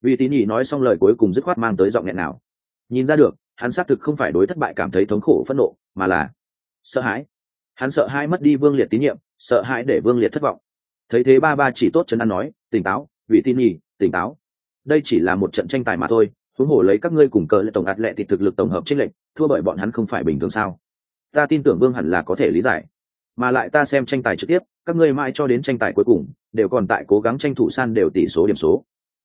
Vì tín nhị nói xong lời cuối cùng dứt khoát mang tới giọng nghẹn nào. Nhìn ra được, hắn xác thực không phải đối thất bại cảm thấy thống khổ phẫn nộ, mà là sợ hãi. Hắn sợ hãi mất đi vương liệt tín nhiệm, sợ hãi để vương liệt thất vọng. Thấy thế ba ba chỉ tốt chân ăn nói, tỉnh táo, vị tin nhì tỉnh táo. Đây chỉ là một trận tranh tài mà thôi huống hồ lấy các ngươi cùng cờ lại tổng ạt lệ thì thực lực tổng hợp trích lệnh thua bởi bọn hắn không phải bình thường sao? Ta tin tưởng vương hẳn là có thể lý giải. Mà lại ta xem tranh tài trực tiếp, các ngươi mãi cho đến tranh tài cuối cùng, đều còn tại cố gắng tranh thủ san đều tỷ số điểm số.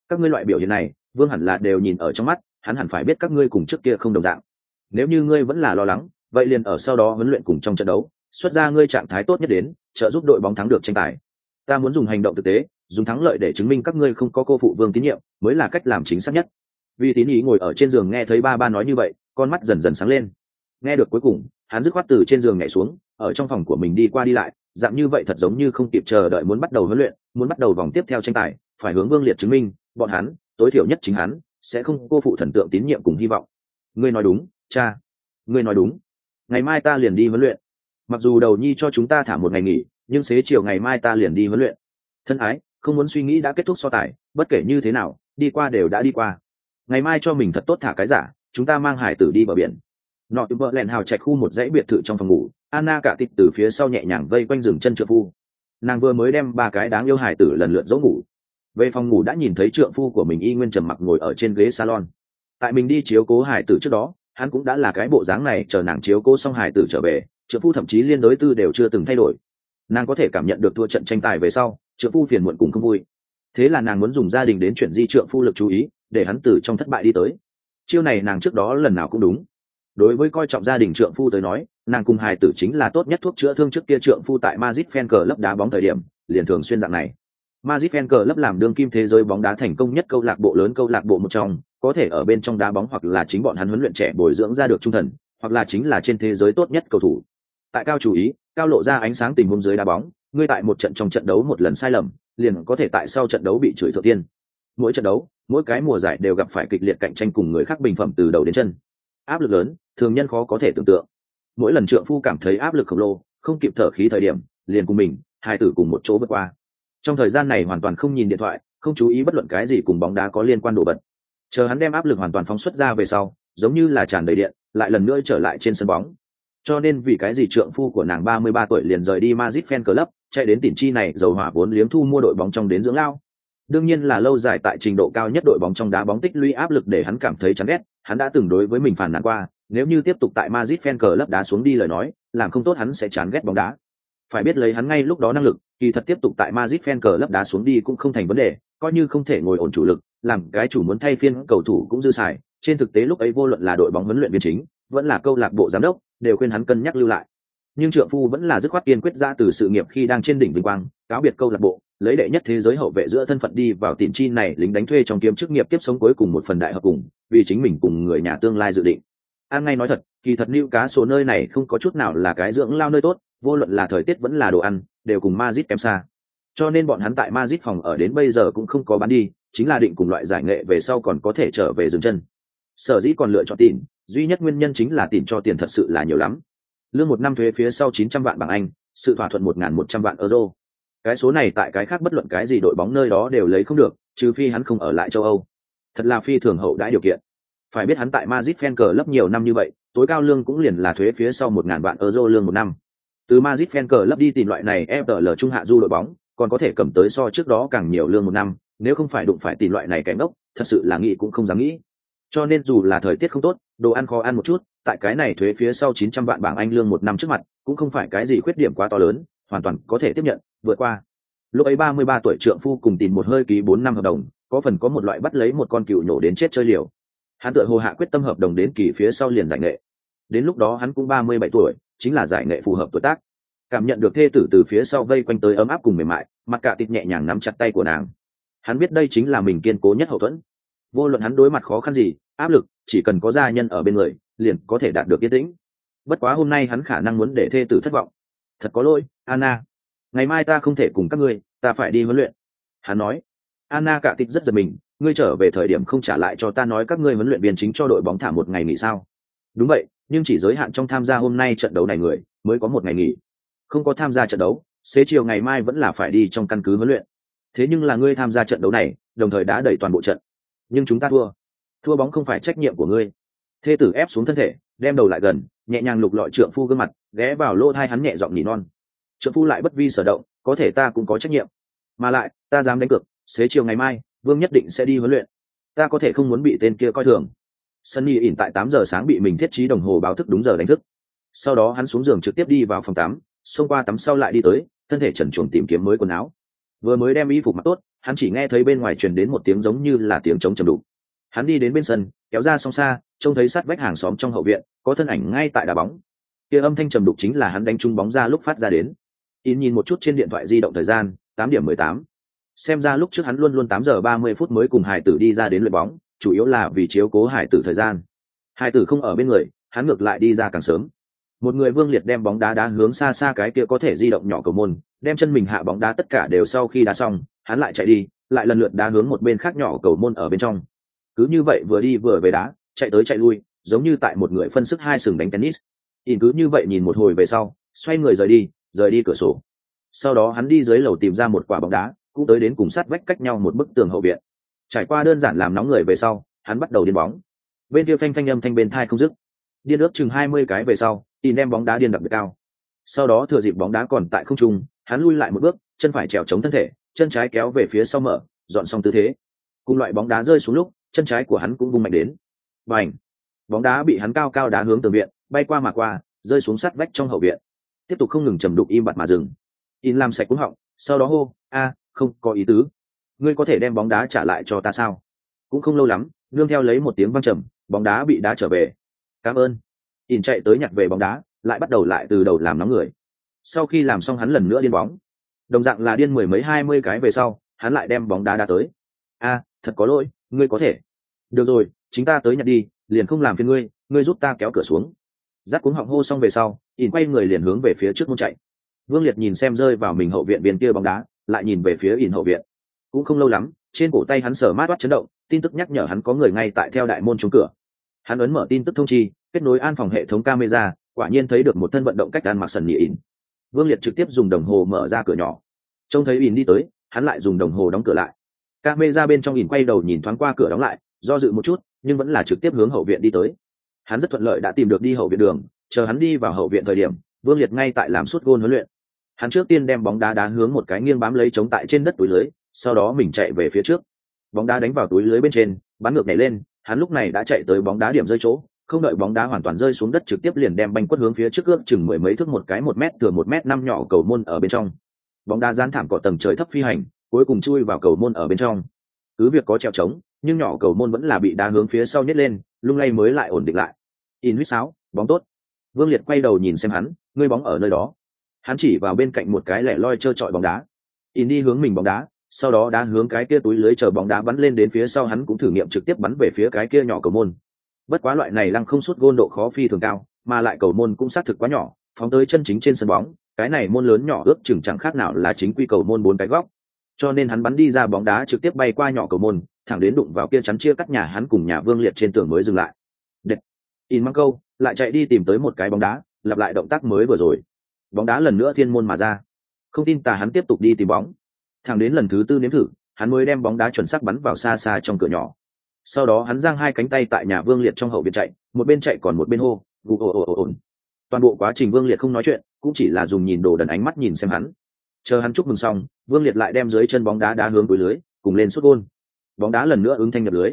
Các ngươi loại biểu hiện này, vương hẳn là đều nhìn ở trong mắt, hắn hẳn phải biết các ngươi cùng trước kia không đồng dạng. Nếu như ngươi vẫn là lo lắng, vậy liền ở sau đó huấn luyện cùng trong trận đấu, xuất ra ngươi trạng thái tốt nhất đến, trợ giúp đội bóng thắng được tranh tài. Ta muốn dùng hành động thực tế, dùng thắng lợi để chứng minh các ngươi không có cô phụ vương tín nhiệm, mới là cách làm chính xác nhất vì tín ý ngồi ở trên giường nghe thấy ba ba nói như vậy, con mắt dần dần sáng lên. Nghe được cuối cùng, hắn dứt khoát từ trên giường nhảy xuống, ở trong phòng của mình đi qua đi lại, dạng như vậy thật giống như không kịp chờ đợi muốn bắt đầu huấn luyện, muốn bắt đầu vòng tiếp theo tranh tài, phải hướng vương liệt chứng minh, bọn hắn, tối thiểu nhất chính hắn, sẽ không cô phụ thần tượng tín nhiệm cùng hy vọng. Ngươi nói đúng, cha. Ngươi nói đúng. Ngày mai ta liền đi huấn luyện. Mặc dù đầu nhi cho chúng ta thả một ngày nghỉ, nhưng xế chiều ngày mai ta liền đi huấn luyện. Thân ái, không muốn suy nghĩ đã kết thúc so tài, bất kể như thế nào, đi qua đều đã đi qua ngày mai cho mình thật tốt thả cái giả, chúng ta mang hải tử đi bờ biển. Nọ vợ lẹn hào chạy khu một dãy biệt thự trong phòng ngủ, anna cả tịch từ phía sau nhẹ nhàng vây quanh rừng chân trượng phu. Nàng vừa mới đem ba cái đáng yêu hải tử lần lượt dỗ ngủ. Về phòng ngủ đã nhìn thấy trượng phu của mình y nguyên trầm mặc ngồi ở trên ghế salon. Tại mình đi chiếu cố hải tử trước đó, hắn cũng đã là cái bộ dáng này, chờ nàng chiếu cố xong hải tử trở về, trượng phu thậm chí liên đối tư đều chưa từng thay đổi. Nàng có thể cảm nhận được thua trận tranh tài về sau, trượng phu phiền muộn cùng không vui. Thế là nàng muốn dùng gia đình đến chuyển di trượng phu lực chú ý để hắn từ trong thất bại đi tới. Chiêu này nàng trước đó lần nào cũng đúng. Đối với coi trọng gia đình trượng phu tới nói, nàng cùng hài tử chính là tốt nhất thuốc chữa thương trước kia trượng phu tại Madrid fan cờ lấp đá bóng thời điểm, liền thường xuyên dạng này. Madrid fan cờ lấp làm đương kim thế giới bóng đá thành công nhất câu lạc bộ lớn, câu lạc bộ một trong, có thể ở bên trong đá bóng hoặc là chính bọn hắn huấn luyện trẻ bồi dưỡng ra được trung thần, hoặc là chính là trên thế giới tốt nhất cầu thủ. Tại cao chú ý, cao lộ ra ánh sáng tình huống dưới đá bóng, ngươi tại một trận trong trận đấu một lần sai lầm, liền có thể tại sau trận đấu bị chửi thượng tiên. Mỗi trận đấu mỗi cái mùa giải đều gặp phải kịch liệt cạnh tranh cùng người khác bình phẩm từ đầu đến chân. Áp lực lớn thường nhân khó có thể tưởng tượng. Mỗi lần trượng phu cảm thấy áp lực khổng lồ không kịp thở khí thời điểm liền cùng mình hai tử cùng một chỗ vượt qua. Trong thời gian này hoàn toàn không nhìn điện thoại không chú ý bất luận cái gì cùng bóng đá có liên quan đồ vật. Chờ hắn đem áp lực hoàn toàn phóng xuất ra về sau giống như là tràn đầy điện lại lần nữa trở lại trên sân bóng. Cho nên vì cái gì trượng phu của nàng ba mươi ba tuổi liền rời đi Madrid Fan Club, chạy đến tỉnh chi này dầu hỏa vốn liếng thu mua đội bóng trong đến dưỡng lao. Đương nhiên là lâu dài tại trình độ cao nhất đội bóng trong đá bóng tích lũy áp lực để hắn cảm thấy chán ghét, hắn đã từng đối với mình phản nàn qua, nếu như tiếp tục tại Madrid Fan Club đá xuống đi lời nói, làm không tốt hắn sẽ chán ghét bóng đá. Phải biết lấy hắn ngay lúc đó năng lực, kỳ thật tiếp tục tại Madrid Fan Club đá xuống đi cũng không thành vấn đề, coi như không thể ngồi ổn chủ lực, làm cái chủ muốn thay phiên cầu thủ cũng dư xài, trên thực tế lúc ấy vô luận là đội bóng huấn luyện viên chính, vẫn là câu lạc bộ giám đốc, đều khuyên hắn cân nhắc lưu lại nhưng trượng phu vẫn là dứt khoát kiên quyết ra từ sự nghiệp khi đang trên đỉnh vinh quang, cáo biệt câu lạc bộ, lấy đệ nhất thế giới hậu vệ giữa thân phận đi vào tiền chi này lính đánh thuê trong kiếm chức nghiệp tiếp sống cuối cùng một phần đại hợp cùng, vì chính mình cùng người nhà tương lai dự định. An ngay nói thật, kỳ thật lưu cá số nơi này không có chút nào là cái dưỡng lao nơi tốt, vô luận là thời tiết vẫn là đồ ăn, đều cùng mazit kém xa. Cho nên bọn hắn tại mazit phòng ở đến bây giờ cũng không có bán đi, chính là định cùng loại giải nghệ về sau còn có thể trở về dừng chân. Sở dĩ còn lựa chọn tiền, duy nhất nguyên nhân chính là tiền cho tiền thật sự là nhiều lắm lương một năm thuế phía sau 900 vạn bảng anh, sự thỏa thuận 1.100 vạn euro. Cái số này tại cái khác bất luận cái gì đội bóng nơi đó đều lấy không được, trừ phi hắn không ở lại châu âu. Thật là phi thường hậu đãi điều kiện. Phải biết hắn tại Madrid fan cờ lấp nhiều năm như vậy, tối cao lương cũng liền là thuế phía sau 1.000 vạn euro lương một năm. Từ Madrid fan cờ lấp đi tìm loại này FPL trung hạ du đội bóng, còn có thể cầm tới so trước đó càng nhiều lương một năm, nếu không phải đụng phải tìm loại này cái ngốc, thật sự là nghĩ cũng không dám nghĩ cho nên dù là thời tiết không tốt, đồ ăn khó ăn một chút, tại cái này thuế phía sau chín trăm vạn bảng anh lương một năm trước mặt, cũng không phải cái gì khuyết điểm quá to lớn, hoàn toàn có thể tiếp nhận, vượt qua. Lúc ấy ba mươi ba tuổi trượng phu cùng tìm một hơi ký bốn năm hợp đồng, có phần có một loại bắt lấy một con cựu nổ đến chết chơi liều. Hắn tự hồ hạ quyết tâm hợp đồng đến kỳ phía sau liền giải nghệ. Đến lúc đó hắn cũng ba mươi bảy tuổi, chính là giải nghệ phù hợp tuổi tác. Cảm nhận được thê tử từ phía sau vây quanh tới ấm áp cùng mềm mại, mặt cả tịt nhẹ nhàng nắm chặt tay của nàng. Hắn biết đây chính là mình kiên cố nhất hậu thuẫn vô luận hắn đối mặt khó khăn gì, áp lực, chỉ cần có gia nhân ở bên người, liền có thể đạt được yên tĩnh. Bất quá hôm nay hắn khả năng muốn để thê tử thất vọng. Thật có lỗi, anna. Ngày mai ta không thể cùng các ngươi, ta phải đi huấn luyện. Hắn nói. Anna cả tịch rất giật mình, ngươi trở về thời điểm không trả lại cho ta nói các ngươi huấn luyện viên chính cho đội bóng thả một ngày nghỉ sao? Đúng vậy, nhưng chỉ giới hạn trong tham gia hôm nay trận đấu này người, mới có một ngày nghỉ. Không có tham gia trận đấu, xế chiều ngày mai vẫn là phải đi trong căn cứ huấn luyện. Thế nhưng là ngươi tham gia trận đấu này, đồng thời đã đẩy toàn bộ trận nhưng chúng ta thua. Thua bóng không phải trách nhiệm của ngươi. Thê tử ép xuống thân thể, đem đầu lại gần, nhẹ nhàng lục lọi trượng phu gương mặt, ghé vào lỗ thai hắn nhẹ giọng nỉ non. Trượng phu lại bất vi sở động, có thể ta cũng có trách nhiệm. Mà lại, ta dám đánh cược, xế chiều ngày mai, vương nhất định sẽ đi huấn luyện. Ta có thể không muốn bị tên kia coi thường. Sunny ỉn tại tám giờ sáng bị mình thiết trí đồng hồ báo thức đúng giờ đánh thức. Sau đó hắn xuống giường trực tiếp đi vào phòng tắm, xông qua tắm sau lại đi tới, thân thể trần chuồng tìm kiếm mới quần áo. Vừa mới đem y phục mặc tốt hắn chỉ nghe thấy bên ngoài truyền đến một tiếng giống như là tiếng trống trầm đục. Hắn đi đến bên sân, kéo ra song xa, trông thấy sát vách hàng xóm trong hậu viện, có thân ảnh ngay tại đá bóng. Kia âm thanh trầm đục chính là hắn đánh trúng bóng ra lúc phát ra đến. In nhìn một chút trên điện thoại di động thời gian, tám điểm mười tám. Xem ra lúc trước hắn luôn luôn tám giờ ba mươi phút mới cùng hải tử đi ra đến luyện bóng, chủ yếu là vì chiếu cố hải tử thời gian. Hải tử không ở bên người, hắn ngược lại đi ra càng sớm. Một người vương liệt đem bóng đá đá hướng xa xa cái kia có thể di động nhỏ cầu môn, đem chân mình hạ bóng đá tất cả đều sau khi đá xong hắn lại chạy đi, lại lần lượt đá hướng một bên khác nhỏ cầu môn ở bên trong. Cứ như vậy vừa đi vừa về đá, chạy tới chạy lui, giống như tại một người phân sức hai sừng đánh tennis. In cứ như vậy nhìn một hồi về sau, xoay người rời đi rời đi cửa sổ. Sau đó hắn đi dưới lầu tìm ra một quả bóng đá, cũng tới đến cùng sát vách cách nhau một bức tường hậu viện. Trải qua đơn giản làm nóng người về sau, hắn bắt đầu điên bóng. Bên kia phanh phanh âm thanh bên thai không dứt. Điên ước chừng hai mươi cái về sau in đem bóng đá điên đặc biệt cao. Sau đó thừa dịp bóng đá còn tại không trung, hắn lui lại một bước, chân phải trèo chống thân thể chân trái kéo về phía sau mở, dọn xong tư thế. Cùng loại bóng đá rơi xuống lúc, chân trái của hắn cũng vung mạnh đến. Và ảnh bóng đá bị hắn cao cao đá hướng tường viện, bay qua mà qua, rơi xuống sắt vách trong hậu viện. Tiếp tục không ngừng trầm đục im bặt mà dừng. In làm sạch cúng họng, sau đó hô, a, không có ý tứ. Ngươi có thể đem bóng đá trả lại cho ta sao? Cũng không lâu lắm, nương theo lấy một tiếng văng trầm, bóng đá bị đá trở về. Cảm ơn. In chạy tới nhặt về bóng đá, lại bắt đầu lại từ đầu làm nóng người. Sau khi làm xong hắn lần nữa điên bóng đồng dạng là điên mười mấy hai mươi cái về sau, hắn lại đem bóng đá đá tới. A, thật có lỗi, ngươi có thể. Được rồi, chính ta tới nhặt đi, liền không làm phiền ngươi ngươi giúp ta kéo cửa xuống. Giáp cuống họng hô xong về sau, ỉn quay người liền hướng về phía trước môn chạy. Vương liệt nhìn xem rơi vào mình hậu viện bên kia bóng đá, lại nhìn về phía ỉn hậu viện. Cũng không lâu lắm, trên cổ tay hắn sờ mát bắt chấn động, tin tức nhắc nhở hắn có người ngay tại theo đại môn chống cửa. Hắn ấn mở tin tức thông chi, kết nối an phòng hệ thống camera, quả nhiên thấy được một thân vận động cách đan mặc sần nhị ỉn vương liệt trực tiếp dùng đồng hồ mở ra cửa nhỏ. Trông thấy ỉn đi tới, hắn lại dùng đồng hồ đóng cửa lại. Camera bên trong ỉn quay đầu nhìn thoáng qua cửa đóng lại, do dự một chút, nhưng vẫn là trực tiếp hướng hậu viện đi tới. Hắn rất thuận lợi đã tìm được đi hậu viện đường, chờ hắn đi vào hậu viện thời điểm, vương liệt ngay tại làm suốt gôn huấn luyện. Hắn trước tiên đem bóng đá đá hướng một cái nghiêng bám lấy chống tại trên đất túi lưới, sau đó mình chạy về phía trước. Bóng đá đánh vào túi lưới bên trên, bắn ngược nhảy lên, hắn lúc này đã chạy tới bóng đá điểm rơi chỗ không đợi bóng đá hoàn toàn rơi xuống đất trực tiếp liền đem banh quất hướng phía trước ước chừng mười mấy thước một cái một mét thừa một mét năm nhỏ cầu môn ở bên trong. Bóng đá dán thảm cỏ tầng trời thấp phi hành, cuối cùng chui vào cầu môn ở bên trong. Cứ việc có treo trống, nhưng nhỏ cầu môn vẫn là bị đá hướng phía sau nhét lên, lung lay mới lại ổn định lại. In huýt sáo, bóng tốt. Vương liệt quay đầu nhìn xem hắn, ngươi bóng ở nơi đó. Hắn chỉ vào bên cạnh một cái lẻ loi trơ trọi bóng đá. In đi hướng mình bóng đá, sau đó đá hướng cái kia túi lưới chờ bóng đá bắn lên đến phía sau hắn cũng thử nghiệm trực tiếp bắn về phía cái kia nhỏ cầu môn bất quá loại này lăng không suốt gôn độ khó phi thường cao, mà lại cầu môn cũng xác thực quá nhỏ, phóng tới chân chính trên sân bóng, cái này môn lớn nhỏ ước chừng chẳng khác nào là chính quy cầu môn bốn cái góc. Cho nên hắn bắn đi ra bóng đá trực tiếp bay qua nhỏ cầu môn, thẳng đến đụng vào kia chắn chia cắt nhà hắn cùng nhà vương liệt trên tường mới dừng lại. Đệt. in mang câu, lại chạy đi tìm tới một cái bóng đá, lặp lại động tác mới vừa rồi. Bóng đá lần nữa thiên môn mà ra. Không tin tà hắn tiếp tục đi tìm bóng. Thẳng đến lần thứ tư nếm thử, hắn mới đem bóng đá chuẩn xác bắn vào xa xa trong cửa nhỏ sau đó hắn giang hai cánh tay tại nhà vương liệt trong hậu viện chạy, một bên chạy còn một bên hô, gù ồ ồ ồ ồn toàn bộ quá trình vương liệt không nói chuyện, cũng chỉ là dùng nhìn đồ đần ánh mắt nhìn xem hắn. Chờ hắn chúc mừng xong, vương liệt lại đem dưới chân bóng đá đá hướng túi lưới, cùng lên sút gôn. Bóng đá lần nữa ứng thanh nhập lưới.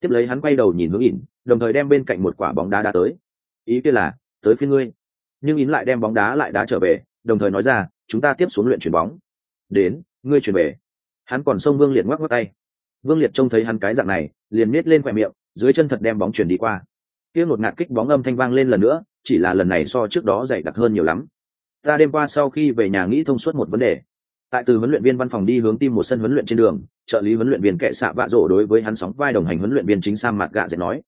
Tiếp lấy hắn quay đầu nhìn hướng ỉn, đồng thời đem bên cạnh một quả bóng đá đá tới. Ý kia là, tới phía ngươi. Nhưng ỉn lại đem bóng đá lại đá trở về, đồng thời nói ra, chúng ta tiếp xuống luyện chuyển bóng. Đến, ngươi chuyển về. Hắn còn xông vương liệt ngoắc ngoắc tay vương liệt trông thấy hắn cái dạng này, liền miết lên khoe miệng, dưới chân thật đem bóng chuyển đi qua. Kia một ngạt kích bóng âm thanh vang lên lần nữa, chỉ là lần này so trước đó dày đặc hơn nhiều lắm. Ta đêm qua sau khi về nhà nghĩ thông suốt một vấn đề. Tại từ huấn luyện viên văn phòng đi hướng tim một sân huấn luyện trên đường, trợ lý huấn luyện viên kệ xạ vạ rổ đối với hắn sóng vai đồng hành huấn luyện viên chính sam mặt gạ dẹt nói.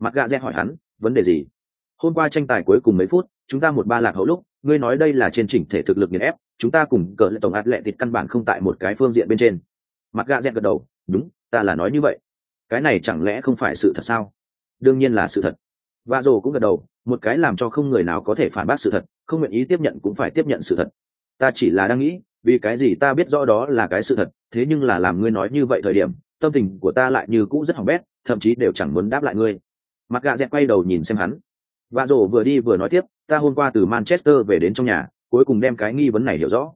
Mặt gạ dẹt hỏi hắn, vấn đề gì? Hôm qua tranh tài cuối cùng mấy phút, chúng ta một ba lạc hậu lúc, ngươi nói đây là trên chỉnh thể thực lực nghiền ép, chúng ta cùng cờ lệ tổng ạt lệ thịt căn bản không tại một cái phương diện bên trên. Mặt gạ dẹt gật đầu, đúng ta là nói như vậy. Cái này chẳng lẽ không phải sự thật sao? Đương nhiên là sự thật. Và rồ cũng gật đầu, một cái làm cho không người nào có thể phản bác sự thật, không nguyện ý tiếp nhận cũng phải tiếp nhận sự thật. Ta chỉ là đang nghĩ, vì cái gì ta biết rõ đó là cái sự thật, thế nhưng là làm ngươi nói như vậy thời điểm, tâm tình của ta lại như cũ rất hỏng bét, thậm chí đều chẳng muốn đáp lại ngươi. Mặt gạ dẹp quay đầu nhìn xem hắn. Và rổ vừa đi vừa nói tiếp, ta hôm qua từ manchester về đến trong nhà, cuối cùng đem cái nghi vấn này hiểu rõ.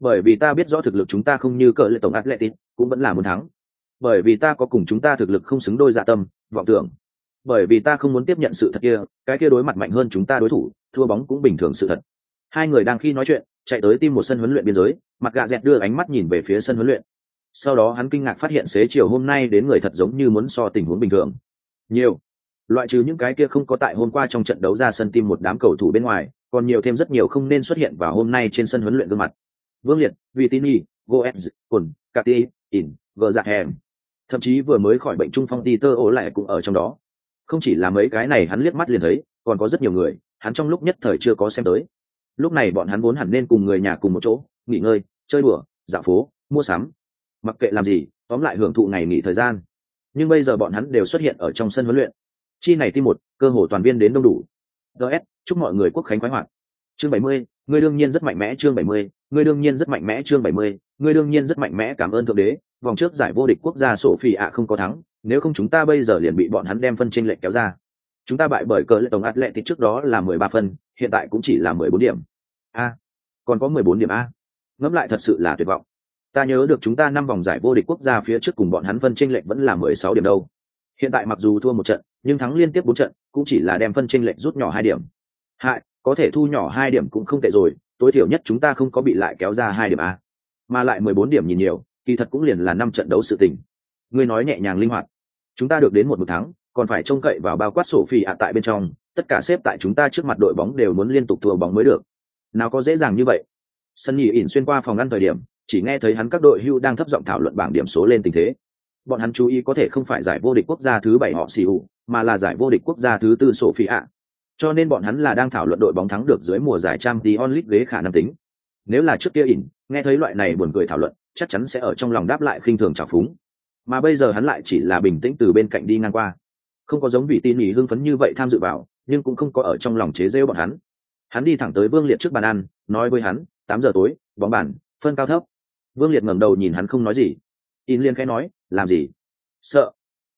Bởi vì ta biết rõ thực lực chúng ta không như cờ lệ tổng atletic cũng vẫn là muốn thắng bởi vì ta có cùng chúng ta thực lực không xứng đôi dạ tâm, vọng tưởng. Bởi vì ta không muốn tiếp nhận sự thật kia, cái kia đối mặt mạnh hơn chúng ta đối thủ, thua bóng cũng bình thường sự thật. Hai người đang khi nói chuyện, chạy tới tim một sân huấn luyện biên giới, mặt gạ dẹt đưa ánh mắt nhìn về phía sân huấn luyện. Sau đó hắn kinh ngạc phát hiện xế chiều hôm nay đến người thật giống như muốn so tình huống bình thường. Nhiều. Loại trừ những cái kia không có tại hôm qua trong trận đấu ra sân tim một đám cầu thủ bên ngoài, còn nhiều thêm rất nhiều không nên xuất hiện vào hôm nay trên sân huấn luyện gương mặt. Vương liệt vitini goetz cồn cati in vợ dạ hèm thậm chí vừa mới khỏi bệnh trung phong ti tơ ố lại cũng ở trong đó. Không chỉ là mấy cái này hắn liếc mắt liền thấy, còn có rất nhiều người, hắn trong lúc nhất thời chưa có xem tới. Lúc này bọn hắn vốn hẳn nên cùng người nhà cùng một chỗ, nghỉ ngơi, chơi đùa, dạo phố, mua sắm. Mặc kệ làm gì, tóm lại hưởng thụ ngày nghỉ thời gian. Nhưng bây giờ bọn hắn đều xuất hiện ở trong sân huấn luyện. Chi này tim một, cơ hồ toàn viên đến đông đủ. Ts chúc mọi người quốc khánh khoái hoạt. Chương bảy mươi ngươi đương nhiên rất mạnh mẽ chương bảy mươi ngươi đương nhiên rất mạnh mẽ chương bảy mươi, ngươi đương nhiên rất mạnh mẽ cảm ơn thượng đế, vòng trước giải vô địch quốc gia sổ phi ạ không có thắng, nếu không chúng ta bây giờ liền bị bọn hắn đem phân tranh lệch kéo ra. Chúng ta bại bởi cờ lệ tổng atletic trước đó là mười ba phân, hiện tại cũng chỉ là mười bốn điểm. A, còn có mười bốn điểm a. Ngẫm lại thật sự là tuyệt vọng. Ta nhớ được chúng ta năm vòng giải vô địch quốc gia phía trước cùng bọn hắn phân tranh lệch vẫn là mười sáu điểm đâu. Hiện tại mặc dù thua một trận, nhưng thắng liên tiếp bốn trận, cũng chỉ là đem phân tranh lệch rút nhỏ hai điểm. Hại, có thể thu nhỏ hai điểm cũng không tệ rồi tối thiểu nhất chúng ta không có bị lại kéo ra hai điểm a. Mà lại mười bốn điểm nhìn nhiều, kỳ thật cũng liền là năm trận đấu sự tình. Ngươi nói nhẹ nhàng linh hoạt. Chúng ta được đến một một tháng còn phải trông cậy vào bao quát sổ phi ạ tại bên trong, tất cả xếp tại chúng ta trước mặt đội bóng đều muốn liên tục thua bóng mới được. Nào có dễ dàng như vậy. Sân nhì ỉn xuyên qua phòng ngăn thời điểm, chỉ nghe thấy hắn các đội hưu đang thấp giọng thảo luận bảng điểm số lên tình thế. Bọn hắn chú ý có thể không phải giải vô địch quốc gia thứ bảy họ xì ủ, mà là giải vô địch quốc gia thứ tư sổ phi ạ cho nên bọn hắn là đang thảo luận đội bóng thắng được dưới mùa giải trang League ghế khả năng tính. Nếu là trước kia ỉn, nghe thấy loại này buồn cười thảo luận, chắc chắn sẽ ở trong lòng đáp lại khinh thường trào phúng. Mà bây giờ hắn lại chỉ là bình tĩnh từ bên cạnh đi ngang qua. Không có giống vị tin nhì hưng phấn như vậy tham dự vào, nhưng cũng không có ở trong lòng chế giễu bọn hắn. Hắn đi thẳng tới vương liệt trước bàn ăn, nói với hắn, tám giờ tối, bóng bàn, phân cao thấp. Vương liệt ngẩng đầu nhìn hắn không nói gì. In liền khẽ nói, làm gì? Sợ.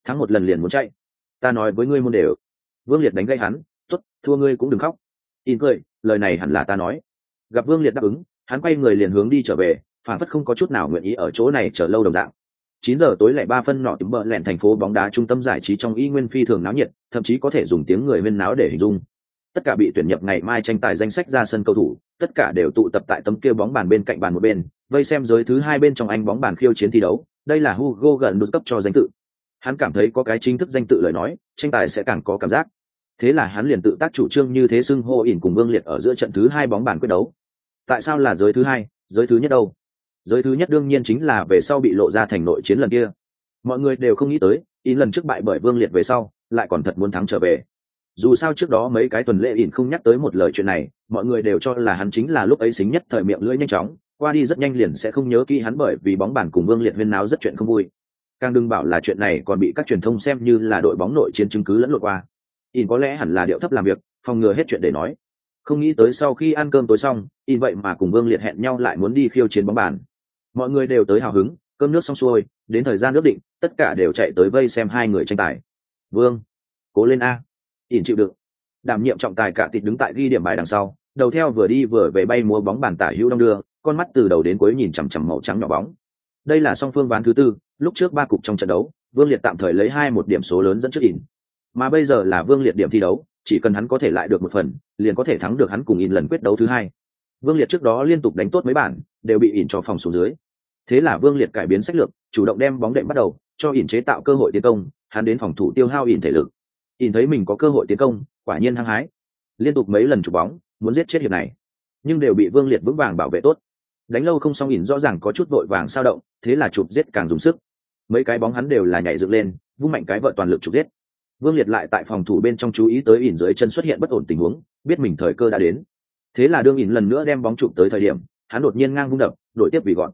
Thắng một lần liền muốn chạy. Ta nói với ngươi môn đều. Vương liệt đánh gãy hắn thua ngươi cũng đừng khóc. In cười, lời này hẳn là ta nói. Gặp vương liệt đáp ứng, hắn quay người liền hướng đi trở về phản phất không có chút nào nguyện ý ở chỗ này chờ lâu đồng dạng. Chín giờ tối lẻ ba phân nọ tím bờ lẹn thành phố bóng đá trung tâm giải trí trong y nguyên phi thường náo nhiệt, thậm chí có thể dùng tiếng người huyên náo để hình dung. Tất cả bị tuyển nhập ngày mai tranh tài danh sách ra sân cầu thủ, tất cả đều tụ tập tại tấm kia bóng bàn bên cạnh bàn một bên, vây xem giới thứ hai bên trong anh bóng bàn khiêu chiến thi đấu, đây là hugo gần nút cấp cho danh tự. Hắn cảm thấy có cái chính thức danh tự lời nói, tranh tài sẽ càng có cảm giác thế là hắn liền tự tác chủ trương như thế xưng hô ỉn cùng vương liệt ở giữa trận thứ hai bóng bàn quyết đấu. Tại sao là giới thứ hai, giới thứ nhất đâu? Giới thứ nhất đương nhiên chính là về sau bị lộ ra thành nội chiến lần kia. Mọi người đều không nghĩ tới, ỉn lần trước bại bởi vương liệt về sau, lại còn thật muốn thắng trở về. Dù sao trước đó mấy cái tuần lễ ỉn không nhắc tới một lời chuyện này, mọi người đều cho là hắn chính là lúc ấy xính nhất thời miệng lưỡi nhanh chóng, qua đi rất nhanh liền sẽ không nhớ kỹ hắn bởi vì bóng bàn cùng vương liệt huyên náo rất chuyện không vui. Càng đừng bảo là chuyện này còn bị các truyền thông xem như là đội bóng nội chiến chứng cứ lẫn lộn qua in có lẽ hẳn là điệu thấp làm việc, phòng ngừa hết chuyện để nói. Không nghĩ tới sau khi ăn cơm tối xong, in vậy mà cùng vương liệt hẹn nhau lại muốn đi khiêu chiến bóng bàn. Mọi người đều tới hào hứng, cơm nước xong xuôi, đến thời gian nước định, tất cả đều chạy tới vây xem hai người tranh tài. Vương, cố lên a. In chịu đựng. Đảm nhiệm trọng tài cả tịt đứng tại ghi điểm bài đằng sau, đầu theo vừa đi vừa về bay múa bóng bàn tả hữu Đông đưa, con mắt từ đầu đến cuối nhìn chằm chằm màu trắng nhỏ bóng. Đây là song phương ván thứ tư, lúc trước ba cục trong trận đấu, vương liệt tạm thời lấy hai một điểm số lớn dẫn trước ỉn mà bây giờ là vương liệt điểm thi đấu, chỉ cần hắn có thể lại được một phần, liền có thể thắng được hắn cùng in lần quyết đấu thứ hai. Vương liệt trước đó liên tục đánh tốt mấy bản, đều bị ỉn cho phòng xuống dưới. Thế là vương liệt cải biến sách lược, chủ động đem bóng đệm bắt đầu, cho ỉn chế tạo cơ hội tiến công, hắn đến phòng thủ tiêu hao ỉn thể lực. Ỉn thấy mình có cơ hội tiến công, quả nhiên hăng hái. Liên tục mấy lần chụp bóng, muốn giết chết hiệp này. Nhưng đều bị vương liệt vững vàng bảo vệ tốt. Đánh lâu không xong ỉn rõ ràng có chút vội vàng sao động, thế là chụp giết càng dùng sức. Mấy cái bóng hắn đều là nhảy dựng lên, vung mạnh cái vợ toàn lực chụp giết vương liệt lại tại phòng thủ bên trong chú ý tới ỉn dưới chân xuất hiện bất ổn tình huống, biết mình thời cơ đã đến. Thế là đương ỉn lần nữa đem bóng chụp tới thời điểm, hắn đột nhiên ngang vung đập, đổi tiếp vì gọn.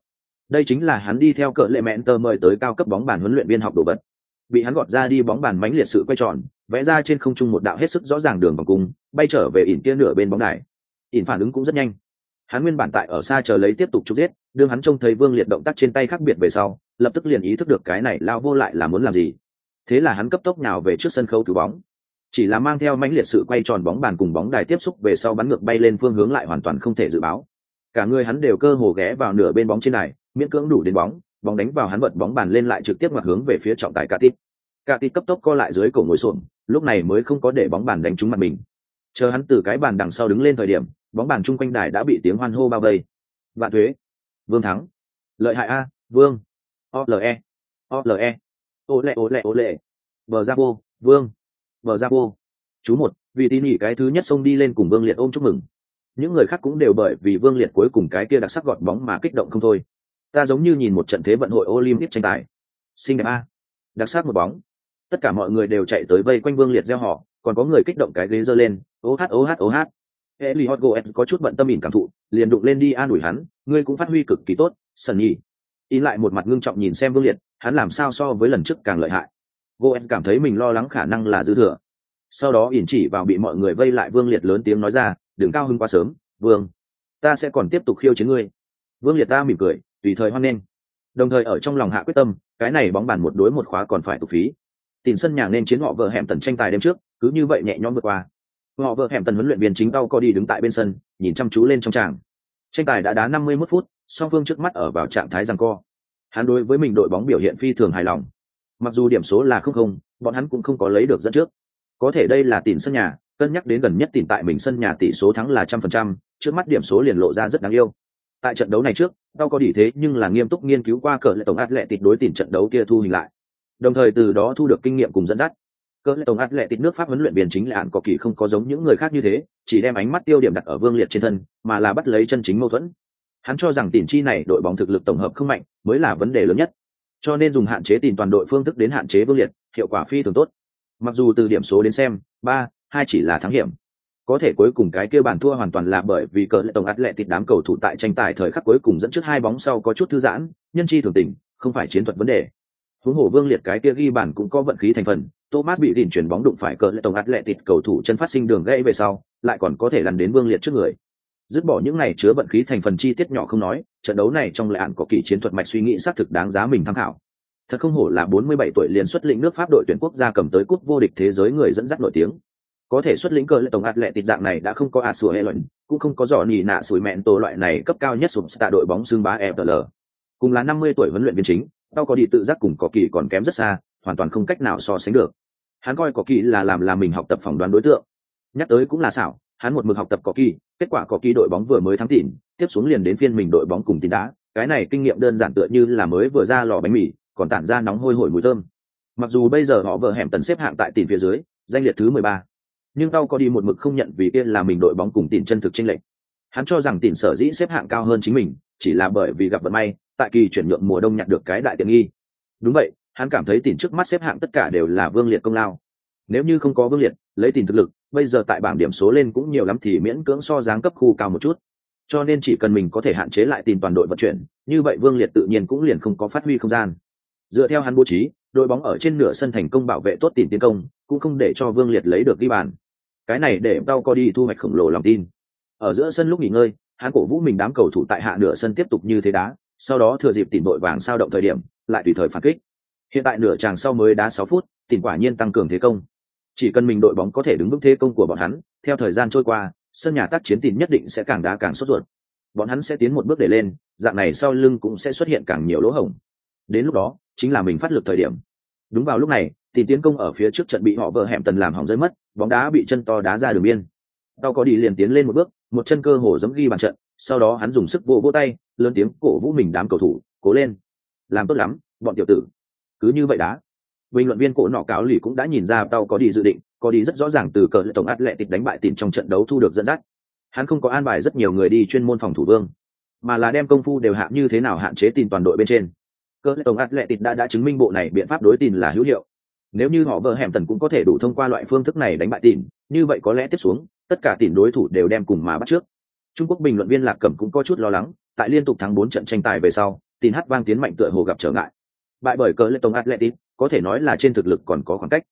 Đây chính là hắn đi theo cỡ lệ mẹn tờ mời tới cao cấp bóng bàn huấn luyện viên học đồ vật. Bị hắn gọt ra đi bóng bàn mánh liệt sự quay tròn, vẽ ra trên không trung một đạo hết sức rõ ràng đường vòng cung, bay trở về ỉn kia nửa bên bóng đài. Ỉn phản ứng cũng rất nhanh. Hắn nguyên bản tại ở xa chờ lấy tiếp tục trục giết, đương hắn trông thấy vương liệt động tác trên tay khác biệt về sau, lập tức liền ý thức được cái này lao vô lại là muốn làm gì thế là hắn cấp tốc nào về trước sân khấu cứu bóng. Chỉ là mang theo mãnh liệt sự quay tròn bóng bàn cùng bóng đài tiếp xúc về sau bắn ngược bay lên phương hướng lại hoàn toàn không thể dự báo. Cả người hắn đều cơ hồ ghé vào nửa bên bóng trên này miễn cưỡng đủ đến bóng bóng đánh vào hắn vật bóng bàn lên lại trực tiếp ngoặt hướng về phía trọng tài cả tít tít cấp tốc co lại dưới cổ ngồi xổm, lúc này mới không có để bóng bàn đánh trúng mặt mình. Chờ hắn từ cái bàn đằng sau đứng lên thời điểm, bóng bàn chung quanh đài đã bị tiếng hoan hô bao vây. Vạn thuế, vương thắng, lợi hại a, vương ole ole ô lệ ô lệ ô lệ. Vờ ra vô vương. Vờ ra vô chú một vì tin nhỉ cái thứ nhất xông đi lên cùng vương liệt ôm chúc mừng. Những người khác cũng đều bởi vì vương liệt cuối cùng cái kia đặc sắc gọt bóng mà kích động không thôi. Ta giống như nhìn một trận thế vận hội olympic tranh tài. Xinh đẹp a. Đặc sắc một bóng. Tất cả mọi người đều chạy tới vây quanh vương liệt gieo họ còn có người kích động cái ghế giơ lên. Ô hát ô hát ô hát. Eli Hot goes có chút bận tâm ỉn cảm thụ, liền đụng lên đi an ủi hắn, ngươi cũng phát huy cực kỳ tốt, sần nhỉ. In lại một mặt ngưng trọng nhìn xem Vương Liệt, hắn làm sao so với lần trước càng lợi hại. goen cảm thấy mình lo lắng khả năng là dư thừa. Sau đó ỉn chỉ vào bị mọi người vây lại Vương Liệt lớn tiếng nói ra, đừng cao hứng quá sớm, Vương, ta sẽ còn tiếp tục khiêu chiến ngươi. Vương Liệt ta mỉm cười, tùy thời hoan nghênh. Đồng thời ở trong lòng hạ quyết tâm, cái này bóng bàn một đối một khóa còn phải tục phí. tìm sân nhà nên chiến họ vợ hẻm tần tranh tài đêm trước, cứ như vậy nhẹ nhõm vượt qua họ vợ hẻm tần huấn luyện viên chính đau co đi đứng tại bên sân nhìn chăm chú lên trong tràng tranh tài đã đá năm mươi 51 phút song phương trước mắt ở vào trạng thái rằng co hắn đối với mình đội bóng biểu hiện phi thường hài lòng. Mặc dù điểm số là không không, bọn hắn cũng không có lấy được dẫn trước. Có thể đây là tỉn sân nhà, cân nhắc đến gần nhất tỉn tại mình sân nhà tỷ số thắng là trăm phần trăm, trước mắt điểm số liền lộ ra rất đáng yêu. Tại trận đấu này trước đau có đỉ thế nhưng là nghiêm túc nghiên cứu qua cờ lệ tổng át lệ tịt đối tỉn trận đấu kia thu hình lại. Đồng thời từ đó thu được kinh nghiệm cùng dẫn dắt. Cỡ lệ tổng át lệ tịt nước pháp huấn luyện viên chính là ạn có kỳ không có giống những người khác như thế, chỉ đem ánh mắt tiêu điểm đặt ở vương liệt trên thân, mà là bắt lấy chân chính mâu thuẫn hắn cho rằng tiền chi này đội bóng thực lực tổng hợp không mạnh mới là vấn đề lớn nhất. Cho nên dùng hạn chế tiền toàn đội phương thức đến hạn chế vương liệt hiệu quả phi thường tốt. Mặc dù từ điểm số đến xem ba hai chỉ là thắng hiểm. Có thể cuối cùng cái kia bàn thua hoàn toàn là bởi vì cỡ lệ tổng át lệ tịt đám cầu thủ tại tranh tài thời khắc cuối cùng dẫn trước hai bóng sau có chút thư giãn nhân chi thường tình không phải chiến thuật vấn đề. Huống hồ vương liệt cái kia ghi bàn cũng có vận khí thành phần Thomas bị đỉnh chuyển bóng đụng phải cờ lệ tổng lệ tịt cầu thủ chân phát sinh đường gãy về sau, lại còn có thể lăn đến Vương Liệt trước người. Dứt bỏ những này chứa vận khí thành phần chi tiết nhỏ không nói, trận đấu này trong lệ ạn có kỳ chiến thuật mạch suy nghĩ xác thực đáng giá mình tham khảo. Thật không hổ là 47 tuổi liền xuất lĩnh nước Pháp đội tuyển quốc gia cầm tới cúp vô địch thế giới người dẫn dắt nổi tiếng. Có thể xuất lĩnh cờ lệ tổng lệ tịt dạng này đã không có a sủa luận, cũng không có dò nỉ nạ sủi mẹn tổ loại này cấp cao nhất sụp tạ đội bóng xương bá FL. Cùng là 50 tuổi huấn luyện viên chính, tao có đi tự giác cùng có kỳ còn kém rất xa, hoàn toàn không cách nào so sánh được hắn coi có kỳ là làm là mình học tập phỏng đoán đối tượng nhắc tới cũng là xảo hắn một mực học tập có kỳ, kết quả có kỳ đội bóng vừa mới thắng tỉn, tiếp xuống liền đến phiên mình đội bóng cùng tín đá. Cái này kinh nghiệm đơn giản tựa như là mới vừa ra lò bánh mì, còn tản ra nóng hôi hổi mùi thơm. Mặc dù bây giờ họ vợ hẻm tần xếp hạng tại tỉn phía dưới, danh liệt thứ mười ba, nhưng tao có đi một mực không nhận vì kia là mình đội bóng cùng tỉn chân thực tranh lệch. Hắn cho rằng tỉn sở dĩ xếp hạng cao hơn chính mình, chỉ là bởi vì gặp vận may, tại kỳ chuyển nhượng mùa đông nhặt được cái đại tiện nghi. Đúng vậy, hắn cảm thấy tỉn trước mắt xếp hạng tất cả đều là vương liệt công lao. Nếu như không có vương liệt, lấy tiền thực lực bây giờ tại bảng điểm số lên cũng nhiều lắm thì miễn cưỡng so dáng cấp khu cao một chút. Cho nên chỉ cần mình có thể hạn chế lại tìm toàn đội vận chuyển, như vậy vương liệt tự nhiên cũng liền không có phát huy không gian. Dựa theo hắn bố trí, đội bóng ở trên nửa sân thành công bảo vệ tốt tiền tiến công, cũng không để cho vương liệt lấy được ghi bàn. Cái này để đau co đi thu hoạch khổng lồ lòng tin. Ở giữa sân lúc nghỉ ngơi, hắn cổ vũ mình đám cầu thủ tại hạ nửa sân tiếp tục như thế đá, sau đó thừa dịp tìm đội vàng sao động thời điểm, lại tùy thời phản kích. Hiện tại nửa tràng sau mới đá sáu phút tìm quả nhiên tăng cường thế công chỉ cần mình đội bóng có thể đứng vững thế công của bọn hắn, theo thời gian trôi qua, sân nhà tác chiến tìm nhất định sẽ càng đá càng sốt ruột. Bọn hắn sẽ tiến một bước để lên, dạng này sau lưng cũng sẽ xuất hiện càng nhiều lỗ hổng. Đến lúc đó, chính là mình phát lực thời điểm. Đúng vào lúc này, thì tiến công ở phía trước trận bị họ vợ hẻm tần làm hỏng rơi mất, bóng đá bị chân to đá ra đường biên. Tao có đi liền tiến lên một bước, một chân cơ hồ giấm ghi bàn trận, sau đó hắn dùng sức vỗ vỗ tay, lớn tiếng cổ vũ mình đám cầu thủ, cố lên. Làm tốt lắm, bọn tiểu tử. Cứ như vậy đá bình luận viên cổ nọ cáo lì cũng đã nhìn ra tao có đi dự định, có đi rất rõ ràng từ cờ tổng tịch đánh bại tìm trong trận đấu thu được dẫn dắt. Hắn không có an bài rất nhiều người đi chuyên môn phòng thủ vương, mà là đem công phu đều hạ như thế nào hạn chế tìm toàn đội bên trên. Cờ tổng tịch đã đã chứng minh bộ này biện pháp đối tìm là hữu hiệu. Nếu như họ vợ hẻm tần cũng có thể đủ thông qua loại phương thức này đánh bại tìm, như vậy có lẽ tiếp xuống, tất cả tìm đối thủ đều đem cùng mà bắt trước. Trung quốc bình luận viên lạc cẩm cũng có chút lo lắng, tại liên tục thắng bốn trận tranh tài về sau, tin hát vang tiến mạnh tựa hồ gặp trở ngại bại bởi cờ lệ tổng atletic có thể nói là trên thực lực còn có khoảng cách.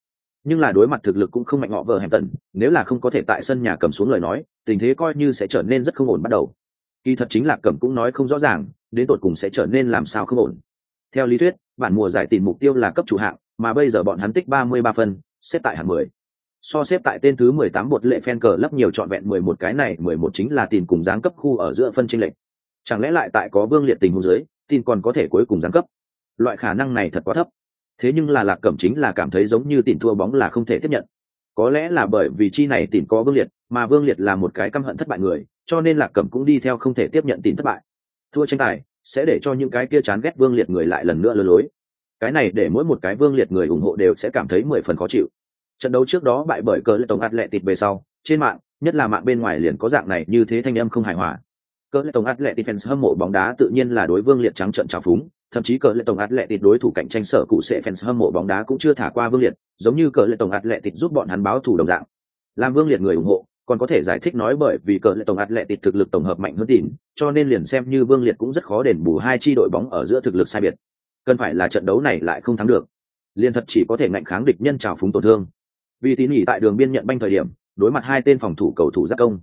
Nhưng là đối mặt thực lực cũng không mạnh họ vợ hẻm tần, nếu là không có thể tại sân nhà cầm xuống lời nói, tình thế coi như sẽ trở nên rất không ổn bắt đầu. Kỳ thật chính là cẩm cũng nói không rõ ràng, đến tột cùng sẽ trở nên làm sao không ổn. Theo lý thuyết, bản mùa giải tìm mục tiêu là cấp chủ hạng, mà bây giờ bọn hắn tích ba mươi ba phân, xếp tại hạng mười. So xếp tại tên thứ mười tám bột lệ phen cờ lấp nhiều trọn vẹn mười một cái này, mười một chính là tìm cùng giáng cấp khu ở giữa phân tranh lệch. Chẳng lẽ lại tại có vương liệt tình huống dưới tin còn có thể cuối cùng giáng cấp? Loại khả năng này thật quá thấp. Thế nhưng là lạc cẩm chính là cảm thấy giống như tìm thua bóng là không thể tiếp nhận. Có lẽ là bởi vì chi này tìm có vương liệt, mà vương liệt là một cái căm hận thất bại người, cho nên lạc cẩm cũng đi theo không thể tiếp nhận tìm thất bại. Thua tranh tài sẽ để cho những cái kia chán ghét vương liệt người lại lần nữa lừa lối. Cái này để mỗi một cái vương liệt người ủng hộ đều sẽ cảm thấy mười phần khó chịu. Trận đấu trước đó bại bởi cờ lệ tổng ạt lệ tịt về sau, trên mạng, nhất là mạng bên ngoài liền có dạng này như thế thanh âm không hài hòa. Cờ lệ tổng ạt lệ tịt fans hâm mộ bóng đá tự nhiên là đối vương liệt trắng trận trào phúng thậm chí cờ lệ tổng ạt lệ tịt đối thủ cạnh tranh sở cụ sẽ fans hâm mộ bóng đá cũng chưa thả qua vương liệt, giống như cờ lệ tổng ạt lệ tịt giúp bọn hắn báo thủ đồng dạng. Làm vương liệt người ủng hộ, còn có thể giải thích nói bởi vì cờ lệ tổng ạt lệ tịt thực lực tổng hợp mạnh hơn tìm, cho nên liền xem như vương liệt cũng rất khó đền bù hai chi đội bóng ở giữa thực lực sai biệt. Cần phải là trận đấu này lại không thắng được. Liền thật chỉ có thể ngạnh kháng địch nhân trào phúng tổn thương. Vì tín nghỉ tại đường biên nhận banh thời điểm, đối mặt hai tên phòng thủ cầu thủ giác công.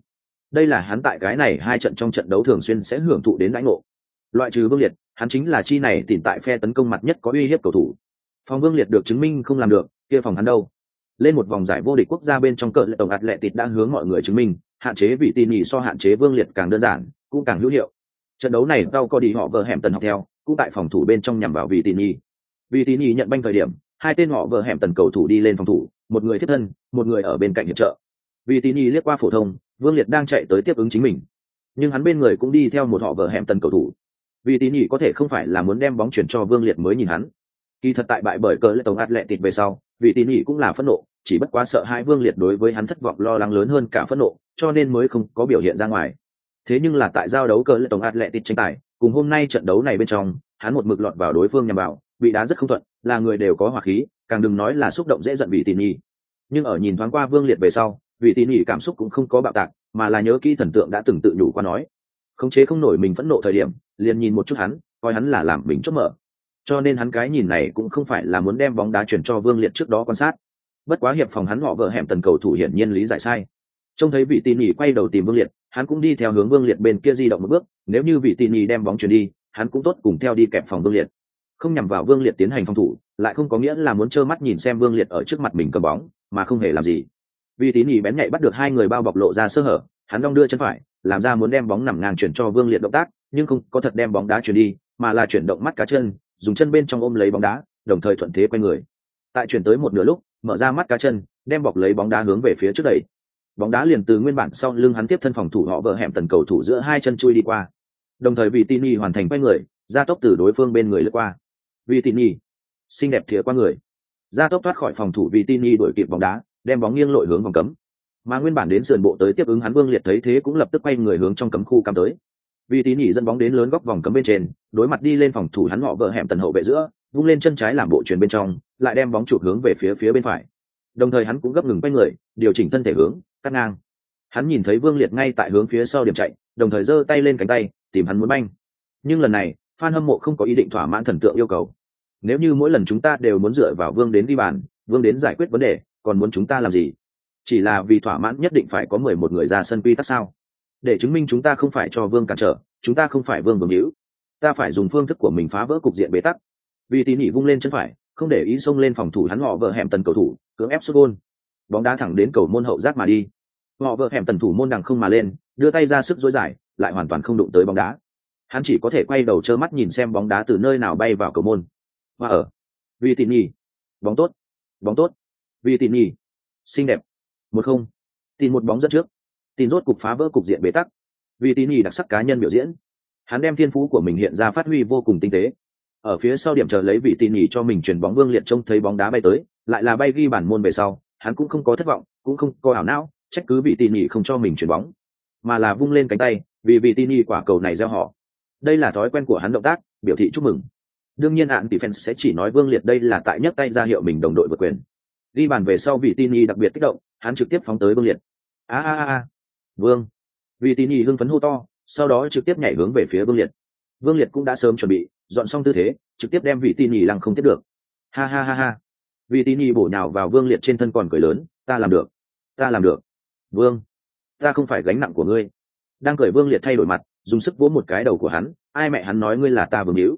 Đây là hắn tại cái này hai trận trong trận đấu thường xuyên sẽ hưởng thụ đến lãnh ngộ. Loại trừ vương liệt hắn chính là chi này tìm tại phe tấn công mặt nhất có uy hiếp cầu thủ. Phòng vương liệt được chứng minh không làm được, kia phòng hắn đâu? Lên một vòng giải vô địch quốc gia bên trong cờ lệ tổng hạt lệ tịt đã hướng mọi người chứng minh, hạn chế vị tỉ nhì so hạn chế vương liệt càng đơn giản, cũng càng hữu hiệu. Trận đấu này tao có đi họ vợ hẻm tần học theo, cũng tại phòng thủ bên trong nhằm vào vị tỉ nhì vị tỉ nhì nhận banh thời điểm, hai tên họ vợ hẻm tần cầu thủ đi lên phòng thủ, một người thiết thân, một người ở bên cạnh hiệp trợ. Vì tỉ y liếc qua phổ thông, vương liệt đang chạy tới tiếp ứng chính mình. Nhưng hắn bên người cũng đi theo một họ vợ hẻm tần cầu thủ vì tín nhị có thể không phải là muốn đem bóng chuyển cho vương liệt mới nhìn hắn. Kỳ thật tại bại bởi cờ lệ tổng ạt lệ tịt về sau, vì tín nhị cũng là phẫn nộ, chỉ bất quá sợ hai vương liệt đối với hắn thất vọng lo lắng lớn hơn cả phẫn nộ, cho nên mới không có biểu hiện ra ngoài. Thế nhưng là tại giao đấu cờ lệ tổng ạt lệ tịt tranh tài, cùng hôm nay trận đấu này bên trong, hắn một mực lọt vào đối phương nhằm vào, bị đá rất không thuận, là người đều có hỏa khí, càng đừng nói là xúc động dễ giận vị tín nhị nhưng ở nhìn thoáng qua vương liệt về sau vị tín nhị cảm xúc cũng không có bạo tạc, mà là nhớ kỹ thần tượng đã từng tự nhủ qua nói khống chế không nổi mình phẫn nộ thời điểm, liền nhìn một chút hắn, coi hắn là làm mình chốt mở. Cho nên hắn cái nhìn này cũng không phải là muốn đem bóng đá chuyển cho vương liệt trước đó quan sát. Bất quá hiệp phòng hắn họ vợ hẻm tần cầu thủ hiển nhiên lý giải sai. Trông thấy vị tỉ mỉ quay đầu tìm vương liệt, hắn cũng đi theo hướng vương liệt bên kia di động một bước, nếu như vị tỉ mỉ đem bóng chuyển đi, hắn cũng tốt cùng theo đi kẹp phòng vương liệt. Không nhằm vào vương liệt tiến hành phòng thủ, lại không có nghĩa là muốn trơ mắt nhìn xem vương liệt ở trước mặt mình cầm bóng, mà không hề làm gì. Vì tín nhì bén nhạy bắt được hai người bao bọc lộ ra sơ hở, hắn đong đưa chân phải làm ra muốn đem bóng nằm ngang chuyển cho vương liệt động tác nhưng không có thật đem bóng đá chuyển đi mà là chuyển động mắt cá chân dùng chân bên trong ôm lấy bóng đá đồng thời thuận thế quay người. Tại chuyển tới một nửa lúc mở ra mắt cá chân đem bọc lấy bóng đá hướng về phía trước đẩy. Bóng đá liền từ nguyên bản sau lưng hắn tiếp thân phòng thủ họ vợ hẻm tần cầu thủ giữa hai chân chui đi qua. Đồng thời vì tini hoàn thành quay người ra tốc từ đối phương bên người lướt qua. Vì tini, xinh đẹp thìa qua người. Ra tốc thoát khỏi phòng thủ vì tini đuổi kịp bóng đá đem bóng nghiêng lội hướng vòng cấm mà nguyên bản đến sườn bộ tới tiếp ứng hắn vương liệt thấy thế cũng lập tức quay người hướng trong cấm khu cắm tới. Vì tín nhỉ dẫn bóng đến lớn góc vòng cấm bên trên, đối mặt đi lên phòng thủ hắn họ vợ hẻm tần hậu vệ giữa, vung lên chân trái làm bộ chuyền bên trong, lại đem bóng chụp hướng về phía phía bên phải. Đồng thời hắn cũng gấp ngừng quay người, điều chỉnh thân thể hướng, cắt ngang. Hắn nhìn thấy vương liệt ngay tại hướng phía sau điểm chạy, đồng thời giơ tay lên cánh tay, tìm hắn muốn banh. Nhưng lần này, phan hâm mộ không có ý định thỏa mãn thần tượng yêu cầu. Nếu như mỗi lần chúng ta đều muốn dựa vào vương đến đi bàn, vương đến giải quyết vấn đề, còn muốn chúng ta làm gì? Chỉ là vì thỏa mãn nhất định phải có mười một người ra sân quy tắc sao? Để chứng minh chúng ta không phải cho vương cản trở, chúng ta không phải vương vương hữu. Ta phải dùng phương thức của mình phá vỡ cục diện bế tắc. Vì tỉ nỉ vung lên chân phải, không để ý xông lên phòng thủ hắn họ vợ hẻm tần cầu thủ, cưỡng ép xuất gôn. Bóng đá thẳng đến cầu môn hậu giác mà đi. Họ vợ hẻm tần thủ môn đằng không mà lên, đưa tay ra sức dối giải, lại hoàn toàn không đụng tới bóng đá. Hắn chỉ có thể quay đầu trơ mắt nhìn xem bóng đá từ nơi nào bay vào cầu môn. Và ở. Vì tỉ nỉ bóng tốt. Bóng tốt. Vì tỉ nhỉ xinh đẹp một không. Tin một bóng dẫn trước. Tin rốt cục phá vỡ cục diện bế tắc. Vì tỉ nhì đặc sắc cá nhân biểu diễn, hắn đem thiên phú của mình hiện ra phát huy vô cùng tinh tế. Ở phía sau điểm chờ lấy vị tỉ nhì cho mình chuyển bóng vương liệt trông thấy bóng đá bay tới, lại là bay ghi bản môn về sau, hắn cũng không có thất vọng, cũng không có ảo não, trách cứ vị tỉ nhì không cho mình chuyển bóng, mà là vung lên cánh tay, vì vị tỉ nhì quả cầu này gieo họ. Đây là thói quen của hắn động tác, biểu thị chúc mừng. Đương nhiên hạn tỷ fans sẽ chỉ nói vương liệt đây là tại nhấc tay ra hiệu mình đồng đội vượt quyền. Ghi bàn về sau vị tin y đặc biệt kích động hắn trực tiếp phóng tới vương liệt. A a a vương. Vị tin y hưng phấn hô to, sau đó trực tiếp nhảy hướng về phía vương liệt. Vương liệt cũng đã sớm chuẩn bị, dọn xong tư thế, trực tiếp đem vị tin y lăng không tiếp được. Ha ha ha ha. Vị tin y bổ nhào vào vương liệt trên thân còn cười lớn, ta làm được, ta làm được. Vương, ta không phải gánh nặng của ngươi. Đang cười vương liệt thay đổi mặt, dùng sức vỗ một cái đầu của hắn, ai mẹ hắn nói ngươi là ta vương hữu?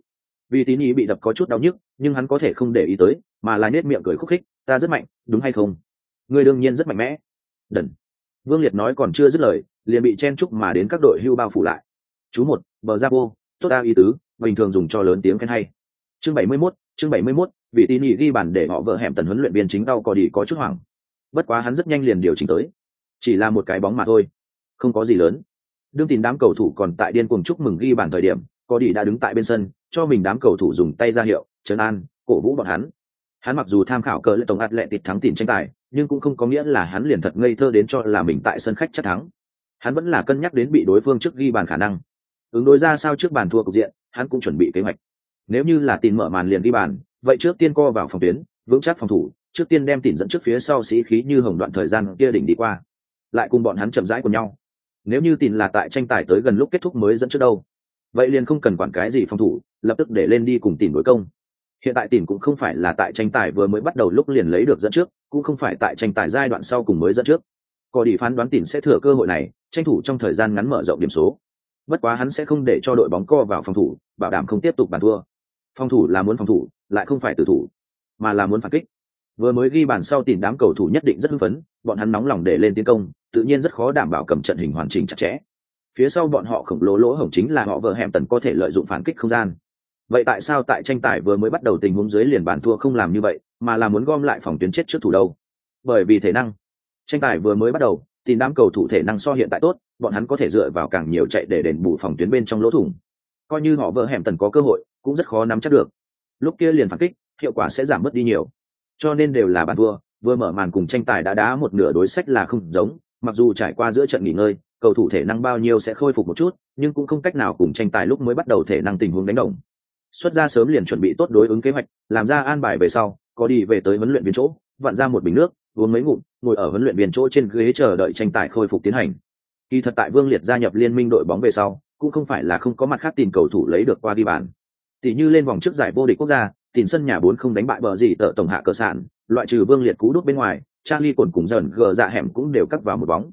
Vì tín ý bị đập có chút đau nhức, nhưng hắn có thể không để ý tới, mà là nết miệng cười khúc khích, ta rất mạnh, đúng hay không? Ngươi đương nhiên rất mạnh mẽ. Đần. Vương liệt nói còn chưa dứt lời liền bị chen chúc mà đến các đội hưu bao phủ lại. Chú một bờ ra vô tốt đa ý tứ bình thường dùng cho lớn tiếng khen hay. Chương bảy mươi 71, chương bảy mươi 71, vị tin ý ghi bản để họ vợ hẻm tần huấn luyện viên chính đau cò đi có chút hoảng. Bất quá hắn rất nhanh liền điều chỉnh tới. Chỉ là một cái bóng mà thôi. Không có gì lớn. Đương tin đám cầu thủ còn tại điên cuồng chúc mừng ghi bàn thời điểm có đi đã đứng tại bên sân cho mình đám cầu thủ dùng tay ra hiệu trấn an cổ vũ bọn hắn hắn mặc dù tham khảo cờ lệ tổng ạt lệ tịt thắng tìm tranh tài, nhưng cũng không có nghĩa là hắn liền thật ngây thơ đến cho là mình tại sân khách chắc thắng. Hắn vẫn là cân nhắc đến bị đối phương trước ghi bàn khả năng. Ứng đối ra sao trước bàn thua cục diện, hắn cũng chuẩn bị kế hoạch. Nếu như là tìm mở màn liền ghi bàn, vậy trước tiên co vào phòng tuyến, vững chắc phòng thủ, trước tiên đem tìm dẫn trước phía sau sĩ khí như hồng đoạn thời gian kia đỉnh đi qua. Lại cùng bọn hắn chậm rãi của nhau. Nếu như tìm là tại tranh tài tới gần lúc kết thúc mới dẫn trước đâu, vậy liền không cần quản cái gì phòng thủ, lập tức để lên đi cùng tìm đối công hiện tại tìm cũng không phải là tại tranh tài vừa mới bắt đầu lúc liền lấy được dẫn trước, cũng không phải tại tranh tài giai đoạn sau cùng mới dẫn trước. Có đi phán đoán tìm sẽ thừa cơ hội này, tranh thủ trong thời gian ngắn mở rộng điểm số. Bất quá hắn sẽ không để cho đội bóng co vào phòng thủ, bảo đảm không tiếp tục bàn thua. Phòng thủ là muốn phòng thủ, lại không phải tử thủ, mà là muốn phản kích. Vừa mới ghi bàn sau tìm đám cầu thủ nhất định rất hưng phấn, bọn hắn nóng lòng để lên tiến công, tự nhiên rất khó đảm bảo cầm trận hình hoàn chỉnh chặt chẽ. Phía sau bọn họ khổng lồ lỗ hổng chính là họ vợ hẻm tần có thể lợi dụng phản kích không gian vậy tại sao tại tranh tài vừa mới bắt đầu tình huống dưới liền bàn thua không làm như vậy, mà là muốn gom lại phòng tuyến chết trước thủ đâu? Bởi vì thể năng. Tranh tài vừa mới bắt đầu thì đám cầu thủ thể năng so hiện tại tốt, bọn hắn có thể dựa vào càng nhiều chạy để đền bù phòng tuyến bên trong lỗ thủng. Coi như họ vỡ hẻm tần có cơ hội, cũng rất khó nắm chắc được. Lúc kia liền phản kích, hiệu quả sẽ giảm mất đi nhiều. Cho nên đều là bàn thua, vừa mở màn cùng tranh tài đã đá một nửa đối sách là không giống, mặc dù trải qua giữa trận nghỉ ngơi, cầu thủ thể năng bao nhiêu sẽ khôi phục một chút, nhưng cũng không cách nào cùng tranh tài lúc mới bắt đầu thể năng tình huống đánh đồng xuất ra sớm liền chuẩn bị tốt đối ứng kế hoạch, làm ra an bài về sau, có đi về tới huấn luyện viên chỗ, vặn ra một bình nước, uống mấy ngụm, ngồi ở huấn luyện viên chỗ trên ghế chờ đợi tranh tài khôi phục tiến hành. Kỳ thật tại vương liệt gia nhập liên minh đội bóng về sau, cũng không phải là không có mặt khác tìm cầu thủ lấy được qua ghi bàn. Tỷ như lên vòng trước giải vô địch quốc gia tìm sân nhà bốn không đánh bại bờ gì tờ tổng hạ cơ sản loại trừ vương liệt cú đút bên ngoài, charlie cồn cùng dần gờ dạ hẻm cũng đều cắt vào một bóng.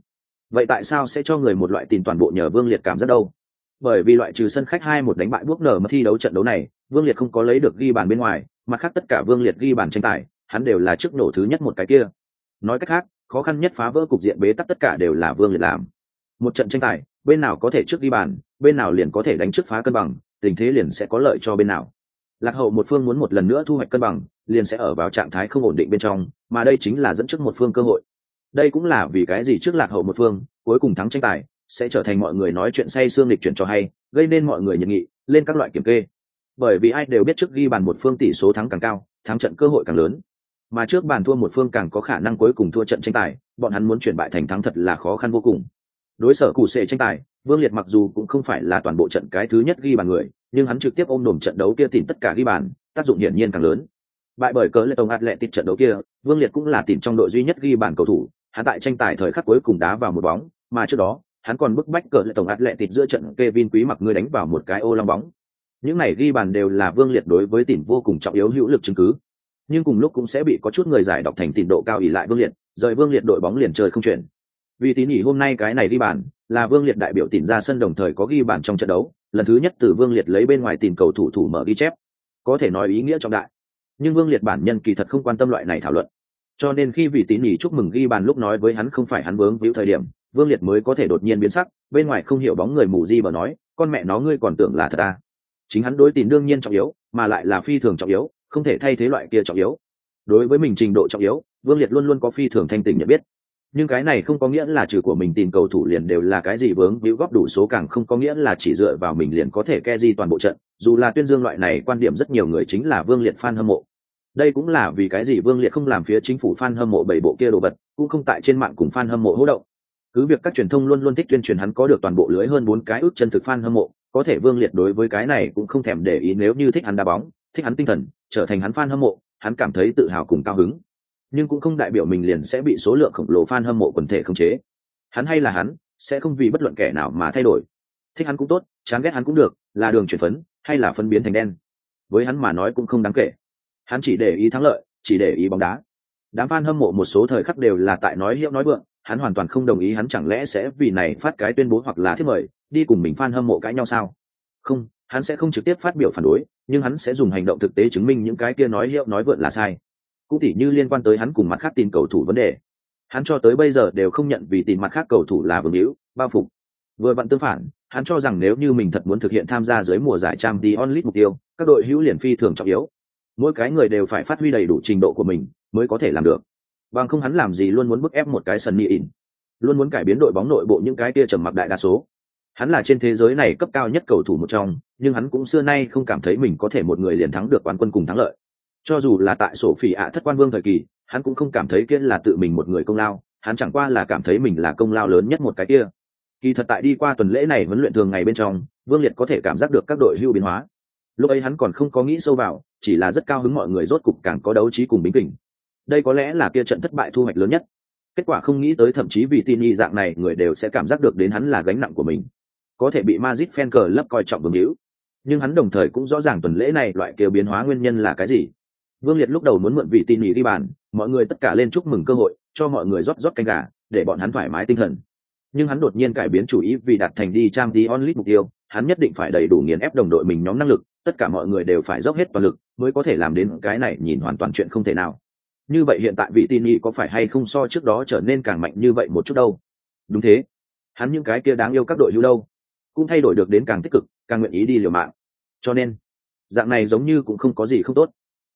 Vậy tại sao sẽ cho người một loại tìm toàn bộ nhờ vương liệt cảm giác đâu? Bởi vì loại trừ sân khách hai một đánh bại bước nở mà thi đấu trận đấu này, vương liệt không có lấy được ghi bàn bên ngoài mặt khác tất cả vương liệt ghi bàn tranh tài, hắn đều là trước nổ thứ nhất một cái kia. Nói cách khác, khó khăn nhất phá vỡ cục diện bế tắc tất cả đều là vương liệt làm. Một trận tranh tài, bên nào có thể trước ghi bàn, bên nào liền có thể đánh trước phá cân bằng, tình thế liền sẽ có lợi cho bên nào. Lạc hậu một phương muốn một lần nữa thu hoạch cân bằng, liền sẽ ở vào trạng thái không ổn định bên trong, mà đây chính là dẫn trước một phương cơ hội. Đây cũng là vì cái gì trước lạc hậu một phương, cuối cùng thắng tranh tài sẽ trở thành mọi người nói chuyện say xương lịch chuyển cho hay, gây nên mọi người nhiệt nghị, lên các loại kiểm kê. Bởi vì ai đều biết trước ghi bàn một phương tỷ số thắng càng cao, thắng trận cơ hội càng lớn. Mà trước bàn thua một phương càng có khả năng cuối cùng thua trận tranh tài, bọn hắn muốn chuyển bại thành thắng thật là khó khăn vô cùng. Đối sở cụ sệ tranh tài, vương liệt mặc dù cũng không phải là toàn bộ trận cái thứ nhất ghi bàn người, nhưng hắn trực tiếp ôm đồm trận đấu kia tìm tất cả ghi bàn, tác dụng hiển nhiên càng lớn. Bại bởi cớ lệ tổng hạt lệ tịt trận đấu kia, vương liệt cũng là tìm trong đội duy nhất ghi bàn cầu thủ, hắn tại tranh tài thời khắc cuối cùng đá vào một bóng, mà trước đó hắn còn bức bách cờ lệ tổng ạt lệ tịt giữa trận Kevin quý mặc người đánh vào một cái ô long bóng. Những này ghi bàn đều là vương liệt đối với tỉnh vô cùng trọng yếu hữu lực chứng cứ. Nhưng cùng lúc cũng sẽ bị có chút người giải đọc thành tỉnh độ cao ỉ lại vương liệt, rời vương liệt đội bóng liền chơi không chuyển. Vì tín nhỉ hôm nay cái này ghi bàn, là vương liệt đại biểu tỉnh ra sân đồng thời có ghi bàn trong trận đấu, lần thứ nhất từ vương liệt lấy bên ngoài tìm cầu thủ thủ mở ghi chép. Có thể nói ý nghĩa trọng đại. Nhưng vương liệt bản nhân kỳ thật không quan tâm loại này thảo luận. Cho nên khi vị tín nhỉ chúc mừng ghi bàn lúc nói với hắn không phải hắn vướng víu thời điểm vương liệt mới có thể đột nhiên biến sắc, bên ngoài không hiểu bóng người mù di bờ nói, con mẹ nó ngươi còn tưởng là thật à. chính hắn đối tín đương nhiên trọng yếu, mà lại là phi thường trọng yếu, không thể thay thế loại kia trọng yếu. Đối với mình trình độ trọng yếu, vương liệt luôn luôn có phi thường thanh tình nhận biết. Nhưng cái này không có nghĩa là trừ của mình tìm cầu thủ liền đều là cái gì vướng víu góp đủ số, càng không có nghĩa là chỉ dựa vào mình liền có thể ke di toàn bộ trận, dù là tuyên dương loại này quan điểm rất nhiều người chính là vương liệt fan hâm mộ. Đây cũng là vì cái gì vương liệt không làm phía chính phủ fan hâm mộ bảy bộ kia đồ vật, cũng không tại trên mạng cùng fan hâm mộ hỗ động cứ việc các truyền thông luôn luôn thích tuyên truyền hắn có được toàn bộ lưới hơn bốn cái ước chân thực fan hâm mộ, có thể vương liệt đối với cái này cũng không thèm để ý nếu như thích hắn đá bóng, thích hắn tinh thần, trở thành hắn fan hâm mộ, hắn cảm thấy tự hào cùng cao hứng. Nhưng cũng không đại biểu mình liền sẽ bị số lượng khổng lồ fan hâm mộ quần thể khống chế. Hắn hay là hắn, sẽ không vì bất luận kẻ nào mà thay đổi. Thích hắn cũng tốt, chán ghét hắn cũng được, là đường chuyển phấn, hay là phân biến thành đen. Với hắn mà nói cũng không đáng kể. Hắn chỉ để ý thắng lợi, chỉ để ý bóng đá. Đám fan hâm mộ một số thời khắc đều là tại nói hiệu nói vượng hắn hoàn toàn không đồng ý hắn chẳng lẽ sẽ vì này phát cái tuyên bố hoặc là thiết mời, đi cùng mình fan hâm mộ cãi nhau sao? Không, hắn sẽ không trực tiếp phát biểu phản đối, nhưng hắn sẽ dùng hành động thực tế chứng minh những cái kia nói hiệu nói vượn là sai. Cũng tỉ như liên quan tới hắn cùng mặt khác tin cầu thủ vấn đề. Hắn cho tới bây giờ đều không nhận vì tìm mặt khác cầu thủ là vương hữu, bao phục. Vừa vặn tương phản, hắn cho rằng nếu như mình thật muốn thực hiện tham gia dưới mùa giải trang đi onlit mục tiêu, các đội hữu liền phi thường trọng yếu. Mỗi cái người đều phải phát huy đầy đủ trình độ của mình mới có thể làm được bằng không hắn làm gì luôn muốn bức ép một cái sân nhị ỉn, luôn muốn cải biến đội bóng nội bộ những cái kia trầm mặc đại đa số. Hắn là trên thế giới này cấp cao nhất cầu thủ một trong nhưng hắn cũng xưa nay không cảm thấy mình có thể một người liền thắng được quán quân cùng thắng lợi. Cho dù là tại sổ phỉ ạ thất quan vương thời kỳ hắn cũng không cảm thấy kia là tự mình một người công lao hắn chẳng qua là cảm thấy mình là công lao lớn nhất một cái kia. Kỳ thật tại đi qua tuần lễ này huấn luyện thường ngày bên trong vương liệt có thể cảm giác được các đội hưu biến hóa. Lúc ấy hắn còn không có nghĩ sâu vào chỉ là rất cao hứng mọi người rốt cục càng có đấu trí cùng bính kình đây có lẽ là kia trận thất bại thu hoạch lớn nhất. Kết quả không nghĩ tới thậm chí vì tin y dạng này, người đều sẽ cảm giác được đến hắn là gánh nặng của mình. Có thể bị mazit fan cờ lấp coi trọng vương hữu nhưng hắn đồng thời cũng rõ ràng tuần lễ này loại kêu biến hóa nguyên nhân là cái gì. Vương liệt lúc đầu muốn mượn vị tin y đi bàn, mọi người tất cả lên chúc mừng cơ hội, cho mọi người rót rót canh gà, để bọn hắn thoải mái tinh thần. Nhưng hắn đột nhiên cải biến chủ ý vì đặt thành đi trang đi onlit mục tiêu, hắn nhất định phải đầy đủ nghiền ép đồng đội mình nhóm năng lực, tất cả mọi người đều phải dốc hết toàn lực mới có thể làm đến cái này nhìn hoàn toàn chuyện không thể nào như vậy hiện tại vị tin nhị có phải hay không so trước đó trở nên càng mạnh như vậy một chút đâu? Đúng thế. Hắn những cái kia đáng yêu các đội hưu đâu? Cũng thay đổi được đến càng tích cực, càng nguyện ý đi liều mạng. Cho nên, dạng này giống như cũng không có gì không tốt.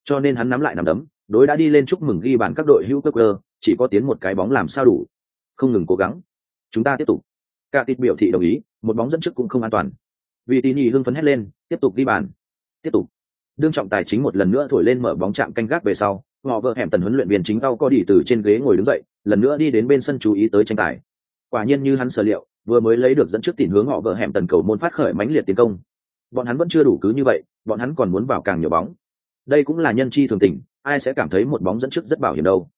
Cho nên hắn nắm lại nằm đấm, đối đã đi lên chúc mừng ghi bàn các đội hữu cơ cơ, chỉ có tiến một cái bóng làm sao đủ. Không ngừng cố gắng. Chúng ta tiếp tục. Cả tịt biểu thị đồng ý, một bóng dẫn trước cũng không an toàn. Vì tín nhì hưng phấn hét lên, tiếp tục ghi bàn. Tiếp tục. Đương trọng tài chính một lần nữa thổi lên mở bóng chạm canh gác về sau họ vợ hẻm tần huấn luyện viên chính đau có đi từ trên ghế ngồi đứng dậy, lần nữa đi đến bên sân chú ý tới tranh tài. Quả nhiên như hắn sở liệu, vừa mới lấy được dẫn trước tìm hướng họ vợ hẻm tần cầu môn phát khởi mãnh liệt tiến công. Bọn hắn vẫn chưa đủ cứ như vậy, bọn hắn còn muốn vào càng nhiều bóng. Đây cũng là nhân chi thường tình, ai sẽ cảm thấy một bóng dẫn trước rất bảo hiểm đâu.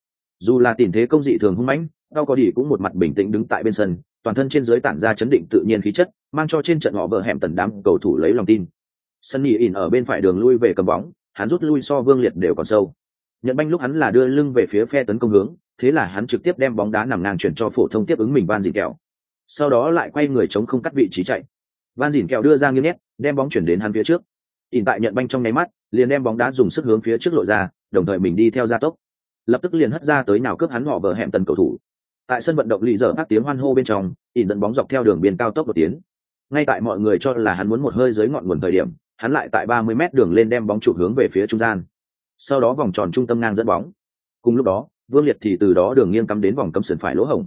Dù là tình thế công dị thường hung mãnh đau có đi cũng một mặt bình tĩnh đứng tại bên sân, toàn thân trên dưới tản ra chấn định tự nhiên khí chất, mang cho trên trận họ vợ hẻm tần đám cầu thủ lấy lòng tin. Sân nhị ỉn ở bên phải đường lui về cầm bóng, hắn rút lui so vương liệt đều còn sâu nhận banh lúc hắn là đưa lưng về phía phe tấn công hướng, thế là hắn trực tiếp đem bóng đá nằm ngang chuyển cho phổ thông tiếp ứng mình van dìn kẹo. Sau đó lại quay người chống không cắt vị trí chạy. Van dìn kẹo đưa ra nghiêng nét đem bóng chuyển đến hắn phía trước. Ỉn tại nhận banh trong nháy mắt, liền đem bóng đá dùng sức hướng phía trước lộ ra, đồng thời mình đi theo gia tốc. Lập tức liền hất ra tới nào cướp hắn họ vờ hẹm tần cầu thủ. Tại sân vận động lì dở các tiếng hoan hô bên trong, ỉn dẫn bóng dọc theo đường biên cao tốc một tiến. Ngay tại mọi người cho là hắn muốn một hơi dưới ngọn nguồn thời điểm, hắn lại tại ba mươi mét đường lên đem bóng chụp hướng về phía trung gian sau đó vòng tròn trung tâm ngang dẫn bóng. Cùng lúc đó, vương liệt thì từ đó đường nghiêng cắm đến vòng cấm sườn phải lỗ hổng.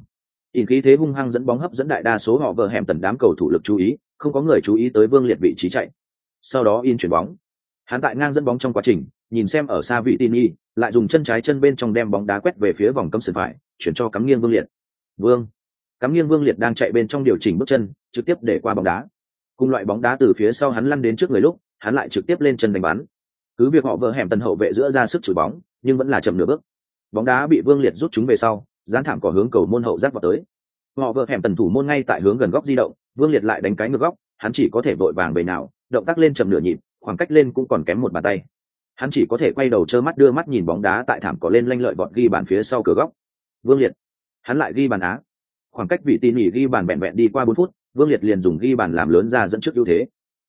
In khí thế hung hăng dẫn bóng hấp dẫn đại đa số họ vờ hẻm tần đám cầu thủ lực chú ý, không có người chú ý tới vương liệt vị trí chạy. Sau đó in chuyển bóng. Hắn tại ngang dẫn bóng trong quá trình, nhìn xem ở xa vị tin y, lại dùng chân trái chân bên trong đem bóng đá quét về phía vòng cấm sườn phải, chuyển cho cắm nghiêng vương liệt. Vương. Cắm nghiêng vương liệt đang chạy bên trong điều chỉnh bước chân, trực tiếp để qua bóng đá. Cùng loại bóng đá từ phía sau hắn lăn đến trước người lúc, hắn lại trực tiếp lên chân đánh bắn cứ việc họ vỡ hẻm tần hậu vệ giữa ra sức chửi bóng, nhưng vẫn là chậm nửa bước. Bóng đá bị vương liệt rút chúng về sau dán thảm cỏ hướng cầu môn hậu giác vào tới. Họ vỡ hẻm tần thủ môn ngay tại hướng gần góc di động, vương liệt lại đánh cái ngược góc, hắn chỉ có thể vội vàng bề nào, động tác lên chậm nửa nhịp, khoảng cách lên cũng còn kém một bàn tay. Hắn chỉ có thể quay đầu trơ mắt đưa mắt nhìn bóng đá tại thảm cỏ lên lanh lợi bọn ghi bàn phía sau cửa góc. Vương liệt, hắn lại ghi bàn á. Khoảng cách vị tỉ mỉ ghi bàn vẹn vẹn đi qua bốn phút, vương liệt liền dùng ghi bàn làm lớn ra dẫn trước ưu thế.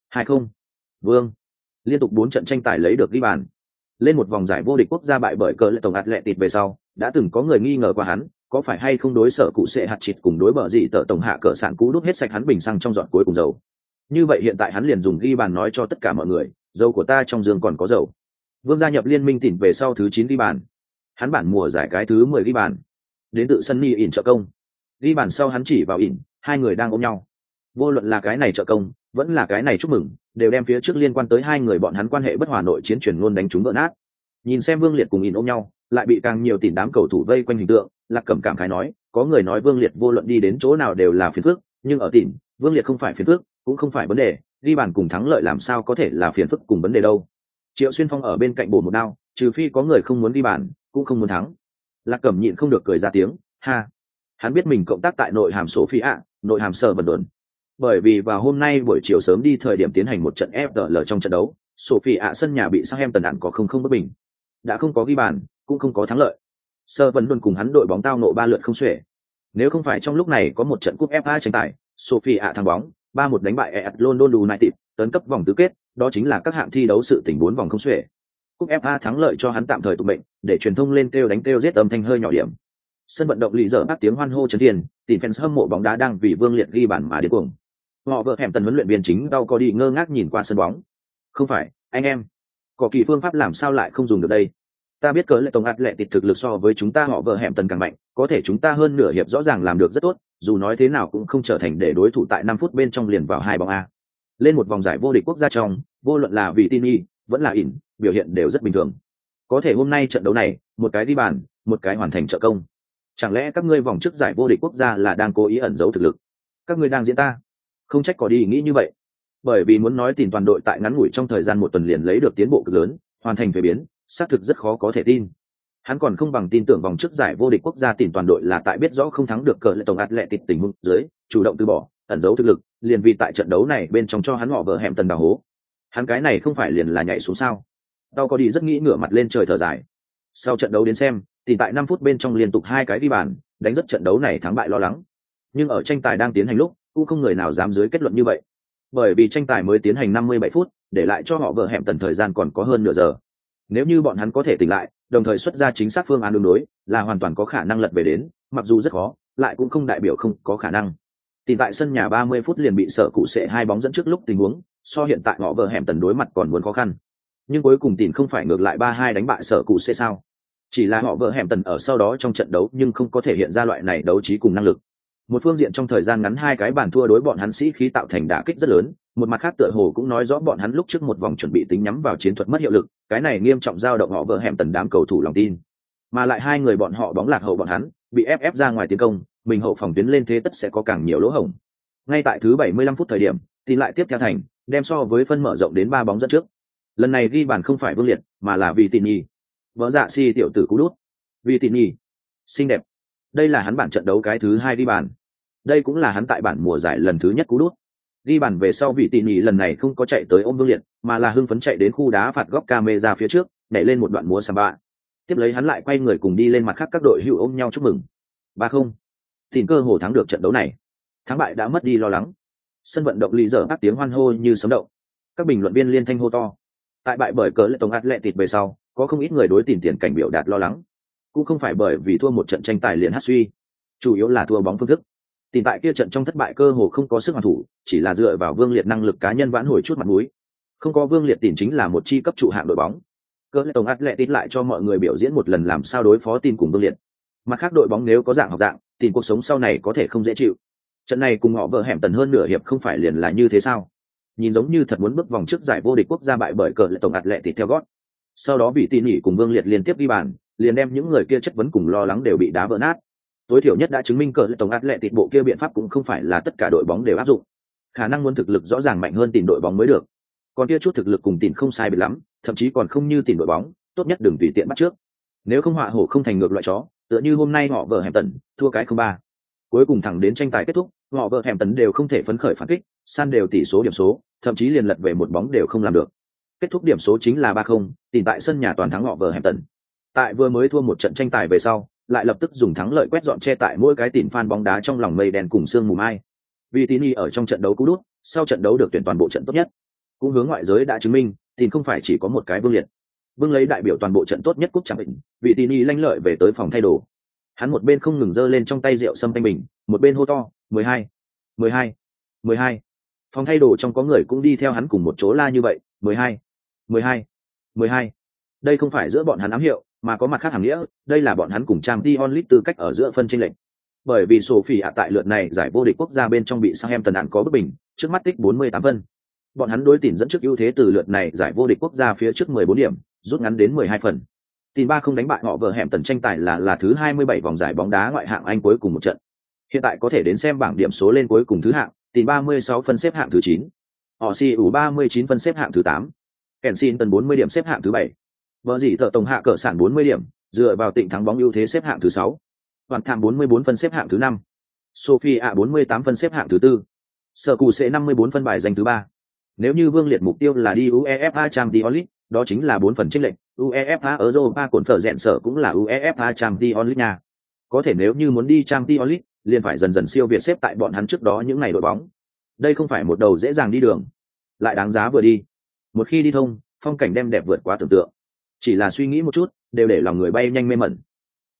Hai không. Vương liên tục bốn trận tranh tài lấy được ghi bàn. Lên một vòng giải vô địch quốc gia bại bởi cờ lệ tổng hạt lệ tịt về sau, đã từng có người nghi ngờ qua hắn, có phải hay không đối sở cụ sẽ hạt chịt cùng đối bờ gì tờ tổng hạ cờ sản cũ đút hết sạch hắn bình xăng trong giọt cuối cùng dầu. Như vậy hiện tại hắn liền dùng ghi bàn nói cho tất cả mọi người, dầu của ta trong giường còn có dầu. Vương gia nhập liên minh tỉnh về sau thứ chín ghi bàn. Hắn bản mùa giải cái thứ mười ghi bàn. Đến tự sân ni ỉn trợ công. Ghi bàn sau hắn chỉ vào ỉn, hai người đang ôm nhau. Vô luận là cái này trợ công vẫn là cái này chúc mừng, đều đem phía trước liên quan tới hai người bọn hắn quan hệ bất hòa nội chiến chuyển luôn đánh chúng vỡ nát. Nhìn xem vương liệt cùng ỉn ôm nhau, lại bị càng nhiều tìm đám cầu thủ vây quanh hình tượng, lạc cẩm cảm khái nói, có người nói vương liệt vô luận đi đến chỗ nào đều là phiền phức, nhưng ở tìm vương liệt không phải phiền phức, cũng không phải vấn đề, ghi bàn cùng thắng lợi làm sao có thể là phiền phức cùng vấn đề đâu. Triệu xuyên phong ở bên cạnh bổ một đao, trừ phi có người không muốn ghi bàn, cũng không muốn thắng. Lạc cẩm nhịn không được cười ra tiếng, ha, hắn biết mình cộng tác tại nội hàm số phi ạ nội hàm sở vật đồn bởi vì vào hôm nay buổi chiều sớm đi thời điểm tiến hành một trận FDL trong trận đấu, Sophie ạ sân nhà bị sang em tần đạn có không không bất bình. Đã không có ghi bàn, cũng không có thắng lợi. Sơ vẫn luôn cùng hắn đội bóng tao nộ ba lượt không xuể. Nếu không phải trong lúc này có một trận cúp FA tranh tài, Sophie ạ thắng bóng, ba một đánh bại EF London United, tấn cấp vòng tứ kết, đó chính là các hạng thi đấu sự tình bốn vòng không xuể. Cúp FA thắng lợi cho hắn tạm thời tụ mệnh, để truyền thông lên kêu đánh kêu giết âm thanh hơi nhỏ điểm. Sân vận động lì dở bắt tiếng hoan hô chấn tiền, tìm fans hâm mộ bóng đá đang vì Vương Liệt ghi bàn mà điên cuồng. Họ vợ hẻm tần huấn luyện viên chính đau có đi ngơ ngác nhìn qua sân bóng. Không phải, anh em, có kỳ phương pháp làm sao lại không dùng được đây? Ta biết cớ lệ tổng ạt lệ tịt thực lực so với chúng ta họ vợ hẻm tần càng mạnh, có thể chúng ta hơn nửa hiệp rõ ràng làm được rất tốt, dù nói thế nào cũng không trở thành để đối thủ tại năm phút bên trong liền vào hai bóng a. Lên một vòng giải vô địch quốc gia trong, vô luận là vì tin y, vẫn là ỉn, biểu hiện đều rất bình thường. Có thể hôm nay trận đấu này, một cái đi bàn, một cái hoàn thành trợ công. Chẳng lẽ các ngươi vòng trước giải vô địch quốc gia là đang cố ý ẩn giấu thực lực? Các ngươi đang diễn ta? Không trách có đi nghĩ như vậy. Bởi vì muốn nói tìm toàn đội tại ngắn ngủi trong thời gian một tuần liền lấy được tiến bộ cực lớn, hoàn thành thuế biến, xác thực rất khó có thể tin. Hắn còn không bằng tin tưởng vòng trước giải vô địch quốc gia tìm toàn đội là tại biết rõ không thắng được cờ lệ tổng ạt lệ tịt tình huống dưới chủ động từ bỏ ẩn giấu thực lực liền vì tại trận đấu này bên trong cho hắn họ vợ hẻm tần đào hố. Hắn cái này không phải liền là nhảy xuống sao? Tao có đi rất nghĩ ngửa mặt lên trời thở dài. Sau trận đấu đến xem thì tại năm phút bên trong liên tục hai cái đi bàn đánh rất trận đấu này thắng bại lo lắng. Nhưng ở tranh tài đang tiến hành lúc cũng không người nào dám dưới kết luận như vậy. Bởi vì tranh tài mới tiến hành 57 phút, để lại cho họ vợ hẻm tần thời gian còn có hơn nửa giờ. Nếu như bọn hắn có thể tỉnh lại, đồng thời xuất ra chính xác phương án đường đối, là hoàn toàn có khả năng lật về đến, mặc dù rất khó, lại cũng không đại biểu không có khả năng. Tìm tại sân nhà 30 phút liền bị sợ cụ sẽ hai bóng dẫn trước lúc tình huống, so hiện tại họ vợ hẻm tần đối mặt còn muốn khó khăn. Nhưng cuối cùng tìm không phải ngược lại ba hai đánh bại sợ cụ sẽ sao? Chỉ là họ vợ hẻm tần ở sau đó trong trận đấu nhưng không có thể hiện ra loại này đấu trí cùng năng lực một phương diện trong thời gian ngắn hai cái bàn thua đối bọn hắn sĩ khí tạo thành đả kích rất lớn, một mặt khác tựa hồ cũng nói rõ bọn hắn lúc trước một vòng chuẩn bị tính nhắm vào chiến thuật mất hiệu lực, cái này nghiêm trọng giao động họ vỡ hẻm tần đám cầu thủ lòng tin. Mà lại hai người bọn họ bóng lạc hậu bọn hắn, bị ép ép ra ngoài tiến công, mình hậu phòng tuyến lên thế tất sẽ có càng nhiều lỗ hổng. Ngay tại thứ 75 phút thời điểm, thì lại tiếp theo thành, đem so với phân mở rộng đến ba bóng dẫn trước. Lần này ghi bàn không phải vương liệt, mà là vì tỉ nhi vợ dạ si tiểu tử cú đút. Vì tỉ nhi xinh đẹp. Đây là hắn bản trận đấu cái thứ hai đi bàn đây cũng là hắn tại bản mùa giải lần thứ nhất cú đút. Ghi bàn về sau vị tỉ nỉ lần này không có chạy tới ôm vương liệt, mà là hưng phấn chạy đến khu đá phạt góc ca mê ra phía trước, nhảy lên một đoạn múa samba. Tiếp lấy hắn lại quay người cùng đi lên mặt khác các đội hữu ôm nhau chúc mừng. Ba không. Tìm cơ hồ thắng được trận đấu này. Thắng bại đã mất đi lo lắng. Sân vận động lý dở các tiếng hoan hô như sấm động. Các bình luận viên liên thanh hô to. Tại bại bởi cớ lệ tổng lệ tịt về sau, có không ít người đối tìm tiền cảnh biểu đạt lo lắng. Cũng không phải bởi vì thua một trận tranh tài liền hát suy. Chủ yếu là thua bóng phương thức tìm tại kia trận trong thất bại cơ hồ không có sức hoàn thủ, chỉ là dựa vào vương liệt năng lực cá nhân vãn hồi chút mặt mũi. Không có vương liệt tìm chính là một chi cấp trụ hạng đội bóng. Cơ lệ tổng atletic lệ lại cho mọi người biểu diễn một lần làm sao đối phó tin cùng vương liệt. Mặt khác đội bóng nếu có dạng học dạng, tìm cuộc sống sau này có thể không dễ chịu. Trận này cùng họ vợ hẻm tần hơn nửa hiệp không phải liền là như thế sao? Nhìn giống như thật muốn bước vòng trước giải vô địch quốc gia bại bởi cờ lệ tổng ạt lệ thịt theo gót. Sau đó bị tin nỉ cùng vương liệt liên tiếp ghi bàn, liền đem những người kia chất vấn cùng lo lắng đều bị đá vỡ nát tối thiểu nhất đã chứng minh cờ lệ tổng át lệ tịt bộ kia biện pháp cũng không phải là tất cả đội bóng đều áp dụng. Khả năng muốn thực lực rõ ràng mạnh hơn tìm đội bóng mới được. Còn kia chút thực lực cùng tìm không sai biệt lắm, thậm chí còn không như tìm đội bóng, tốt nhất đừng tùy tiện bắt trước. Nếu không họa hổ không thành ngược loại chó, tựa như hôm nay họ vợ hẻm tần thua cái không ba. Cuối cùng thẳng đến tranh tài kết thúc, họ vợ hẻm tần đều không thể phấn khởi phản kích, san đều tỷ số điểm số, thậm chí liền lật về một bóng đều không làm được. Kết thúc điểm số chính là ba không tìm tại sân nhà toàn thắng họ vợ hẻm tần tại vừa mới thua một trận tranh tài về sau lại lập tức dùng thắng lợi quét dọn che tại mỗi cái tìm phan bóng đá trong lòng mây đen cùng sương mù mai. Vì tín ở trong trận đấu cú đút, sau trận đấu được tuyển toàn bộ trận tốt nhất. Cũng hướng ngoại giới đã chứng minh thì không phải chỉ có một cái vương liệt. Vương lấy đại biểu toàn bộ trận tốt nhất cúp chẳng định vị tín lanh lợi về tới phòng thay đồ. Hắn một bên không ngừng giơ lên trong tay rượu sâm thanh bình, một bên hô to, mười hai mười hai mười hai. Phòng thay đồ trong có người cũng đi theo hắn cùng một chỗ la như vậy, mười hai mười hai mười hai. Đây không phải giữa bọn hắn ám hiệu mà có mặt khác hàng nghĩa, đây là bọn hắn cùng Trang Dion Lit tư cách ở giữa phân chênh lệch. Bởi vì Sophie ạ tại lượt này giải vô địch quốc gia bên trong bị Southampton ăn có bất bình, trước mắt tích 48 phân. Bọn hắn đối tỉn dẫn trước ưu thế từ lượt này giải vô địch quốc gia phía trước 14 điểm, rút ngắn đến 12 phần. Tỉn ba không đánh bại họ vợ hẻm tần tranh tài là là thứ 27 vòng giải bóng đá ngoại hạng Anh cuối cùng một trận. Hiện tại có thể đến xem bảng điểm số lên cuối cùng thứ hạng, tìm 36 phân xếp hạng thứ 9. Họ si ủ 39 phân xếp hạng thứ 8. Kèn xin tần 40 điểm xếp hạng thứ 7. Vợ gì tờ tổng hạ cỡ sản 40 điểm, dựa vào tịnh thắng bóng ưu thế xếp hạng thứ 6. Hoàn thảm 44 phân xếp hạng thứ 5. Sophie ạ 48 phân xếp hạng thứ 4. Sở cụ sẽ 54 phân bài danh thứ 3. Nếu như Vương Liệt mục tiêu là đi UEFA Champions League, đó chính là 4 phần chênh lệnh UEFA Europa cuộn phở rèn sở cũng là UEFA Champions League nha. Có thể nếu như muốn đi Champions League, liền phải dần dần siêu việt xếp tại bọn hắn trước đó những ngày đội bóng. Đây không phải một đầu dễ dàng đi đường, lại đáng giá vừa đi. Một khi đi thông, phong cảnh đem đẹp vượt quá tưởng tượng. Chỉ là suy nghĩ một chút, đều để lòng người bay nhanh mê mẩn.